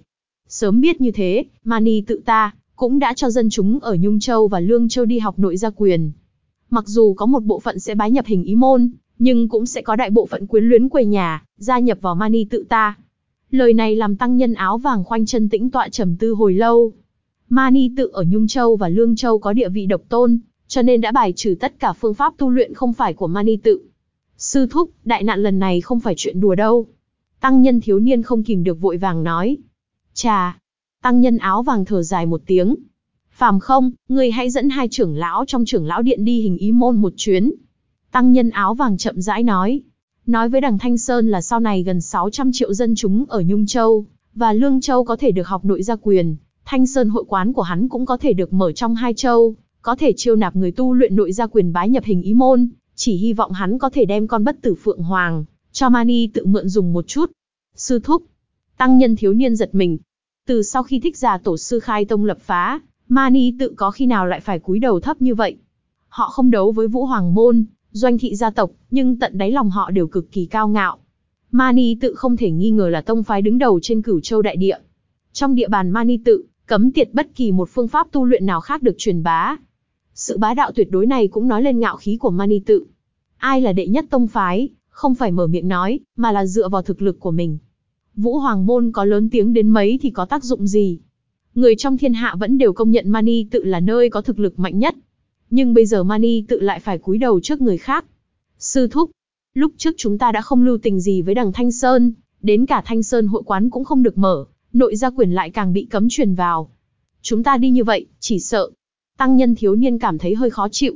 Sớm biết như thế, Mani tự ta, cũng đã cho dân chúng ở Nhung Châu và Lương Châu đi học nội gia quyền. Mặc dù có một bộ phận sẽ bái nhập hình ý môn, nhưng cũng sẽ có đại bộ phận quyến luyến quê nhà, gia nhập vào Mani tự ta. Lời này làm tăng nhân áo vàng khoanh chân tĩnh tọa trầm tư hồi lâu. Mani tự ở Nhung Châu và Lương Châu có địa vị độc tôn, cho nên đã bài trừ tất cả phương pháp tu luyện không phải của Mani tự. Sư thúc, đại nạn lần này không phải chuyện đùa đâu. Tăng nhân thiếu niên không kìm được vội vàng nói. Chà. Tăng nhân áo vàng thở dài một tiếng. Phàm không, ngươi hãy dẫn hai trưởng lão trong trưởng lão điện đi hình ý môn một chuyến. Tăng nhân áo vàng chậm rãi nói. Nói với đằng Thanh Sơn là sau này gần 600 triệu dân chúng ở Nhung Châu, và Lương Châu có thể được học nội gia quyền, Thanh Sơn hội quán của hắn cũng có thể được mở trong hai châu, có thể chiêu nạp người tu luyện nội gia quyền bái nhập hình ý môn, chỉ hy vọng hắn có thể đem con bất tử Phượng Hoàng, cho Mani tự mượn dùng một chút. Sư thúc, tăng nhân thiếu niên giật mình. Từ sau khi thích giả tổ sư khai tông lập phá, Mani tự có khi nào lại phải cúi đầu thấp như vậy? Họ không đấu với Vũ Hoàng Môn, doanh thị gia tộc, nhưng tận đáy lòng họ đều cực kỳ cao ngạo. Mani tự không thể nghi ngờ là tông phái đứng đầu trên cửu châu đại địa. Trong địa bàn Mani tự, cấm tiệt bất kỳ một phương pháp tu luyện nào khác được truyền bá. Sự bá đạo tuyệt đối này cũng nói lên ngạo khí của Mani tự. Ai là đệ nhất tông phái, không phải mở miệng nói, mà là dựa vào thực lực của mình. Vũ Hoàng Môn có lớn tiếng đến mấy thì có tác dụng gì? Người trong thiên hạ vẫn đều công nhận Mani tự là nơi có thực lực mạnh nhất. Nhưng bây giờ Mani tự lại phải cúi đầu trước người khác. Sư thúc, lúc trước chúng ta đã không lưu tình gì với đằng Thanh Sơn, đến cả Thanh Sơn hội quán cũng không được mở, nội gia quyền lại càng bị cấm truyền vào. Chúng ta đi như vậy, chỉ sợ. Tăng nhân thiếu niên cảm thấy hơi khó chịu.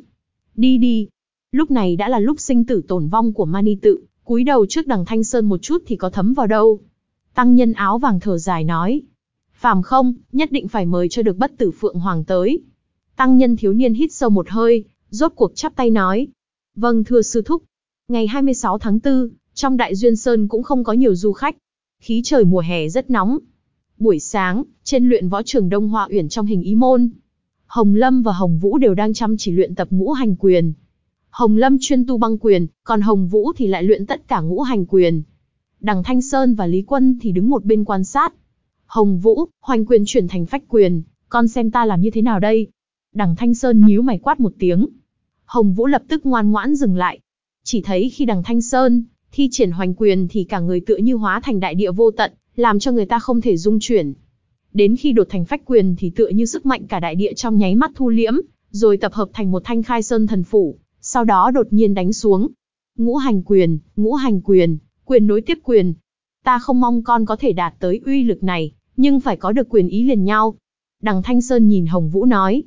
Đi đi. Lúc này đã là lúc sinh tử tổn vong của Mani tự, cúi đầu trước đằng Thanh Sơn một chút thì có thấm vào đâu. Tăng nhân áo vàng thở dài nói. Phàm không, nhất định phải mời cho được bất tử Phượng Hoàng tới. Tăng nhân thiếu niên hít sâu một hơi, rốt cuộc chắp tay nói. Vâng thưa sư thúc. Ngày 26 tháng 4, trong Đại Duyên Sơn cũng không có nhiều du khách. Khí trời mùa hè rất nóng, Buổi sáng, trên luyện võ trường Đông Hoa Uyển trong hình ý môn, Hồng Lâm và Hồng Vũ đều đang chăm chỉ luyện tập ngũ hành quyền. Hồng Lâm chuyên tu băng quyền, còn Hồng Vũ thì lại luyện tất cả ngũ hành quyền. Đằng Thanh Sơn và Lý Quân thì đứng một bên quan sát. Hồng Vũ, hoành quyền chuyển thành phách quyền, con xem ta làm như thế nào đây? Đằng Thanh Sơn nhíu mày quát một tiếng. Hồng Vũ lập tức ngoan ngoãn dừng lại. Chỉ thấy khi đằng Thanh Sơn, thi triển hoành quyền thì cả người tựa như hóa thành đại địa vô tận, làm cho người ta không thể dung chuyển. Đến khi đột thành phách quyền thì tựa như sức mạnh cả đại địa trong nháy mắt thu liễm, rồi tập hợp thành một thanh khai sơn thần phủ, sau đó đột nhiên đánh xuống. Ngũ hành quyền, ngũ hành quyền, quyền nối tiếp quyền. Ta không mong con có thể đạt tới uy lực này, nhưng phải có được quyền ý liền nhau. Đằng Thanh Sơn nhìn Hồng Vũ nói.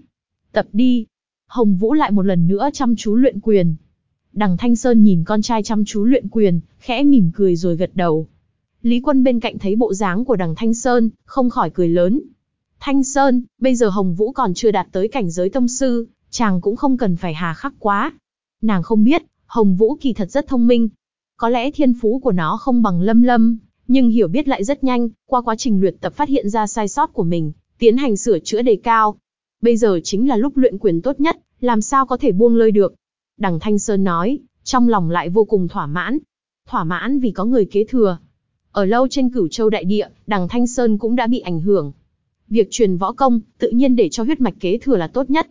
Tập đi. Hồng Vũ lại một lần nữa chăm chú luyện quyền. Đằng Thanh Sơn nhìn con trai chăm chú luyện quyền, khẽ mỉm cười rồi gật đầu. Lý Quân bên cạnh thấy bộ dáng của đằng Thanh Sơn, không khỏi cười lớn. Thanh Sơn, bây giờ Hồng Vũ còn chưa đạt tới cảnh giới tông sư, chàng cũng không cần phải hà khắc quá. Nàng không biết, Hồng Vũ kỳ thật rất thông minh. Có lẽ thiên phú của nó không bằng lâm lâm, nhưng hiểu biết lại rất nhanh, qua quá trình luyện tập phát hiện ra sai sót của mình, tiến hành sửa chữa đề cao. Bây giờ chính là lúc luyện quyền tốt nhất, làm sao có thể buông lơi được. Đằng Thanh Sơn nói, trong lòng lại vô cùng thỏa mãn. Thỏa mãn vì có người kế thừa. Ở lâu trên cửu châu đại địa, đằng Thanh Sơn cũng đã bị ảnh hưởng. Việc truyền võ công, tự nhiên để cho huyết mạch kế thừa là tốt nhất.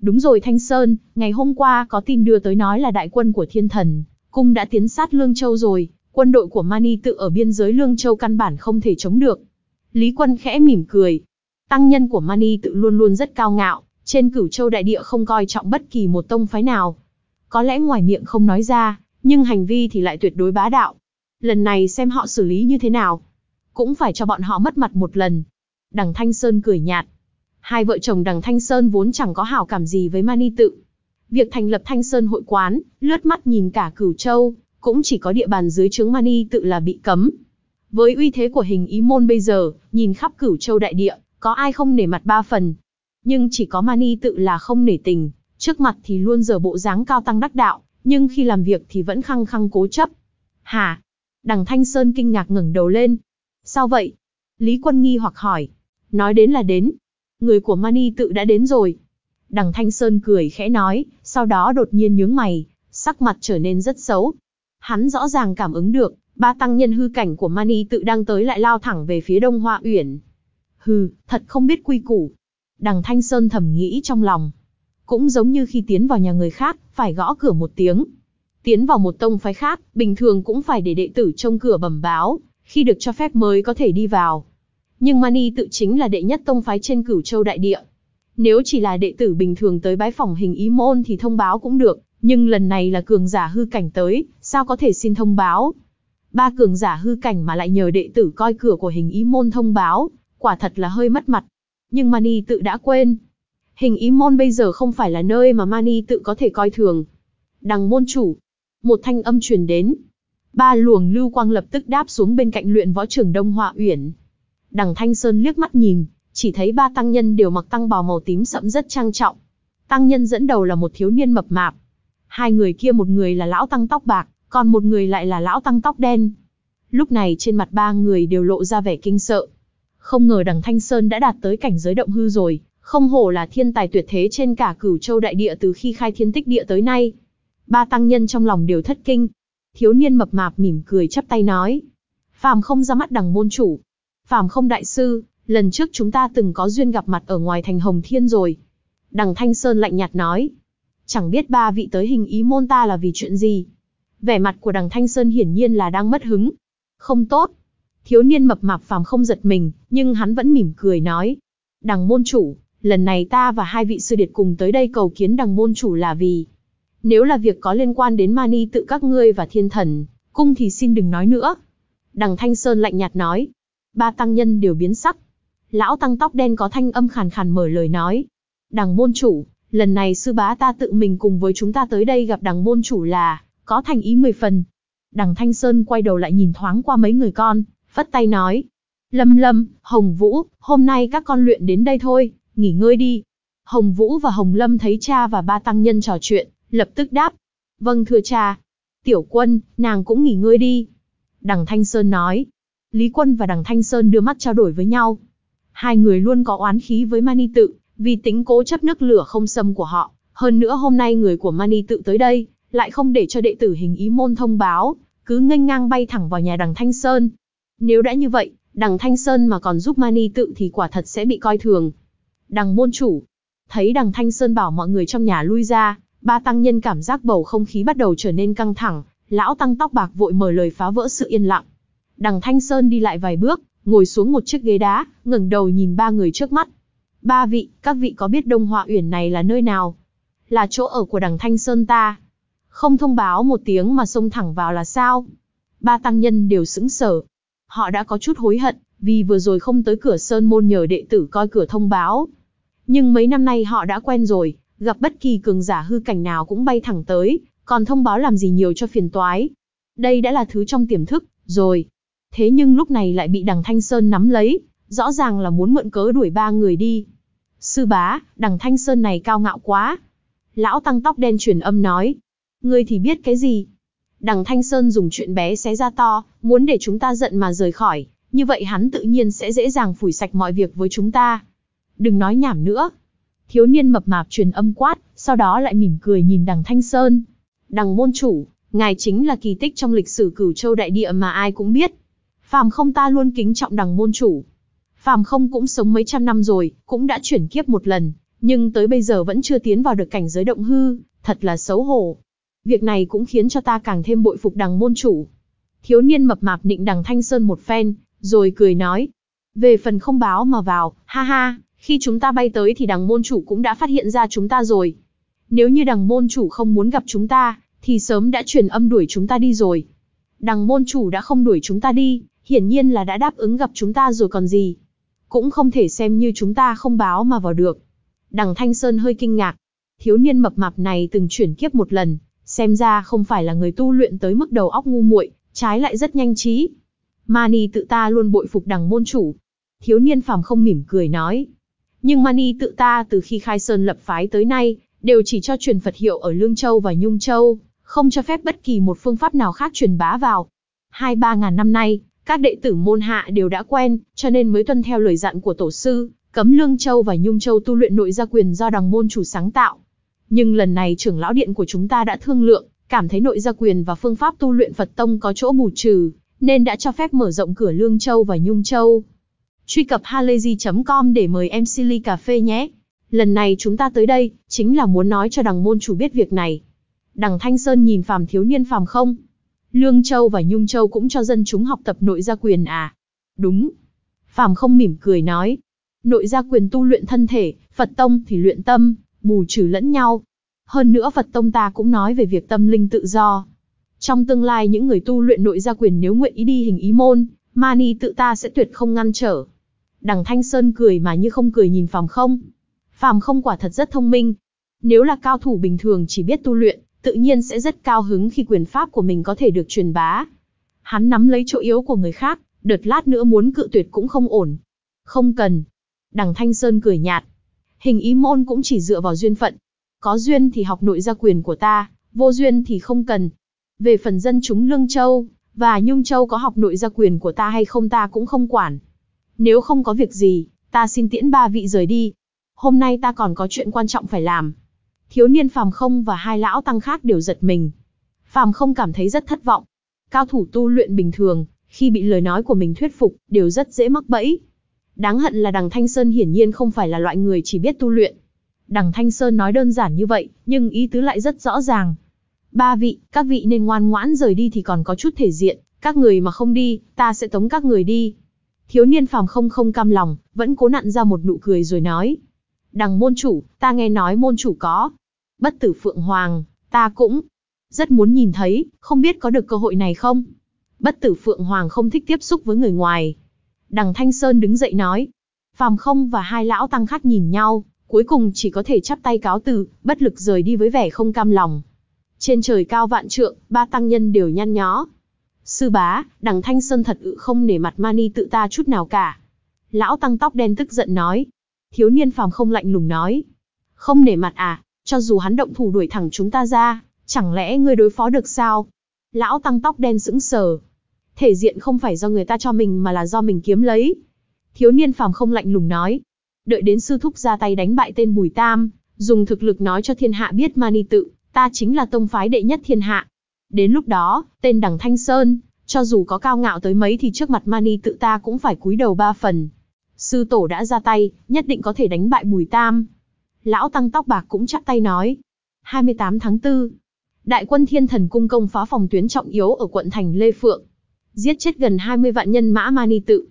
Đúng rồi Thanh Sơn, ngày hôm qua có tin đưa tới nói là đại quân của thiên thần, cung đã tiến sát Lương Châu rồi, quân đội của Mani tự ở biên giới Lương Châu căn bản không thể chống được. Lý Quân khẽ mỉm cười. Tăng nhân của Mani tự luôn luôn rất cao ngạo, trên cửu châu đại địa không coi trọng bất kỳ một tông phái nào. Có lẽ ngoài miệng không nói ra, nhưng hành vi thì lại tuyệt đối bá đạo. Lần này xem họ xử lý như thế nào. Cũng phải cho bọn họ mất mặt một lần. Đằng Thanh Sơn cười nhạt. Hai vợ chồng đằng Thanh Sơn vốn chẳng có hảo cảm gì với Mani tự. Việc thành lập Thanh Sơn hội quán, lướt mắt nhìn cả cửu châu, cũng chỉ có địa bàn dưới trướng Mani tự là bị cấm. Với uy thế của hình ý môn bây giờ, nhìn khắp cửu châu đại địa, có ai không nể mặt ba phần. Nhưng chỉ có Mani tự là không nể tình, trước mặt thì luôn giờ bộ dáng cao tăng đắc đạo, nhưng khi làm việc thì vẫn khăng khăng cố chấp. Hả? Đằng Thanh Sơn kinh ngạc ngẩng đầu lên. Sao vậy? Lý Quân nghi hoặc hỏi. Nói đến là đến. Người của Mani tự đã đến rồi. Đằng Thanh Sơn cười khẽ nói, sau đó đột nhiên nhướng mày, sắc mặt trở nên rất xấu. Hắn rõ ràng cảm ứng được, ba tăng nhân hư cảnh của Mani tự đang tới lại lao thẳng về phía Đông Hoa Uyển. Hừ, thật không biết quy củ. Đằng Thanh Sơn thầm nghĩ trong lòng. Cũng giống như khi tiến vào nhà người khác, phải gõ cửa một tiếng. Tiến vào một tông phái khác, bình thường cũng phải để đệ tử trông cửa bẩm báo, khi được cho phép mới có thể đi vào. Nhưng Mani tự chính là đệ nhất tông phái trên cửu châu đại địa. Nếu chỉ là đệ tử bình thường tới bái phòng hình ý môn thì thông báo cũng được, nhưng lần này là cường giả hư cảnh tới, sao có thể xin thông báo? Ba cường giả hư cảnh mà lại nhờ đệ tử coi cửa của hình ý môn thông báo, quả thật là hơi mất mặt. Nhưng Mani tự đã quên. Hình ý môn bây giờ không phải là nơi mà Mani tự có thể coi thường. Đằng môn chủ. Một thanh âm truyền đến. Ba luồng lưu quang lập tức đáp xuống bên cạnh luyện võ trưởng Đông Họa Uyển. Đằng Thanh Sơn liếc mắt nhìn, chỉ thấy ba tăng nhân đều mặc tăng bào màu tím sẫm rất trang trọng. Tăng nhân dẫn đầu là một thiếu niên mập mạp. Hai người kia một người là lão tăng tóc bạc, còn một người lại là lão tăng tóc đen. Lúc này trên mặt ba người đều lộ ra vẻ kinh sợ. Không ngờ đằng Thanh Sơn đã đạt tới cảnh giới động hư rồi, không hổ là thiên tài tuyệt thế trên cả cửu châu đại địa từ khi khai thiên tích địa tới nay. Ba tăng nhân trong lòng đều thất kinh. Thiếu niên mập mạp mỉm cười chắp tay nói. Phàm không ra mắt đằng môn chủ. Phàm không đại sư, lần trước chúng ta từng có duyên gặp mặt ở ngoài thành Hồng Thiên rồi. Đằng Thanh Sơn lạnh nhạt nói. Chẳng biết ba vị tới hình ý môn ta là vì chuyện gì. Vẻ mặt của đằng Thanh Sơn hiển nhiên là đang mất hứng. Không tốt. Thiếu niên mập mạp phàm không giật mình, nhưng hắn vẫn mỉm cười nói. Đằng môn chủ, lần này ta và hai vị sư điệt cùng tới đây cầu kiến đằng môn chủ là vì. Nếu là việc có liên quan đến mani tự các ngươi và thiên thần, cung thì xin đừng nói nữa. Đằng Thanh Sơn lạnh nhạt nói. Ba tăng nhân đều biến sắc. Lão tăng tóc đen có thanh âm khàn khàn mở lời nói. Đằng môn chủ, lần này sư bá ta tự mình cùng với chúng ta tới đây gặp đằng môn chủ là, có thành ý mười phần. Đằng Thanh Sơn quay đầu lại nhìn thoáng qua mấy người con, phất tay nói. Lâm Lâm, Hồng Vũ, hôm nay các con luyện đến đây thôi, nghỉ ngơi đi. Hồng Vũ và Hồng Lâm thấy cha và ba tăng nhân trò chuyện, lập tức đáp. Vâng thưa cha. Tiểu quân, nàng cũng nghỉ ngơi đi. Đằng Thanh Sơn nói. Lý Quân và Đằng Thanh Sơn đưa mắt trao đổi với nhau. Hai người luôn có oán khí với Mani Tự, vì tính cố chấp nước lửa không xâm của họ. Hơn nữa hôm nay người của Mani Tự tới đây, lại không để cho đệ tử hình ý môn thông báo, cứ nghênh ngang bay thẳng vào nhà đằng Thanh Sơn. Nếu đã như vậy, đằng Thanh Sơn mà còn giúp Mani tự thì quả thật sẽ bị coi thường. Đằng môn chủ, thấy đằng Thanh Sơn bảo mọi người trong nhà lui ra, ba tăng nhân cảm giác bầu không khí bắt đầu trở nên căng thẳng, lão tăng tóc bạc vội mở lời phá vỡ sự yên lặng. Đằng Thanh Sơn đi lại vài bước, ngồi xuống một chiếc ghế đá, ngẩng đầu nhìn ba người trước mắt. Ba vị, các vị có biết Đông Họa Uyển này là nơi nào? Là chỗ ở của đằng Thanh Sơn ta. Không thông báo một tiếng mà xông thẳng vào là sao? Ba tăng nhân đều sững sờ. Họ đã có chút hối hận, vì vừa rồi không tới cửa sơn môn nhờ đệ tử coi cửa thông báo. Nhưng mấy năm nay họ đã quen rồi, gặp bất kỳ cường giả hư cảnh nào cũng bay thẳng tới, còn thông báo làm gì nhiều cho phiền toái. Đây đã là thứ trong tiềm thức, rồi. Thế nhưng lúc này lại bị đằng Thanh Sơn nắm lấy, rõ ràng là muốn mượn cớ đuổi ba người đi. Sư bá, đằng Thanh Sơn này cao ngạo quá. Lão tăng tóc đen truyền âm nói, Ngươi thì biết cái gì? Đằng Thanh Sơn dùng chuyện bé xé ra to, muốn để chúng ta giận mà rời khỏi, như vậy hắn tự nhiên sẽ dễ dàng phủi sạch mọi việc với chúng ta. đừng nói nhảm nữa. Thiếu niên mập mạp truyền âm quát, sau đó lại mỉm cười nhìn đằng Thanh Sơn. Đằng môn chủ, ngài chính là kỳ tích trong lịch sử cửu châu đại địa mà ai cũng biết. Phàm không ta luôn kính trọng đằng môn chủ. Phàm không cũng sống mấy trăm năm rồi, cũng đã chuyển kiếp một lần, nhưng tới bây giờ vẫn chưa tiến vào được cảnh giới động hư, thật là xấu hổ. Việc này cũng khiến cho ta càng thêm bội phục đằng môn chủ. Thiếu niên mập mạp nịnh đằng Thanh Sơn một phen, rồi cười nói. Về phần không báo mà vào, ha ha, khi chúng ta bay tới thì đằng môn chủ cũng đã phát hiện ra chúng ta rồi. Nếu như đằng môn chủ không muốn gặp chúng ta, thì sớm đã truyền âm đuổi chúng ta đi rồi. Đằng môn chủ đã không đuổi chúng ta đi, hiển nhiên là đã đáp ứng gặp chúng ta rồi còn gì. Cũng không thể xem như chúng ta không báo mà vào được. Đằng Thanh Sơn hơi kinh ngạc. Thiếu niên mập mạp này từng chuyển kiếp một lần, xem ra không phải là người tu luyện tới mức đầu óc ngu muội, trái lại rất nhanh trí. Mani tự ta luôn bội phục đằng môn chủ. Thiếu niên phàm không mỉm cười nói. Nhưng Mani tự ta từ khi khai sơn lập phái tới nay, đều chỉ cho truyền Phật hiệu ở Lương Châu và Nhung Châu, không cho phép bất kỳ một phương pháp nào khác truyền bá vào. Hai ba ngàn năm nay, các đệ tử môn hạ đều đã quen, cho nên mới tuân theo lời dặn của tổ sư, cấm Lương Châu và Nhung Châu tu luyện nội gia quyền do đằng môn chủ sáng tạo. Nhưng lần này trưởng lão điện của chúng ta đã thương lượng, cảm thấy nội gia quyền và phương pháp tu luyện Phật tông có chỗ bù trừ, nên đã cho phép mở rộng cửa Lương Châu và Nhung Châu. Truy cập halayzi.com để mời em Silly Cà Phê nhé. Lần này chúng ta tới đây, chính là muốn nói cho đằng môn chủ biết việc này. Đằng Thanh Sơn nhìn phàm thiếu niên phàm không. Lương Châu và Nhung Châu cũng cho dân chúng học tập nội gia quyền à. Đúng. Phàm không mỉm cười nói. Nội gia quyền tu luyện thân thể, Phật Tông thì luyện tâm, bù trừ lẫn nhau. Hơn nữa Phật Tông ta cũng nói về việc tâm linh tự do. Trong tương lai những người tu luyện nội gia quyền nếu nguyện ý đi hình ý môn, Mani tự ta sẽ tuyệt không ngăn trở. Đằng Thanh Sơn cười mà như không cười nhìn Phàm không. Phàm không quả thật rất thông minh. Nếu là cao thủ bình thường chỉ biết tu luyện, tự nhiên sẽ rất cao hứng khi quyền pháp của mình có thể được truyền bá. Hắn nắm lấy chỗ yếu của người khác, đợt lát nữa muốn cự tuyệt cũng không ổn. Không cần. Đằng Thanh Sơn cười nhạt. Hình ý môn cũng chỉ dựa vào duyên phận. Có duyên thì học nội gia quyền của ta, vô duyên thì không cần. Về phần dân chúng Lương Châu, và Nhung Châu có học nội gia quyền của ta hay không ta cũng không quản. Nếu không có việc gì, ta xin tiễn ba vị rời đi. Hôm nay ta còn có chuyện quan trọng phải làm. Thiếu niên phàm không và hai lão tăng khác đều giật mình. Phàm không cảm thấy rất thất vọng. Cao thủ tu luyện bình thường, khi bị lời nói của mình thuyết phục, đều rất dễ mắc bẫy. Đáng hận là đằng Thanh Sơn hiển nhiên không phải là loại người chỉ biết tu luyện. Đằng Thanh Sơn nói đơn giản như vậy, nhưng ý tứ lại rất rõ ràng. Ba vị, các vị nên ngoan ngoãn rời đi thì còn có chút thể diện, các người mà không đi, ta sẽ tống các người đi. Thiếu niên phàm không không cam lòng, vẫn cố nặn ra một nụ cười rồi nói. Đằng môn chủ, ta nghe nói môn chủ có. Bất tử Phượng Hoàng, ta cũng rất muốn nhìn thấy, không biết có được cơ hội này không? Bất tử Phượng Hoàng không thích tiếp xúc với người ngoài. Đằng Thanh Sơn đứng dậy nói. Phàm không và hai lão tăng khác nhìn nhau, cuối cùng chỉ có thể chắp tay cáo từ, bất lực rời đi với vẻ không cam lòng. Trên trời cao vạn trượng, ba tăng nhân đều nhăn nhó. Sư bá, đằng Thanh Sơn thật ự không nể mặt mani tự ta chút nào cả. Lão tăng tóc đen tức giận nói. Thiếu niên phàm không lạnh lùng nói. Không nể mặt à, cho dù hắn động thủ đuổi thẳng chúng ta ra, chẳng lẽ ngươi đối phó được sao? Lão tăng tóc đen sững sờ. Thể diện không phải do người ta cho mình mà là do mình kiếm lấy. Thiếu niên phàm không lạnh lùng nói. Đợi đến sư thúc ra tay đánh bại tên Bùi Tam, dùng thực lực nói cho thiên hạ biết mani tự, ta chính là tông phái đệ nhất thiên hạ. Đến lúc đó, tên đằng Thanh Sơn, cho dù có cao ngạo tới mấy thì trước mặt mani tự ta cũng phải cúi đầu ba phần. Sư tổ đã ra tay, nhất định có thể đánh bại Bùi Tam. Lão tăng tóc bạc cũng chắp tay nói. 28 tháng 4, Đại quân Thiên Thần cung công phá phòng tuyến trọng yếu ở quận thành Lê Phượng. Giết chết gần 20 vạn nhân mã mani tự.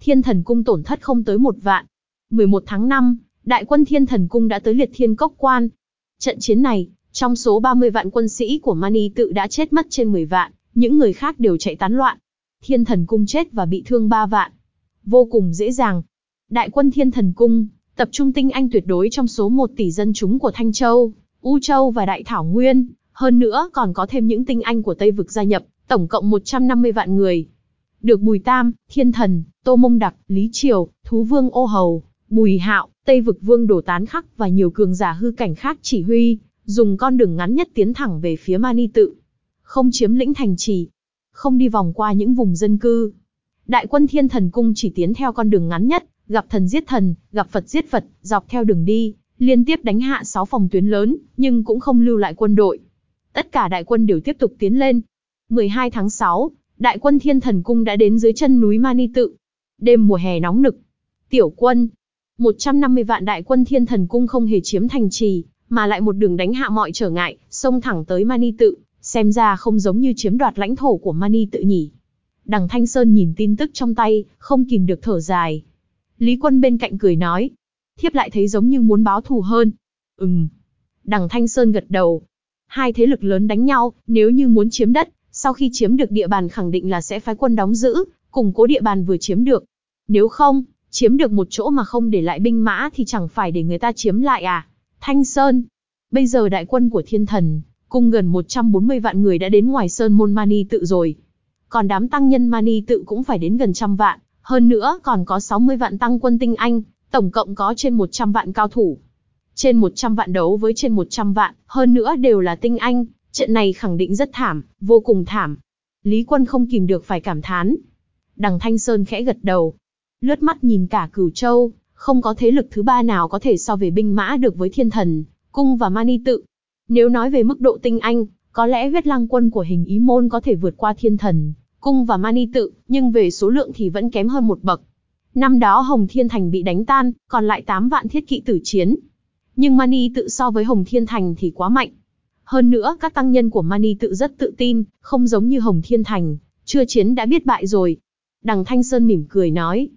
Thiên Thần cung tổn thất không tới một vạn. 11 tháng 5, đại quân Thiên Thần cung đã tới liệt thiên cốc quan. Trận chiến này, trong số 30 vạn quân sĩ của Mani tự đã chết mất trên 10 vạn, những người khác đều chạy tán loạn. Thiên thần cung chết và bị thương 3 vạn. Vô cùng dễ dàng. Đại quân thiên thần cung, tập trung tinh anh tuyệt đối trong số 1 tỷ dân chúng của Thanh Châu, U Châu và Đại Thảo Nguyên, hơn nữa còn có thêm những tinh anh của Tây Vực gia nhập, tổng cộng 150 vạn người. Được Bùi Tam, Thiên Thần, Tô Mông Đặc, Lý Triều, Thú Vương Ô Hầu, Bùi Hạo, Tây Vực Vương Đổ Tán Khắc và nhiều cường giả hư cảnh khác chỉ huy, dùng con đường ngắn nhất tiến thẳng về phía Mani tự. Không chiếm lĩnh thành trì, không đi vòng qua những vùng dân cư. Đại quân Thiên Thần Cung chỉ tiến theo con đường ngắn nhất, Gặp thần giết thần, gặp Phật giết Phật, dọc theo đường đi, liên tiếp đánh hạ 6 phòng tuyến lớn, nhưng cũng không lưu lại quân đội. Tất cả đại quân đều tiếp tục tiến lên. 12 tháng 6, đại quân Thiên Thần Cung đã đến dưới chân núi Mani Tự. Đêm mùa hè nóng nực. Tiểu quân, 150 vạn đại quân Thiên Thần Cung không hề chiếm thành trì, mà lại một đường đánh hạ mọi trở ngại, xông thẳng tới Mani Tự, xem ra không giống như chiếm đoạt lãnh thổ của Mani Tự nhỉ. Đằng Thanh Sơn nhìn tin tức trong tay, không kìm được thở dài. Lý Quân bên cạnh cười nói, thiếp lại thấy giống như muốn báo thù hơn. Ừm. Đằng Thanh Sơn gật đầu. Hai thế lực lớn đánh nhau, nếu như muốn chiếm đất, sau khi chiếm được địa bàn khẳng định là sẽ phái quân đóng giữ, củng cố địa bàn vừa chiếm được. Nếu không, chiếm được một chỗ mà không để lại binh mã thì chẳng phải để người ta chiếm lại à? Thanh Sơn. Bây giờ đại quân của thiên thần, cùng gần 140 vạn người đã đến ngoài Sơn Môn Mani tự rồi. Còn đám tăng nhân Mani tự cũng phải đến gần trăm vạn, hơn nữa còn có 60 vạn tăng quân tinh anh, tổng cộng có trên 100 vạn cao thủ. Trên 100 vạn đấu với trên 100 vạn, hơn nữa đều là tinh anh, trận này khẳng định rất thảm, vô cùng thảm. Lý quân không kìm được phải cảm thán. Đằng Thanh Sơn khẽ gật đầu. Lướt mắt nhìn cả cửu châu, không có thế lực thứ ba nào có thể so về binh mã được với thiên thần, cung và mani tự. Nếu nói về mức độ tinh anh, có lẽ huyết lang quân của hình ý môn có thể vượt qua thiên thần, cung và mani tự, nhưng về số lượng thì vẫn kém hơn một bậc. Năm đó Hồng Thiên Thành bị đánh tan, còn lại 8 vạn thiết kỵ tử chiến. Nhưng Mani tự so với Hồng Thiên Thành thì quá mạnh. Hơn nữa, các tăng nhân của Mani tự rất tự tin, không giống như Hồng Thiên Thành, chưa chiến đã biết bại rồi. Đằng Thanh Sơn mỉm cười nói.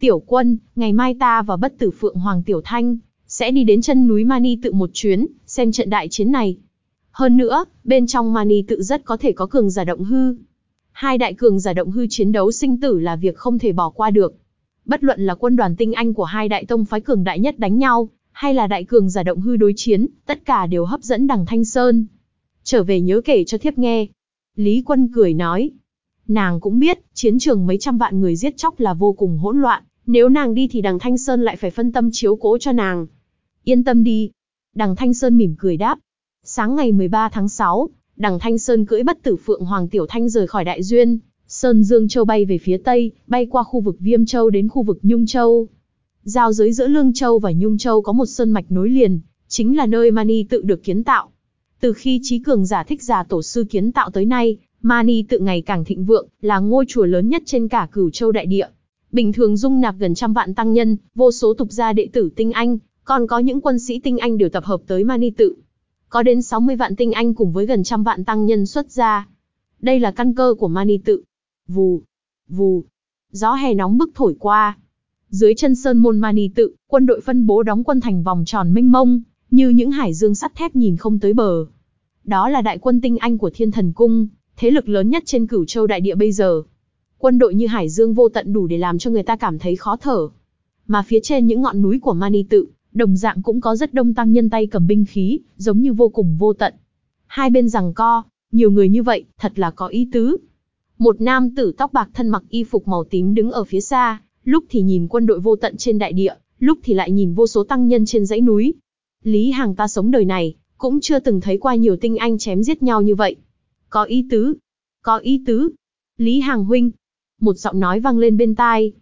Tiểu quân, ngày mai ta và bất tử Phượng Hoàng Tiểu Thanh, sẽ đi đến chân núi Mani tự một chuyến, xem trận đại chiến này. Hơn nữa, bên trong Mani tự rất có thể có cường giả động hư. Hai đại cường giả động hư chiến đấu sinh tử là việc không thể bỏ qua được. Bất luận là quân đoàn tinh anh của hai đại tông phái cường đại nhất đánh nhau, hay là đại cường giả động hư đối chiến, tất cả đều hấp dẫn đằng Thanh Sơn. Trở về nhớ kể cho thiếp nghe. Lý Quân cười nói. Nàng cũng biết, chiến trường mấy trăm vạn người giết chóc là vô cùng hỗn loạn, nếu nàng đi thì đằng Thanh Sơn lại phải phân tâm chiếu cố cho nàng. Yên tâm đi. Đằng Thanh Sơn mỉm cười đáp. Sáng ngày 13 tháng 6, đằng Thanh Sơn cưỡi bất tử Phượng Hoàng Tiểu Thanh rời khỏi Đại Duyên, Sơn Dương Châu bay về phía tây, bay qua khu vực Viêm Châu đến khu vực Nhung Châu. Giao giới giữa Lương Châu và Nhung Châu có một sơn mạch nối liền, chính là nơi Mani tự được kiến tạo. Từ khi trí cường giả thích giả tổ sư kiến tạo tới nay, Mani tự ngày càng thịnh vượng, là ngôi chùa lớn nhất trên cả cửu châu đại địa. Bình thường dung nạp gần trăm vạn tăng nhân, vô số tục gia đệ tử tinh anh, còn có những quân sĩ tinh anh đều tập hợp tới Mani tự. Có đến 60 vạn tinh anh cùng với gần trăm vạn tăng nhân xuất ra. Đây là căn cơ của Mani tự. Vù, vù, gió hè nóng bức thổi qua. Dưới chân sơn môn mani tự, quân đội phân bố đóng quân thành vòng tròn mênh mông, như những hải dương sắt thép nhìn không tới bờ. Đó là đại quân tinh anh của thiên thần cung, thế lực lớn nhất trên cửu châu đại địa bây giờ. Quân đội như hải dương vô tận đủ để làm cho người ta cảm thấy khó thở. Mà phía trên những ngọn núi của mani tự, đồng dạng cũng có rất đông tăng nhân tay cầm binh khí, giống như vô cùng vô tận. Hai bên rằng co, nhiều người như vậy, thật là có ý tứ. Một nam tử tóc bạc thân mặc y phục màu tím đứng ở phía xa, lúc thì nhìn quân đội vô tận trên đại địa, lúc thì lại nhìn vô số tăng nhân trên dãy núi. Lý Hàng ta sống đời này, cũng chưa từng thấy qua nhiều tinh anh chém giết nhau như vậy. Có ý tứ, có ý tứ. Lý Hàng huynh, một giọng nói vang lên bên tai.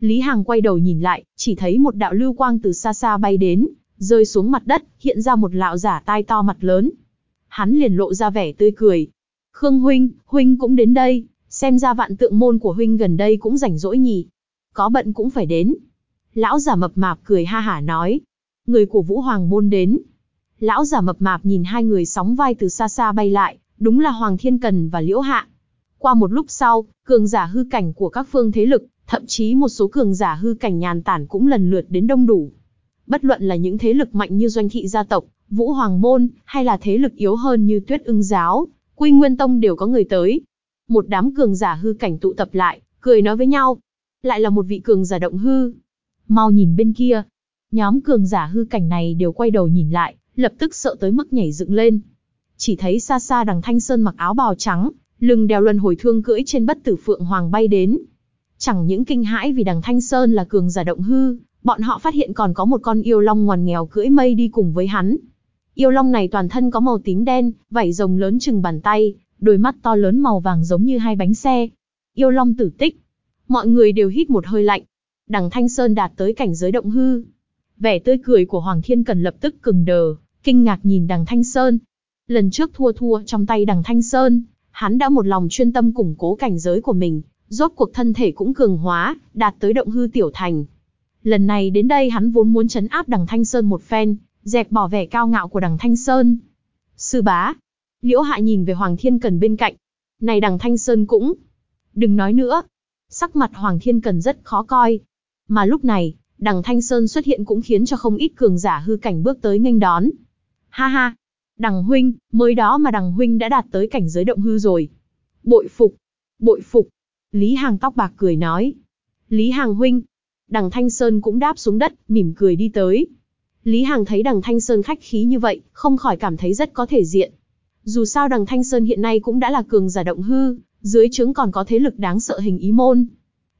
Lý Hàng quay đầu nhìn lại, chỉ thấy một đạo lưu quang từ xa xa bay đến, rơi xuống mặt đất, hiện ra một lão giả tai to mặt lớn. Hắn liền lộ ra vẻ tươi cười. Khương huynh, huynh cũng đến đây. Xem ra vạn tượng môn của huynh gần đây cũng rảnh rỗi nhỉ. Có bận cũng phải đến. Lão giả mập mạp cười ha hả nói. Người của Vũ Hoàng môn đến. Lão giả mập mạp nhìn hai người sóng vai từ xa xa bay lại, đúng là Hoàng Thiên Cần và Liễu Hạ. Qua một lúc sau, cường giả hư cảnh của các phương thế lực, thậm chí một số cường giả hư cảnh nhàn tản cũng lần lượt đến đông đủ. Bất luận là những thế lực mạnh như doanh thị gia tộc, Vũ Hoàng Môn, hay là thế lực yếu hơn như Tuyết ưng giáo, Quy Nguyên Tông đều có người tới một đám cường giả hư cảnh tụ tập lại, cười nói với nhau. Lại là một vị cường giả động hư. Mau nhìn bên kia. Nhóm cường giả hư cảnh này đều quay đầu nhìn lại, lập tức sợ tới mức nhảy dựng lên. Chỉ thấy xa xa đằng Thanh Sơn mặc áo bào trắng, lưng đeo luân hồi thương cưỡi trên bất tử phượng hoàng bay đến. Chẳng những kinh hãi vì đằng Thanh Sơn là cường giả động hư, bọn họ phát hiện còn có một con yêu long ngoằn nghèo cưỡi mây đi cùng với hắn. Yêu long này toàn thân có màu tím đen, vảy rồng lớn chừng bàn tay, đôi mắt to lớn màu vàng giống như hai bánh xe. Yêu long tử tích. Mọi người đều hít một hơi lạnh. Đằng Thanh Sơn đạt tới cảnh giới động hư. Vẻ tươi cười của Hoàng Thiên Cần lập tức cứng đờ, kinh ngạc nhìn đằng Thanh Sơn. Lần trước thua thua trong tay đằng Thanh Sơn, hắn đã một lòng chuyên tâm củng cố cảnh giới của mình, rốt cuộc thân thể cũng cường hóa, đạt tới động hư tiểu thành. Lần này đến đây hắn vốn muốn chấn áp đằng Thanh Sơn một phen, dẹp bỏ vẻ cao ngạo của đằng Thanh Sơn. Sư bá. Liễu Hạ nhìn về Hoàng Thiên Cần bên cạnh. Này đằng Thanh Sơn cũng. Đừng nói nữa. Sắc mặt Hoàng Thiên Cần rất khó coi. Mà lúc này, đằng Thanh Sơn xuất hiện cũng khiến cho không ít cường giả hư cảnh bước tới nghênh đón. Ha ha. Đằng Huynh, mới đó mà đằng Huynh đã đạt tới cảnh giới động hư rồi. Bội phục. Bội phục. Lý Hàng tóc bạc cười nói. Lý Hàng Huynh. Đằng Thanh Sơn cũng đáp xuống đất, mỉm cười đi tới. Lý hàng thấy đằng Thanh Sơn khách khí như vậy, không khỏi cảm thấy rất có thể diện. Dù sao đằng Thanh Sơn hiện nay cũng đã là cường giả động hư, dưới trướng còn có thế lực đáng sợ hình ý môn.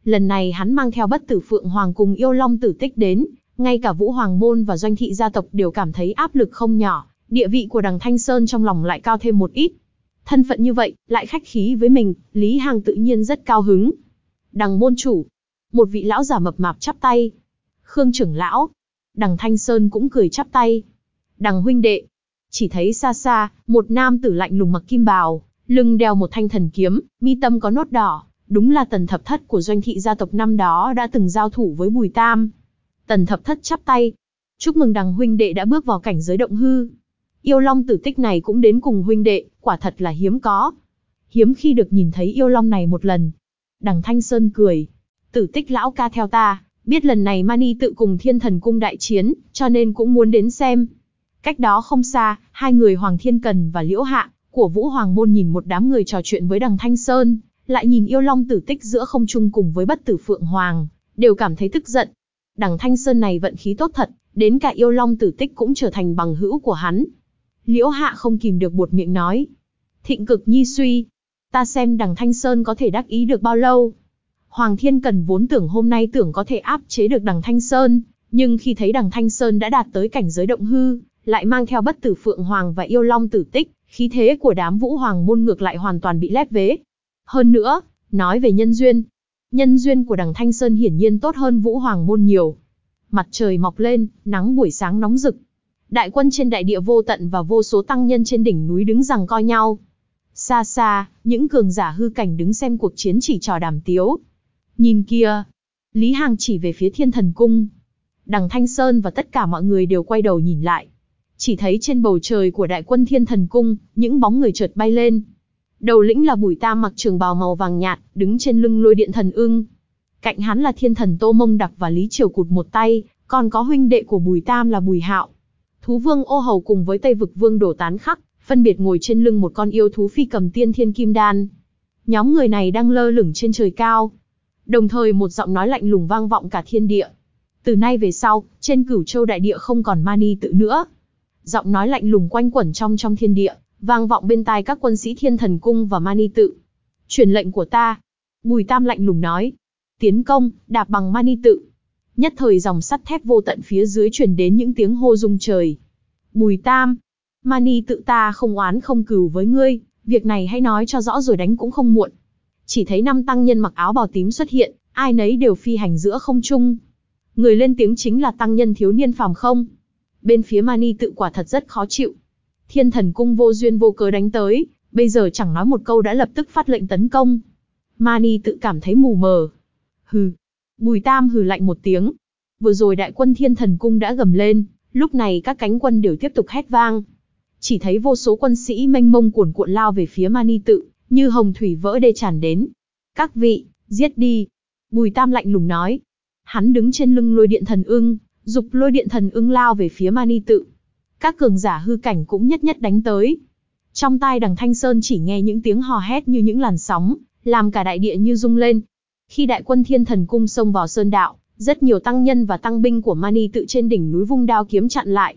Lần này hắn mang theo bất tử Phượng Hoàng cùng yêu long tử tích đến, ngay cả Vũ Hoàng Môn và doanh thị gia tộc đều cảm thấy áp lực không nhỏ, địa vị của đằng Thanh Sơn trong lòng lại cao thêm một ít. Thân phận như vậy, lại khách khí với mình, Lý hàng tự nhiên rất cao hứng. Đằng môn chủ, một vị lão giả mập mạp chắp tay. Khương trưởng lão, Đằng Thanh Sơn cũng cười chắp tay. Đằng huynh đệ. Chỉ thấy xa xa, một nam tử lạnh lùng mặc kim bào, lưng đeo một thanh thần kiếm, mi tâm có nốt đỏ. Đúng là tần thập thất của doanh thị gia tộc năm đó đã từng giao thủ với Bùi Tam. Tần thập thất chắp tay. Chúc mừng đằng huynh đệ đã bước vào cảnh giới động hư. Yêu long tử tích này cũng đến cùng huynh đệ, quả thật là hiếm có. Hiếm khi được nhìn thấy yêu long này một lần. Đằng Thanh Sơn cười. Tử tích lão ca theo ta, Biết lần này Mani tự cùng thiên thần cung đại chiến, cho nên cũng muốn đến xem. Cách đó không xa, hai người Hoàng Thiên Cần và Liễu Hạ, của Vũ Hoàng Môn nhìn một đám người trò chuyện với đằng Thanh Sơn, lại nhìn yêu long tử tích giữa không trung cùng với bất tử Phượng Hoàng, đều cảm thấy tức giận. Đằng Thanh Sơn này vận khí tốt thật, đến cả yêu long tử tích cũng trở thành bằng hữu của hắn. Liễu Hạ không kìm được buột miệng nói. Thịnh cực nhi suy. Ta xem đằng Thanh Sơn có thể đắc ý được bao lâu. Hoàng Thiên Cần vốn tưởng hôm nay tưởng có thể áp chế được đằng Thanh Sơn, nhưng khi thấy đằng Thanh Sơn đã đạt tới cảnh giới động hư, lại mang theo bất tử Phượng Hoàng và yêu long tử tích, khí thế của đám vũ hoàng môn ngược lại hoàn toàn bị lép vế. Hơn nữa, nói về nhân duyên, nhân duyên của đằng Thanh Sơn hiển nhiên tốt hơn vũ hoàng môn nhiều. Mặt trời mọc lên, nắng buổi sáng nóng rực. Đại quân trên đại địa vô tận và vô số tăng nhân trên đỉnh núi đứng rằng coi nhau. Xa xa, những cường giả hư cảnh đứng xem cuộc chiến chỉ trò đàm tiếu, Nhìn kia, Lý Hàng chỉ về phía thiên thần cung. Đằng Thanh Sơn và tất cả mọi người đều quay đầu nhìn lại. Chỉ thấy trên bầu trời của đại quân thiên thần cung, những bóng người chợt bay lên. Đầu lĩnh là Bùi Tam mặc trường bào màu vàng nhạt, đứng trên lưng lôi điện thần ưng. Cạnh hắn là thiên thần Tô Mông Đặc và Lý Triều Cụt một tay, còn có huynh đệ của Bùi Tam là Bùi Hạo. Thú vương ô hầu cùng với Tây vực vương đổ tán khắc, phân biệt ngồi trên lưng một con yêu thú phi cầm tiên thiên kim đan. Nhóm người này đang lơ lửng trên trời cao, Đồng thời một giọng nói lạnh lùng vang vọng cả thiên địa. Từ nay về sau, trên cửu châu đại địa không còn mani tự nữa. Giọng nói lạnh lùng quanh quẩn trong trong thiên địa, vang vọng bên tai các quân sĩ thiên thần cung và mani tự. Truyền lệnh của ta. Bùi tam lạnh lùng nói. Tiến công, đạp bằng mani tự. Nhất thời dòng sắt thép vô tận phía dưới truyền đến những tiếng hô rung trời. Bùi tam. Mani tự ta không oán không cừu với ngươi, việc này hãy nói cho rõ rồi đánh cũng không muộn chỉ thấy năm tăng nhân mặc áo bào tím xuất hiện, ai nấy đều phi hành giữa không trung. Người lên tiếng chính là tăng nhân thiếu niên phàm không. Bên phía Mani tự quả thật rất khó chịu. Thiên thần cung vô duyên vô cớ đánh tới, bây giờ chẳng nói một câu đã lập tức phát lệnh tấn công. Mani tự cảm thấy mù mờ. Hừ. Bùi Tam hừ lạnh một tiếng. Vừa rồi đại quân thiên thần cung đã gầm lên, lúc này các cánh quân đều tiếp tục hét vang. Chỉ thấy vô số quân sĩ mênh mông cuồn cuộn lao về phía Mani tự, như hồng thủy vỡ đê tràn đến. Các vị, giết đi. Bùi Tam lạnh lùng nói. Hắn đứng trên lưng lôi điện thần ưng, dục lôi điện thần ưng lao về phía Mani tự. Các cường giả hư cảnh cũng nhất nhất đánh tới. Trong tai đằng Thanh Sơn chỉ nghe những tiếng hò hét như những làn sóng, làm cả đại địa như rung lên. Khi đại quân thiên thần cung xông vào sơn đạo, rất nhiều tăng nhân và tăng binh của Mani tự trên đỉnh núi vung đao kiếm chặn lại.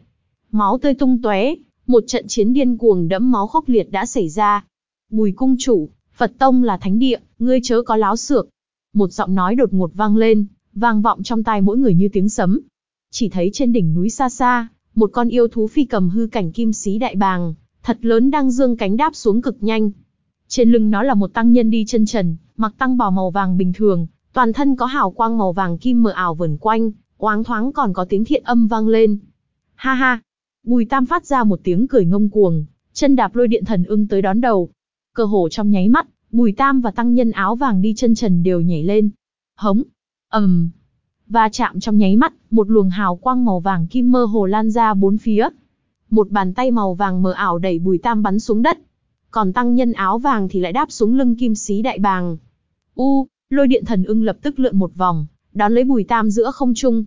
Máu tươi tung tóe, một trận chiến điên cuồng đẫm máu khốc liệt đã xảy ra. Bùi cung chủ, Phật Tông là thánh địa, ngươi chớ có láo xược. Một giọng nói đột ngột vang lên, vang vọng trong tai mỗi người như tiếng sấm. Chỉ thấy trên đỉnh núi xa xa, một con yêu thú phi cầm hư cảnh kim xí đại bàng, thật lớn đang dương cánh đáp xuống cực nhanh. Trên lưng nó là một tăng nhân đi chân trần, mặc tăng bào màu vàng bình thường, toàn thân có hào quang màu vàng kim mờ ảo vần quanh, oáng thoáng còn có tiếng thiện âm vang lên. Ha ha! Bùi Tam phát ra một tiếng cười ngông cuồng, chân đạp lôi điện thần ưng tới đón đầu. Cơ hồ trong nháy mắt, Bùi Tam và tăng nhân áo vàng đi chân trần đều nhảy lên. Hống! ầm, um, và chạm trong nháy mắt, một luồng hào quang màu vàng kim mơ hồ lan ra bốn phía. Một bàn tay màu vàng mờ ảo đẩy Bùi Tam bắn xuống đất. Còn tăng nhân áo vàng thì lại đáp xuống lưng kim sĩ đại bàng. U, lôi điện thần ưng lập tức lượn một vòng, đón lấy Bùi Tam giữa không trung.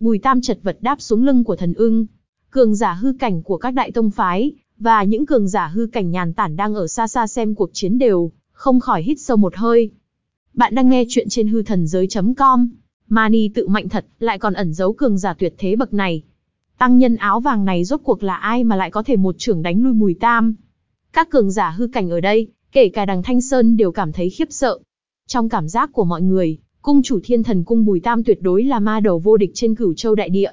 Bùi Tam chật vật đáp xuống lưng của thần ưng. Cường giả hư cảnh của các đại tông phái, và những cường giả hư cảnh nhàn tản đang ở xa xa xem cuộc chiến đều, không khỏi hít sâu một hơi. Bạn đang nghe chuyện trên hư thần giới.com. Mani tự mạnh thật, lại còn ẩn giấu cường giả tuyệt thế bậc này. Tăng nhân áo vàng này rốt cuộc là ai mà lại có thể một trưởng đánh lui Bùi Tam. Các cường giả hư cảnh ở đây, kể cả đằng Thanh Sơn đều cảm thấy khiếp sợ. Trong cảm giác của mọi người, cung chủ thiên thần cung Bùi Tam tuyệt đối là ma đầu vô địch trên cửu châu đại địa.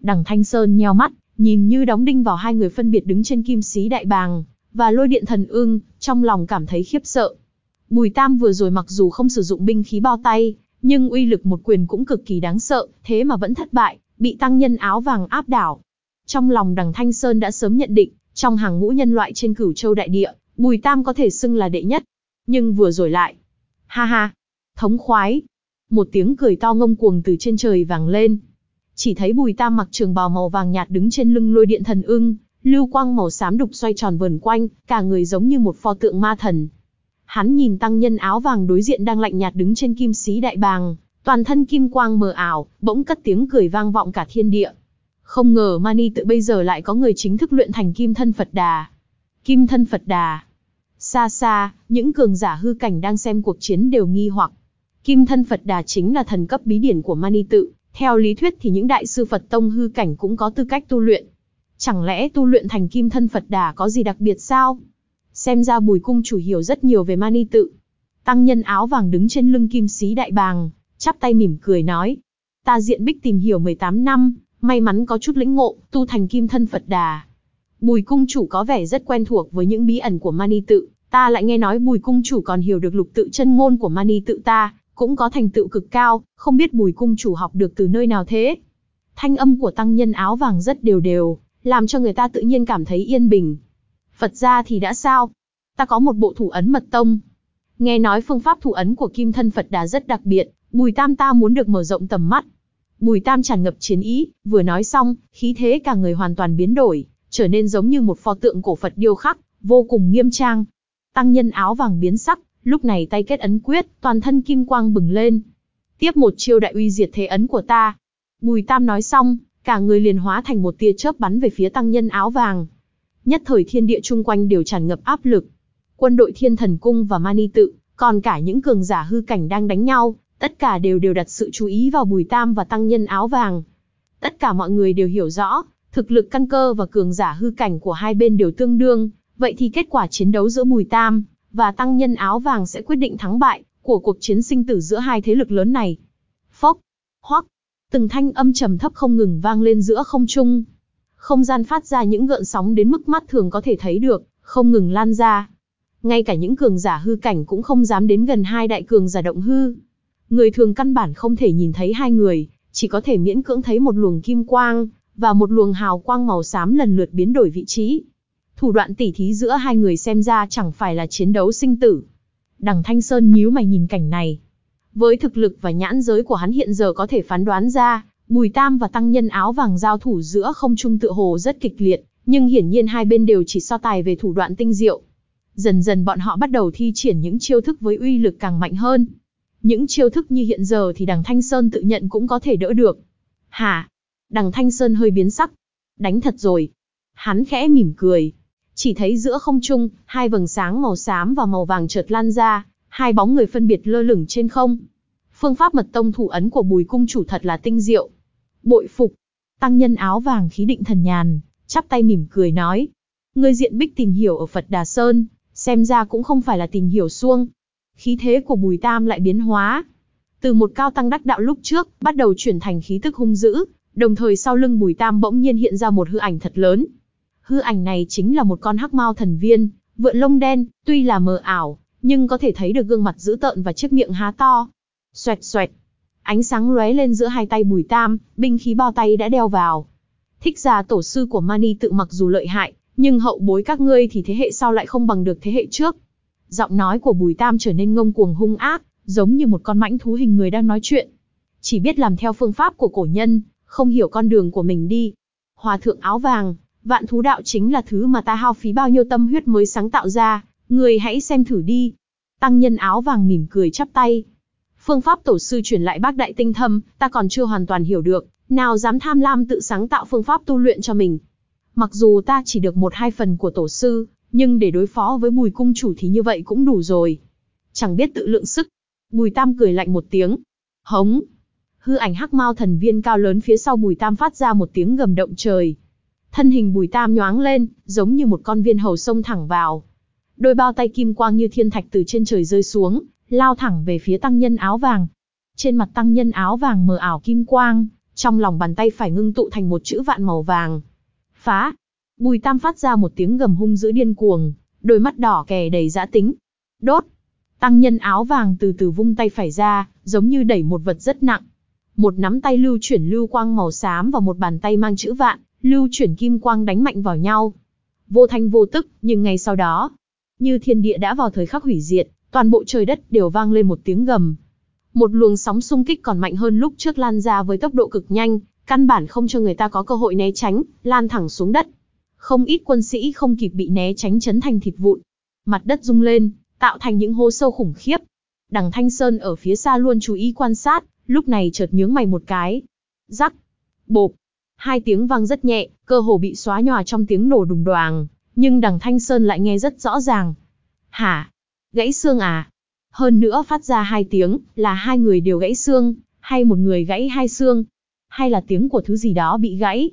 Đằng Thanh Sơn nheo mắt, nhìn như đóng đinh vào hai người phân biệt đứng trên kim sĩ đại bàng, và lôi điện thần ưng, trong lòng cảm thấy khiếp sợ. Bùi Tam vừa rồi mặc dù không sử dụng binh khí bao tay, nhưng uy lực một quyền cũng cực kỳ đáng sợ, thế mà vẫn thất bại, bị tăng nhân áo vàng áp đảo. Trong lòng đằng Thanh Sơn đã sớm nhận định, trong hàng ngũ nhân loại trên cửu châu đại địa, Bùi Tam có thể xưng là đệ nhất. Nhưng vừa rồi lại. Ha ha. Thống khoái. Một tiếng cười to ngông cuồng từ trên trời vàng lên. Chỉ thấy Bùi Tam mặc trường bào màu vàng nhạt đứng trên lưng lôi điện thần ưng, lưu quang màu xám đục xoay tròn vần quanh, cả người giống như một pho tượng ma thần, Hắn nhìn tăng nhân áo vàng đối diện đang lạnh nhạt đứng trên kim sĩ đại bàng, toàn thân kim quang mờ ảo, bỗng cất tiếng cười vang vọng cả thiên địa. Không ngờ Mani tự bây giờ lại có người chính thức luyện thành kim thân Phật Đà. Kim thân Phật Đà. Xa xa, những cường giả hư cảnh đang xem cuộc chiến đều nghi hoặc. Kim thân Phật Đà chính là thần cấp bí điển của Mani tự, theo lý thuyết thì những đại sư Phật tông hư cảnh cũng có tư cách tu luyện. Chẳng lẽ tu luyện thành kim thân Phật Đà có gì đặc biệt sao? Xem ra bùi cung chủ hiểu rất nhiều về mani tự. Tăng nhân áo vàng đứng trên lưng kim sĩ đại bàng, chắp tay mỉm cười nói. Ta diện bích tìm hiểu 18 năm, may mắn có chút lĩnh ngộ, tu thành kim thân Phật đà. Bùi cung chủ có vẻ rất quen thuộc với những bí ẩn của mani tự, ta lại nghe nói bùi cung chủ còn hiểu được lục tự chân ngôn của mani tự ta, cũng có thành tựu cực cao, không biết bùi cung chủ học được từ nơi nào thế. Thanh âm của tăng nhân áo vàng rất đều đều, làm cho người ta tự nhiên cảm thấy yên bình. Phật gia thì đã sao? Ta có một bộ thủ ấn mật tông. Nghe nói phương pháp thủ ấn của kim thân Phật đà rất đặc biệt, Bùi Tam ta muốn được mở rộng tầm mắt. Bùi Tam tràn ngập chiến ý, vừa nói xong, khí thế cả người hoàn toàn biến đổi, trở nên giống như một pho tượng cổ Phật điêu khắc, vô cùng nghiêm trang. Tăng nhân áo vàng biến sắc, lúc này tay kết ấn quyết, toàn thân kim quang bừng lên. Tiếp một chiêu đại uy diệt thế ấn của ta. Bùi Tam nói xong, cả người liền hóa thành một tia chớp bắn về phía tăng nhân áo vàng nhất thời thiên địa chung quanh đều tràn ngập áp lực. Quân đội thiên thần cung và mani tự, còn cả những cường giả hư cảnh đang đánh nhau, tất cả đều đều đặt sự chú ý vào bùi tam và tăng nhân áo vàng. Tất cả mọi người đều hiểu rõ, thực lực căn cơ và cường giả hư cảnh của hai bên đều tương đương, vậy thì kết quả chiến đấu giữa bùi tam và tăng nhân áo vàng sẽ quyết định thắng bại của cuộc chiến sinh tử giữa hai thế lực lớn này. Phốc, hoắc, từng thanh âm trầm thấp không ngừng vang lên giữa không trung, không gian phát ra những gợn sóng đến mức mắt thường có thể thấy được, không ngừng lan ra. Ngay cả những cường giả hư cảnh cũng không dám đến gần hai đại cường giả động hư. Người thường căn bản không thể nhìn thấy hai người, chỉ có thể miễn cưỡng thấy một luồng kim quang, và một luồng hào quang màu xám lần lượt biến đổi vị trí. Thủ đoạn tỉ thí giữa hai người xem ra chẳng phải là chiến đấu sinh tử. Đằng Thanh Sơn nhíu mày nhìn cảnh này. Với thực lực và nhãn giới của hắn hiện giờ có thể phán đoán ra, Bùi Tam và tăng nhân áo vàng giao thủ giữa không trung tựa hồ rất kịch liệt, nhưng hiển nhiên hai bên đều chỉ so tài về thủ đoạn tinh diệu. Dần dần bọn họ bắt đầu thi triển những chiêu thức với uy lực càng mạnh hơn. Những chiêu thức như hiện giờ thì đằng Thanh Sơn tự nhận cũng có thể đỡ được. Hả? Đằng Thanh Sơn hơi biến sắc. Đánh thật rồi. Hắn khẽ mỉm cười. Chỉ thấy giữa không trung, hai vầng sáng màu xám và màu vàng chợt lan ra, hai bóng người phân biệt lơ lửng trên không. Phương pháp mật tông thủ ấn của bùi cung chủ thật là tinh diệu. Bội phục. Tăng nhân áo vàng khí định thần nhàn, chắp tay mỉm cười nói. Ngươi diện bích tìm hiểu ở Phật Đà Sơn, xem ra cũng không phải là tìm hiểu xuông. Khí thế của bùi tam lại biến hóa. Từ một cao tăng đắc đạo lúc trước, bắt đầu chuyển thành khí tức hung dữ, đồng thời sau lưng bùi tam bỗng nhiên hiện ra một hư ảnh thật lớn. Hư ảnh này chính là một con hắc mao thần viên, vượn lông đen, tuy là mờ ảo, nhưng có thể thấy được gương mặt dữ tợn và chiếc miệng há to. Xoẹt xoẹt. Ánh sáng lóe lên giữa hai tay Bùi Tam, binh khí bao tay đã đeo vào. Thích giả tổ sư của Mani tự mặc dù lợi hại, nhưng hậu bối các ngươi thì thế hệ sau lại không bằng được thế hệ trước. Giọng nói của Bùi Tam trở nên ngông cuồng hung ác, giống như một con mãnh thú hình người đang nói chuyện. Chỉ biết làm theo phương pháp của cổ nhân, không hiểu con đường của mình đi. Hòa thượng áo vàng, vạn thú đạo chính là thứ mà ta hao phí bao nhiêu tâm huyết mới sáng tạo ra, người hãy xem thử đi. Tăng nhân áo vàng mỉm cười chắp tay. Phương pháp tổ sư truyền lại bác đại tinh thâm, ta còn chưa hoàn toàn hiểu được, nào dám tham lam tự sáng tạo phương pháp tu luyện cho mình. Mặc dù ta chỉ được một hai phần của tổ sư, nhưng để đối phó với bùi cung chủ thì như vậy cũng đủ rồi. Chẳng biết tự lượng sức. Bùi tam cười lạnh một tiếng. Hống. Hư ảnh hắc mao thần viên cao lớn phía sau bùi tam phát ra một tiếng gầm động trời. Thân hình bùi tam nhoáng lên, giống như một con viên hầu sông thẳng vào. Đôi bao tay kim quang như thiên thạch từ trên trời rơi xuống, lao thẳng về phía tăng nhân áo vàng. Trên mặt tăng nhân áo vàng mờ ảo kim quang, trong lòng bàn tay phải ngưng tụ thành một chữ vạn màu vàng. Phá! Bùi tam phát ra một tiếng gầm hung dữ điên cuồng, đôi mắt đỏ kè đầy dã tính. Đốt! Tăng nhân áo vàng từ từ vung tay phải ra, giống như đẩy một vật rất nặng. Một nắm tay lưu chuyển lưu quang màu xám và một bàn tay mang chữ vạn, lưu chuyển kim quang đánh mạnh vào nhau. Vô thanh vô tức, nhưng ngay sau đó, như thiên địa đã vào thời khắc hủy diệt, toàn bộ trời đất đều vang lên một tiếng gầm. Một luồng sóng xung kích còn mạnh hơn lúc trước lan ra với tốc độ cực nhanh, căn bản không cho người ta có cơ hội né tránh, lan thẳng xuống đất. Không ít quân sĩ không kịp bị né tránh chấn thành thịt vụn. Mặt đất rung lên, tạo thành những hố sâu khủng khiếp. Đằng Thanh Sơn ở phía xa luôn chú ý quan sát, lúc này chợt nhướng mày một cái. Rắc, bộp, hai tiếng vang rất nhẹ, cơ hồ bị xóa nhòa trong tiếng nổ đùng đoàng, nhưng đằng Thanh Sơn lại nghe rất rõ ràng. Hả? Gãy xương à? Hơn nữa phát ra hai tiếng, là hai người đều gãy xương, hay một người gãy hai xương, hay là tiếng của thứ gì đó bị gãy.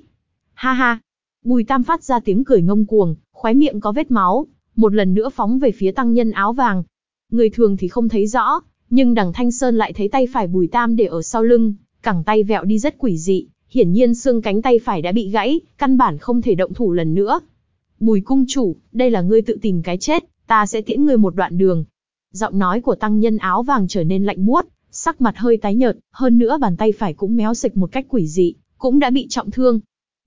Ha ha! Bùi Tam phát ra tiếng cười ngông cuồng, khóe miệng có vết máu, một lần nữa phóng về phía tăng nhân áo vàng. Người thường thì không thấy rõ, nhưng đằng Thanh Sơn lại thấy tay phải Bùi Tam để ở sau lưng, cẳng tay vẹo đi rất quỷ dị, hiển nhiên xương cánh tay phải đã bị gãy, căn bản không thể động thủ lần nữa. Bùi cung chủ, đây là ngươi tự tìm cái chết, ta sẽ tiễn ngươi một đoạn đường. Giọng nói của tăng nhân áo vàng trở nên lạnh buốt, sắc mặt hơi tái nhợt, hơn nữa bàn tay phải cũng méo sịch một cách quỷ dị, cũng đã bị trọng thương.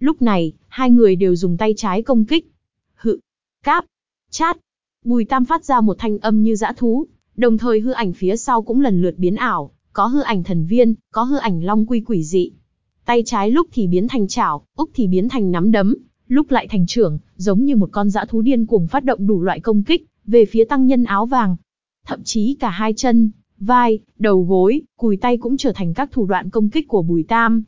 Lúc này, hai người đều dùng tay trái công kích. Hự, cáp, chát. Bùi Tam phát ra một thanh âm như dã thú, đồng thời hư ảnh phía sau cũng lần lượt biến ảo, có hư ảnh thần viên, có hư ảnh long quy quỷ dị. Tay trái lúc thì biến thành chảo, úc thì biến thành nắm đấm, lúc lại thành trưởng, giống như một con dã thú điên cuồng phát động đủ loại công kích, về phía tăng nhân áo vàng. Thậm chí cả hai chân, vai, đầu gối, cùi tay cũng trở thành các thủ đoạn công kích của Bùi Tam.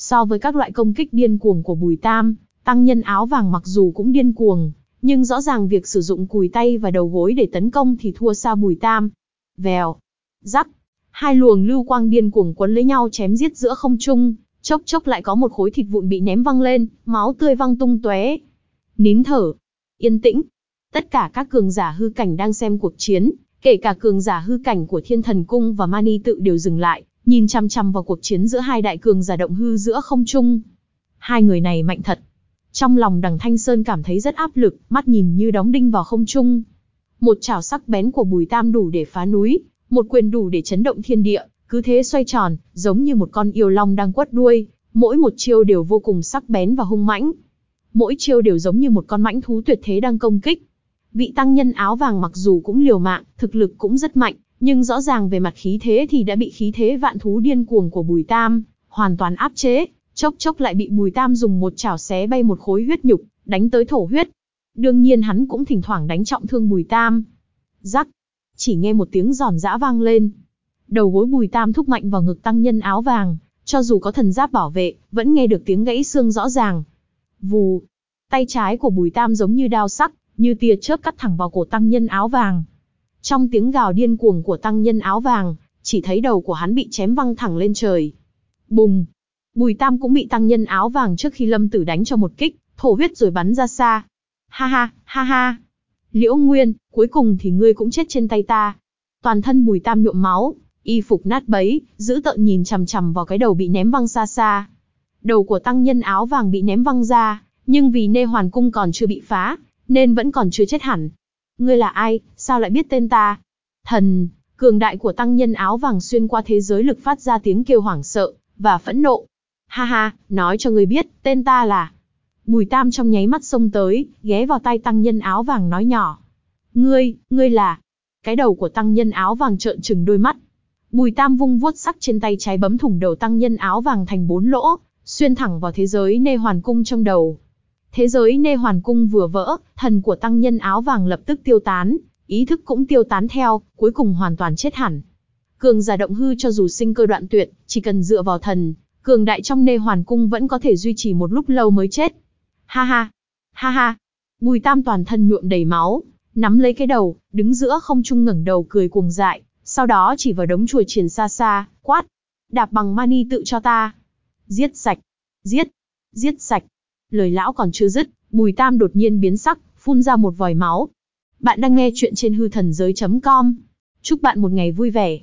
So với các loại công kích điên cuồng của Bùi Tam, tăng nhân áo vàng mặc dù cũng điên cuồng, nhưng rõ ràng việc sử dụng cùi tay và đầu gối để tấn công thì thua xa Bùi Tam. Vèo, rắc, hai luồng lưu quang điên cuồng quấn lấy nhau chém giết giữa không trung, chốc chốc lại có một khối thịt vụn bị ném văng lên, máu tươi văng tung tóe. Nín thở, yên tĩnh. Tất cả các cường giả hư cảnh đang xem cuộc chiến, kể cả cường giả hư cảnh của Thiên Thần Cung và Mani tự đều dừng lại, nhìn chăm chăm vào cuộc chiến giữa hai đại cường giả động hư giữa không trung. Hai người này mạnh thật. Trong lòng đằng Thanh Sơn cảm thấy rất áp lực, mắt nhìn như đóng đinh vào không trung. Một chảo sắc bén của Bùi Tam đủ để phá núi, một quyền đủ để chấn động thiên địa, cứ thế xoay tròn, giống như một con yêu long đang quất đuôi, mỗi một chiêu đều vô cùng sắc bén và hung mãnh. Mỗi chiêu đều giống như một con mãnh thú tuyệt thế đang công kích. Vị tăng nhân áo vàng mặc dù cũng liều mạng, thực lực cũng rất mạnh, nhưng rõ ràng về mặt khí thế thì đã bị khí thế vạn thú điên cuồng của Bùi Tam hoàn toàn áp chế, chốc chốc lại bị Bùi Tam dùng một chảo xé bay một khối huyết nhục, đánh tới thổ huyết. Đương nhiên hắn cũng thỉnh thoảng đánh trọng thương Bùi Tam. Rắc, chỉ nghe một tiếng giòn giã vang lên, đầu gối Bùi Tam thúc mạnh vào ngực tăng nhân áo vàng, cho dù có thần giáp bảo vệ, vẫn nghe được tiếng gãy xương rõ ràng. Vù, tay trái của Bùi Tam giống như đao sắc, như tia chớp cắt thẳng vào cổ tăng nhân áo vàng. Trong tiếng gào điên cuồng của tăng nhân áo vàng, chỉ thấy đầu của hắn bị chém văng thẳng lên trời. Bùng! Bùi Tam cũng bị tăng nhân áo vàng trước khi lâm tử đánh cho một kích, thổ huyết rồi bắn ra xa. Ha ha, ha ha! Liễu Nguyên, cuối cùng thì ngươi cũng chết trên tay ta. Toàn thân Bùi Tam nhuộm máu, y phục nát bấy, giữ tợn nhìn chằm chằm vào cái đầu bị ném văng xa xa. Đầu của tăng nhân áo vàng bị ném văng ra, nhưng vì nê hoàn cung còn chưa bị phá, nên vẫn còn chưa chết hẳn. Ngươi là ai, sao lại biết tên ta? Thần, Cường đại của tăng nhân áo vàng xuyên qua thế giới lực phát ra tiếng kêu hoảng sợ, và phẫn nộ. Ha ha, nói cho người biết, tên ta là... Bùi Tam trong nháy mắt xông tới, ghé vào tay tăng nhân áo vàng nói nhỏ. Ngươi, ngươi là... Cái đầu của tăng nhân áo vàng trợn trừng đôi mắt. Bùi Tam vung vuốt sắc trên tay trái bấm thủng đầu tăng nhân áo vàng thành bốn lỗ, xuyên thẳng vào thế giới nê hoàn cung trong đầu. Thế giới nê hoàn cung vừa vỡ, thần của tăng nhân áo vàng lập tức tiêu tán, ý thức cũng tiêu tán theo, cuối cùng hoàn toàn chết hẳn. Cường giả động hư cho dù sinh cơ đoạn tuyệt, chỉ cần dựa vào thần, cường đại trong nê hoàn cung vẫn có thể duy trì một lúc lâu mới chết. Ha ha, ha ha. Bùi Tam toàn thân nhuộm đầy máu, nắm lấy cái đầu, đứng giữa không trung ngẩng đầu cười cuồng dại, sau đó chỉ vào đống chùa triển xa xa, quát. Đạp bằng mani tự cho ta. Giết sạch. Giết. Giết sạch. Lời lão còn chưa dứt, Bùi Tam đột nhiên biến sắc, phun ra một vòi máu. Bạn đang nghe chuyện trên hư thần giới.com. Chúc bạn một ngày vui vẻ.